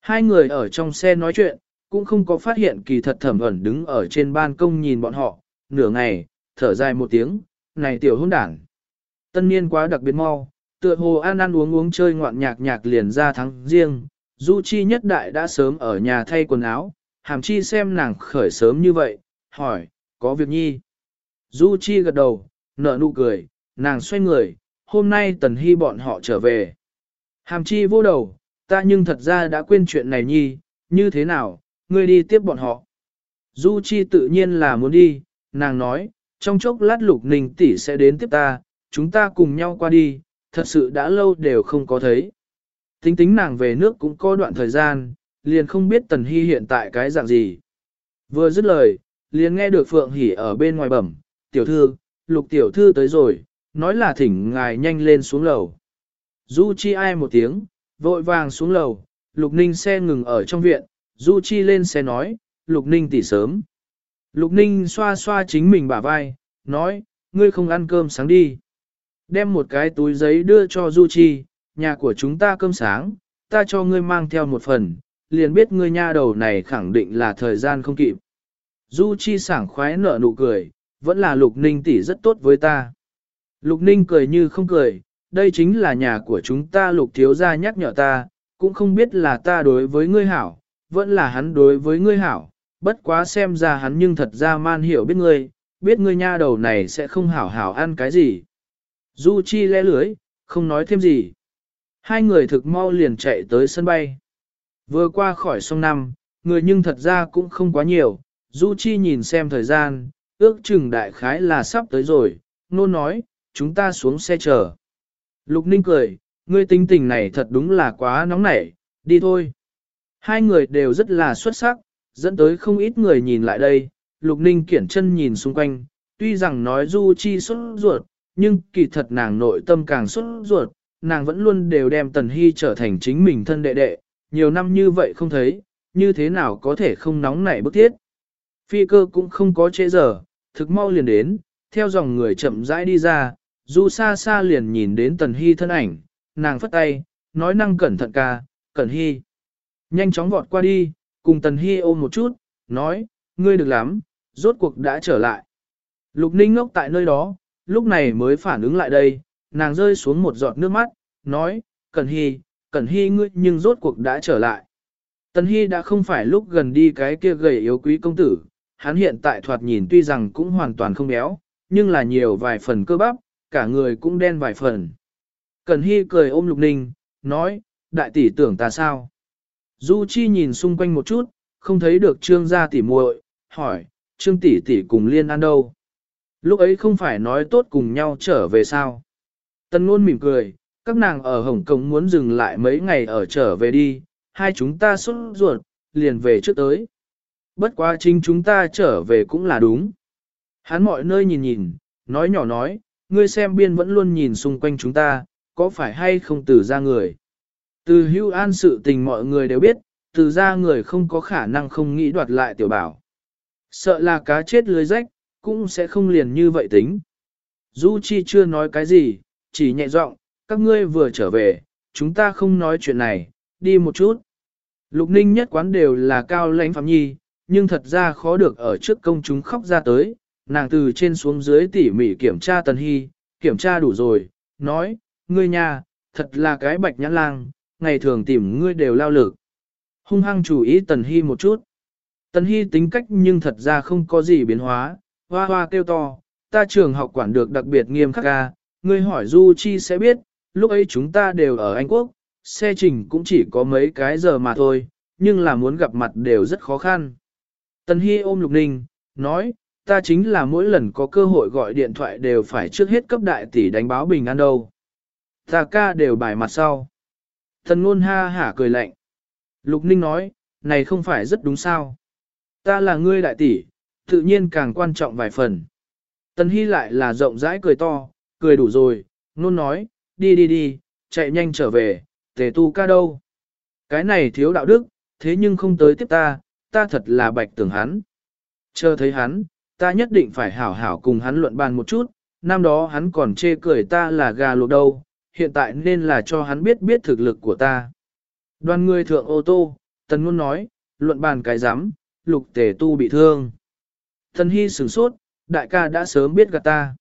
Hai người ở trong xe nói chuyện, cũng không có phát hiện kỳ thật thẩm ẩn đứng ở trên ban công nhìn bọn họ, nửa ngày, thở dài một tiếng, này tiểu hôn đảng. Tân niên quá đặc biệt mau, tựa hồ ăn ăn uống uống chơi ngoạn nhạc nhạc liền ra tháng riêng, Du Chi nhất đại đã sớm ở nhà thay quần áo, hàm chi xem nàng khởi sớm như vậy, hỏi, có việc nhi. Du Chi gật đầu, nở nụ cười, nàng xoay người, hôm nay tần hy bọn họ trở về. Hàm chi vô đầu, ta nhưng thật ra đã quên chuyện này nhi, như thế nào, ngươi đi tiếp bọn họ. Du Chi tự nhiên là muốn đi, nàng nói, trong chốc lát lục ninh tỷ sẽ đến tiếp ta, chúng ta cùng nhau qua đi, thật sự đã lâu đều không có thấy. Tính tính nàng về nước cũng có đoạn thời gian, liền không biết Tần Hy hiện tại cái dạng gì. Vừa dứt lời, liền nghe được Phượng Hỷ ở bên ngoài bẩm, tiểu thư, lục tiểu thư tới rồi, nói là thỉnh ngài nhanh lên xuống lầu. Du Chi ai một tiếng, vội vàng xuống lầu, Lục Ninh xe ngừng ở trong viện, Du Chi lên xe nói, Lục Ninh tỉ sớm. Lục Ninh xoa xoa chính mình bả vai, nói, ngươi không ăn cơm sáng đi. Đem một cái túi giấy đưa cho Du Chi, nhà của chúng ta cơm sáng, ta cho ngươi mang theo một phần, liền biết ngươi nha đầu này khẳng định là thời gian không kịp. Du Chi sảng khoái nở nụ cười, vẫn là Lục Ninh tỷ rất tốt với ta. Lục Ninh cười như không cười, đây chính là nhà của chúng ta Lục thiếu gia nhắc nhở ta, cũng không biết là ta đối với ngươi hảo, vẫn là hắn đối với ngươi hảo, bất quá xem ra hắn nhưng thật ra man hiểu biết ngươi, biết ngươi nha đầu này sẽ không hảo hảo ăn cái gì. Du Chi lẽ lưới, không nói thêm gì. Hai người thực mau liền chạy tới sân bay. Vừa qua khỏi sông năm, người nhưng thật ra cũng không quá nhiều, Du Chi nhìn xem thời gian, ước chừng đại khái là sắp tới rồi, nôn nói, chúng ta xuống xe chờ. Lục Ninh cười, ngươi tính tình này thật đúng là quá nóng nảy, đi thôi. Hai người đều rất là xuất sắc, dẫn tới không ít người nhìn lại đây, Lục Ninh kiển chân nhìn xung quanh, tuy rằng nói Du Chi xuất ruột, nhưng kỳ thật nàng nội tâm càng xuất ruột, nàng vẫn luôn đều đem Tần Hy trở thành chính mình thân đệ đệ, nhiều năm như vậy không thấy, như thế nào có thể không nóng nảy bức thiết. Phi cơ cũng không có trễ giờ, thực mau liền đến, theo dòng người chậm rãi đi ra, Du xa xa liền nhìn đến Tần Hy thân ảnh, nàng phất tay, nói năng cẩn thận ca, cẩn Hy. Nhanh chóng vọt qua đi, cùng Tần Hy ôm một chút, nói, ngươi được lắm, rốt cuộc đã trở lại. Lục ninh ngốc tại nơi đó, lúc này mới phản ứng lại đây, nàng rơi xuống một giọt nước mắt, nói, Cẩn Hy, Cẩn Hy ngươi nhưng rốt cuộc đã trở lại. Tần Hy đã không phải lúc gần đi cái kia gầy yếu quý công tử, hắn hiện tại thoạt nhìn tuy rằng cũng hoàn toàn không béo, nhưng là nhiều vài phần cơ bắp, cả người cũng đen vài phần. cần Hy cười ôm Lục Ninh, nói, đại tỷ tưởng ta sao? Du Chi nhìn xung quanh một chút, không thấy được trương gia tỷ muội, hỏi, trương tỷ tỷ cùng liên an đâu? Lúc ấy không phải nói tốt cùng nhau trở về sao? Tân ngôn mỉm cười, các nàng ở Hồng Kông muốn dừng lại mấy ngày ở trở về đi, hai chúng ta xuất ruột, liền về trước tới. Bất quá chính chúng ta trở về cũng là đúng. Hắn mọi nơi nhìn nhìn, nói nhỏ nói, ngươi xem biên vẫn luôn nhìn xung quanh chúng ta, có phải hay không từ ra người. Từ hưu an sự tình mọi người đều biết, từ ra người không có khả năng không nghĩ đoạt lại tiểu bảo. Sợ là cá chết lưới rách, cũng sẽ không liền như vậy tính. Du Chi chưa nói cái gì, chỉ nhẹ giọng, các ngươi vừa trở về, chúng ta không nói chuyện này, đi một chút. Lục ninh nhất quán đều là cao lãnh phạm nhi, nhưng thật ra khó được ở trước công chúng khóc ra tới, nàng từ trên xuống dưới tỉ mỉ kiểm tra tần hy, kiểm tra đủ rồi, nói, ngươi nhà, thật là cái bạch nhãn lang, ngày thường tìm ngươi đều lao lực. Hung hăng chú ý tần hy một chút. Tần hy tính cách nhưng thật ra không có gì biến hóa, hoa hoa kêu to, ta trường học quản được đặc biệt nghiêm khắc ca, ngươi hỏi Du Chi sẽ biết, lúc ấy chúng ta đều ở Anh Quốc, xe trình cũng chỉ có mấy cái giờ mà thôi, nhưng là muốn gặp mặt đều rất khó khăn. Tần Hy ôm Lục Ninh, nói, ta chính là mỗi lần có cơ hội gọi điện thoại đều phải trước hết cấp đại tỷ đánh báo bình an đâu. Ta ca đều bài mặt sau. Thần ngôn ha hả cười lạnh. Lục Ninh nói, này không phải rất đúng sao. Ta là ngươi đại tỷ, tự nhiên càng quan trọng vài phần. Tần Hy lại là rộng rãi cười to, cười đủ rồi, nôn nói, đi đi đi, chạy nhanh trở về, tề tu ca đâu. Cái này thiếu đạo đức, thế nhưng không tới tiếp ta, ta thật là bạch tưởng hắn. Chờ thấy hắn, ta nhất định phải hảo hảo cùng hắn luận bàn một chút, năm đó hắn còn chê cười ta là gà luộc đâu, hiện tại nên là cho hắn biết biết thực lực của ta. Đoàn người thượng ô tô, tần Nguồn nói, luận bàn cái giám, lục tề tu bị thương. Tần hy sửng sốt, đại ca đã sớm biết gạt ta.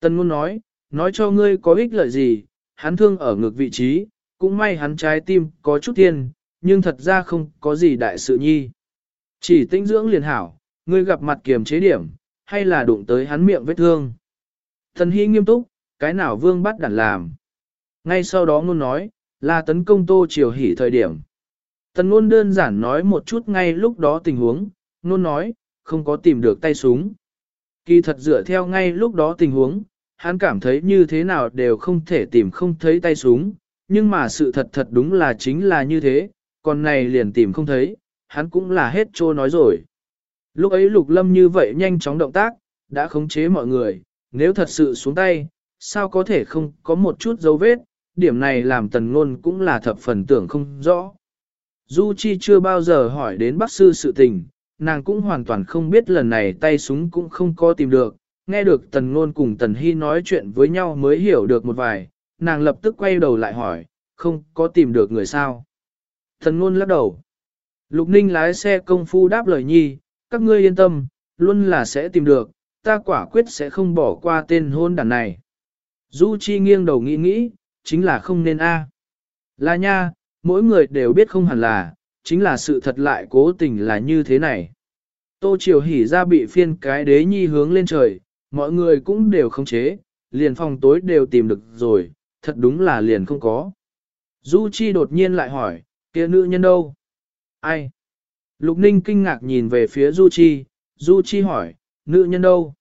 Tần Nguồn nói, nói cho ngươi có ích lợi gì, hắn thương ở ngược vị trí, cũng may hắn trái tim có chút thiên, nhưng thật ra không có gì đại sự nhi. Chỉ tinh dưỡng liền hảo, ngươi gặp mặt kiềm chế điểm, hay là đụng tới hắn miệng vết thương. Thần hy nghiêm túc, cái nào vương bắt đản làm. Ngay sau đó ngôn nói, là tấn công tô triều hỉ thời điểm. Tần ngôn đơn giản nói một chút ngay lúc đó tình huống, ngôn nói, không có tìm được tay súng. Kỳ thật dựa theo ngay lúc đó tình huống, hắn cảm thấy như thế nào đều không thể tìm không thấy tay súng, nhưng mà sự thật thật đúng là chính là như thế, còn này liền tìm không thấy, hắn cũng là hết trô nói rồi. Lúc ấy lục lâm như vậy nhanh chóng động tác, đã khống chế mọi người, nếu thật sự xuống tay, sao có thể không có một chút dấu vết, điểm này làm tần ngôn cũng là thập phần tưởng không rõ. Du Chi chưa bao giờ hỏi đến bác sư sự tình, nàng cũng hoàn toàn không biết lần này tay súng cũng không có tìm được, nghe được tần ngôn cùng tần hy nói chuyện với nhau mới hiểu được một vài, nàng lập tức quay đầu lại hỏi, không có tìm được người sao. Tần ngôn lắc đầu. Lục ninh lái xe công phu đáp lời nhi, các ngươi yên tâm, luôn là sẽ tìm được, ta quả quyết sẽ không bỏ qua tên hôn đàn này. Du Chi nghiêng đầu nghĩ nghĩ, chính là không nên a. Là nha, mỗi người đều biết không hẳn là, chính là sự thật lại cố tình là như thế này. Tô Triều hỉ ra bị phiên cái đế nhi hướng lên trời, mọi người cũng đều không chế, liền phòng tối đều tìm được rồi, thật đúng là liền không có. Du Chi đột nhiên lại hỏi, kia nữ nhân đâu? Ai? Lục Ninh kinh ngạc nhìn về phía Du Chi, Du Chi hỏi, nữ nhân đâu?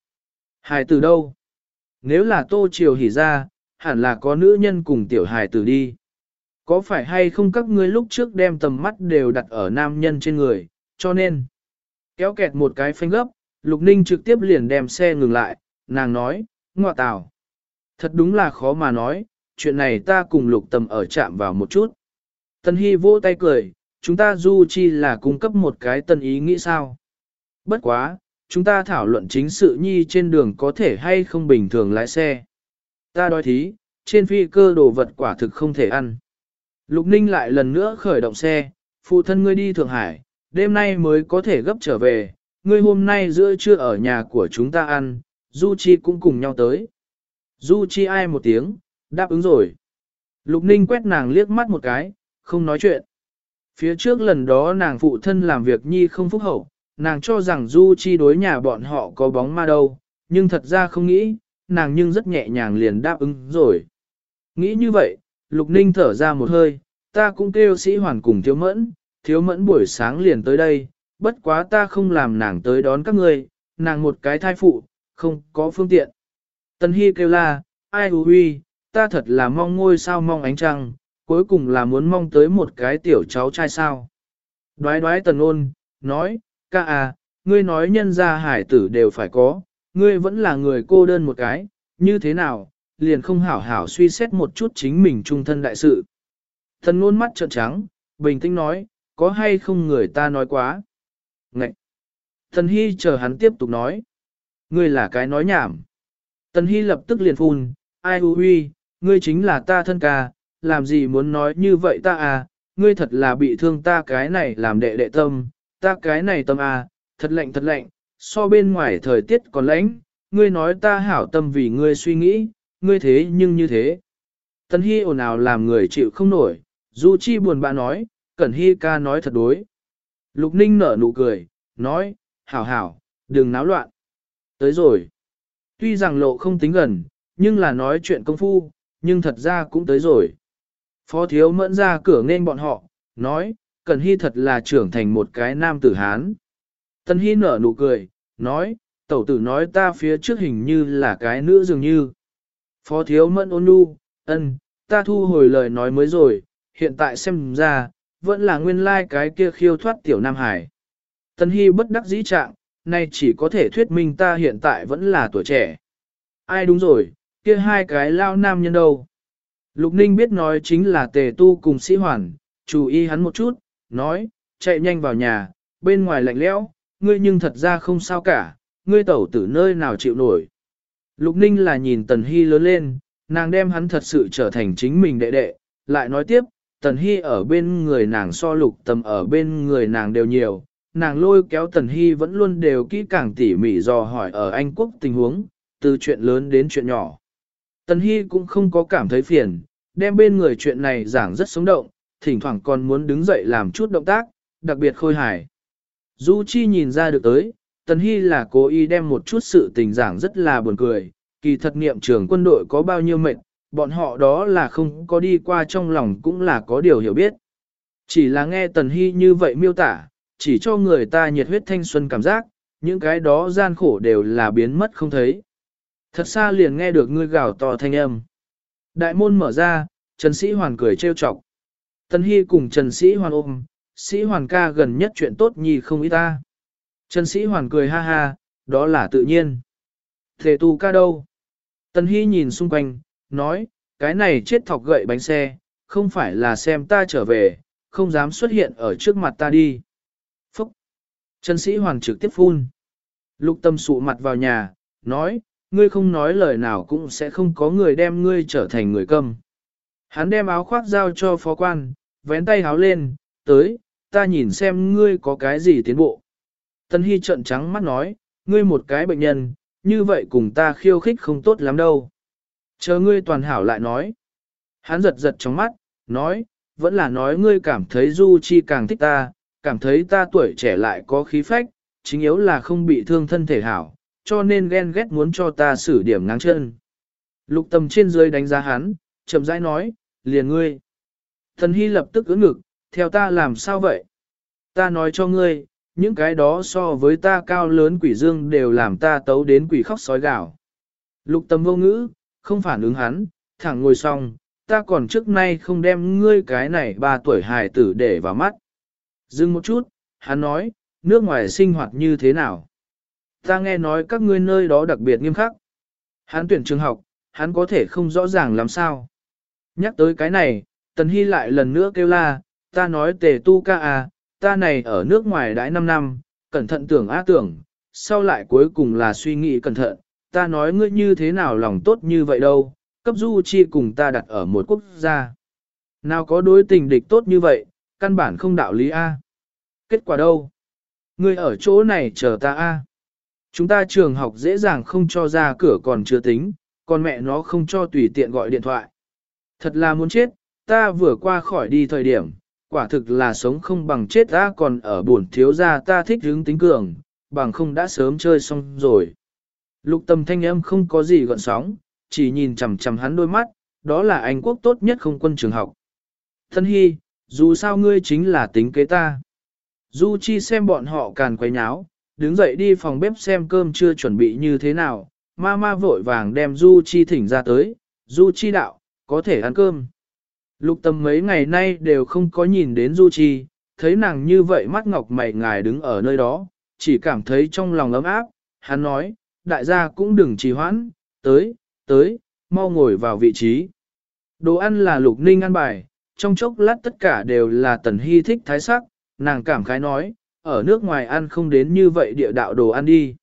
Hài tử đâu? Nếu là Tô Triều hỉ ra, hẳn là có nữ nhân cùng tiểu hài tử đi. Có phải hay không các ngươi lúc trước đem tầm mắt đều đặt ở nam nhân trên người, cho nên kéo kẹt một cái phanh gấp, Lục Ninh trực tiếp liền đem xe ngừng lại, nàng nói, ngọa tào. Thật đúng là khó mà nói, chuyện này ta cùng Lục Tầm ở chạm vào một chút. Tân Hy vỗ tay cười, chúng ta du chi là cung cấp một cái tân ý nghĩ sao. Bất quá, chúng ta thảo luận chính sự nhi trên đường có thể hay không bình thường lái xe. Ta đói thí, trên phi cơ đồ vật quả thực không thể ăn. Lục Ninh lại lần nữa khởi động xe, phụ thân ngươi đi Thượng Hải, đêm nay mới có thể gấp trở về, ngươi hôm nay giữa trưa ở nhà của chúng ta ăn, Du Chi cũng cùng nhau tới. Du Chi ai một tiếng, đáp ứng rồi. Lục Ninh quét nàng liếc mắt một cái, không nói chuyện. Phía trước lần đó nàng phụ thân làm việc nhi không phúc hậu, nàng cho rằng Du Chi đối nhà bọn họ có bóng ma đâu, nhưng thật ra không nghĩ, nàng nhưng rất nhẹ nhàng liền đáp ứng rồi. Nghĩ như vậy, Lục Ninh thở ra một hơi, ta cũng kêu sĩ hoàn cùng thiếu mẫn, thiếu mẫn buổi sáng liền tới đây, bất quá ta không làm nàng tới đón các ngươi, nàng một cái thai phụ, không có phương tiện. Tần Hy kêu la, ai hù huy, ta thật là mong ngôi sao mong ánh trăng, cuối cùng là muốn mong tới một cái tiểu cháu trai sao. Đoái đoái tần ôn, nói, ca à, ngươi nói nhân gia hải tử đều phải có, ngươi vẫn là người cô đơn một cái, như thế nào, liền không hảo hảo suy xét một chút chính mình trung thân đại sự. Thần ôn mắt trợn trắng, bình tĩnh nói, có hay không người ta nói quá. Ngậy! Thần Hy chờ hắn tiếp tục nói. Ngươi là cái nói nhảm. Tần Hy lập tức liền phun, ai hư huy, ngươi chính là ta thân ca, làm gì muốn nói như vậy ta à, ngươi thật là bị thương ta cái này làm đệ đệ tâm, ta cái này tâm à, thật lạnh thật lạnh, so bên ngoài thời tiết còn lạnh, ngươi nói ta hảo tâm vì ngươi suy nghĩ, ngươi thế nhưng như thế. Tần Hy ồn ào làm người chịu không nổi, Du Chi buồn bã nói, Cẩn Hy ca nói thật đối. Lục Ninh nở nụ cười, nói, hảo hảo, đừng náo loạn. Tới rồi. Tuy rằng lộ không tính gần, nhưng là nói chuyện công phu, nhưng thật ra cũng tới rồi. Phó thiếu mẫn ra cửa nên bọn họ, nói, cần Hy thật là trưởng thành một cái nam tử Hán. Tân Hy nở nụ cười, nói, tẩu tử nói ta phía trước hình như là cái nữ dường như. Phó thiếu mẫn ôn nhu, ân, ta thu hồi lời nói mới rồi, hiện tại xem ra, vẫn là nguyên lai like cái kia khiêu thoát tiểu Nam Hải. Tân Hy bất đắc dĩ trạng, nay chỉ có thể thuyết minh ta hiện tại vẫn là tuổi trẻ. Ai đúng rồi, kia hai cái lao nam nhân đâu. Lục Ninh biết nói chính là tề tu cùng sĩ hoàn, chú ý hắn một chút, nói, chạy nhanh vào nhà, bên ngoài lạnh lẽo, ngươi nhưng thật ra không sao cả, ngươi tẩu tử nơi nào chịu nổi. Lục Ninh là nhìn Tần Hy lớn lên, nàng đem hắn thật sự trở thành chính mình đệ đệ, lại nói tiếp, Tần Hy ở bên người nàng so lục tầm ở bên người nàng đều nhiều, nàng lôi kéo Tần Hy vẫn luôn đều kỹ càng tỉ mỉ dò hỏi ở Anh Quốc tình huống, từ chuyện lớn đến chuyện nhỏ. Tần Hy cũng không có cảm thấy phiền, đem bên người chuyện này giảng rất sống động, thỉnh thoảng còn muốn đứng dậy làm chút động tác, đặc biệt khôi hài. Du Chi nhìn ra được tới, Tần Hy là cố ý đem một chút sự tình giảng rất là buồn cười, kỳ thật niệm trường quân đội có bao nhiêu mệnh, bọn họ đó là không có đi qua trong lòng cũng là có điều hiểu biết. Chỉ là nghe Tần Hy như vậy miêu tả, chỉ cho người ta nhiệt huyết thanh xuân cảm giác, những cái đó gian khổ đều là biến mất không thấy. Thật xa liền nghe được ngươi gào to thanh âm. Đại môn mở ra, Trần Sĩ Hoàn cười trêu chọc. tân Hy cùng Trần Sĩ Hoàn ôm, Sĩ Hoàn ca gần nhất chuyện tốt nhì không ý ta. Trần Sĩ Hoàn cười ha ha, đó là tự nhiên. Thế tu ca đâu? tân Hy nhìn xung quanh, nói, cái này chết thọc gậy bánh xe, không phải là xem ta trở về, không dám xuất hiện ở trước mặt ta đi. Phúc! Trần sĩ hoàn trực tiếp phun. Lục tâm sụ mặt vào nhà, nói, ngươi không nói lời nào cũng sẽ không có người đem ngươi trở thành người câm. Hắn đem áo khoác giao cho phó quan, vén tay háo lên, tới, ta nhìn xem ngươi có cái gì tiến bộ. Tân Hy trợn trắng mắt nói, ngươi một cái bệnh nhân, như vậy cùng ta khiêu khích không tốt lắm đâu. Chờ ngươi toàn hảo lại nói. Hắn giật giật trong mắt, nói, vẫn là nói ngươi cảm thấy Du Chi càng thích ta, cảm thấy ta tuổi trẻ lại có khí phách, chính yếu là không bị thương thân thể hảo, cho nên ghen ghét muốn cho ta xử điểm ngáng chân. Lục tầm trên dưới đánh giá hắn, chậm rãi nói, liền ngươi. Thần Hy lập tức ứng ngực, theo ta làm sao vậy? Ta nói cho ngươi, những cái đó so với ta cao lớn quỷ dương đều làm ta tấu đến quỷ khóc sói gạo. Lục Tầm vô ngữ, không phản ứng hắn, thẳng ngồi xong, ta còn trước nay không đem ngươi cái này ba tuổi hài tử để vào mắt. Dừng một chút, hắn nói, nước ngoài sinh hoạt như thế nào? Ta nghe nói các ngươi nơi đó đặc biệt nghiêm khắc. Hắn tuyển trường học, hắn có thể không rõ ràng làm sao. Nhắc tới cái này, Tần Hy lại lần nữa kêu la, ta nói tề tu ca à, ta này ở nước ngoài đãi 5 năm, cẩn thận tưởng á tưởng, sau lại cuối cùng là suy nghĩ cẩn thận, ta nói ngươi như thế nào lòng tốt như vậy đâu, cấp du chi cùng ta đặt ở một quốc gia. Nào có đối tình địch tốt như vậy, căn bản không đạo lý A. Kết quả đâu? Ngươi ở chỗ này chờ ta A. Chúng ta trường học dễ dàng không cho ra cửa còn chưa tính, còn mẹ nó không cho tùy tiện gọi điện thoại. Thật là muốn chết, ta vừa qua khỏi đi thời điểm, quả thực là sống không bằng chết ta còn ở buồn thiếu gia ta thích hướng tính cường, bằng không đã sớm chơi xong rồi. Lục tâm thanh âm không có gì gọn sóng, chỉ nhìn chằm chằm hắn đôi mắt, đó là anh quốc tốt nhất không quân trường học. Thân hy, dù sao ngươi chính là tính kế ta. Du Chi xem bọn họ càn quấy nháo, đứng dậy đi phòng bếp xem cơm chưa chuẩn bị như thế nào, ma ma vội vàng đem Du Chi thỉnh ra tới, Du Chi đạo, có thể ăn cơm. Lục tâm mấy ngày nay đều không có nhìn đến Du Chi, thấy nàng như vậy mắt ngọc mày ngài đứng ở nơi đó, chỉ cảm thấy trong lòng ấm áp, hắn nói, đại gia cũng đừng trì hoãn, tới, tới, mau ngồi vào vị trí. Đồ ăn là lục ninh ăn bài, trong chốc lát tất cả đều là tần hy thích thái sắc, nàng cảm khái nói, ở nước ngoài ăn không đến như vậy địa đạo đồ ăn đi.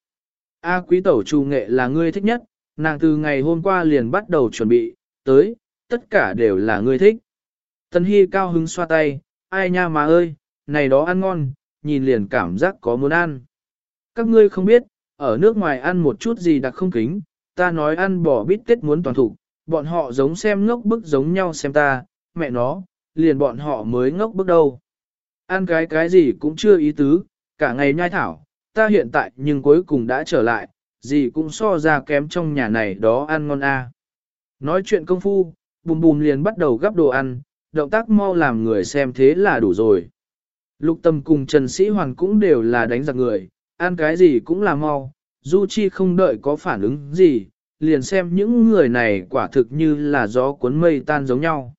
A quý tẩu trù nghệ là ngươi thích nhất, nàng từ ngày hôm qua liền bắt đầu chuẩn bị, tới, tất cả đều là ngươi thích. tân hy cao hứng xoa tay, ai nha mà ơi, này đó ăn ngon, nhìn liền cảm giác có muốn ăn. Các ngươi không biết, ở nước ngoài ăn một chút gì đặc không kính, ta nói ăn bò bít tết muốn toàn thủ, bọn họ giống xem ngốc bức giống nhau xem ta, mẹ nó, liền bọn họ mới ngốc bức đâu. Ăn cái cái gì cũng chưa ý tứ, cả ngày nhai thảo, ta hiện tại nhưng cuối cùng đã trở lại, gì cũng so ra kém trong nhà này đó ăn ngon a. Nói chuyện công phu, bùm bùm liền bắt đầu gắp đồ ăn, động tác mau làm người xem thế là đủ rồi. Lục tâm cùng Trần Sĩ Hoàn cũng đều là đánh giặc người, ăn cái gì cũng là mau, Du Chi không đợi có phản ứng gì, liền xem những người này quả thực như là gió cuốn mây tan giống nhau.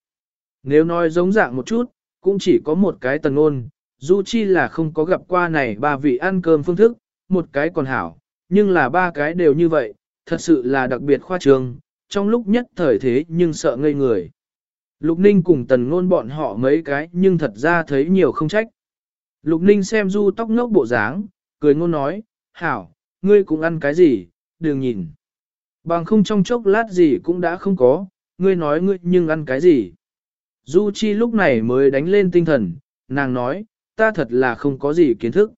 Nếu nói giống dạng một chút, cũng chỉ có một cái tần ôn, dù Chi là không có gặp qua này ba vị ăn cơm phương thức, một cái còn hảo, nhưng là ba cái đều như vậy, thật sự là đặc biệt khoa trương, trong lúc nhất thời thế nhưng sợ ngây người. Lục Ninh cùng tần ngôn bọn họ mấy cái nhưng thật ra thấy nhiều không trách. Lục Ninh xem Du tóc ngốc bộ dáng, cười ngôn nói, hảo, ngươi cũng ăn cái gì, đừng nhìn. Bằng không trong chốc lát gì cũng đã không có, ngươi nói ngươi nhưng ăn cái gì. Du Chi lúc này mới đánh lên tinh thần, nàng nói, ta thật là không có gì kiến thức.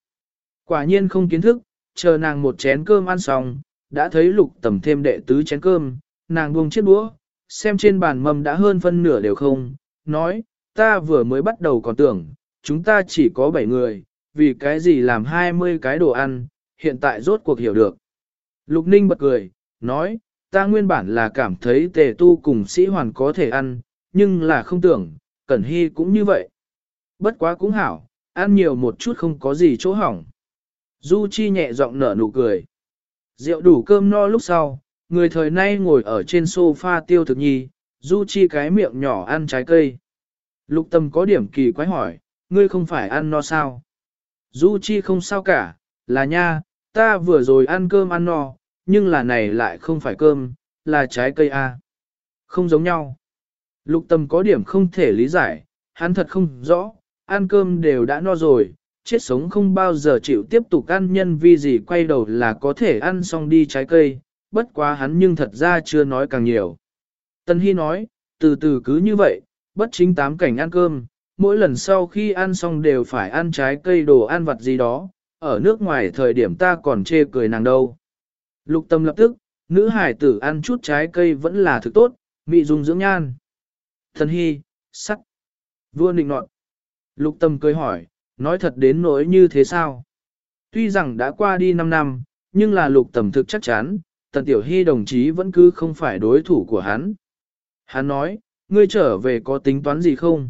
Quả nhiên không kiến thức, chờ nàng một chén cơm ăn xong, đã thấy lục tầm thêm đệ tứ chén cơm, nàng buông chiếc đũa, xem trên bàn mâm đã hơn phân nửa đều không, nói, ta vừa mới bắt đầu còn tưởng, chúng ta chỉ có 7 người, vì cái gì làm 20 cái đồ ăn, hiện tại rốt cuộc hiểu được. Lục Ninh bật cười, nói, ta nguyên bản là cảm thấy tề tu cùng sĩ hoàn có thể ăn, nhưng là không tưởng, Cẩn Hy cũng như vậy. Bất quá cũng hảo, ăn nhiều một chút không có gì chỗ hỏng. Du Chi nhẹ giọng nở nụ cười. Rượu đủ cơm no lúc sau, người thời nay ngồi ở trên sofa tiêu thực nhi, Du Chi cái miệng nhỏ ăn trái cây. Lục tâm có điểm kỳ quái hỏi, ngươi không phải ăn no sao? Du Chi không sao cả, là nha, ta vừa rồi ăn cơm ăn no, nhưng là này lại không phải cơm, là trái cây a. Không giống nhau. Lục tâm có điểm không thể lý giải, hắn thật không rõ, ăn cơm đều đã no rồi, chết sống không bao giờ chịu tiếp tục ăn nhân vi gì quay đầu là có thể ăn xong đi trái cây, bất quá hắn nhưng thật ra chưa nói càng nhiều. Tân Hy nói, từ từ cứ như vậy, bất chính tám cảnh ăn cơm, mỗi lần sau khi ăn xong đều phải ăn trái cây đồ ăn vặt gì đó, ở nước ngoài thời điểm ta còn chê cười nàng đâu. Lục tâm lập tức, nữ hải tử ăn chút trái cây vẫn là thực tốt, mị dùng dưỡng nhan. Thần hy, sắc, vua nịnh nọt. Lục tâm cười hỏi, nói thật đến nỗi như thế sao? Tuy rằng đã qua đi 5 năm, nhưng là lục tầm thực chắc chắn, tần tiểu hy đồng chí vẫn cứ không phải đối thủ của hắn. Hắn nói, ngươi trở về có tính toán gì không?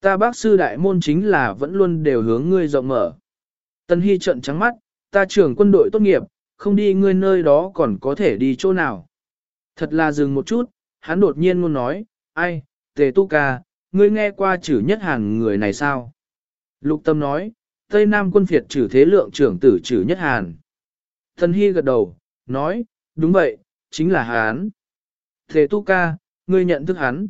Ta bác sư đại môn chính là vẫn luôn đều hướng ngươi rộng mở. Tần hy trận trắng mắt, ta trưởng quân đội tốt nghiệp, không đi ngươi nơi đó còn có thể đi chỗ nào. Thật là dừng một chút, hắn đột nhiên muốn nói, ai, tề tu ca, ngươi nghe qua chữ nhất hàn người này sao? Lục tâm nói, Tây Nam quân phiệt trừ thế lượng trưởng tử trừ nhất hàn. Thần Hy gật đầu, nói, đúng vậy, chính là hán. Thế tu ca, ngươi nhận thức hắn.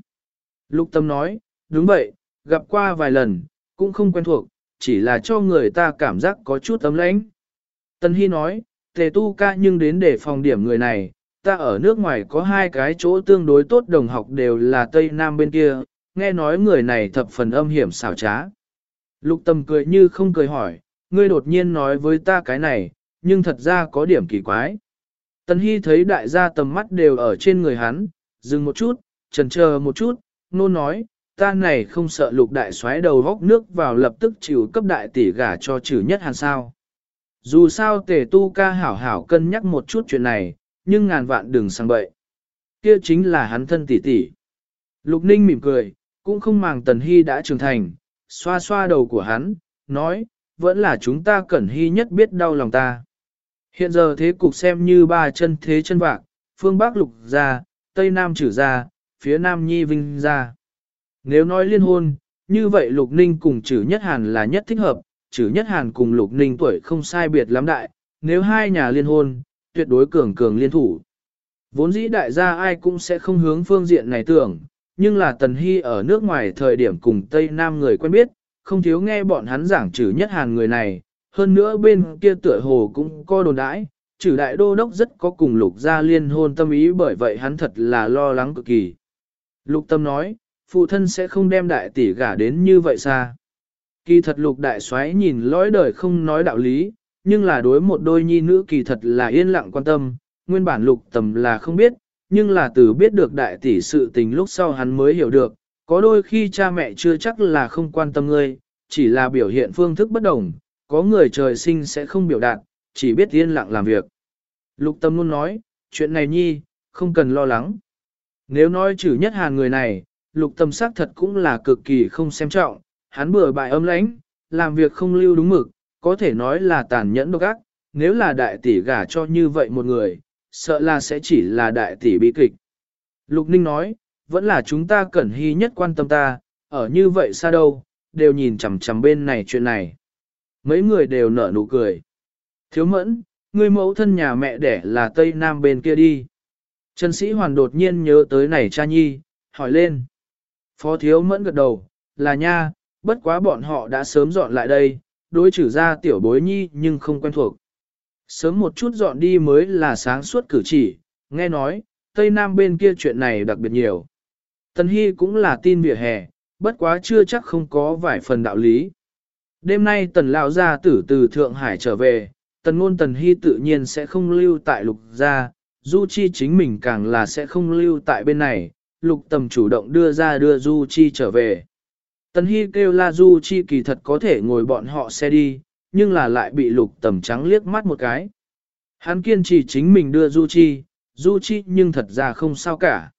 Lục tâm nói, đúng vậy, gặp qua vài lần, cũng không quen thuộc, chỉ là cho người ta cảm giác có chút ấm lãnh. Tân Hy nói, tề tu ca nhưng đến để phòng điểm người này, ta ở nước ngoài có hai cái chỗ tương đối tốt đồng học đều là Tây Nam bên kia, nghe nói người này thập phần âm hiểm xảo trá. Lục tâm cười như không cười hỏi, ngươi đột nhiên nói với ta cái này, nhưng thật ra có điểm kỳ quái. Tần Hy thấy đại gia tầm mắt đều ở trên người hắn, dừng một chút, trần chờ một chút, nôn nói, ta này không sợ lục đại xoáy đầu góc nước vào lập tức chịu cấp đại tỷ gả cho trừ nhất hàn sao. Dù sao tề tu ca hảo hảo cân nhắc một chút chuyện này, nhưng ngàn vạn đừng sang bậy. Kia chính là hắn thân tỷ tỷ. Lục ninh mỉm cười, cũng không màng tần hy đã trưởng thành, xoa xoa đầu của hắn, nói, vẫn là chúng ta cẩn hy nhất biết đau lòng ta. Hiện giờ thế cục xem như ba chân thế chân vạc, phương Bắc lục ra, Tây Nam trừ ra, phía Nam nhi vinh ra. Nếu nói liên hôn, như vậy lục ninh cùng trừ nhất hàn là nhất thích hợp, trừ nhất hàn cùng lục ninh tuổi không sai biệt lắm đại, nếu hai nhà liên hôn, tuyệt đối cường cường liên thủ. Vốn dĩ đại gia ai cũng sẽ không hướng phương diện này tưởng, nhưng là Tần Hy ở nước ngoài thời điểm cùng Tây Nam người quen biết, không thiếu nghe bọn hắn giảng trừ nhất hàn người này, hơn nữa bên kia tựa hồ cũng có đồn đãi, trừ đại đô đốc rất có cùng lục gia liên hôn tâm ý bởi vậy hắn thật là lo lắng cực kỳ. Lục tâm nói, phụ thân sẽ không đem đại tỷ gả đến như vậy xa. Kỳ thật lục đại xoáy nhìn lõi đời không nói đạo lý, nhưng là đối một đôi nhi nữ kỳ thật là yên lặng quan tâm, nguyên bản lục tầm là không biết, nhưng là từ biết được đại tỷ sự tình lúc sau hắn mới hiểu được, có đôi khi cha mẹ chưa chắc là không quan tâm ngươi, chỉ là biểu hiện phương thức bất đồng, có người trời sinh sẽ không biểu đạt, chỉ biết yên lặng làm việc. Lục tâm luôn nói, chuyện này nhi, không cần lo lắng. Nếu nói trừ nhất hàn người này, lục tâm xác thật cũng là cực kỳ không xem trọng, hắn bừa bại âm lãnh, làm việc không lưu đúng mực, có thể nói là tàn nhẫn độc ác, nếu là đại tỷ gả cho như vậy một người, sợ là sẽ chỉ là đại tỷ bị kịch. Lục Ninh nói, vẫn là chúng ta cẩn hy nhất quan tâm ta, ở như vậy xa đâu, đều nhìn chằm chằm bên này chuyện này. Mấy người đều nở nụ cười. Thiếu mẫn, người mẫu thân nhà mẹ đẻ là Tây Nam bên kia đi. Trần Sĩ Hoàn đột nhiên nhớ tới này cha nhi, hỏi lên. Phó thiếu mẫn gật đầu, là nha, bất quá bọn họ đã sớm dọn lại đây, đối trừ ra tiểu bối nhi nhưng không quen thuộc. Sớm một chút dọn đi mới là sáng suốt cử chỉ, nghe nói, Tây Nam bên kia chuyện này đặc biệt nhiều. Tần Hy cũng là tin vỉa hè, bất quá chưa chắc không có vài phần đạo lý. Đêm nay tần lão gia tử từ Thượng Hải trở về, tần ngôn tần hy tự nhiên sẽ không lưu tại lục gia, Du Chi chính mình càng là sẽ không lưu tại bên này, lục tầm chủ động đưa ra đưa Du Chi trở về. Tần hy kêu la Du Chi kỳ thật có thể ngồi bọn họ xe đi, nhưng là lại bị lục tầm trắng liếc mắt một cái. Hắn kiên trì chính mình đưa Du Chi, Du Chi nhưng thật ra không sao cả.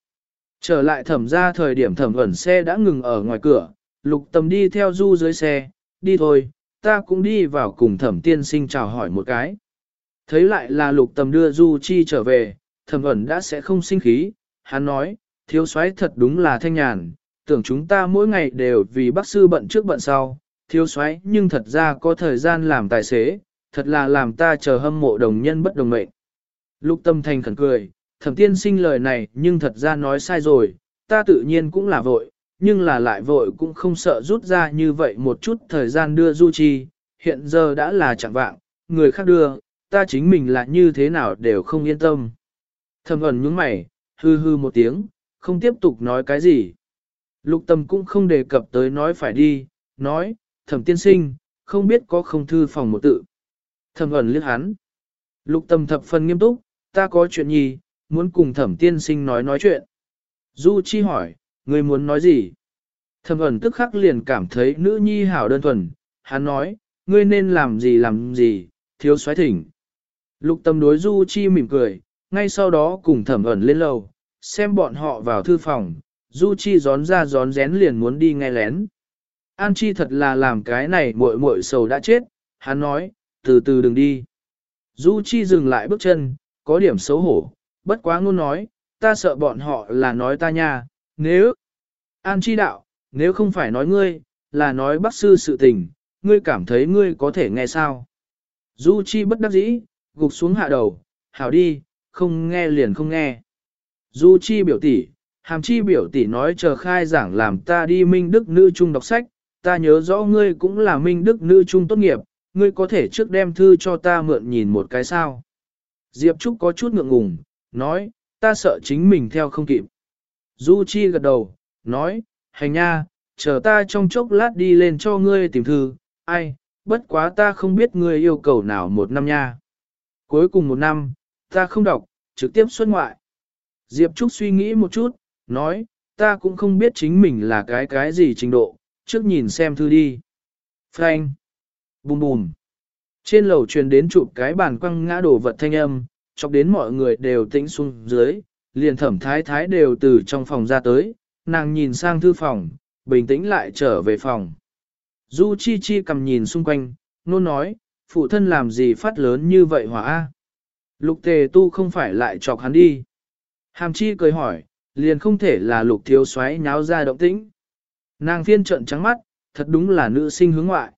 Trở lại thẩm ra thời điểm thẩm ẩn xe đã ngừng ở ngoài cửa, lục tầm đi theo Du dưới xe, đi thôi, ta cũng đi vào cùng thẩm tiên sinh chào hỏi một cái. Thấy lại là lục tầm đưa Du Chi trở về, thẩm ẩn đã sẽ không sinh khí, hắn nói, thiếu soái thật đúng là thanh nhàn, tưởng chúng ta mỗi ngày đều vì bác sư bận trước bận sau, thiếu xoáy nhưng thật ra có thời gian làm tài xế, thật là làm ta chờ hâm mộ đồng nhân bất đồng mệnh. Lục tâm thành khẩn cười, thẩm tiên sinh lời này nhưng thật ra nói sai rồi, ta tự nhiên cũng là vội, nhưng là lại vội cũng không sợ rút ra như vậy một chút thời gian đưa Du Chi, hiện giờ đã là chẳng vạng, người khác đưa, ta chính mình là như thế nào đều không yên tâm. Thẩm ẩn nhướng mày, hư hư một tiếng, không tiếp tục nói cái gì. Lục tâm cũng không đề cập tới nói phải đi, nói, thẩm tiên sinh, không biết có không thư phòng một tự. Thẩm ẩn liếc hắn. Lục tâm thập phần nghiêm túc, ta có chuyện gì, muốn cùng thẩm tiên sinh nói nói chuyện. Du Chi hỏi, ngươi muốn nói gì? Thẩm ẩn tức khắc liền cảm thấy nữ nhi hảo đơn thuần, hắn nói, ngươi nên làm gì làm gì, thiếu xoáy thỉnh. Lục tâm đối Du Chi mỉm cười, ngay sau đó cùng thẩm ẩn lên lầu, xem bọn họ vào thư phòng, Du Chi gión ra gión rén liền muốn đi nghe lén. An Chi thật là làm cái này muội muội sầu đã chết, hắn nói, từ từ đừng đi. Du Chi dừng lại bước chân, có điểm xấu hổ, bất quá ngôn nói, ta sợ bọn họ là nói ta nha, nếu... An Chi đạo, nếu không phải nói ngươi, là nói bác sư sự tình, ngươi cảm thấy ngươi có thể nghe sao. Du Chi bất đắc dĩ, gục xuống hạ đầu, hảo đi, không nghe liền không nghe. Du Chi biểu tỷ, Hàm Chi biểu tỷ nói chờ khai giảng làm ta đi Minh Đức Nữ Trung đọc sách, ta nhớ rõ ngươi cũng là Minh Đức Nữ Trung tốt nghiệp, ngươi có thể trước đem thư cho ta mượn nhìn một cái sao. Diệp Trúc có chút ngượng ngùng, nói, ta sợ chính mình theo không kịp. Du Chi gật đầu, nói, hành nha, chờ ta trong chốc lát đi lên cho ngươi tìm thư, ai, bất quá ta không biết ngươi yêu cầu nào một năm nha. Cuối cùng một năm, ta không đọc, trực tiếp xuất ngoại. Diệp Trúc suy nghĩ một chút, nói, ta cũng không biết chính mình là cái cái gì trình độ, trước nhìn xem thư đi. Frank. Bùm bùm. Trên lầu truyền đến chụp cái bàn quăng ngã đổ vật thanh âm, chọc đến mọi người đều tĩnh xuống dưới, liền thẩm thái thái đều từ trong phòng ra tới, nàng nhìn sang thư phòng, bình tĩnh lại trở về phòng. Du Chi Chi cầm nhìn xung quanh, nôn nói, phụ thân làm gì phát lớn như vậy hỏa a? Lục tề tu không phải lại chọc hắn đi. Hàm chi cười hỏi, liền không thể là lục thiếu xoáy nháo ra động tĩnh. Nàng phiên trận trắng mắt, thật đúng là nữ sinh hướng ngoại.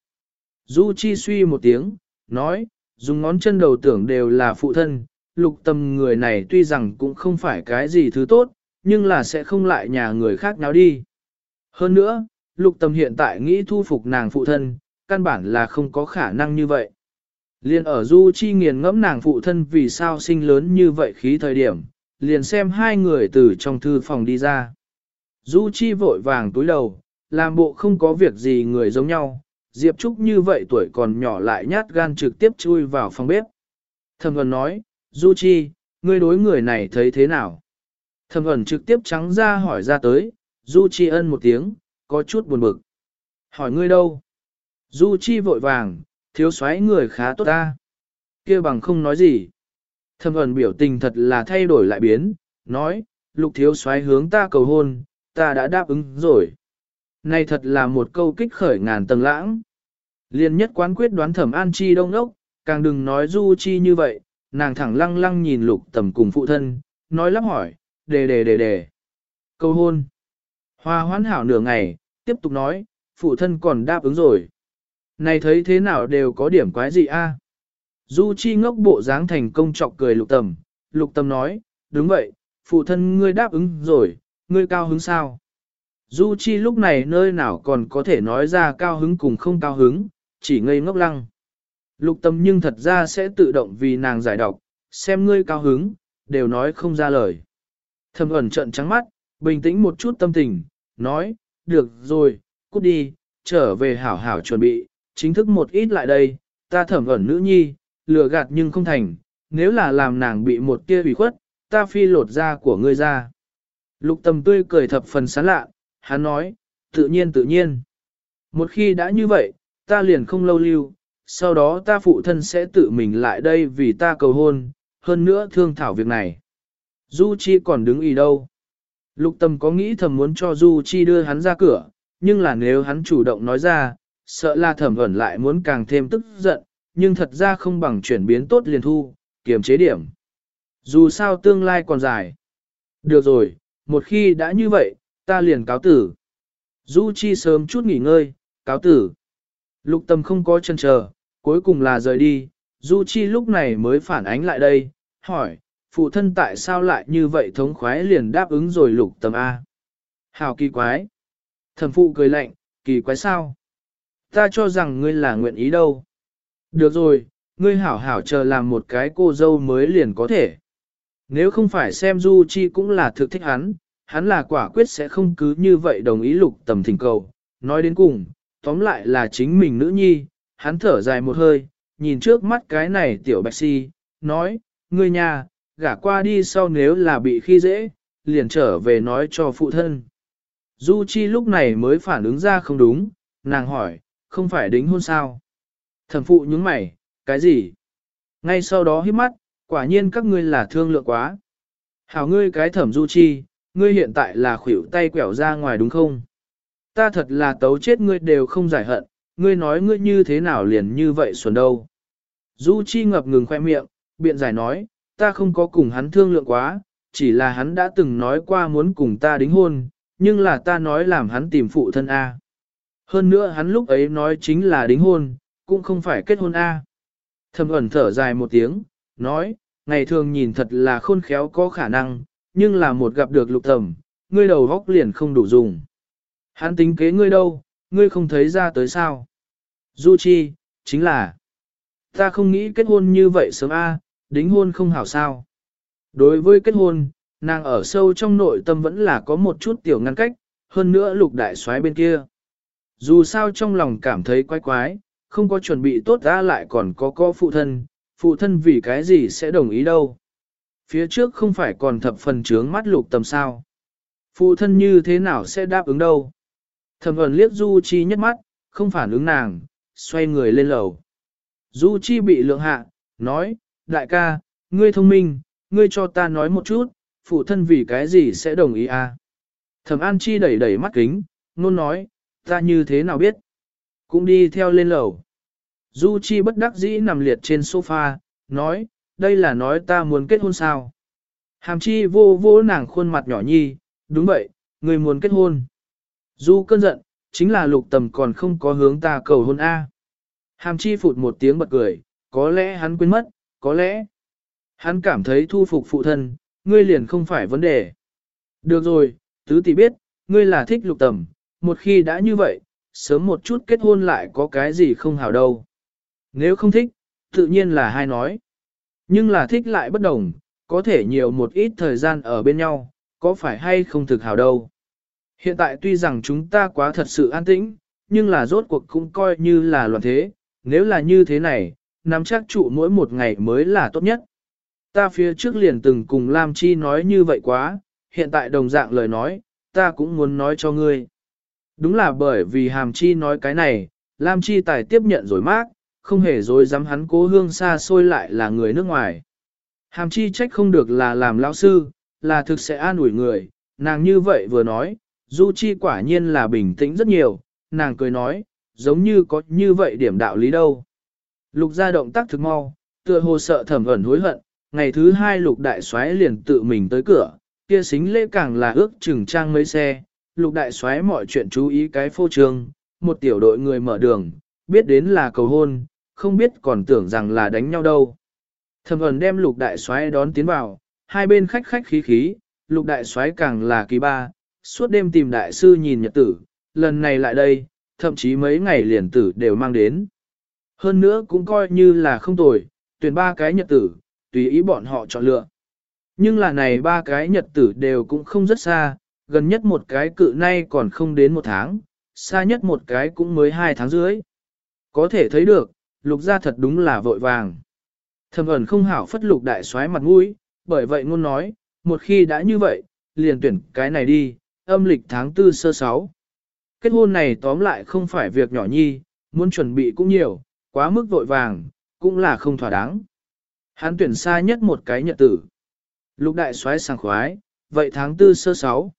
Du Chi suy một tiếng, nói, dùng ngón chân đầu tưởng đều là phụ thân, lục tâm người này tuy rằng cũng không phải cái gì thứ tốt, nhưng là sẽ không lại nhà người khác nháo đi. Hơn nữa, lục tâm hiện tại nghĩ thu phục nàng phụ thân, căn bản là không có khả năng như vậy. Liên ở Du Chi nghiền ngẫm nàng phụ thân vì sao sinh lớn như vậy khí thời điểm, liền xem hai người từ trong thư phòng đi ra. Du Chi vội vàng túi đầu, làm bộ không có việc gì người giống nhau, Diệp Trúc như vậy tuổi còn nhỏ lại nhát gan trực tiếp chui vào phòng bếp. Thẩm Vân nói, Du Chi, ngươi đối người này thấy thế nào? Thẩm Vân trực tiếp trắng ra hỏi ra tới, Du Chi ân một tiếng, có chút buồn bực. Hỏi ngươi đâu? Du Chi vội vàng, thiếu soái người khá tốt ta. kia bằng không nói gì. Thẩm ẩn biểu tình thật là thay đổi lại biến, nói, lục thiếu soái hướng ta cầu hôn, ta đã đáp ứng rồi. Này thật là một câu kích khởi ngàn tầng lãng. Liên nhất quán quyết đoán thẩm an chi đông ốc, càng đừng nói du chi như vậy, nàng thẳng lăng lăng nhìn lục tầm cùng phụ thân, nói lắp hỏi, đề đề đề đề. Cầu hôn. Hoa hoán hảo nửa ngày, tiếp tục nói, phụ thân còn đáp ứng rồi. Này thấy thế nào đều có điểm quái gì a? Du Chi ngốc bộ dáng thành công chọc cười lục tầm, lục tầm nói, đúng vậy, phụ thân ngươi đáp ứng rồi, ngươi cao hứng sao? Du Chi lúc này nơi nào còn có thể nói ra cao hứng cùng không cao hứng, chỉ ngây ngốc lăng. Lục tâm nhưng thật ra sẽ tự động vì nàng giải độc, xem ngươi cao hứng, đều nói không ra lời. Thầm ẩn trận trắng mắt, bình tĩnh một chút tâm tình, nói, được rồi, cút đi, trở về hảo hảo chuẩn bị, chính thức một ít lại đây, ta thẩm ẩn nữ nhi, lừa gạt nhưng không thành, nếu là làm nàng bị một tia ủy khuất, ta phi lột da của ngươi ra. Lục tầm tươi cười thập phần sán lạ, hắn nói, tự nhiên tự nhiên. Một khi đã như vậy, ta liền không lâu lưu, sau đó ta phụ thân sẽ tự mình lại đây vì ta cầu hôn, hơn nữa thương thảo việc này. Du Chi còn đứng ý đâu. Lục tâm có nghĩ thầm muốn cho Du Chi đưa hắn ra cửa, nhưng là nếu hắn chủ động nói ra, sợ là thẩm ẩn lại muốn càng thêm tức giận, nhưng thật ra không bằng chuyển biến tốt liền thu, kiềm chế điểm. Dù sao tương lai còn dài. Được rồi, một khi đã như vậy, ta liền cáo tử. Du Chi sớm chút nghỉ ngơi, cáo tử. Lục tâm không có chân chờ, cuối cùng là rời đi, Du Chi lúc này mới phản ánh lại đây, hỏi, phụ thân tại sao lại như vậy thống khoái liền đáp ứng rồi lục tâm A. Hào kỳ quái. Thẩm phụ cười lạnh, kỳ quái sao? Ta cho rằng ngươi là nguyện ý đâu. Được rồi, ngươi hảo hảo chờ làm một cái cô dâu mới liền có thể. Nếu không phải xem Du Chi cũng là thực thích hắn, hắn là quả quyết sẽ không cứ như vậy đồng ý lục tầm thỉnh cầu. Nói đến cùng, tóm lại là chính mình nữ nhi, hắn thở dài một hơi, nhìn trước mắt cái này tiểu bạch si, nói, ngươi nhà, gả qua đi sau nếu là bị khi dễ, liền trở về nói cho phụ thân. Du Chi lúc này mới phản ứng ra không đúng, nàng hỏi, không phải đính hôn sao? Thẩm phụ nhướng mày, cái gì? Ngay sau đó hít mắt, quả nhiên các ngươi là thương lượng quá. Hảo ngươi cái thẩm Du Chi, ngươi hiện tại là khuỷu tay quẻo ra ngoài đúng không? Ta thật là tấu chết ngươi đều không giải hận, ngươi nói ngươi như thế nào liền như vậy xuẩn đâu. Du Chi ngập ngừng khoe miệng, biện giải nói, ta không có cùng hắn thương lượng quá, chỉ là hắn đã từng nói qua muốn cùng ta đính hôn, nhưng là ta nói làm hắn tìm phụ thân A. Hơn nữa hắn lúc ấy nói chính là đính hôn, cũng không phải kết hôn A. Thầm ẩn thở dài một tiếng, nói, ngày thường nhìn thật là khôn khéo có khả năng, nhưng là một gặp được lục tầm, ngươi đầu góc liền không đủ dùng. Hắn tính kế ngươi đâu, ngươi không thấy ra tới sao. Du Chi, chính là, ta không nghĩ kết hôn như vậy sớm A, đính hôn không hảo sao. Đối với kết hôn, nàng ở sâu trong nội tâm vẫn là có một chút tiểu ngăn cách, hơn nữa lục đại soái bên kia. Dù sao trong lòng cảm thấy quái quái, không có chuẩn bị tốt ra lại còn có có phụ thân, phụ thân vì cái gì sẽ đồng ý đâu. Phía trước không phải còn thập phần trướng mắt lục tầm sao. Phụ thân như thế nào sẽ đáp ứng đâu. Thầm ẩn liếc Du Chi nhất mắt, không phản ứng nàng, xoay người lên lầu. Du Chi bị lượng hạ, nói, đại ca, ngươi thông minh, ngươi cho ta nói một chút, phụ thân vì cái gì sẽ đồng ý à? Thẩm An Chi đẩy đẩy mắt kính, nôn nói, ta như thế nào biết? Cũng đi theo lên lầu. Du Chi bất đắc dĩ nằm liệt trên sofa, nói, đây là nói ta muốn kết hôn sao? Hàm Chi vô vô nàng khuôn mặt nhỏ nhi, đúng vậy, người muốn kết hôn. Du cơn giận, chính là lục tầm còn không có hướng ta cầu hôn A. Hàm Chi phụt một tiếng bật cười, có lẽ hắn quên mất, có lẽ hắn cảm thấy thu phục phụ thân, ngươi liền không phải vấn đề. Được rồi, tứ tỷ biết, ngươi là thích lục tầm, một khi đã như vậy, sớm một chút kết hôn lại có cái gì không hảo đâu. Nếu không thích, tự nhiên là hai nói. Nhưng là thích lại bất đồng, có thể nhiều một ít thời gian ở bên nhau, có phải hay không thực hảo đâu. Hiện tại tuy rằng chúng ta quá thật sự an tĩnh, nhưng là rốt cuộc cũng coi như là loạn thế, nếu là như thế này, nắm chắc trụ mỗi một ngày mới là tốt nhất. Ta phía trước liền từng cùng Lam Chi nói như vậy quá, hiện tại đồng dạng lời nói, ta cũng muốn nói cho ngươi. Đúng là bởi vì Hàm Chi nói cái này, Lam Chi tài tiếp nhận rồi mát, không hề dối dám hắn cố hương xa xôi lại là người nước ngoài. Hàm Chi trách không được là làm lão sư, là thực sẽ an ủi người, nàng như vậy vừa nói, Du Chi quả nhiên là bình tĩnh rất nhiều, nàng cười nói, giống như có như vậy điểm đạo lý đâu. Lục gia động tác thực mau, tựa hồ sợ thẩm ẩn hối hận, ngày thứ hai lục đại soái liền tự mình tới cửa, kia xính lễ càng là ước chừng trang mấy xe, lục đại soái mọi chuyện chú ý cái phô trương, một tiểu đội người mở đường, biết đến là cầu hôn, không biết còn tưởng rằng là đánh nhau đâu. Thẩm ẩn đem lục đại soái đón tiến vào, hai bên khách khách khí khí, lục đại soái càng là kỳ ba, suốt đêm tìm đại sư nhìn nhật tử, lần này lại đây, thậm chí mấy ngày liền tử đều mang đến. Hơn nữa cũng coi như là không tồi, tuyển ba cái nhật tử, tùy ý bọn họ chọn lựa. Nhưng là này ba cái nhật tử đều cũng không rất xa, gần nhất một cái cự nay còn không đến một tháng, xa nhất một cái cũng mới hai tháng dưới. Có thể thấy được, lục gia thật đúng là vội vàng. Thầm ẩn không hảo phất lục đại soái mặt mũi, bởi vậy ngôn nói, một khi đã như vậy, liền tuyển cái này đi, âm lịch tháng tư sơ sáu. Kết hôn này tóm lại không phải việc nhỏ nhi, muốn chuẩn bị cũng nhiều, quá mức vội vàng, cũng là không thỏa đáng. Hắn tuyển xa nhất một cái nhật tử. Lục đại soái sàng khoái, vậy tháng tư sơ sáu.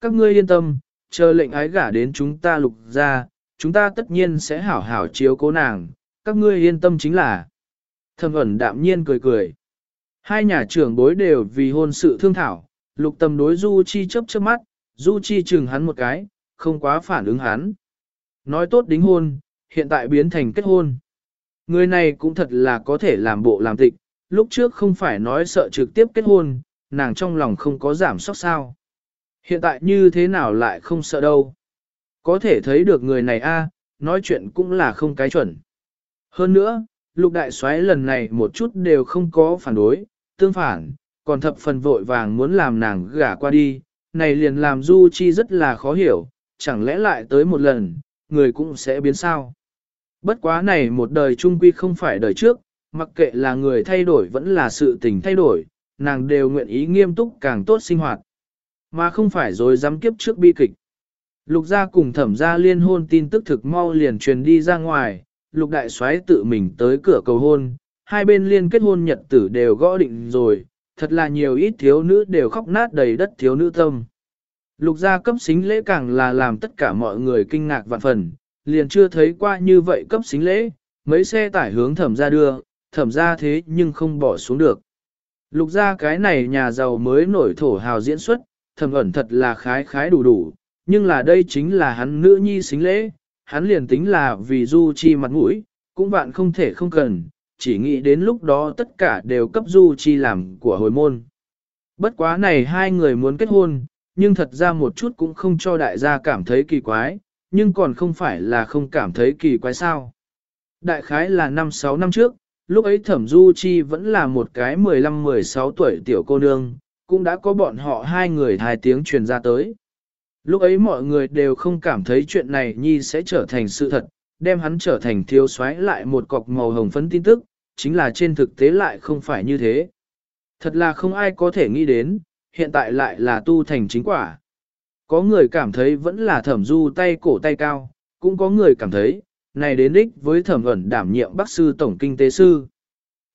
Các ngươi yên tâm, chờ lệnh ái gả đến chúng ta lục ra, chúng ta tất nhiên sẽ hảo hảo chiếu cố nàng, các ngươi yên tâm chính là. Thầm ẩn đạm nhiên cười cười. Hai nhà trưởng bối đều vì hôn sự thương thảo, lục tâm đối Du Chi chớp chớp mắt, Du Chi chừng hắn một cái, không quá phản ứng hắn. Nói tốt đính hôn, hiện tại biến thành kết hôn. Người này cũng thật là có thể làm bộ làm tịch, lúc trước không phải nói sợ trực tiếp kết hôn, nàng trong lòng không có giảm sóc sao. Hiện tại như thế nào lại không sợ đâu. Có thể thấy được người này a, nói chuyện cũng là không cái chuẩn. Hơn nữa, lục đại soái lần này một chút đều không có phản đối, tương phản, còn thập phần vội vàng muốn làm nàng gả qua đi, này liền làm Du Chi rất là khó hiểu, chẳng lẽ lại tới một lần, người cũng sẽ biến sao. Bất quá này một đời trung quy không phải đời trước, mặc kệ là người thay đổi vẫn là sự tình thay đổi, nàng đều nguyện ý nghiêm túc càng tốt sinh hoạt, mà không phải rồi dám kiếp trước bi kịch. Lục gia cùng thẩm gia liên hôn tin tức thực mau liền truyền đi ra ngoài, lục đại soái tự mình tới cửa cầu hôn, hai bên liên kết hôn nhật tử đều gõ định rồi, thật là nhiều ít thiếu nữ đều khóc nát đầy đất thiếu nữ tâm. Lục gia cấp xính lễ càng là làm tất cả mọi người kinh ngạc vạn phần, liền chưa thấy qua như vậy cấp xính lễ, mấy xe tải hướng thẩm gia đưa, thẩm gia thế nhưng không bỏ xuống được. Lục gia cái này nhà giàu mới nổi thổ hào diễn xuất, thẩm ẩn thật là khái khái đủ đủ, nhưng là đây chính là hắn nữ nhi xính lễ, hắn liền tính là vì du chi mặt mũi, cũng vạn không thể không cần, chỉ nghĩ đến lúc đó tất cả đều cấp du chi làm của hồi môn. Bất quá này hai người muốn kết hôn, nhưng thật ra một chút cũng không cho đại gia cảm thấy kỳ quái, nhưng còn không phải là không cảm thấy kỳ quái sao. Đại khái là năm 6 năm trước, lúc ấy thẩm du chi vẫn là một cái 15-16 tuổi tiểu cô nương, cũng đã có bọn họ hai người hai tiếng truyền ra tới. Lúc ấy mọi người đều không cảm thấy chuyện này nhi sẽ trở thành sự thật, đem hắn trở thành thiếu soái lại một cọc màu hồng phấn tin tức, chính là trên thực tế lại không phải như thế. Thật là không ai có thể nghĩ đến, hiện tại lại là tu thành chính quả. Có người cảm thấy vẫn là thẩm du tay cổ tay cao, cũng có người cảm thấy, này đến đích với thẩm ẩn đảm nhiệm bác sư tổng kinh tế sư.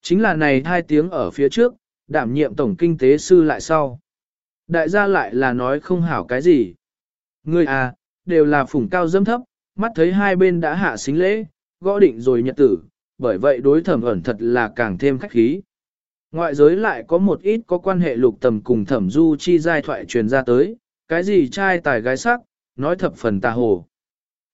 Chính là này hai tiếng ở phía trước, đảm nhiệm tổng kinh tế sư lại sau. Đại gia lại là nói không hảo cái gì. ngươi à, đều là phủng cao dâm thấp, mắt thấy hai bên đã hạ xính lễ, gõ định rồi nhật tử, bởi vậy đối thẩm ẩn thật là càng thêm khách khí. Ngoại giới lại có một ít có quan hệ lục tầm cùng thẩm du chi giai thoại truyền ra tới, cái gì trai tài gái sắc, nói thập phần tà hồ.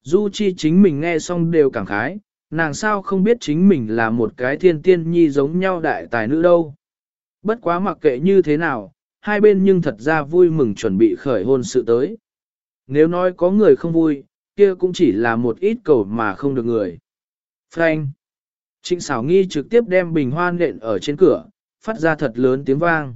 Du chi chính mình nghe xong đều cảm khái, nàng sao không biết chính mình là một cái thiên tiên nhi giống nhau đại tài nữ đâu. Bất quá mặc kệ như thế nào, hai bên nhưng thật ra vui mừng chuẩn bị khởi hôn sự tới. Nếu nói có người không vui, kia cũng chỉ là một ít cầu mà không được người. Frank. Trịnh xảo nghi trực tiếp đem bình hoa nện ở trên cửa, phát ra thật lớn tiếng vang.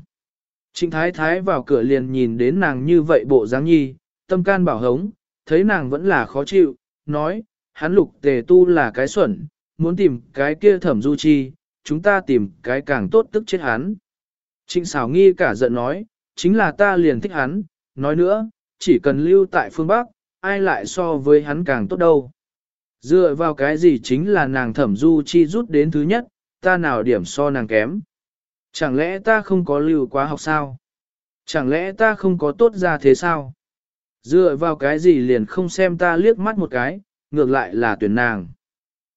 Trịnh thái thái vào cửa liền nhìn đến nàng như vậy bộ dáng nhi, tâm can bảo hống, thấy nàng vẫn là khó chịu, nói, hắn lục tề tu là cái xuẩn, muốn tìm cái kia thẩm du chi, chúng ta tìm cái càng tốt tức chết hắn. Trịnh xảo nghi cả giận nói, chính là ta liền thích hắn, nói nữa, chỉ cần lưu tại phương Bắc, ai lại so với hắn càng tốt đâu. Dựa vào cái gì chính là nàng thẩm du chi rút đến thứ nhất, ta nào điểm so nàng kém. Chẳng lẽ ta không có lưu quá học sao? Chẳng lẽ ta không có tốt ra thế sao? Dựa vào cái gì liền không xem ta liếc mắt một cái, ngược lại là tuyển nàng.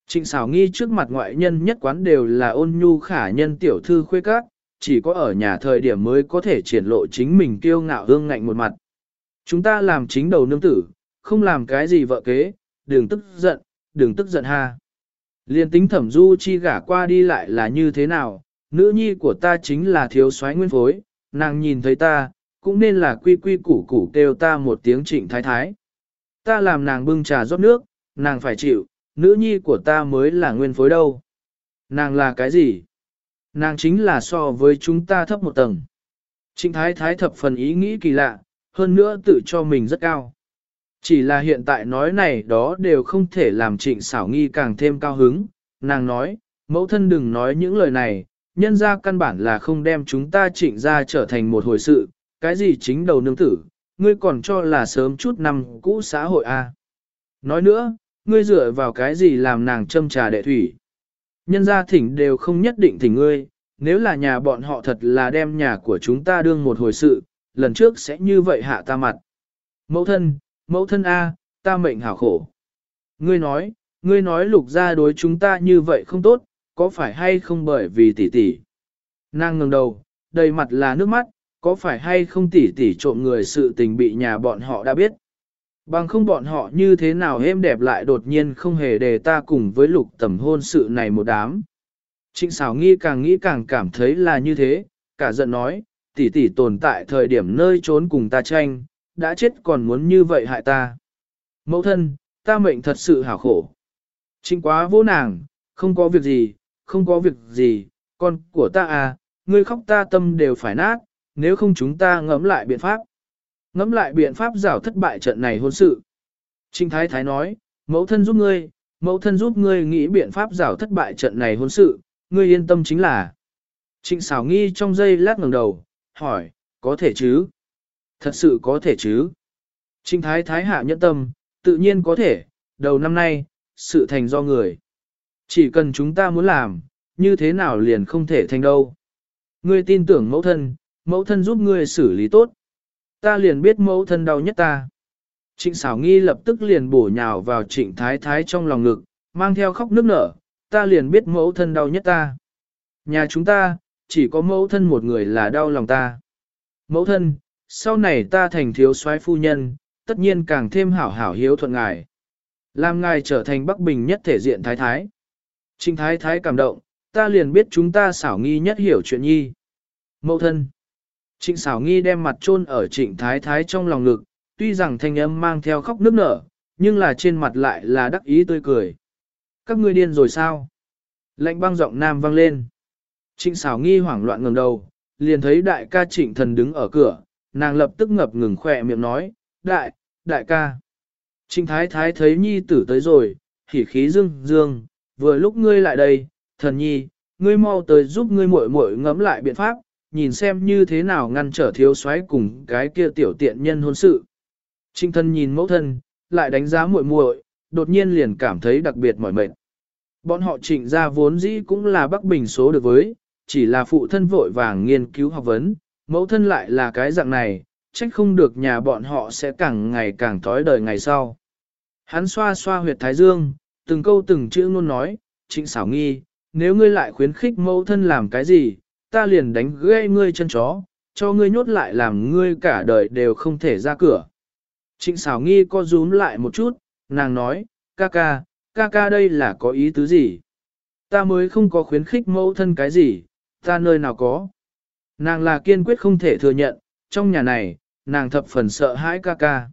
Trịnh xảo nghi trước mặt ngoại nhân nhất quán đều là ôn nhu khả nhân tiểu thư khuê các, chỉ có ở nhà thời điểm mới có thể triển lộ chính mình kiêu ngạo hương ngạnh một mặt. Chúng ta làm chính đầu nương tử, không làm cái gì vợ kế, đừng tức giận, đừng tức giận ha. Liên tính thẩm du chi gả qua đi lại là như thế nào, nữ nhi của ta chính là thiếu soái nguyên phối, nàng nhìn thấy ta, cũng nên là quy quy củ củ kêu ta một tiếng trịnh thái thái. Ta làm nàng bưng trà rót nước, nàng phải chịu, nữ nhi của ta mới là nguyên phối đâu. Nàng là cái gì? Nàng chính là so với chúng ta thấp một tầng. Trịnh thái thái thập phần ý nghĩ kỳ lạ, hơn nữa tự cho mình rất cao. Chỉ là hiện tại nói này đó đều không thể làm trịnh xảo nghi càng thêm cao hứng, nàng nói, mẫu thân đừng nói những lời này, nhân ra căn bản là không đem chúng ta trịnh ra trở thành một hồi sự, cái gì chính đầu nương tử, ngươi còn cho là sớm chút năm cũ xã hội a. À. Nói nữa, ngươi dựa vào cái gì làm nàng châm trà đệ thủy. Nhân gia thỉnh đều không nhất định thỉnh ngươi, nếu là nhà bọn họ thật là đem nhà của chúng ta đương một hồi sự, lần trước sẽ như vậy hạ ta mặt. Mẫu thân, mẫu thân A, ta mệnh hảo khổ. Ngươi nói, ngươi nói lục gia đối chúng ta như vậy không tốt, có phải hay không bởi vì tỷ tỷ. Nàng ngẩng đầu, đầy mặt là nước mắt, có phải hay không tỷ tỷ trộm người sự tình bị nhà bọn họ đã biết. Bằng không bọn họ như thế nào êm đẹp lại đột nhiên không hề để ta cùng với lục tầm hôn sự này một đám. Trịnh xảo nghi càng nghĩ càng cảm thấy là như thế, cả giận nói, tỷ tỷ tồn tại thời điểm nơi trốn cùng ta tranh, đã chết còn muốn như vậy hại ta. Mẫu thân, ta mệnh thật sự hảo khổ. Trịnh quá vô nàng, không có việc gì, không có việc gì, con của ta à, ngươi khóc ta tâm đều phải nát, nếu không chúng ta ngẫm lại biện pháp. Ngẫm lại biện pháp rảo thất bại trận này hôn sự. Trinh Thái Thái nói, mẫu thân giúp ngươi, mẫu thân giúp ngươi nghĩ biện pháp rảo thất bại trận này hôn sự, ngươi yên tâm chính là. Trịnh xảo nghi trong giây lát ngẩng đầu, hỏi, có thể chứ? Thật sự có thể chứ? Trịnh Thái Thái hạ nhẫn tâm, tự nhiên có thể, đầu năm nay, sự thành do người. Chỉ cần chúng ta muốn làm, như thế nào liền không thể thành đâu. Ngươi tin tưởng mẫu thân, mẫu thân giúp ngươi xử lý tốt. Ta liền biết mẫu thân đau nhất ta. Trịnh xảo nghi lập tức liền bổ nhào vào trịnh thái thái trong lòng ngực, mang theo khóc nước nở, ta liền biết mẫu thân đau nhất ta. Nhà chúng ta, chỉ có mẫu thân một người là đau lòng ta. Mẫu thân, sau này ta thành thiếu soái phu nhân, tất nhiên càng thêm hảo hảo hiếu thuận ngài. Làm ngài trở thành Bắc Bình nhất thể diện thái thái. Trịnh thái thái cảm động, ta liền biết chúng ta xảo nghi nhất hiểu chuyện nhi. Mẫu thân. Trịnh xảo nghi đem mặt chôn ở trịnh thái thái trong lòng ngực, tuy rằng thanh âm mang theo khóc nức nở, nhưng là trên mặt lại là đắc ý tươi cười. Các ngươi điên rồi sao? Lệnh băng giọng nam vang lên. Trịnh xảo nghi hoảng loạn ngẩng đầu, liền thấy đại ca trịnh thần đứng ở cửa, nàng lập tức ngập ngừng khỏe miệng nói, đại, đại ca. Trịnh thái thái thấy nhi tử tới rồi, hỉ khí dương dương, vừa lúc ngươi lại đây, thần nhi, ngươi mau tới giúp ngươi muội muội ngẫm lại biện pháp, nhìn xem như thế nào ngăn trở thiếu soái cùng cái kia tiểu tiện nhân hôn sự. Trinh thân nhìn mẫu thân, lại đánh giá muội muội, đột nhiên liền cảm thấy đặc biệt mỏi mệt. Bọn họ trịnh ra vốn dĩ cũng là Bắc Bình số được với, chỉ là phụ thân vội vàng nghiên cứu học vấn, mẫu thân lại là cái dạng này, trách không được nhà bọn họ sẽ càng ngày càng thói đời ngày sau. Hắn xoa xoa huyệt thái dương, từng câu từng chữ luôn nói, trịnh xảo nghi, nếu ngươi lại khuyến khích mẫu thân làm cái gì, ta liền đánh gãy ngươi chân chó, cho ngươi nhốt lại làm ngươi cả đời đều không thể ra cửa. Trịnh xảo nghi co rúm lại một chút, nàng nói, ca ca, ca ca đây là có ý tứ gì? Ta mới không có khuyến khích mẫu thân cái gì, ta nơi nào có. Nàng là kiên quyết không thể thừa nhận, trong nhà này, nàng thập phần sợ hãi ca ca.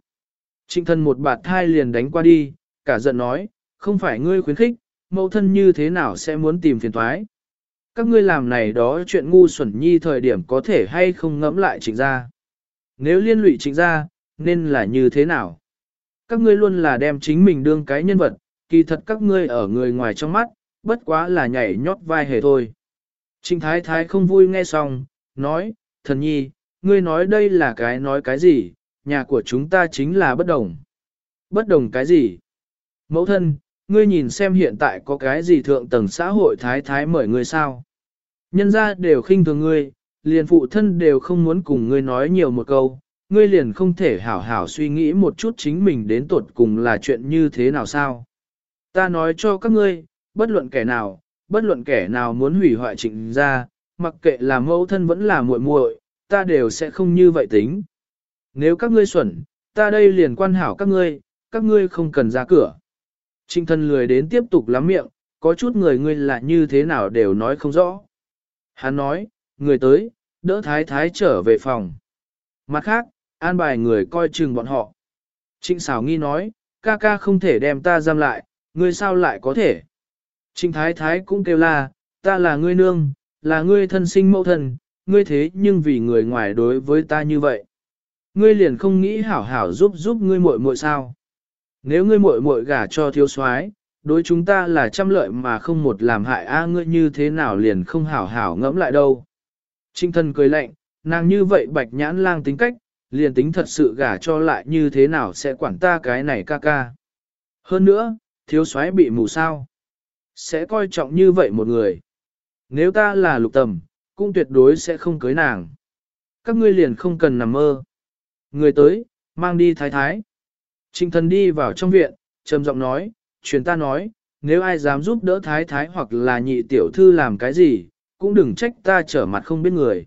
Trịnh thân một bạt thai liền đánh qua đi, cả giận nói, không phải ngươi khuyến khích, mẫu thân như thế nào sẽ muốn tìm phiền thoái. Các ngươi làm này đó chuyện ngu xuẩn nhi thời điểm có thể hay không ngẫm lại trịnh ra. Nếu liên lụy trịnh ra, nên là như thế nào? Các ngươi luôn là đem chính mình đương cái nhân vật, kỳ thật các ngươi ở người ngoài trong mắt, bất quá là nhảy nhót vai hề thôi. Trịnh thái thái không vui nghe xong, nói, thần nhi, ngươi nói đây là cái nói cái gì, nhà của chúng ta chính là bất đồng. Bất đồng cái gì? Mẫu thân, ngươi nhìn xem hiện tại có cái gì thượng tầng xã hội thái thái mời ngươi sao? Nhân ra đều khinh thường ngươi, liền phụ thân đều không muốn cùng ngươi nói nhiều một câu, ngươi liền không thể hảo hảo suy nghĩ một chút chính mình đến tột cùng là chuyện như thế nào sao? Ta nói cho các ngươi, bất luận kẻ nào, bất luận kẻ nào muốn hủy hoại trịnh ra, mặc kệ là mẫu thân vẫn là muội muội, ta đều sẽ không như vậy tính. Nếu các ngươi xuẩn, ta đây liền quan hảo các ngươi, các ngươi không cần ra cửa. Trinh thân lười đến tiếp tục lắm miệng, có chút người ngươi là như thế nào đều nói không rõ. Hắn nói, người tới, đỡ thái thái trở về phòng. Mặt khác, an bài người coi chừng bọn họ. Trịnh xảo nghi nói, ca ca không thể đem ta giam lại, ngươi sao lại có thể. Trịnh thái thái cũng kêu là, ta là ngươi nương, là ngươi thân sinh mẫu thân, ngươi thế nhưng vì người ngoài đối với ta như vậy. Ngươi liền không nghĩ hảo hảo giúp giúp ngươi muội muội sao. Nếu ngươi muội muội gả cho thiếu soái, đối chúng ta là trăm lợi mà không một làm hại a ngươi như thế nào liền không hảo hảo ngẫm lại đâu. Trinh thân cười lạnh, nàng như vậy bạch nhãn lang tính cách, liền tính thật sự gả cho lại như thế nào sẽ quản ta cái này ca ca. Hơn nữa, thiếu soái bị mù sao. Sẽ coi trọng như vậy một người. Nếu ta là lục tầm, cũng tuyệt đối sẽ không cưới nàng. Các ngươi liền không cần nằm mơ. Người tới, mang đi thái thái. Trinh thần đi vào trong viện, trầm giọng nói, truyền ta nói, nếu ai dám giúp đỡ thái thái hoặc là nhị tiểu thư làm cái gì, cũng đừng trách ta trở mặt không biết người.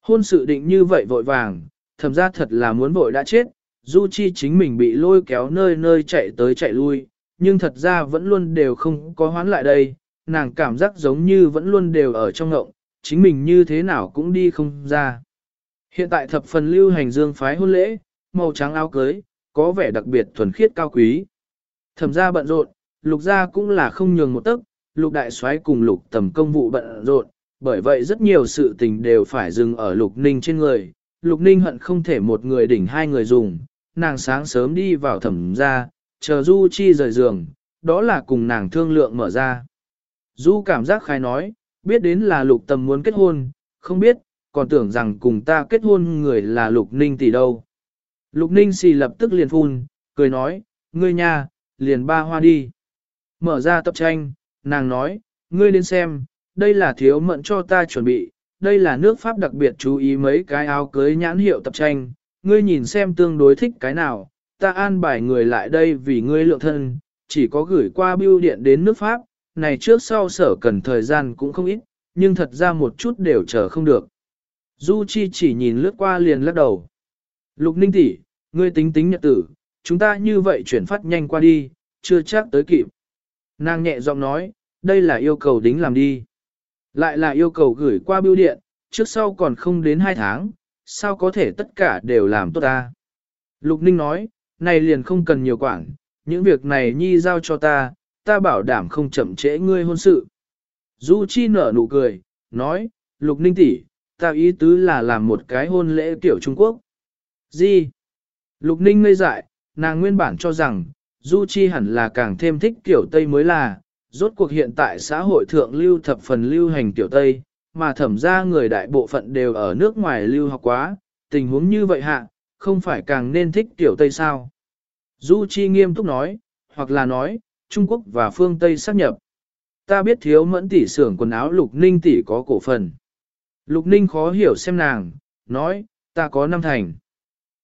Hôn sự định như vậy vội vàng, thầm ra thật là muốn vội đã chết, Du Chi chính mình bị lôi kéo nơi nơi chạy tới chạy lui, nhưng thật ra vẫn luôn đều không có hoán lại đây, nàng cảm giác giống như vẫn luôn đều ở trong ngộng, chính mình như thế nào cũng đi không ra. Hiện tại thập phần lưu hành dương phái hôn lễ, màu trắng áo cưới, có vẻ đặc biệt thuần khiết cao quý. Thẩm gia bận rộn, lục gia cũng là không nhường một tấc, lục đại soái cùng lục tầm công vụ bận rộn, bởi vậy rất nhiều sự tình đều phải dừng ở lục ninh trên người. Lục ninh hận không thể một người đỉnh hai người dùng, nàng sáng sớm đi vào thẩm gia chờ Du Chi rời giường, đó là cùng nàng thương lượng mở ra. Du cảm giác khai nói, biết đến là lục tầm muốn kết hôn, không biết, còn tưởng rằng cùng ta kết hôn người là lục ninh tỷ đâu. Lục ninh xì lập tức liền phun, cười nói, ngươi nha, liền ba hoa đi. Mở ra tập tranh, nàng nói, ngươi đến xem, đây là thiếu mận cho ta chuẩn bị, đây là nước Pháp đặc biệt chú ý mấy cái áo cưới nhãn hiệu tập tranh, ngươi nhìn xem tương đối thích cái nào, ta an bài người lại đây vì ngươi lượng thân, chỉ có gửi qua bưu điện đến nước Pháp, này trước sau sở cần thời gian cũng không ít, nhưng thật ra một chút đều chờ không được. Du Chi chỉ nhìn lướt qua liền lắc đầu. Lục Ninh tỷ, ngươi tính tính nhật tử, chúng ta như vậy chuyển phát nhanh qua đi, chưa chắc tới kịp. Nàng nhẹ giọng nói, đây là yêu cầu đính làm đi. Lại là yêu cầu gửi qua bưu điện, trước sau còn không đến hai tháng, sao có thể tất cả đều làm tốt ta. Lục Ninh nói, này liền không cần nhiều quản, những việc này nhi giao cho ta, ta bảo đảm không chậm trễ ngươi hôn sự. Du Chi nở nụ cười, nói, Lục Ninh tỷ, ta ý tứ là làm một cái hôn lễ kiểu Trung Quốc. Gì? Lục Ninh ngây dại, nàng nguyên bản cho rằng, Du Chi hẳn là càng thêm thích kiểu Tây mới là, rốt cuộc hiện tại xã hội thượng lưu thập phần lưu hành kiểu Tây, mà thẩm ra người đại bộ phận đều ở nước ngoài lưu học quá, tình huống như vậy hạ, không phải càng nên thích kiểu Tây sao? Du Chi nghiêm túc nói, hoặc là nói, Trung Quốc và phương Tây sáp nhập. Ta biết thiếu mẫn tỷ xưởng quần áo Lục Ninh tỷ có cổ phần. Lục Ninh khó hiểu xem nàng, nói, ta có năm thành.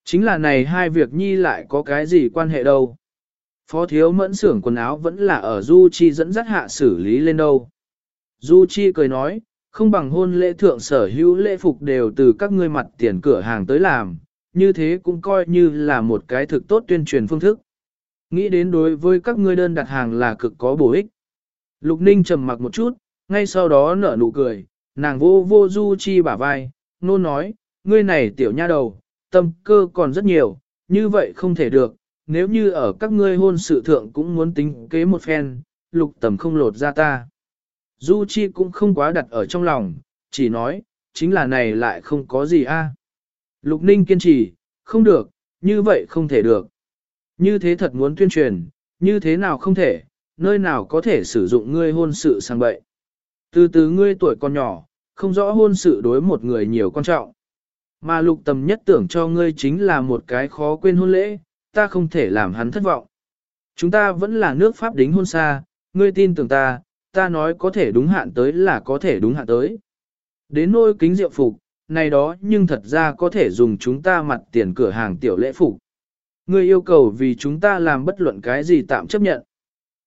Chính là này hai việc nhi lại có cái gì quan hệ đâu. Phó thiếu mẫn xưởng quần áo vẫn là ở Du Chi dẫn dắt hạ xử lý lên đâu. Du Chi cười nói, không bằng hôn lễ thượng sở hữu lễ phục đều từ các ngươi mặt tiền cửa hàng tới làm, như thế cũng coi như là một cái thực tốt tuyên truyền phương thức. Nghĩ đến đối với các ngươi đơn đặt hàng là cực có bổ ích. Lục Ninh trầm mặc một chút, ngay sau đó nở nụ cười, nàng vô vô Du Chi bả vai, nôn nói, ngươi này tiểu nha đầu, tâm cơ còn rất nhiều, như vậy không thể được, nếu như ở các ngươi hôn sự thượng cũng muốn tính kế một phen, lục tầm không lột ra ta. Du Chi cũng không quá đặt ở trong lòng, chỉ nói, chính là này lại không có gì a. Lục Ninh kiên trì, không được, như vậy không thể được. Như thế thật muốn tuyên truyền, như thế nào không thể, nơi nào có thể sử dụng ngươi hôn sự sang bậy. Từ từ ngươi tuổi còn nhỏ, không rõ hôn sự đối một người nhiều quan trọng. Mà lục tầm nhất tưởng cho ngươi chính là một cái khó quên hôn lễ, ta không thể làm hắn thất vọng. Chúng ta vẫn là nước Pháp đính hôn xa, ngươi tin tưởng ta, ta nói có thể đúng hạn tới là có thể đúng hạn tới. Đến nôi kính diệu phục, này đó nhưng thật ra có thể dùng chúng ta mặt tiền cửa hàng tiểu lễ phục. Ngươi yêu cầu vì chúng ta làm bất luận cái gì tạm chấp nhận.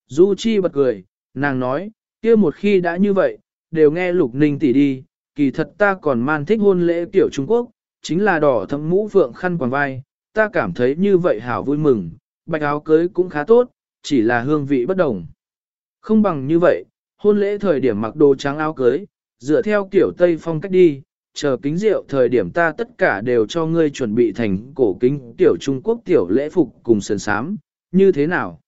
Du Chi bật cười, nàng nói, kia một khi đã như vậy, đều nghe lục ninh tỷ đi, kỳ thật ta còn man thích hôn lễ tiểu Trung Quốc, chính là đỏ thấm mũ vượng khăn quàng vai, ta cảm thấy như vậy hảo vui mừng, bạch áo cưới cũng khá tốt, chỉ là hương vị bất đồng. Không bằng như vậy, hôn lễ thời điểm mặc đồ trắng áo cưới, dựa theo kiểu Tây phong cách đi, chờ kính rượu thời điểm ta tất cả đều cho ngươi chuẩn bị thành cổ kính tiểu Trung Quốc tiểu lễ phục cùng sườn sám, như thế nào?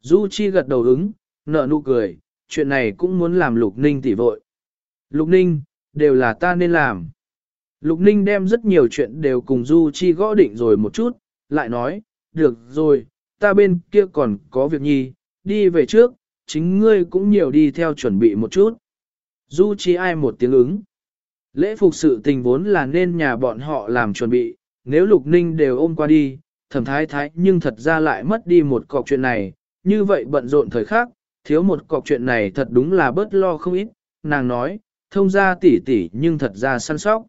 Du Chi gật đầu ứng, nở nụ cười, chuyện này cũng muốn làm Lục Ninh tỉ vội. Lục Ninh, đều là ta nên làm. Lục Ninh đem rất nhiều chuyện đều cùng Du Chi gõ định rồi một chút, lại nói, được rồi, ta bên kia còn có việc nhi, đi về trước, chính ngươi cũng nhiều đi theo chuẩn bị một chút. Du Chi ai một tiếng ứng. Lễ phục sự tình vốn là nên nhà bọn họ làm chuẩn bị, nếu Lục Ninh đều ôm qua đi, thẩm thái thái nhưng thật ra lại mất đi một cọc chuyện này, như vậy bận rộn thời khắc, thiếu một cọc chuyện này thật đúng là bớt lo không ít, nàng nói, thông ra tỉ tỉ nhưng thật ra săn sóc.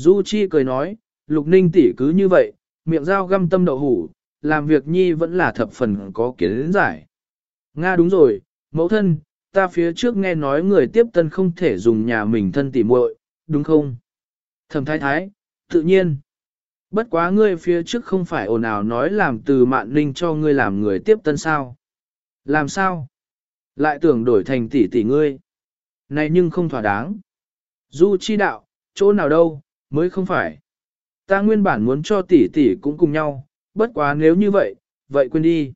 Du Chi cười nói, Lục Ninh tỷ cứ như vậy, miệng dao găm tâm đậu hủ, làm việc nhi vẫn là thập phần có kiến giải. Nga đúng rồi, mẫu thân, ta phía trước nghe nói người tiếp tân không thể dùng nhà mình thân tỉ muội, đúng không? Thẩm thái thái, tự nhiên. Bất quá ngươi phía trước không phải ồn ào nói làm từ mạn ninh cho ngươi làm người tiếp tân sao? Làm sao? Lại tưởng đổi thành tỷ tỷ ngươi. Này nhưng không thỏa đáng. Du chi đạo, chỗ nào đâu, mới không phải. Ta nguyên bản muốn cho tỷ tỷ cũng cùng nhau, bất quá nếu như vậy, vậy quên đi.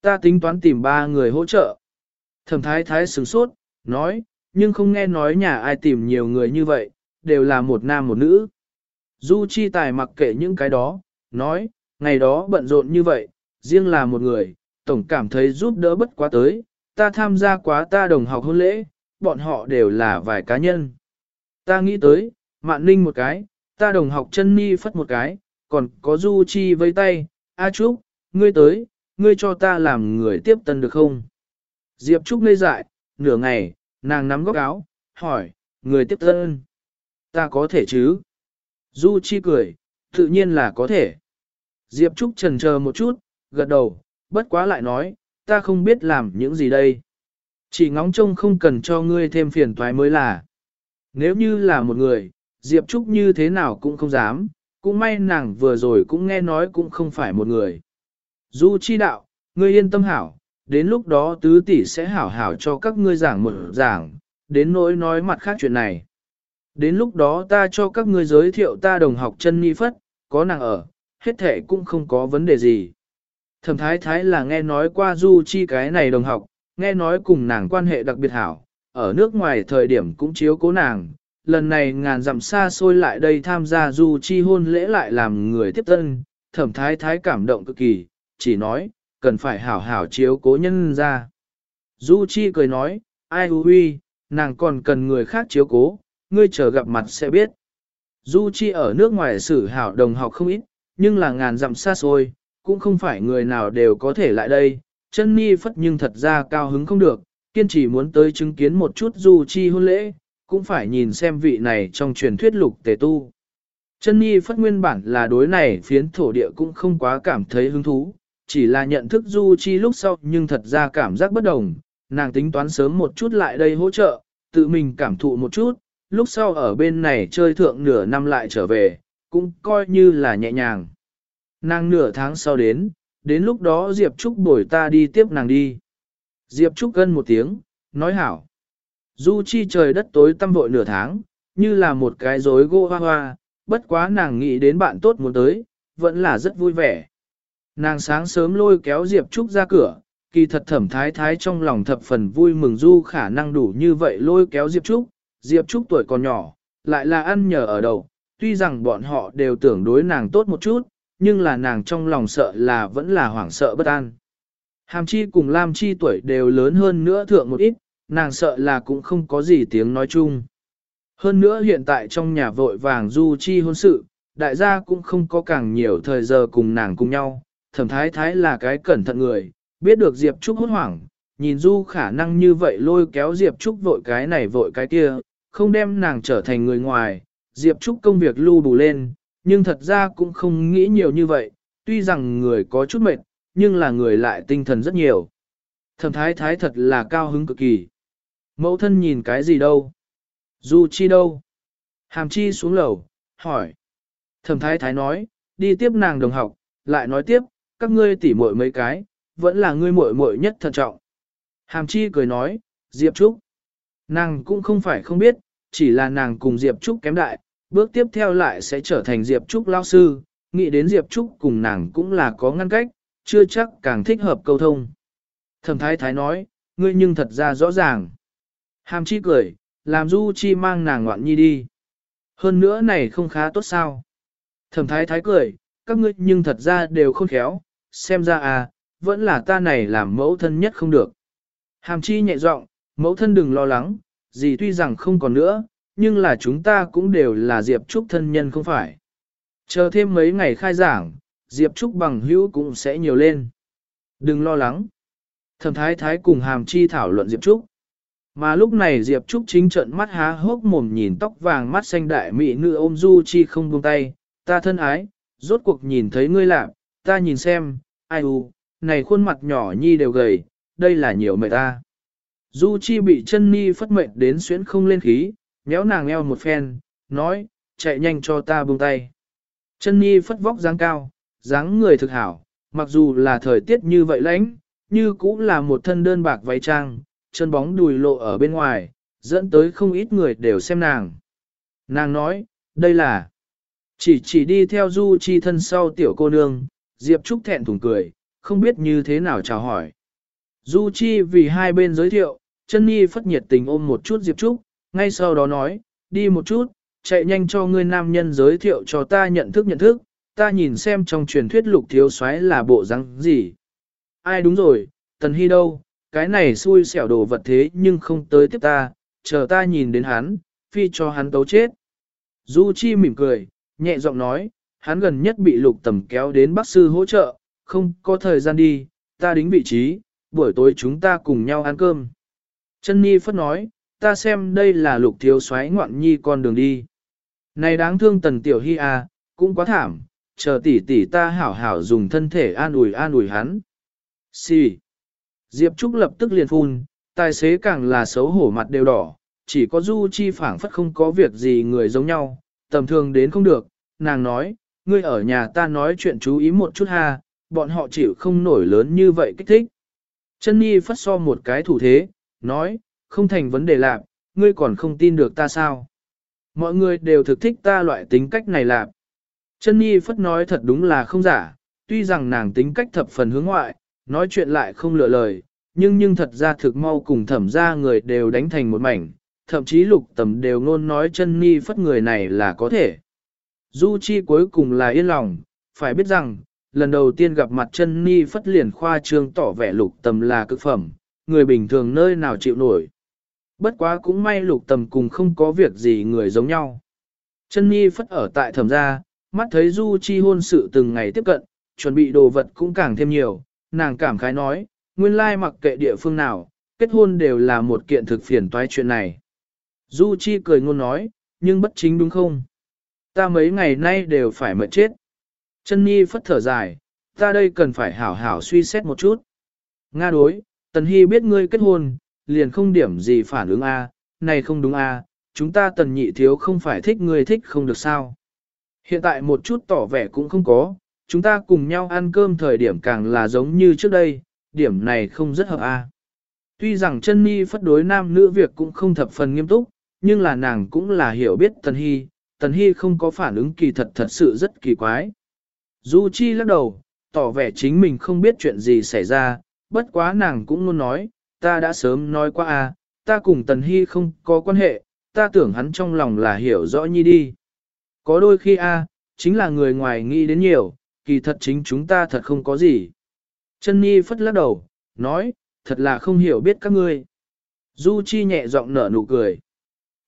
Ta tính toán tìm ba người hỗ trợ. Thẩm thái thái sửng sốt, nói, nhưng không nghe nói nhà ai tìm nhiều người như vậy, đều là một nam một nữ. Du Chi Tài mặc kệ những cái đó, nói, ngày đó bận rộn như vậy, riêng là một người, tổng cảm thấy giúp đỡ bất quá tới, ta tham gia quá ta đồng học hôn lễ, bọn họ đều là vài cá nhân. Ta nghĩ tới, mạn ninh một cái, ta đồng học chân ni phất một cái, còn có Du Chi với tay, A Trúc, ngươi tới, ngươi cho ta làm người tiếp tân được không? Diệp Trúc ngây dại, nửa ngày, nàng nắm góc áo, hỏi, người tiếp tân. Ta có thể chứ? Du Chi cười, tự nhiên là có thể. Diệp Trúc trần chờ một chút, gật đầu, bất quá lại nói, ta không biết làm những gì đây. Chỉ ngóng trông không cần cho ngươi thêm phiền toái mới là. Nếu như là một người, Diệp Trúc như thế nào cũng không dám, cũng may nàng vừa rồi cũng nghe nói cũng không phải một người. Du chi đạo, ngươi yên tâm hảo, đến lúc đó tứ tỷ sẽ hảo hảo cho các ngươi giảng một giảng, đến nỗi nói mặt khác chuyện này. Đến lúc đó ta cho các ngươi giới thiệu ta đồng học chân ni phất, có nàng ở, hết thể cũng không có vấn đề gì. Thẩm thái thái là nghe nói qua du chi cái này đồng học, nghe nói cùng nàng quan hệ đặc biệt hảo, ở nước ngoài thời điểm cũng chiếu cố nàng, lần này ngàn dặm xa xôi lại đây tham gia du chi hôn lễ lại làm người tiếp tân, thẩm thái thái cảm động cực kỳ, chỉ nói, cần phải hảo hảo chiếu cố nhân ra. Du chi cười nói, ai hư huy, nàng còn cần người khác chiếu cố, ngươi chờ gặp mặt sẽ biết. Du chi ở nước ngoài xử hảo đồng học không ít, nhưng là ngàn dặm xa xôi, cũng không phải người nào đều có thể lại đây. Chân mi phất nhưng thật ra cao hứng không được, kiên trì muốn tới chứng kiến một chút du chi hôn lễ, cũng phải nhìn xem vị này trong truyền thuyết lục tề tu. Chân nhi phất nguyên bản là đối này phiến thổ địa cũng không quá cảm thấy hứng thú, chỉ là nhận thức du chi lúc sau nhưng thật ra cảm giác bất đồng, nàng tính toán sớm một chút lại đây hỗ trợ, tự mình cảm thụ một chút, lúc sau ở bên này chơi thượng nửa năm lại trở về, cũng coi như là nhẹ nhàng. Nàng nửa tháng sau đến, đến lúc đó Diệp Trúc bồi ta đi tiếp nàng đi. Diệp Trúc gân một tiếng, nói hảo. Du chi trời đất tối tăm vội nửa tháng, như là một cái rối gỗ hoa hoa, bất quá nàng nghĩ đến bạn tốt muốn tới, vẫn là rất vui vẻ. Nàng sáng sớm lôi kéo Diệp Trúc ra cửa, kỳ thật thẩm thái thái trong lòng thập phần vui mừng Du khả năng đủ như vậy lôi kéo Diệp Trúc, Diệp Trúc tuổi còn nhỏ, lại là ăn nhờ ở đầu, tuy rằng bọn họ đều tưởng đối nàng tốt một chút, nhưng là nàng trong lòng sợ là vẫn là hoảng sợ bất an. Hàm chi cùng Lam chi tuổi đều lớn hơn nữa thượng một ít, nàng sợ là cũng không có gì tiếng nói chung. Hơn nữa hiện tại trong nhà vội vàng du chi hôn sự, đại gia cũng không có càng nhiều thời giờ cùng nàng cùng nhau, thẩm thái thái là cái cẩn thận người, biết được Diệp Trúc hốt hoảng, nhìn du khả năng như vậy lôi kéo Diệp Trúc vội cái này vội cái kia, không đem nàng trở thành người ngoài, Diệp Trúc công việc lưu bù lên, nhưng thật ra cũng không nghĩ nhiều như vậy, tuy rằng người có chút mệt, nhưng là người lại tinh thần rất nhiều. Thẩm thái thái thật là cao hứng cực kỳ. Mẫu thân nhìn cái gì đâu? Du chi đâu? Hàm chi xuống lầu, hỏi. Thẩm thái thái nói, đi tiếp nàng đồng học, lại nói tiếp, các ngươi tỉ muội mấy cái, vẫn là ngươi muội muội nhất thận trọng. Hàm chi cười nói, Diệp Trúc. Nàng cũng không phải không biết, chỉ là nàng cùng Diệp Trúc kém đại, bước tiếp theo lại sẽ trở thành Diệp Trúc lao sư, nghĩ đến Diệp Trúc cùng nàng cũng là có ngăn cách, chưa chắc càng thích hợp câu thông. Thẩm thái thái nói, ngươi nhưng thật ra rõ ràng. Hàm chi cười, làm du chi mang nàng ngoạn nhi đi. Hơn nữa này không khá tốt sao. Thẩm thái thái cười, các ngươi nhưng thật ra đều không khéo, xem ra à, vẫn là ta này làm mẫu thân nhất không được. Hàm chi nhẹ giọng, mẫu thân đừng lo lắng, gì tuy rằng không còn nữa, nhưng là chúng ta cũng đều là Diệp Trúc thân nhân không phải. Chờ thêm mấy ngày khai giảng, Diệp Trúc bằng hữu cũng sẽ nhiều lên. Đừng lo lắng. Thẩm thái thái cùng hàm chi thảo luận Diệp Trúc. Mà lúc này Diệp Trúc chính trận mắt há hốc mồm nhìn tóc vàng mắt xanh đại mỹ nữ ôm Du Chi không buông tay, ta thân ái, rốt cuộc nhìn thấy ngươi lạ, ta nhìn xem, ai u, này khuôn mặt nhỏ nhi đều gầy, đây là nhiều mệt ta. Du Chi bị chân ni phất mệt đến xuyến không lên khí, méo nàng eo một phen, nói, chạy nhanh cho ta buông tay. Chân ni phất vóc dáng cao, dáng người thực hảo, mặc dù là thời tiết như vậy lãnh, như cũng là một thân đơn bạc váy trang, chân bóng đùi lộ ở bên ngoài, dẫn tới không ít người đều xem nàng. Nàng nói, đây là, chỉ chỉ đi theo du chi thân sau tiểu cô nương, Diệp Trúc thẹn thùng cười, không biết như thế nào chào hỏi. Du chi vì hai bên giới thiệu, chân nhi phất nhiệt tình ôm một chút Diệp Trúc, ngay sau đó nói, đi một chút, chạy nhanh cho ngươi nam nhân giới thiệu cho ta nhận thức nhận thức, ta nhìn xem trong truyền thuyết lục thiếu soái là bộ răng gì. Ai đúng rồi, tần hy đâu, cái này xui xẻo đồ vật thế nhưng không tới tiếp ta, chờ ta nhìn đến hắn, phi cho hắn tấu chết. Du Chi mỉm cười, nhẹ giọng nói, hắn gần nhất bị lục tầm kéo đến bác sư hỗ trợ, không có thời gian đi, ta đính vị trí, buổi tối chúng ta cùng nhau ăn cơm. Chân Nhi phất nói, ta xem đây là lục thiếu soái ngoạn nhi con đường đi. Này đáng thương tần tiểu hy à, cũng quá thảm, chờ tỷ tỷ ta hảo hảo dùng thân thể an ủi an ủi hắn. Xì. Diệp Trúc lập tức liền phun, tài xế càng là xấu hổ mặt đều đỏ, chỉ có Du Chi phảng phất không có việc gì người giống nhau, tầm thường đến không được, nàng nói, ngươi ở nhà ta nói chuyện chú ý một chút ha, bọn họ chịu không nổi lớn như vậy kích thích. Chân Nhi phất so một cái thủ thế, nói, không thành vấn đề lạc, ngươi còn không tin được ta sao. Mọi người đều thực thích ta loại tính cách này lạc. Chân Nhi phất nói thật đúng là không giả, tuy rằng nàng tính cách thập phần hướng ngoại, nói chuyện lại không lựa lời, nhưng nhưng thật ra thực mau cùng thẩm ra người đều đánh thành một mảnh, thậm chí lục tầm đều ngôn nói chân ni phất người này là có thể. Du Chi cuối cùng là yên lòng, phải biết rằng, lần đầu tiên gặp mặt chân Ni phất liền khoa trương tỏ vẻ lục tầm là cực phẩm, người bình thường nơi nào chịu nổi. Bất quá cũng may lục tầm cùng không có việc gì người giống nhau. Chân Ni phất ở tại thẩm gia, mắt thấy Du Chi hôn sự từng ngày tiếp cận, chuẩn bị đồ vật cũng càng thêm nhiều, nàng cảm khái nói, nguyên lai mặc kệ địa phương nào, kết hôn đều là một kiện thực phiền toái chuyện này. Du Chi cười ngôn nói, nhưng bất chính đúng không? Ta mấy ngày nay đều phải mệt chết. Chân Nhi phất thở dài, ta đây cần phải hảo hảo suy xét một chút. Nga đối, Tần Hi biết ngươi kết hôn, liền không điểm gì phản ứng a, này không đúng a, chúng ta tần nhị thiếu không phải thích ngươi thích không được sao. Hiện tại một chút tỏ vẻ cũng không có, chúng ta cùng nhau ăn cơm thời điểm càng là giống như trước đây, điểm này không rất hợp a. Tuy rằng chân Nhi phất đối nam nữ việc cũng không thập phần nghiêm túc, nhưng là nàng cũng là hiểu biết Tần Hy, Tần Hy không có phản ứng kỳ thật thật sự rất kỳ quái. Du Chi lắc đầu, tỏ vẻ chính mình không biết chuyện gì xảy ra, bất quá nàng cũng luôn nói, ta đã sớm nói qua a, ta cùng Tần Hy không có quan hệ, ta tưởng hắn trong lòng là hiểu rõ nhi đi. Có đôi khi a, chính là người ngoài nghĩ đến nhiều, kỳ thật chính chúng ta thật không có gì. Chân Nhi phất lắc đầu, nói, thật là không hiểu biết các ngươi. Du Chi nhẹ giọng nở nụ cười.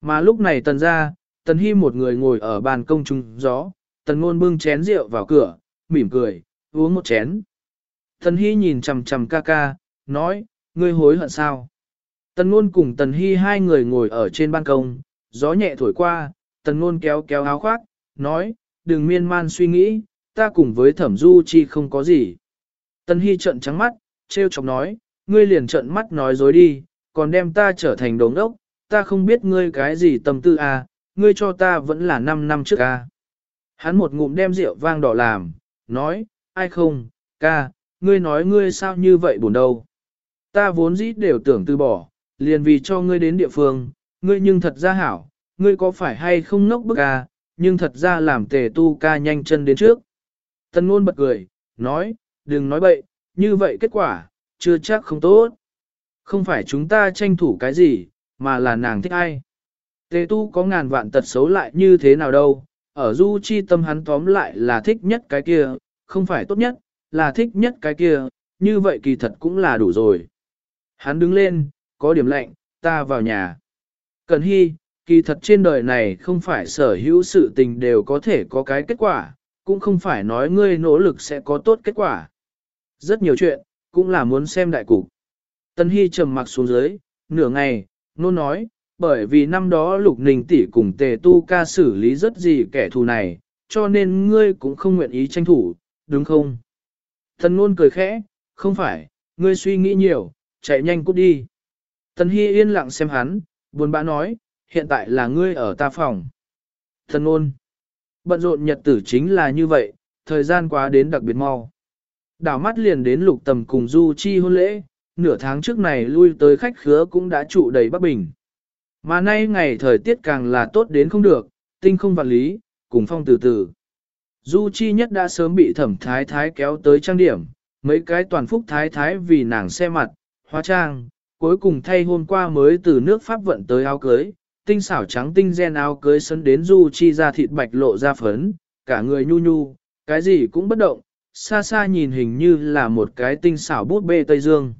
Mà lúc này tần ra, tần hy một người ngồi ở bàn công trung gió, tần ngôn bưng chén rượu vào cửa, mỉm cười, uống một chén. Tần Hy nhìn chằm chằm ca ca, nói, ngươi hối hận sao? Tần ngôn cùng Tần Hy hai người ngồi ở trên ban công, gió nhẹ thổi qua, Tần ngôn kéo kéo áo khoác, nói, đừng miên man suy nghĩ, ta cùng với thẩm du chi không có gì. Tân Hy trợn trắng mắt, treo chọc nói, ngươi liền trợn mắt nói dối đi, còn đem ta trở thành đống ốc, ta không biết ngươi cái gì tâm tư à, ngươi cho ta vẫn là 5 năm trước à. Hắn một ngụm đem rượu vang đỏ làm, nói, ai không, ca, ngươi nói ngươi sao như vậy buồn đâu. Ta vốn dĩ đều tưởng từ bỏ, liền vì cho ngươi đến địa phương, ngươi nhưng thật ra hảo, ngươi có phải hay không nốc bức ca, nhưng thật ra làm tề tu ca nhanh chân đến trước. Tân ngôn bật cười, nói, đừng nói bậy, như vậy kết quả, chưa chắc không tốt. Không phải chúng ta tranh thủ cái gì, mà là nàng thích ai. Tề tu có ngàn vạn tật xấu lại như thế nào đâu, ở du chi tâm hắn tóm lại là thích nhất cái kia, không phải tốt nhất, là thích nhất cái kia, như vậy kỳ thật cũng là đủ rồi. Hắn đứng lên, có điểm lạnh, ta vào nhà. Cần hy, kỳ thật trên đời này không phải sở hữu sự tình đều có thể có cái kết quả, cũng không phải nói ngươi nỗ lực sẽ có tốt kết quả. Rất nhiều chuyện, cũng là muốn xem đại cục. Tân Hy trầm mặc xuống dưới, nửa ngày, nôn nói, bởi vì năm đó lục ninh tỷ cùng tề tu ca xử lý rất gì kẻ thù này, cho nên ngươi cũng không nguyện ý tranh thủ, đúng không? Thần nôn cười khẽ, không phải, ngươi suy nghĩ nhiều, chạy nhanh cút đi. tân Hy yên lặng xem hắn, buồn bã nói, hiện tại là ngươi ở ta phòng. Thần nôn, bận rộn nhật tử chính là như vậy, thời gian quá đến đặc biệt mau. Đảo mắt liền đến lục tầm cùng Du Chi hôn lễ, nửa tháng trước này lui tới khách khứa cũng đã trụ đầy Bắc Bình. Mà nay ngày thời tiết càng là tốt đến không được, tinh không vạn lý, cùng phong từ từ. Du Chi nhất đã sớm bị thẩm thái thái kéo tới trang điểm, mấy cái toàn phúc thái thái vì nàng xe mặt, hóa trang, cuối cùng thay hôm qua mới từ nước Pháp vận tới áo cưới, tinh xảo trắng tinh gen áo cưới sấn đến Du Chi ra thịt bạch lộ ra phấn, cả người nhu nhu, cái gì cũng bất động, xa xa nhìn hình như là một cái tinh xảo bút bê Tây Dương.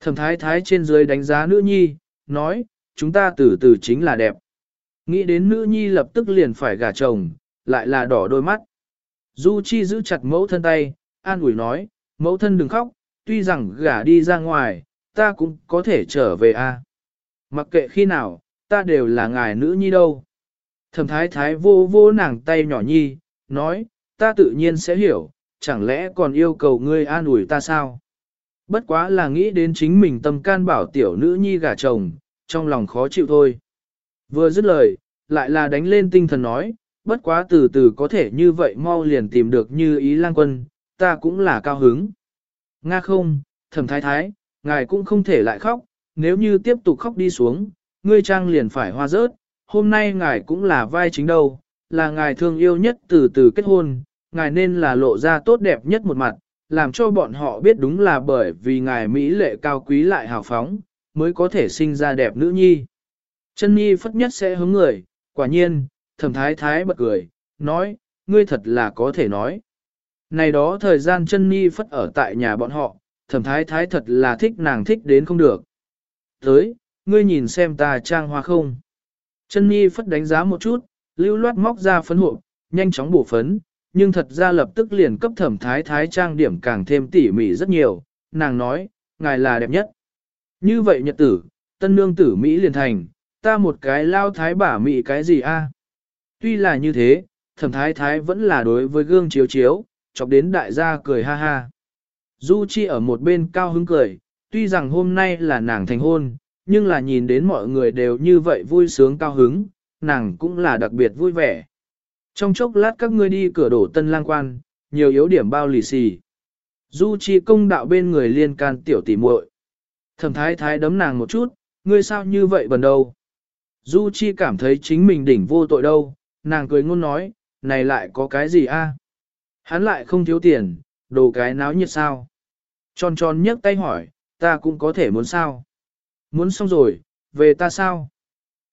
Thẩm thái thái trên dưới đánh giá nữ nhi, nói, chúng ta từ từ chính là đẹp. Nghĩ đến nữ nhi lập tức liền phải gả chồng, lại là đỏ đôi mắt. Du Chi giữ chặt mẫu thân tay, an ủi nói, mẫu thân đừng khóc, tuy rằng gả đi ra ngoài, ta cũng có thể trở về a. Mặc kệ khi nào, ta đều là ngài nữ nhi đâu. Thẩm thái thái vô vô nàng tay nhỏ nhi, nói, ta tự nhiên sẽ hiểu, chẳng lẽ còn yêu cầu ngươi an ủi ta sao? Bất quá là nghĩ đến chính mình tâm can bảo tiểu nữ nhi gả chồng, trong lòng khó chịu thôi. Vừa dứt lời, lại là đánh lên tinh thần nói, bất quá từ từ có thể như vậy mau liền tìm được như ý lang quân, ta cũng là cao hứng. Nga không, thẩm thái thái, ngài cũng không thể lại khóc, nếu như tiếp tục khóc đi xuống, ngươi trang liền phải hoa rớt, hôm nay ngài cũng là vai chính đâu, là ngài thương yêu nhất từ từ kết hôn, ngài nên là lộ ra tốt đẹp nhất một mặt, làm cho bọn họ biết đúng là bởi vì ngài Mỹ lệ cao quý lại hào phóng, mới có thể sinh ra đẹp nữ nhi. Chân nhi phất nhất sẽ hướng người, quả nhiên, thẩm thái thái bật cười, nói, ngươi thật là có thể nói. Này đó thời gian chân nhi phất ở tại nhà bọn họ, thẩm thái thái thật là thích nàng thích đến không được. Tới, ngươi nhìn xem ta trang hoa không. Chân nhi phất đánh giá một chút, lưu loát móc ra phấn hộp, nhanh chóng bổ phấn, nhưng thật ra lập tức liền cấp thẩm thái thái trang điểm càng thêm tỉ mỉ rất nhiều, nàng nói, ngài là đẹp nhất. Như vậy nhật tử, tân nương tử Mỹ liền thành, ta một cái lao thái bả Mỹ cái gì a? Tuy là như thế, thẩm thái thái vẫn là đối với gương chiếu chiếu, chọc đến đại gia cười ha ha. Du Chi ở một bên cao hứng cười, tuy rằng hôm nay là nàng thành hôn, nhưng là nhìn đến mọi người đều như vậy vui sướng cao hứng, nàng cũng là đặc biệt vui vẻ. Trong chốc lát các ngươi đi cửa đổ tân lang quan, nhiều yếu điểm bao lì xì. Du Chi công đạo bên người liên can tiểu tỷ muội. Thẩm thái thái đấm nàng một chút, ngươi sao như vậy bần đâu. Du Chi cảm thấy chính mình đỉnh vô tội đâu, nàng cười ngôn nói, này lại có cái gì a? Hắn lại không thiếu tiền, đồ cái náo nhiệt sao. Tròn tròn nhấc tay hỏi, ta cũng có thể muốn sao. Muốn xong rồi, về ta sao?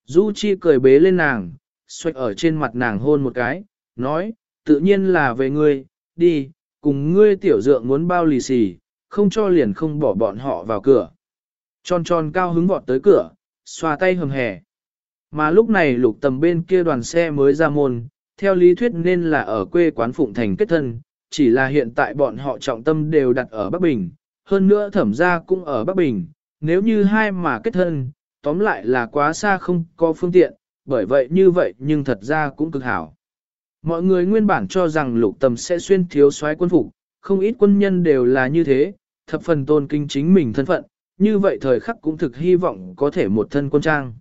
Du Chi cười bế lên nàng, xoay ở trên mặt nàng hôn một cái, nói, tự nhiên là về ngươi, đi, cùng ngươi tiểu dượng muốn bao lì xì, không cho liền không bỏ bọn họ vào cửa. Tròn tròn cao hứng vọt tới cửa, xoa tay hầm hè. Mà lúc này lục tầm bên kia đoàn xe mới ra môn, theo lý thuyết nên là ở quê quán Phụng Thành kết thân, chỉ là hiện tại bọn họ trọng tâm đều đặt ở Bắc Bình, hơn nữa thẩm gia cũng ở Bắc Bình, nếu như hai mà kết thân, tóm lại là quá xa không có phương tiện, bởi vậy như vậy nhưng thật ra cũng cực hảo. Mọi người nguyên bản cho rằng lục tầm sẽ xuyên thiếu soái quân phục, không ít quân nhân đều là như thế, thập phần tôn kinh chính mình thân phận, như vậy thời khắc cũng thực hy vọng có thể một thân quân trang.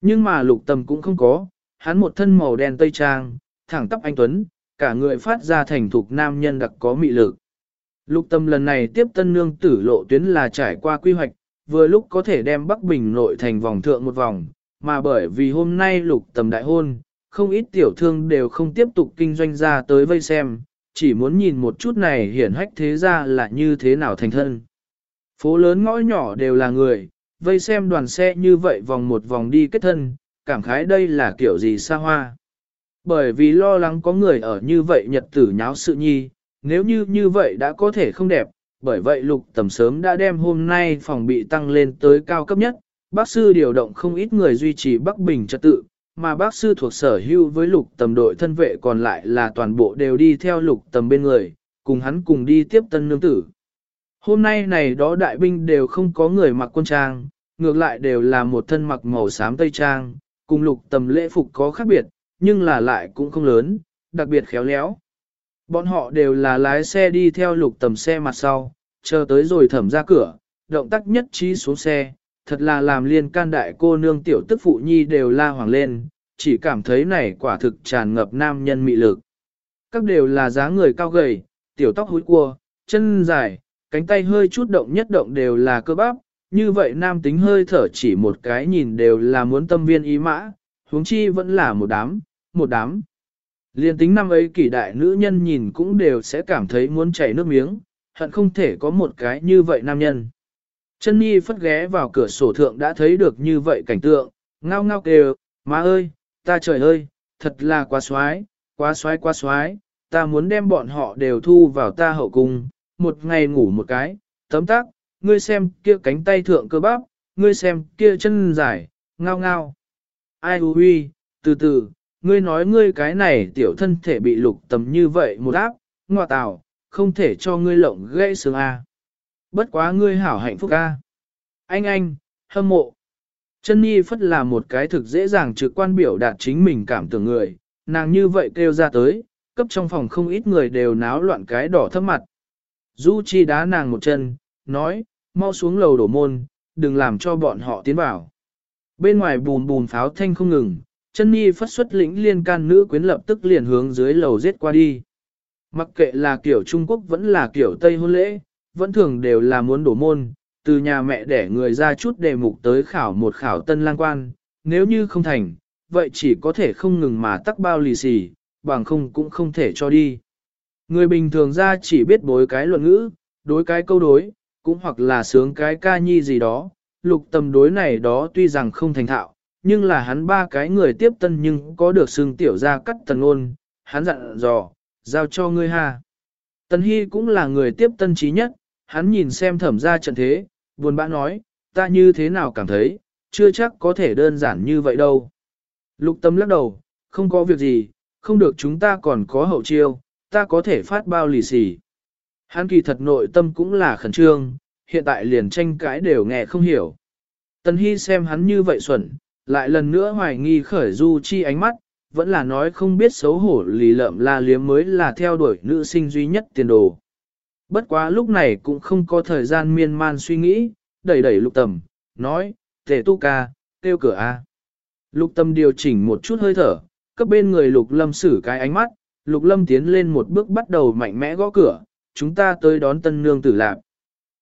Nhưng mà lục tầm cũng không có, hắn một thân màu đen tây trang, thẳng tắp anh Tuấn, cả người phát ra thành thục nam nhân đặc có mị lực. Lục tâm lần này tiếp tân nương tử lộ tuyến là trải qua quy hoạch, vừa lúc có thể đem Bắc Bình nội thành vòng thượng một vòng, mà bởi vì hôm nay lục tầm đại hôn, không ít tiểu thương đều không tiếp tục kinh doanh ra tới vây xem, chỉ muốn nhìn một chút này hiển hách thế ra là như thế nào thành thân. Phố lớn ngõ nhỏ đều là người, vây xem đoàn xe như vậy vòng một vòng đi kết thân, cảm khái đây là kiểu gì xa hoa. Bởi vì lo lắng có người ở như vậy nhật tử nháo sự nhi, nếu như như vậy đã có thể không đẹp, bởi vậy lục tầm sớm đã đem hôm nay phòng bị tăng lên tới cao cấp nhất, bác sư điều động không ít người duy trì Bắc Bình trật tự, mà bác sư thuộc sở hưu với lục tầm đội thân vệ còn lại là toàn bộ đều đi theo lục tầm bên người, cùng hắn cùng đi tiếp tân nương tử. Hôm nay này đó đại binh đều không có người mặc quân trang, ngược lại đều là một thân mặc màu xám tây trang, cùng lục tầm lễ phục có khác biệt, nhưng là lại cũng không lớn, đặc biệt khéo léo. Bọn họ đều là lái xe đi theo lục tầm xe mặt sau, chờ tới rồi thẩm ra cửa, động tác nhất trí xuống xe, thật là làm liên can đại cô nương tiểu tức phụ nhi đều la hoàng lên, chỉ cảm thấy này quả thực tràn ngập nam nhân mị lực. Các đều là dáng người cao gầy, tiểu tóc húi cua, chân dài, cánh tay hơi chút động nhất động đều là cơ bắp, như vậy nam tính hơi thở chỉ một cái nhìn đều là muốn tâm viên ý mã, huống chi vẫn là một đám, một đám. Liên tính năm ấy kỷ đại nữ nhân nhìn cũng đều sẽ cảm thấy muốn chảy nước miếng, hận không thể có một cái như vậy nam nhân. Chân Nhi phất ghé vào cửa sổ thượng đã thấy được như vậy cảnh tượng, ngao ngao kêu, má ơi, ta trời ơi, thật là quá xoái, quá xoái quá xoái, ta muốn đem bọn họ đều thu vào ta hậu cung, một ngày ngủ một cái, tấm tắc, ngươi xem kia cánh tay thượng cơ bắp, ngươi xem kia chân dài, ngao ngao. Ai hù huy, từ từ, ngươi nói ngươi cái này tiểu thân thể bị lục tầm như vậy một áp, ngọa tào, không thể cho ngươi lộng gãy xương A. Bất quá ngươi hảo hạnh phúc A. Anh anh, hâm mộ. Chân Nhi Phất là một cái thực dễ dàng trực quan biểu đạt chính mình cảm tưởng người, nàng như vậy kêu ra tới, cấp trong phòng không ít người đều náo loạn cái đỏ thấp mặt. Du Chi đá nàng một chân, nói, mau xuống lầu đổ môn, đừng làm cho bọn họ tiến vào. Bên ngoài bùn bùn pháo thanh không ngừng, chân Nhi Phất xuất lĩnh liên can nữ quyến lập tức liền hướng dưới lầu giết qua đi. Mặc kệ là kiểu Trung Quốc vẫn là kiểu Tây hôn lễ, vẫn thường đều là muốn đổ môn, từ nhà mẹ để người ra chút đề mục tới khảo một khảo tân lang quan, nếu như không thành, vậy chỉ có thể không ngừng mà tắc bao lì xì, bằng không cũng không thể cho đi. Người bình thường ra chỉ biết bối cái luận ngữ, đối cái câu đối, cũng hoặc là sướng cái ca nhi gì đó, lục tầm đối này đó tuy rằng không thành thạo, nhưng là hắn ba cái người tiếp tân nhưng có được xương tiểu ra cắt tần ôn, hắn dặn dò, giao cho ngươi ha. Tần Hy cũng là người tiếp tân trí nhất, hắn nhìn xem thẩm ra trận thế, buồn bã nói, ta như thế nào cảm thấy, chưa chắc có thể đơn giản như vậy đâu. Lục tâm lắc đầu, không có việc gì, không được chúng ta còn có hậu chiêu, ta có thể phát bao lì xì. Hắn kỳ thật nội tâm cũng là khẩn trương, hiện tại liền tranh cãi đều nghe không hiểu. Tần Hy xem hắn như vậy xuẩn, lại lần nữa hoài nghi khởi du chi ánh mắt, vẫn là nói không biết xấu hổ lì lợm la liếm mới là theo đuổi nữ sinh duy nhất tiền đồ. Bất quá lúc này cũng không có thời gian miên man suy nghĩ, đẩy đẩy lục tầm, nói, tề tu ca, tiêu cửa A. Lục tâm điều chỉnh một chút hơi thở, cấp bên người lục lâm xử cái ánh mắt, lục lâm tiến lên một bước bắt đầu mạnh mẽ gõ cửa, chúng ta tới đón tân nương tử lạc.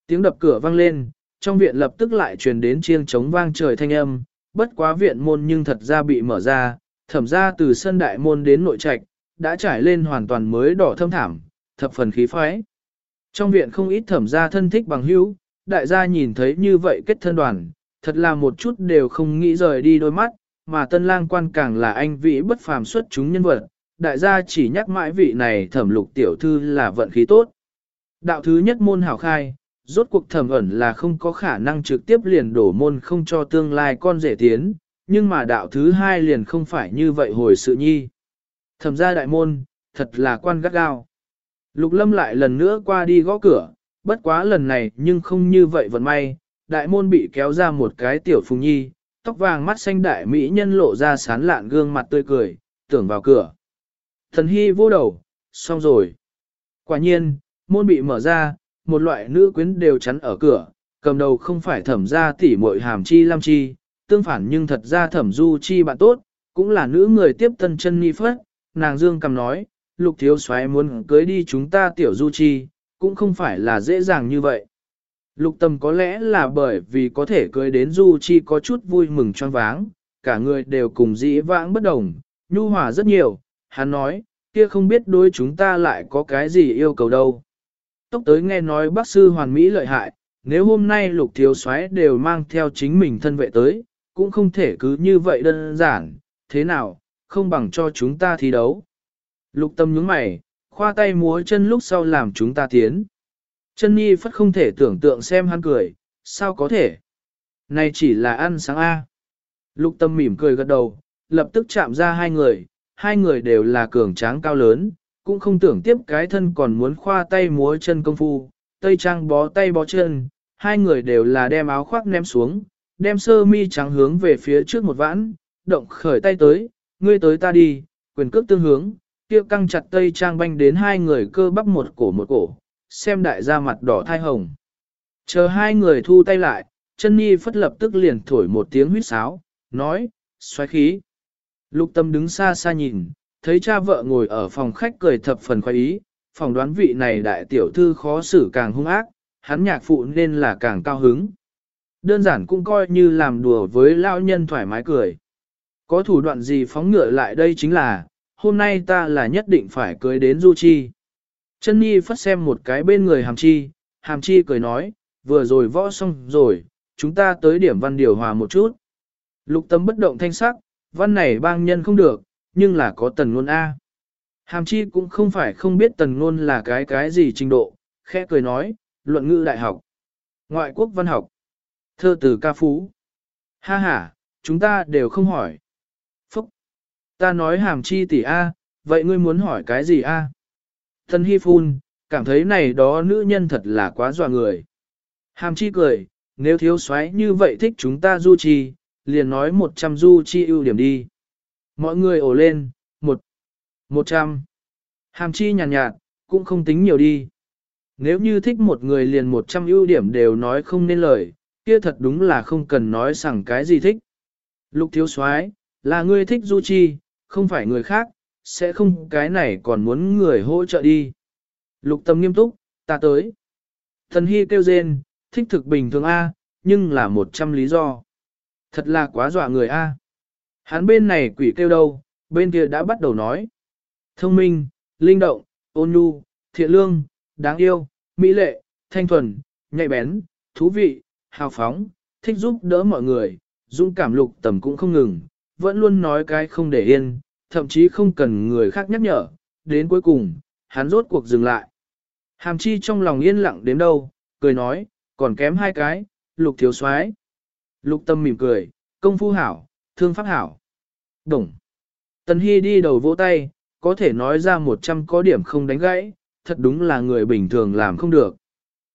Tiếng đập cửa vang lên, trong viện lập tức lại truyền đến chiêng trống vang trời thanh âm, bất quá viện môn nhưng thật ra bị mở ra, thẩm ra từ sân đại môn đến nội trạch, đã trải lên hoàn toàn mới đỏ thâm thảm, thập phần khí phái. Trong viện không ít thẩm gia thân thích bằng hữu, đại gia nhìn thấy như vậy kết thân đoàn, thật là một chút đều không nghĩ rời đi đôi mắt, mà tân lang quan càng là anh vị bất phàm xuất chúng nhân vật, đại gia chỉ nhắc mãi vị này thẩm lục tiểu thư là vận khí tốt. Đạo thứ nhất môn hảo khai, rốt cuộc thẩm ẩn là không có khả năng trực tiếp liền đổ môn không cho tương lai con rể tiến, nhưng mà đạo thứ hai liền không phải như vậy hồi sự nhi. Thẩm gia đại môn, thật là quan gắt gao. Lục lâm lại lần nữa qua đi gõ cửa, bất quá lần này nhưng không như vậy vận may, đại môn bị kéo ra một cái tiểu phùng nhi, tóc vàng mắt xanh đại mỹ nhân lộ ra sán lạn gương mặt tươi cười, tưởng vào cửa. Thần hy vô đầu, xong rồi. Quả nhiên, môn bị mở ra, một loại nữ quyến đều chắn ở cửa, cầm đầu không phải thẩm ra tỉ muội hàm chi lam chi, tương phản nhưng thật ra thẩm du chi bạn tốt, cũng là nữ người tiếp tân chân nghi phất, nàng dương cầm nói, lục thiếu soái muốn cưới đi chúng ta tiểu du chi, cũng không phải là dễ dàng như vậy. Lục tâm có lẽ là bởi vì có thể cưới đến du chi có chút vui mừng choáng váng, cả người đều cùng dĩ vãng bất đồng, nhu hòa rất nhiều, hắn nói, kia không biết đối chúng ta lại có cái gì yêu cầu đâu. Tốc tới nghe nói bác sư hoàn mỹ lợi hại, nếu hôm nay lục thiếu soái đều mang theo chính mình thân vệ tới, cũng không thể cứ như vậy đơn giản, thế nào, không bằng cho chúng ta thi đấu. Lục tâm nhướng mày, khoa tay múa chân lúc sau làm chúng ta tiến. Chân nhi phất không thể tưởng tượng xem hắn cười, sao có thể. Này chỉ là ăn sáng A. Lục tâm mỉm cười gật đầu, lập tức chạm ra hai người, hai người đều là cường tráng cao lớn, cũng không tưởng tiếp cái thân còn muốn khoa tay múa chân công phu, tây trang bó tay bó chân, hai người đều là đem áo khoác ném xuống, đem sơ mi trắng hướng về phía trước một vãn, động khởi tay tới, ngươi tới ta đi, quyền cước tương hướng, kia căng chặt tây trang banh đến hai người cơ bắp một cổ một cổ, xem đại gia mặt đỏ thai hồng. Chờ hai người thu tay lại, chân nhi phất lập tức liền thổi một tiếng huýt sáo, nói, xoáy khí. Lục tâm đứng xa xa nhìn, thấy cha vợ ngồi ở phòng khách cười thập phần khoái ý, phòng đoán vị này đại tiểu thư khó xử càng hung ác, hắn nhạc phụ nên là càng cao hứng. Đơn giản cũng coi như làm đùa với lao nhân thoải mái cười. Có thủ đoạn gì phóng ngựa lại đây chính là, hôm nay ta là nhất định phải cưới đến Du Chi. Chân Nhi phát xem một cái bên người hàm chi, hàm chi cười nói, vừa rồi võ xong rồi, chúng ta tới điểm văn điều hòa một chút. Lục tâm bất động thanh sắc, văn này bang nhân không được, nhưng là có tần ngôn A. Hàm chi cũng không phải không biết tần ngôn là cái cái gì trình độ, khẽ cười nói, luận ngữ đại học, ngoại quốc văn học, thơ từ ca phú. Ha ha, chúng ta đều không hỏi. Phúc! Ta nói hàm chi tỷ A, vậy ngươi muốn hỏi cái gì A? thân Hy phun, cảm thấy này đó nữ nhân thật là quá dọa người. Hàm chi cười, nếu thiếu soái như vậy thích chúng ta du chi, liền nói 100 du chi ưu điểm đi. Mọi người ổ lên, một, 100. Hàm chi nhàn nhạt, nhạt, cũng không tính nhiều đi. Nếu như thích một người liền 100 ưu điểm đều nói không nên lời, kia thật đúng là không cần nói sẵn cái gì thích. Lục thiếu soái là ngươi thích du chi, không phải người khác, sẽ không cái này còn muốn người hỗ trợ đi. Lục tâm nghiêm túc, ta tới. Thần hy kêu rên, thích thực bình thường A, nhưng là một trăm lý do. Thật là quá dọa người A. Hắn bên này quỷ kêu đâu, bên kia đã bắt đầu nói. Thông minh, linh động, ôn nhu, thiện lương, đáng yêu, mỹ lệ, thanh thuần, nhạy bén, thú vị, hào phóng, thích giúp đỡ mọi người, dũng cảm lục tầm cũng không ngừng, vẫn luôn nói cái không để yên, thậm chí không cần người khác nhắc nhở, đến cuối cùng, hắn rốt cuộc dừng lại. Hàm chi trong lòng yên lặng đến đâu, cười nói, còn kém hai cái, lục thiếu soái Lục tâm mỉm cười, công phu hảo, thương pháp hảo. Đồng. Tần Hy đi đầu vỗ tay, có thể nói ra một trăm có điểm không đánh gãy, thật đúng là người bình thường làm không được.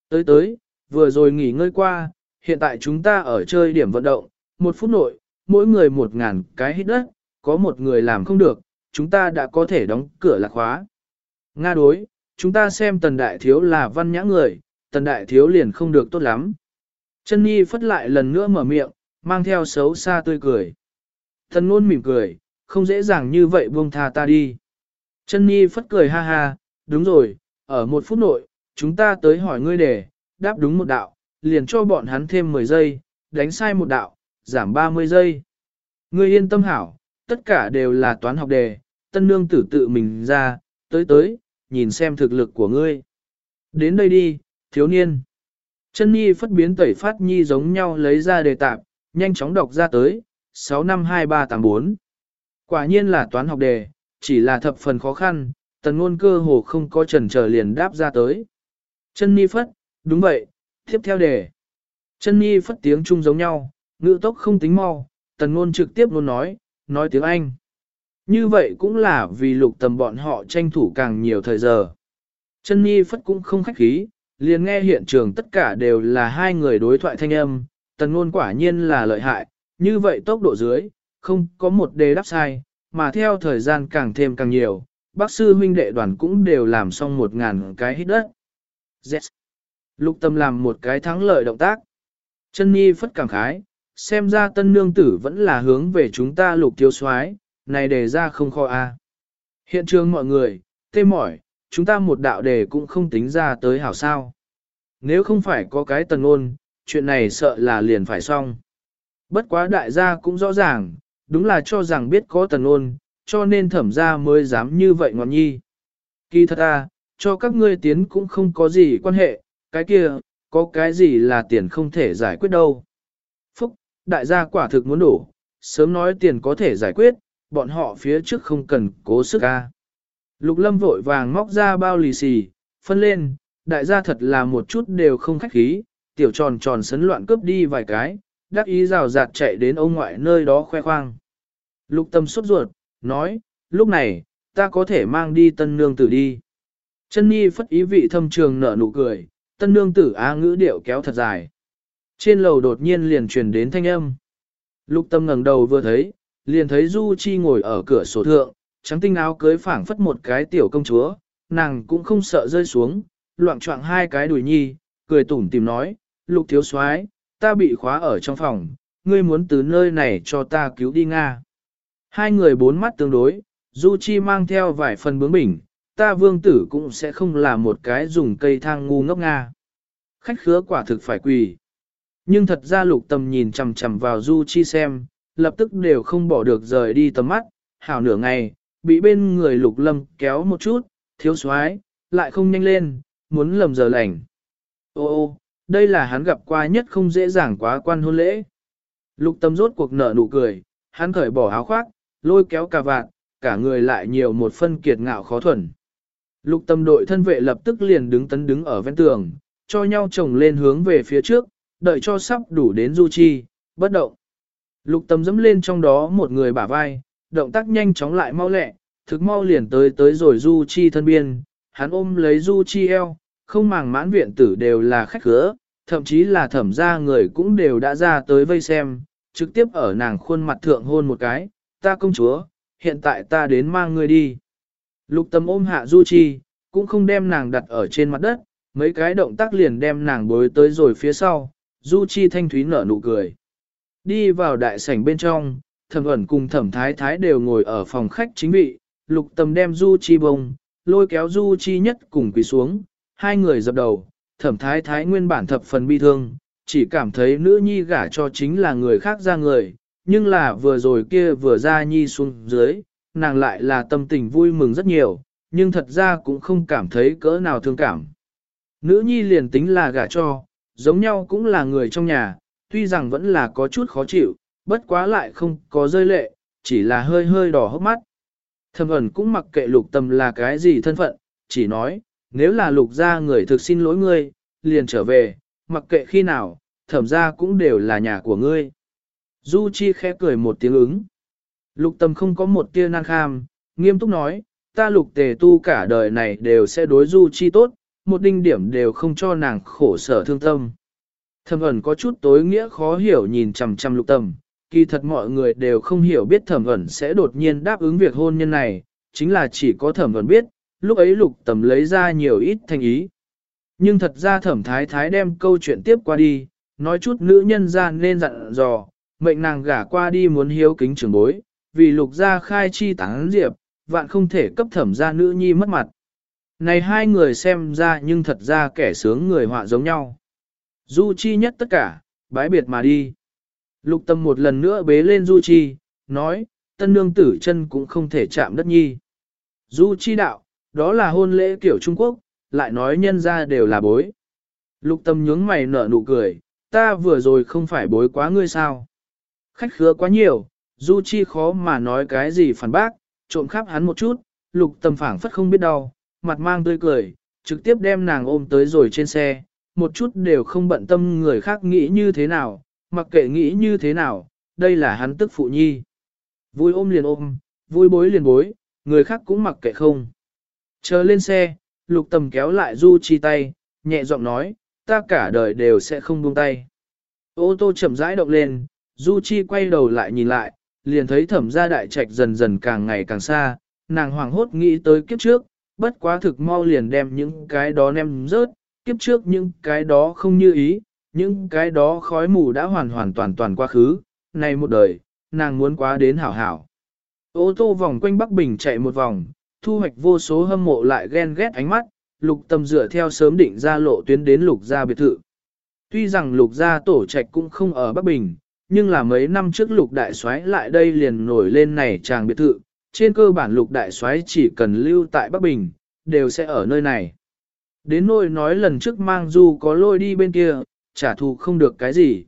Tới tới, vừa rồi nghỉ ngơi qua, hiện tại chúng ta ở chơi điểm vận động, một phút nội, mỗi người một ngàn cái hít đất, có một người làm không được, chúng ta đã có thể đóng cửa lạc khóa. Nga đối, chúng ta xem tần đại thiếu là văn nhã người, tần đại thiếu liền không được tốt lắm. Chân Nhi phất lại lần nữa mở miệng, mang theo xấu xa tươi cười. Thần ngôn mỉm cười, không dễ dàng như vậy buông tha ta đi. Chân Nhi phất cười ha ha, đúng rồi, ở một phút nội, chúng ta tới hỏi ngươi đề, đáp đúng một đạo, liền cho bọn hắn thêm 10 giây, đánh sai một đạo, giảm 30 giây. Ngươi yên tâm hảo, tất cả đều là toán học đề, tân nương tử tự mình ra, tới tới, nhìn xem thực lực của ngươi. Đến đây đi, thiếu niên. Chân Nhi phất biến tẩy phát nhi giống nhau lấy ra đề tạp, nhanh chóng đọc ra tới, 652384. Quả nhiên là toán học đề, chỉ là thập phần khó khăn, tần ngôn cơ hồ không có trần trở liền đáp ra tới. Chân ni phất, đúng vậy, tiếp theo đề. Chân ni phất tiếng chung giống nhau, ngữ tốc không tính mau, tần ngôn trực tiếp luôn nói, nói tiếng Anh. Như vậy cũng là vì lục tầm bọn họ tranh thủ càng nhiều thời giờ. Chân ni phất cũng không khách khí, liền nghe hiện trường tất cả đều là hai người đối thoại thanh âm, tần ngôn quả nhiên là lợi hại, như vậy tốc độ dưới, không có một đề đáp sai, mà theo thời gian càng thêm càng nhiều, bác sư huynh đệ đoàn cũng đều làm xong một ngàn cái hít đất. Yes. Lục tâm làm một cái thắng lợi động tác. Chân Nhi phất cảm khái, xem ra tân nương tử vẫn là hướng về chúng ta lục thiếu soái này đề ra không kho a. À. Hiện trường mọi người, tê mỏi, chúng ta một đạo đề cũng không tính ra tới hảo sao. Nếu không phải có cái tần ôn, chuyện này sợ là liền phải xong. Bất quá đại gia cũng rõ ràng, đúng là cho rằng biết có tần ôn, cho nên thẩm ra mới dám như vậy ngọn nhi. Kỳ thật à, cho các ngươi tiến cũng không có gì quan hệ, cái kia, có cái gì là tiền không thể giải quyết đâu. Phúc, đại gia quả thực muốn đổ, sớm nói tiền có thể giải quyết, bọn họ phía trước không cần cố sức ca. Lục lâm vội vàng móc ra bao lì xì, phân lên, đại gia thật là một chút đều không khách khí, tiểu tròn tròn sấn loạn cướp đi vài cái, đắc ý rào rạt chạy đến ông ngoại nơi đó khoe khoang. Lục tâm sốt ruột, nói, lúc này, ta có thể mang đi tân nương tử đi. Chân nhi phất ý vị thâm trường nở nụ cười, tân nương tử á ngữ điệu kéo thật dài. Trên lầu đột nhiên liền truyền đến thanh âm. Lục tâm ngẩng đầu vừa thấy, liền thấy Du Chi ngồi ở cửa sổ thượng, trắng tinh áo cưới phảng phất một cái tiểu công chúa, nàng cũng không sợ rơi xuống, loạn trọng hai cái đùi nhi, cười tủm tìm nói, lục thiếu soái, ta bị khóa ở trong phòng, ngươi muốn từ nơi này cho ta cứu đi Nga. Hai người bốn mắt tương đối, Du Chi mang theo vài phần bướng bỉnh, ta vương tử cũng sẽ không là một cái dùng cây thang ngu ngốc Nga. Khách khứa quả thực phải quỳ. Nhưng thật ra lục tầm nhìn chằm chằm vào Du Chi xem, lập tức đều không bỏ được rời đi tầm mắt, hảo nửa ngày, bị bên người lục lâm kéo một chút, thiếu soái lại không nhanh lên, muốn lầm giờ lành. Ô ô, đây là hắn gặp qua nhất không dễ dàng quá quan hôn lễ. Lục tâm rốt cuộc nở nụ cười, hắn khởi bỏ áo khoác, lôi kéo cà vạt, cả người lại nhiều một phân kiệt ngạo khó thuần. Lục tâm đội thân vệ lập tức liền đứng tấn đứng ở ven tường, cho nhau chồng lên hướng về phía trước, đợi cho sắp đủ đến du chi, bất động. Lục tâm dẫm lên trong đó một người bả vai, động tác nhanh chóng lại mau lẹ, thực mau liền tới tới rồi du chi thân biên, hắn ôm lấy du chi eo, không màng mãn viện tử đều là khách khứa, thậm chí là thẩm gia người cũng đều đã ra tới vây xem, trực tiếp ở nàng khuôn mặt thượng hôn một cái, ta công chúa, hiện tại ta đến mang ngươi đi. Lục tâm ôm hạ du chi, cũng không đem nàng đặt ở trên mặt đất, mấy cái động tác liền đem nàng bối tới rồi phía sau, du chi thanh thúy nở nụ cười. Đi vào đại sảnh bên trong, thẩm ẩn cùng thẩm thái thái đều ngồi ở phòng khách chính vị, lục tâm đem du chi bông, lôi kéo du chi nhất cùng quỳ xuống, hai người dập đầu, thẩm thái thái nguyên bản thập phần bi thương, chỉ cảm thấy nữ nhi gả cho chính là người khác ra người, nhưng là vừa rồi kia vừa ra nhi xuống dưới, nàng lại là tâm tình vui mừng rất nhiều, nhưng thật ra cũng không cảm thấy cỡ nào thương cảm. Nữ nhi liền tính là gả cho, giống nhau cũng là người trong nhà, tuy rằng vẫn là có chút khó chịu, bất quá lại không có rơi lệ, chỉ là hơi hơi đỏ hốc mắt. Thầm ẩn cũng mặc kệ lục tâm là cái gì thân phận, chỉ nói, nếu là lục gia người thực xin lỗi ngươi, liền trở về, mặc kệ khi nào, thẩm gia cũng đều là nhà của ngươi. Du Chi khẽ cười một tiếng ứng. Lục tâm không có một tia nan kham, nghiêm túc nói, ta lục tề tu cả đời này đều sẽ đối Du Chi tốt, một đinh điểm đều không cho nàng khổ sở thương tâm. Thẩm ẩn có chút tối nghĩa khó hiểu nhìn chằm chằm lục tâm, kỳ thật mọi người đều không hiểu biết thẩm ẩn sẽ đột nhiên đáp ứng việc hôn nhân này, chính là chỉ có thẩm ẩn biết, lúc ấy lục tầm lấy ra nhiều ít thành ý. Nhưng thật ra thẩm thái thái đem câu chuyện tiếp qua đi, nói chút nữ nhân ra nên dặn dò, mệnh nàng gả qua đi muốn hiếu kính trưởng bối, vì lục gia khai chi tán diệp, vạn không thể cấp thẩm gia nữ nhi mất mặt. Này hai người xem ra nhưng thật ra kẻ sướng người họa giống nhau. Du chi nhất tất cả, bái biệt mà đi. Lục tâm một lần nữa bế lên Du chi, nói, tân nương tử chân cũng không thể chạm đất nhi. Du chi đạo, đó là hôn lễ kiểu Trung Quốc, lại nói nhân ra đều là bối. Lục tâm nhướng mày nở nụ cười, ta vừa rồi không phải bối quá ngươi sao. Khách khứa quá nhiều, Du Chi khó mà nói cái gì phản bác, trộm khắp hắn một chút, lục tâm phảng phất không biết đau, mặt mang tươi cười, trực tiếp đem nàng ôm tới rồi trên xe, một chút đều không bận tâm người khác nghĩ như thế nào, mặc kệ nghĩ như thế nào, đây là hắn tức phụ nhi. Vui ôm liền ôm, vui bối liền bối, người khác cũng mặc kệ không. Chờ lên xe, lục tầm kéo lại Du Chi tay, nhẹ giọng nói, ta cả đời đều sẽ không buông tay. Ô tô chậm rãi động lên, Du Chi quay đầu lại nhìn lại, liền thấy thẩm gia đại trạch dần dần càng ngày càng xa, nàng hoảng hốt nghĩ tới kiếp trước, bất quá thực mau liền đem những cái đó ném rớt, kiếp trước những cái đó không như ý, những cái đó khói mù đã hoàn hoàn toàn toàn quá khứ, này một đời, nàng muốn quá đến hảo hảo. Ô tô vòng quanh Bắc Bình chạy một vòng, thu hoạch vô số hâm mộ lại ghen ghét ánh mắt, lục tâm dựa theo sớm định ra lộ tuyến đến lục gia biệt thự. Tuy rằng lục gia tổ trạch cũng không ở Bắc Bình, nhưng là mấy năm trước lục đại soái lại đây liền nổi lên này chàng biệt thự, trên cơ bản lục đại soái chỉ cần lưu tại Bắc Bình, đều sẽ ở nơi này. Đến nỗi nói lần trước mang du có lôi đi bên kia, trả thù không được cái gì.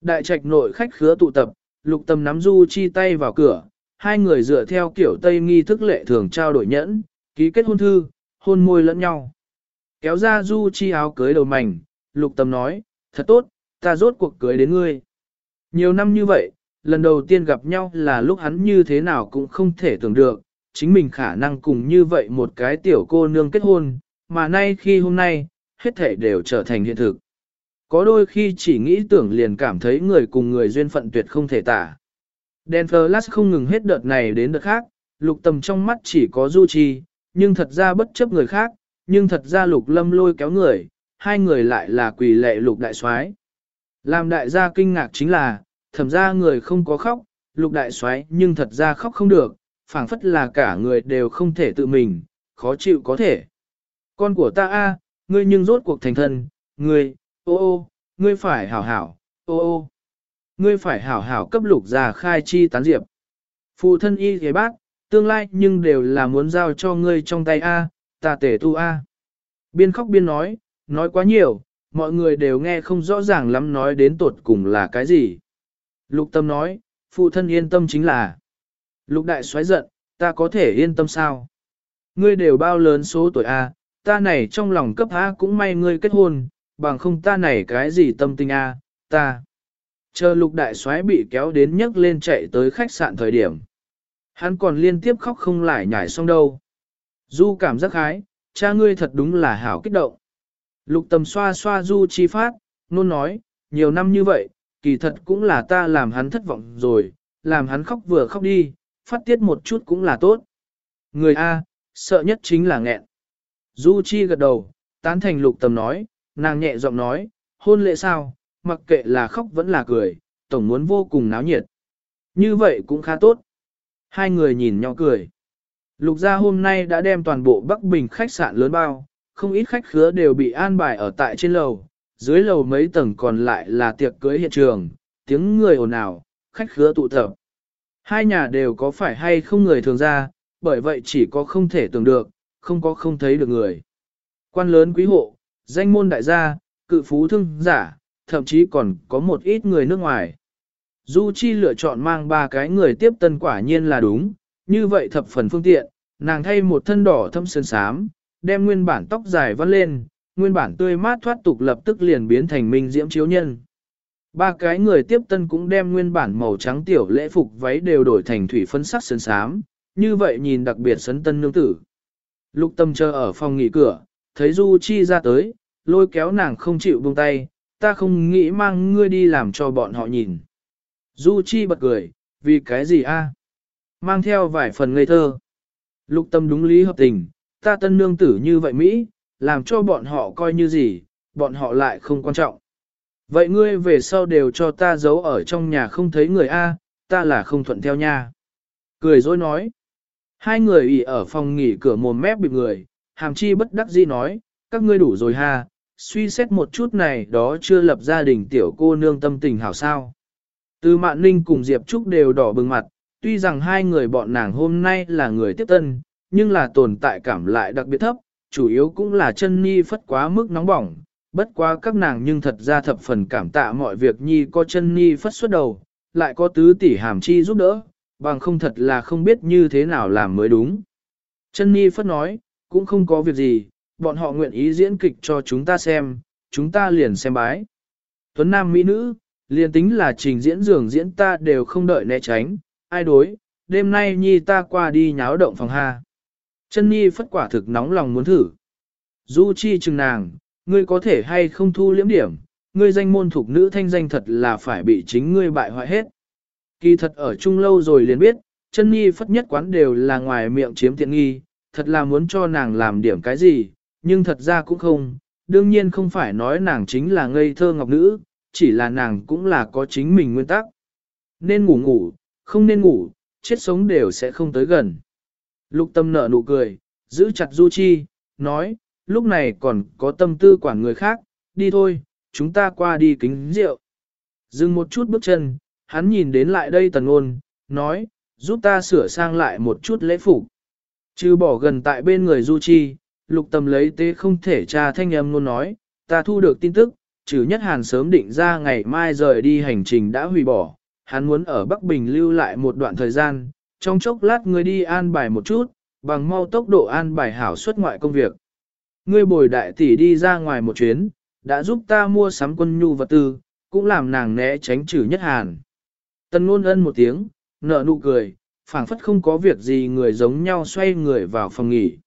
Đại trạch nội khách khứa tụ tập, lục tâm nắm du chi tay vào cửa, hai người dựa theo kiểu Tây nghi thức lệ thường trao đổi nhẫn, ký kết hôn thư, hôn môi lẫn nhau. Kéo ra du chi áo cưới đầu mảnh, lục tâm nói, thật tốt, ta rốt cuộc cưới đến ngươi. Nhiều năm như vậy, lần đầu tiên gặp nhau là lúc hắn như thế nào cũng không thể tưởng được, chính mình khả năng cùng như vậy một cái tiểu cô nương kết hôn, mà nay khi hôm nay, hết thể đều trở thành hiện thực. Có đôi khi chỉ nghĩ tưởng liền cảm thấy người cùng người duyên phận tuyệt không thể tả. Đèn flash không ngừng hết đợt này đến đợt khác, lục tầm trong mắt chỉ có du chi, nhưng thật ra bất chấp người khác, nhưng thật ra lục lâm lôi kéo người, hai người lại là quỳ lệ lục đại soái. Làm đại gia kinh ngạc chính là, thẩm ra người không có khóc, lục đại soái nhưng thật ra khóc không được, phảng phất là cả người đều không thể tự mình, khó chịu có thể. Con của ta a, ngươi nhưng rốt cuộc thành thân, ngươi, ô ô, ngươi phải hảo hảo, ô ô. Ngươi phải hảo hảo cấp lục già khai chi tán diệp. Phụ thân y thế bác, tương lai nhưng đều là muốn giao cho ngươi trong tay A, ta tể tu A. Biên khóc biên nói, nói quá nhiều, mọi người đều nghe không rõ ràng lắm nói đến tột cùng là cái gì. Lục tâm nói, phụ thân yên tâm chính là. Lục đại xoáy giận, ta có thể yên tâm sao? Ngươi đều bao lớn số tuổi A, ta này trong lòng cấp A cũng may ngươi kết hôn, bằng không ta này cái gì tâm tình A, ta. Chờ lục đại soái bị kéo đến nhấc lên chạy tới khách sạn thời điểm. Hắn còn liên tiếp khóc không lại nhảy xong đâu. Du cảm giác hái, cha ngươi thật đúng là hảo kích động. Lục tầm xoa xoa du chi phát, nôn nói, nhiều năm như vậy, kỳ thật cũng là ta làm hắn thất vọng rồi, làm hắn khóc vừa khóc đi, phát tiết một chút cũng là tốt. Người A, sợ nhất chính là nghẹn. Du chi gật đầu, tán thành lục tầm nói, nàng nhẹ giọng nói, hôn lễ sao, mặc kệ là khóc vẫn là cười, tổng muốn vô cùng náo nhiệt. Như vậy cũng khá tốt. Hai người nhìn nhau cười. Lục gia hôm nay đã đem toàn bộ Bắc Bình khách sạn lớn bao, không ít khách khứa đều bị an bài ở tại trên lầu, dưới lầu mấy tầng còn lại là tiệc cưới hiện trường, tiếng người ồn ào, khách khứa tụ tập. Hai nhà đều có phải hay không người thường ra, bởi vậy chỉ có không thể tưởng được, không có không thấy được người. Quan lớn quý hộ, danh môn đại gia, cự phú thương giả, thậm chí còn có một ít người nước ngoài. Du Chi lựa chọn mang ba cái người tiếp tân quả nhiên là đúng, như vậy thập phần phương tiện, nàng thay một thân đỏ thâm sơn sám, đem nguyên bản tóc dài vắt lên, nguyên bản tươi mát thoát tục lập tức liền biến thành minh diễm chiếu nhân. Ba cái người tiếp tân cũng đem nguyên bản màu trắng tiểu lễ phục váy đều đổi thành thủy phấn sắc sơn sám, như vậy nhìn đặc biệt sấn tân nương tử. Lục tâm chờ ở phòng nghỉ cửa, thấy Du Chi ra tới, lôi kéo nàng không chịu buông tay, ta không nghĩ mang ngươi đi làm cho bọn họ nhìn. Du Chi bật cười, vì cái gì a? Mang theo vài phần ngây thơ. Lục tâm đúng lý hợp tình, ta tân nương tử như vậy Mỹ, làm cho bọn họ coi như gì, bọn họ lại không quan trọng. Vậy ngươi về sau đều cho ta giấu ở trong nhà không thấy người A, ta là không thuận theo nha. Cười dối nói. Hai người ỉ ở phòng nghỉ cửa mồm mép bịp người, hàm chi bất đắc dĩ nói, các ngươi đủ rồi ha, suy xét một chút này đó chưa lập gia đình tiểu cô nương tâm tình hảo sao. Từ Mạn Ninh cùng Diệp Trúc đều đỏ bừng mặt, tuy rằng hai người bọn nàng hôm nay là người tiếp tân, nhưng là tồn tại cảm lại đặc biệt thấp, chủ yếu cũng là chân nhi phất quá mức nóng bỏng, bất quá các nàng nhưng thật ra thập phần cảm tạ mọi việc nhi có chân nhi phất xuất đầu, lại có tứ tỷ hàm chi giúp đỡ, bằng không thật là không biết như thế nào làm mới đúng. Chân nhi phất nói, cũng không có việc gì, bọn họ nguyện ý diễn kịch cho chúng ta xem, chúng ta liền xem bái. Tuấn Nam Mỹ Nữ, liền tính là trình diễn dường diễn ta đều không đợi né tránh, ai đối, đêm nay nhi ta qua đi nháo động phòng ha. Chân nhi phất quả thực nóng lòng muốn thử. Du chi chừng nàng, ngươi có thể hay không thu liễm điểm, ngươi danh môn thuộc nữ thanh danh thật là phải bị chính ngươi bại hoại hết. Kỳ thật ở chung lâu rồi liền biết, chân nhi phất nhất quán đều là ngoài miệng chiếm tiện nghi, thật là muốn cho nàng làm điểm cái gì, nhưng thật ra cũng không, đương nhiên không phải nói nàng chính là ngây thơ ngọc nữ, chỉ là nàng cũng là có chính mình nguyên tắc. Nên ngủ ngủ, không nên ngủ, chết sống đều sẽ không tới gần. Lục tâm nở nụ cười, giữ chặt Du Chi, nói, lúc này còn có tâm tư quản người khác, đi thôi, chúng ta qua đi kính rượu. Dừng một chút bước chân, hắn nhìn đến lại đây tần ôn, nói, giúp ta sửa sang lại một chút lễ phục. Chứ bỏ gần tại bên người Du Chi, lục tâm lấy tế không thể tra thanh âm luôn nói, ta thu được tin tức, trừ nhất hàn sớm định ra ngày mai rời đi hành trình đã hủy bỏ, hắn muốn ở Bắc Bình lưu lại một đoạn thời gian, trong chốc lát ngươi đi an bài một chút, bằng mau tốc độ an bài hảo xuất ngoại công việc. Ngươi bồi đại tỷ đi ra ngoài một chuyến, đã giúp ta mua sắm quân nhu vật tư, cũng làm nàng né tránh trừ nhất hàn. Tần ngôn ân một tiếng, nở nụ cười, phảng phất không có việc gì người giống nhau xoay người vào phòng nghỉ.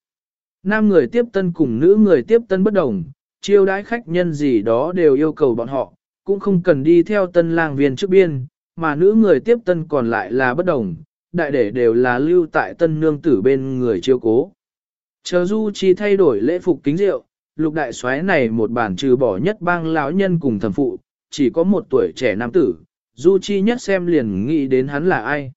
Nam người tiếp tân cùng nữ người tiếp tân bất đồng, chiêu đãi khách nhân gì đó đều yêu cầu bọn họ, cũng không cần đi theo tân lang viên trước biên, mà nữ người tiếp tân còn lại là bất đồng, đại để đều là lưu tại tân nương tử bên người chiêu cố. Chờ Du Chi thay đổi lễ phục kính rượu, lục đại soái này một bản trừ bỏ nhất bang lão nhân cùng thẩm phụ, chỉ có một tuổi trẻ nam tử, Du Chi nhất xem liền nghĩ đến hắn là ai.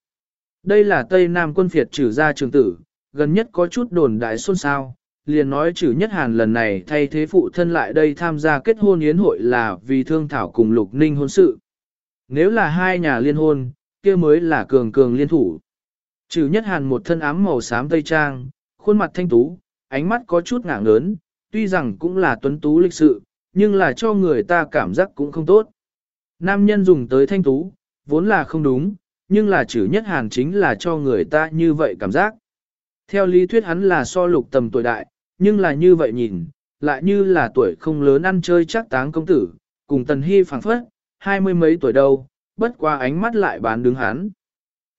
Đây là Tây Nam quân phiệt trừ gia trường tử, gần nhất có chút đồn đại xôn xao, liền nói trừ nhất hàn lần này thay thế phụ thân lại đây tham gia kết hôn yến hội là vì thương thảo cùng lục ninh hôn sự. Nếu là hai nhà liên hôn, kia mới là cường cường liên thủ. Trừ nhất hàn một thân ám màu xám tây trang, khuôn mặt thanh tú, ánh mắt có chút ngạng lớn, tuy rằng cũng là tuấn tú lịch sự, nhưng là cho người ta cảm giác cũng không tốt. Nam nhân dùng tới thanh tú, vốn là không đúng, nhưng là chữ nhất hàn chính là cho người ta như vậy cảm giác. Theo lý thuyết hắn là so lục tầm tuổi đại, nhưng là như vậy nhìn, lại như là tuổi không lớn ăn chơi chắc táng công tử, cùng tần hy phảng phất, hai mươi mấy tuổi đâu, bất qua ánh mắt lại bán đứng hắn.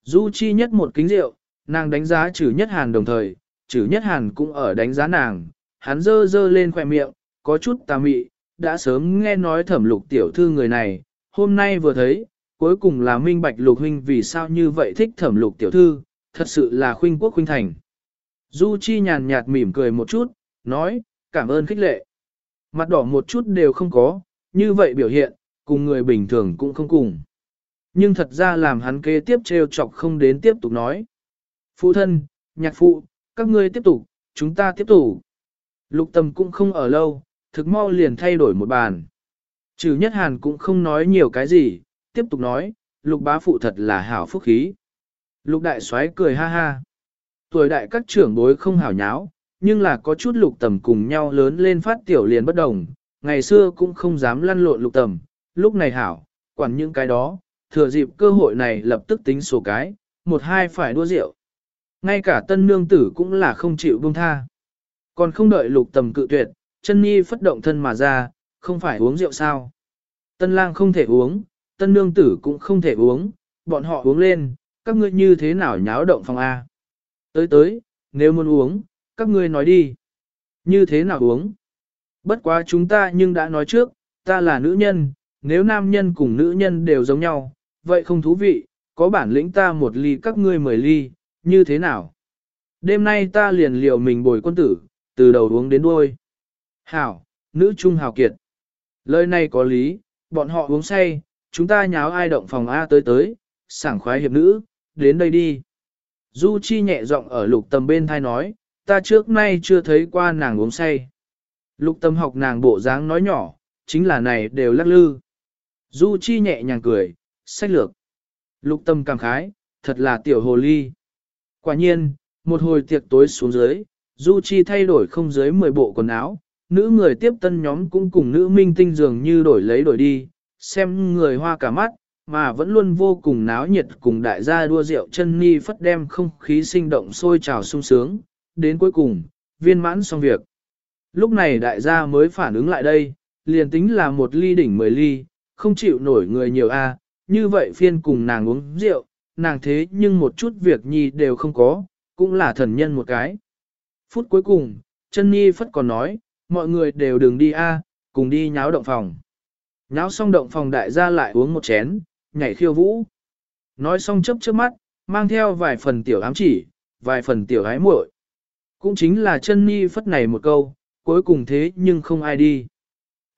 Du chi nhất một kính rượu, nàng đánh giá chữ nhất hàn đồng thời, chữ nhất hàn cũng ở đánh giá nàng, hắn dơ dơ lên khỏe miệng, có chút tà mị, đã sớm nghe nói thẩm lục tiểu thư người này, hôm nay vừa thấy, cuối cùng là minh bạch lục huynh vì sao như vậy thích thẩm lục tiểu thư, thật sự là khuynh quốc khuynh thành. Du Chi nhàn nhạt mỉm cười một chút, nói, cảm ơn khích lệ. Mặt đỏ một chút đều không có, như vậy biểu hiện, cùng người bình thường cũng không cùng. Nhưng thật ra làm hắn kế tiếp treo chọc không đến tiếp tục nói. Phụ thân, nhạc phụ, các ngươi tiếp tục, chúng ta tiếp tục. Lục tâm cũng không ở lâu, thực mau liền thay đổi một bàn. Trừ nhất hàn cũng không nói nhiều cái gì, tiếp tục nói, lục bá phụ thật là hảo phúc khí. Lục đại soái cười ha ha. Tuổi đại các trưởng bối không hảo nháo, nhưng là có chút lục tầm cùng nhau lớn lên phát tiểu liền bất đồng, ngày xưa cũng không dám lăn lộn lục tầm, lúc này hảo, quản những cái đó, thừa dịp cơ hội này lập tức tính sổ cái, một hai phải đua rượu. Ngay cả tân nương tử cũng là không chịu buông tha. Còn không đợi lục tầm cự tuyệt, chân nhi phất động thân mà ra, không phải uống rượu sao. Tân lang không thể uống, tân nương tử cũng không thể uống, bọn họ uống lên, các ngươi như thế nào nháo động phòng A. Tới tới, nếu muốn uống, các ngươi nói đi. Như thế nào uống? Bất quá chúng ta nhưng đã nói trước, ta là nữ nhân, nếu nam nhân cùng nữ nhân đều giống nhau, vậy không thú vị, có bản lĩnh ta một ly các ngươi mười ly, như thế nào? Đêm nay ta liền liều mình bồi quân tử, từ đầu uống đến đuôi. Hảo, nữ trung hào kiệt. Lời này có lý, bọn họ uống say, chúng ta nháo ai động phòng A tới tới, sảng khoái hiệp nữ, đến đây đi. Du Chi nhẹ giọng ở lục tầm bên thai nói, ta trước nay chưa thấy qua nàng uống say. Lục tâm học nàng bộ dáng nói nhỏ, chính là này đều lắc lư. Du Chi nhẹ nhàng cười, sách lược. Lục tâm cảm khái, thật là tiểu hồ ly. Quả nhiên, một hồi tiệc tối xuống dưới, Du Chi thay đổi không dưới 10 bộ quần áo, nữ người tiếp tân nhóm cũng cùng nữ minh tinh dường như đổi lấy đổi đi, xem người hoa cả mắt, mà vẫn luôn vô cùng náo nhiệt cùng đại gia đua rượu chân ni phất đem không khí sinh động sôi trào sung sướng, đến cuối cùng, viên mãn xong việc. Lúc này đại gia mới phản ứng lại đây, liền tính là một ly đỉnh mười ly, không chịu nổi người nhiều a, như vậy phiên cùng nàng uống rượu, nàng thế nhưng một chút việc nhi đều không có, cũng là thần nhân một cái. Phút cuối cùng, chân ni phất còn nói, mọi người đều đừng đi a, cùng đi nháo động phòng. Nháo xong động phòng đại gia lại uống một chén, nhảy khiêu vũ. Nói xong chớp trước mắt, mang theo vài phần tiểu ám chỉ, vài phần tiểu gái muội. Cũng chính là chân ni phất này một câu, cuối cùng thế nhưng không ai đi.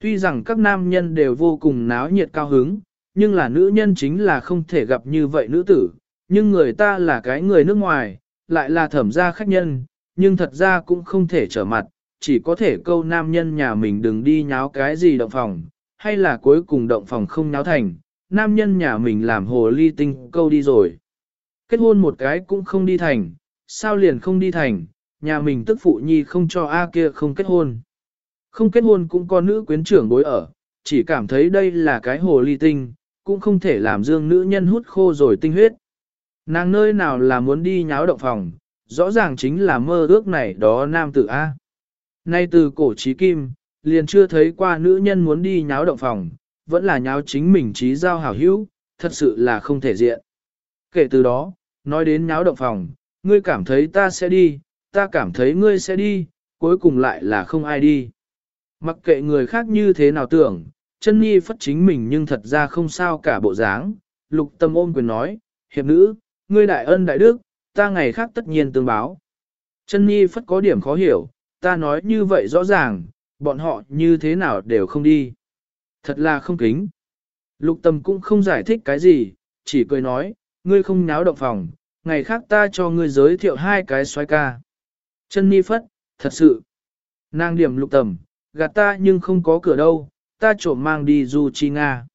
Tuy rằng các nam nhân đều vô cùng náo nhiệt cao hứng, nhưng là nữ nhân chính là không thể gặp như vậy nữ tử, nhưng người ta là cái người nước ngoài, lại là thẩm gia khách nhân, nhưng thật ra cũng không thể trở mặt, chỉ có thể câu nam nhân nhà mình đừng đi nháo cái gì động phòng, hay là cuối cùng động phòng không nháo thành, nam nhân nhà mình làm hồ ly tinh câu đi rồi. Kết hôn một cái cũng không đi thành, sao liền không đi thành, nhà mình tức phụ nhi không cho A kia không kết hôn. Không kết hôn cũng có nữ quyến trưởng bối ở, chỉ cảm thấy đây là cái hồ ly tinh, cũng không thể làm dương nữ nhân hút khô rồi tinh huyết. Nàng nơi nào là muốn đi nháo động phòng, rõ ràng chính là mơ ước này đó nam tử A. Nay từ cổ trí kim, liền chưa thấy qua nữ nhân muốn đi nháo động phòng, vẫn là nháo chính mình trí giao hảo hữu, thật sự là không thể diện. Kể từ đó, nói đến nháo động phòng, ngươi cảm thấy ta sẽ đi, ta cảm thấy ngươi sẽ đi, cuối cùng lại là không ai đi. Mặc kệ người khác như thế nào tưởng, chân nhi phất chính mình nhưng thật ra không sao cả bộ dáng, lục tâm ôm quyền nói, hiệp nữ, ngươi đại ân đại đức, ta ngày khác tất nhiên tương báo. Chân nhi phất có điểm khó hiểu, ta nói như vậy rõ ràng, bọn họ như thế nào đều không đi. Thật là không kính. Lục tâm cũng không giải thích cái gì, chỉ cười nói, ngươi không nháo động phòng, ngày khác ta cho ngươi giới thiệu hai cái xoay ca. Chân mi phất, thật sự. Nàng điểm lục tầm, gạt ta nhưng không có cửa đâu, ta trộm mang đi du chi Nga.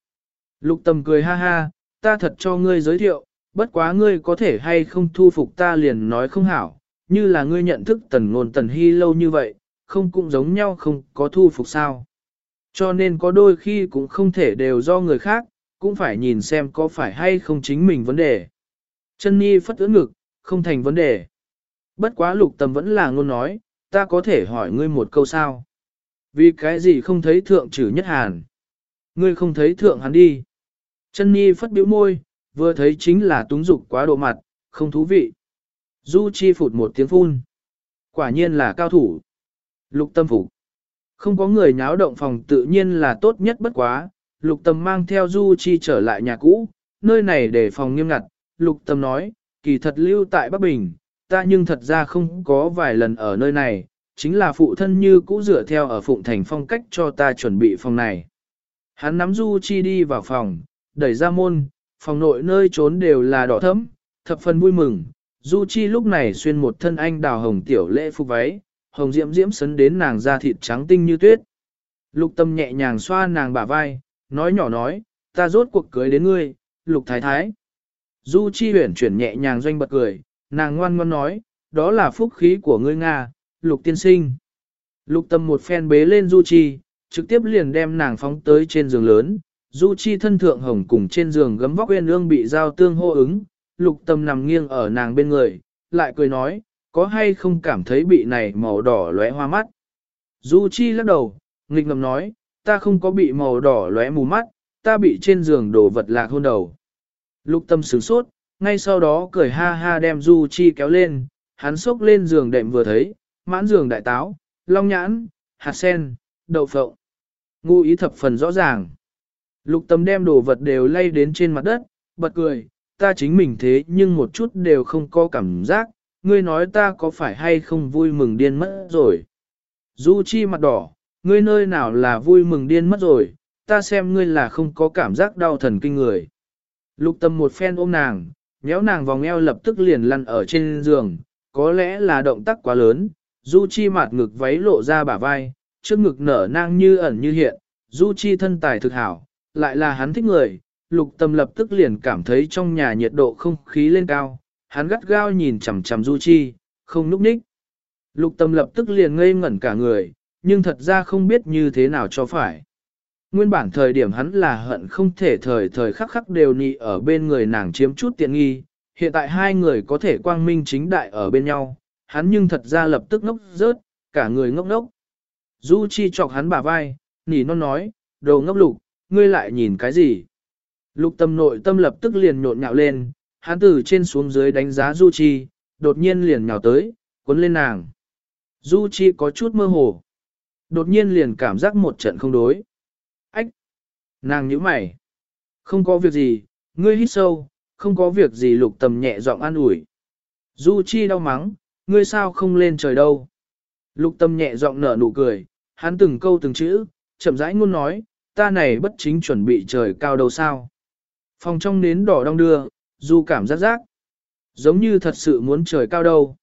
Lục tầm cười ha ha, ta thật cho ngươi giới thiệu, bất quá ngươi có thể hay không thu phục ta liền nói không hảo, như là ngươi nhận thức tần ngôn tần hy lâu như vậy, không cũng giống nhau không có thu phục sao. Cho nên có đôi khi cũng không thể đều do người khác, cũng phải nhìn xem có phải hay không chính mình vấn đề. Chân Nhi phất ưỡn ngực, không thành vấn đề. Bất quá lục tâm vẫn là ngôn nói, ta có thể hỏi ngươi một câu sao. Vì cái gì không thấy thượng trừ nhất hàn? Ngươi không thấy thượng hắn đi. Chân Nhi phất biểu môi, vừa thấy chính là túng dục quá độ mặt, không thú vị. Du Chi phụt một tiếng phun. Quả nhiên là cao thủ. Lục tâm phục. Không có người nháo động phòng tự nhiên là tốt nhất bất quá. Lục tâm mang theo Du Chi trở lại nhà cũ, nơi này để phòng nghiêm ngặt. Lục tâm nói, kỳ thật lưu tại Bắc Bình, ta nhưng thật ra không có vài lần ở nơi này, chính là phụ thân như cũ dựa theo ở Phụng Thành phong cách cho ta chuẩn bị phòng này. Hắn nắm Du Chi đi vào phòng, đẩy ra môn, phòng nội nơi trốn đều là đỏ thẫm, thập phần vui mừng. Du Chi lúc này xuyên một thân anh đào hồng tiểu lễ phục váy, hồng diễm diễm sấn đến nàng da thịt trắng tinh như tuyết. Lục tâm nhẹ nhàng xoa nàng bả vai, nói nhỏ nói, ta rốt cuộc cưới đến ngươi, lục thái thái. Du Chi huyển chuyển nhẹ nhàng doanh bật cười, nàng ngoan ngoan nói, đó là phúc khí của ngươi Nga, lục tiên sinh. Lục tâm một phen bế lên Du Chi, trực tiếp liền đem nàng phóng tới trên giường lớn. Du Chi thân thượng hồng cùng trên giường gấm vóc uyên ương bị giao tương hô ứng, lục tâm nằm nghiêng ở nàng bên người, lại cười nói, có hay không cảm thấy bị này màu đỏ lóe hoa mắt. Du Chi lắc đầu, nghịch ngầm nói, ta không có bị màu đỏ lóe mù mắt, ta bị trên giường đổ vật lạc hôn đầu. Lục tâm sửng sốt, ngay sau đó cười ha ha đem Du Chi kéo lên, hắn sốc lên giường đệm vừa thấy, mãn giường đại táo, long nhãn, hạt sen, đậu phộng. Ngu ý thập phần rõ ràng. Lục tâm đem đồ vật đều lay đến trên mặt đất, bật cười, ta chính mình thế nhưng một chút đều không có cảm giác, ngươi nói ta có phải hay không vui mừng điên mất rồi. Du Chi mặt đỏ, ngươi nơi nào là vui mừng điên mất rồi, ta xem ngươi là không có cảm giác đau thần kinh người. Lục tâm một phen ôm nàng, nhéo nàng vòng eo lập tức liền lăn ở trên giường, có lẽ là động tác quá lớn, Du Chi mặt ngực váy lộ ra bả vai, trước ngực nở nang như ẩn như hiện, Du Chi thân tài thực hảo, lại là hắn thích người, lục tâm lập tức liền cảm thấy trong nhà nhiệt độ không khí lên cao, hắn gắt gao nhìn chằm chằm Du Chi, không núp ních. Lục tâm lập tức liền ngây ngẩn cả người, nhưng thật ra không biết như thế nào cho phải. Nguyên bản thời điểm hắn là hận không thể thời thời khắc khắc đều nị ở bên người nàng chiếm chút tiện nghi, hiện tại hai người có thể quang minh chính đại ở bên nhau, hắn nhưng thật ra lập tức ngốc rớt, cả người ngốc ngốc. Du Chi chọc hắn bả vai, nỉ non nói, đồ ngốc lục, ngươi lại nhìn cái gì? Lục tâm nội tâm lập tức liền nhộn nhạo lên, hắn từ trên xuống dưới đánh giá Du Chi, đột nhiên liền nhào tới, cuốn lên nàng. Du Chi có chút mơ hồ. Đột nhiên liền cảm giác một trận không đối. Ách! Nàng nhíu mày. Không có việc gì, ngươi hít sâu, không có việc gì lục tầm nhẹ giọng an ủi. Du Chi đau mắng, ngươi sao không lên trời đâu. Lục tâm nhẹ giọng nở nụ cười, hắn từng câu từng chữ, chậm rãi ngôn nói, ta này bất chính chuẩn bị trời cao đâu sao. Phòng trong nến đỏ đong đưa, du cảm giác giác. Giống như thật sự muốn trời cao đâu.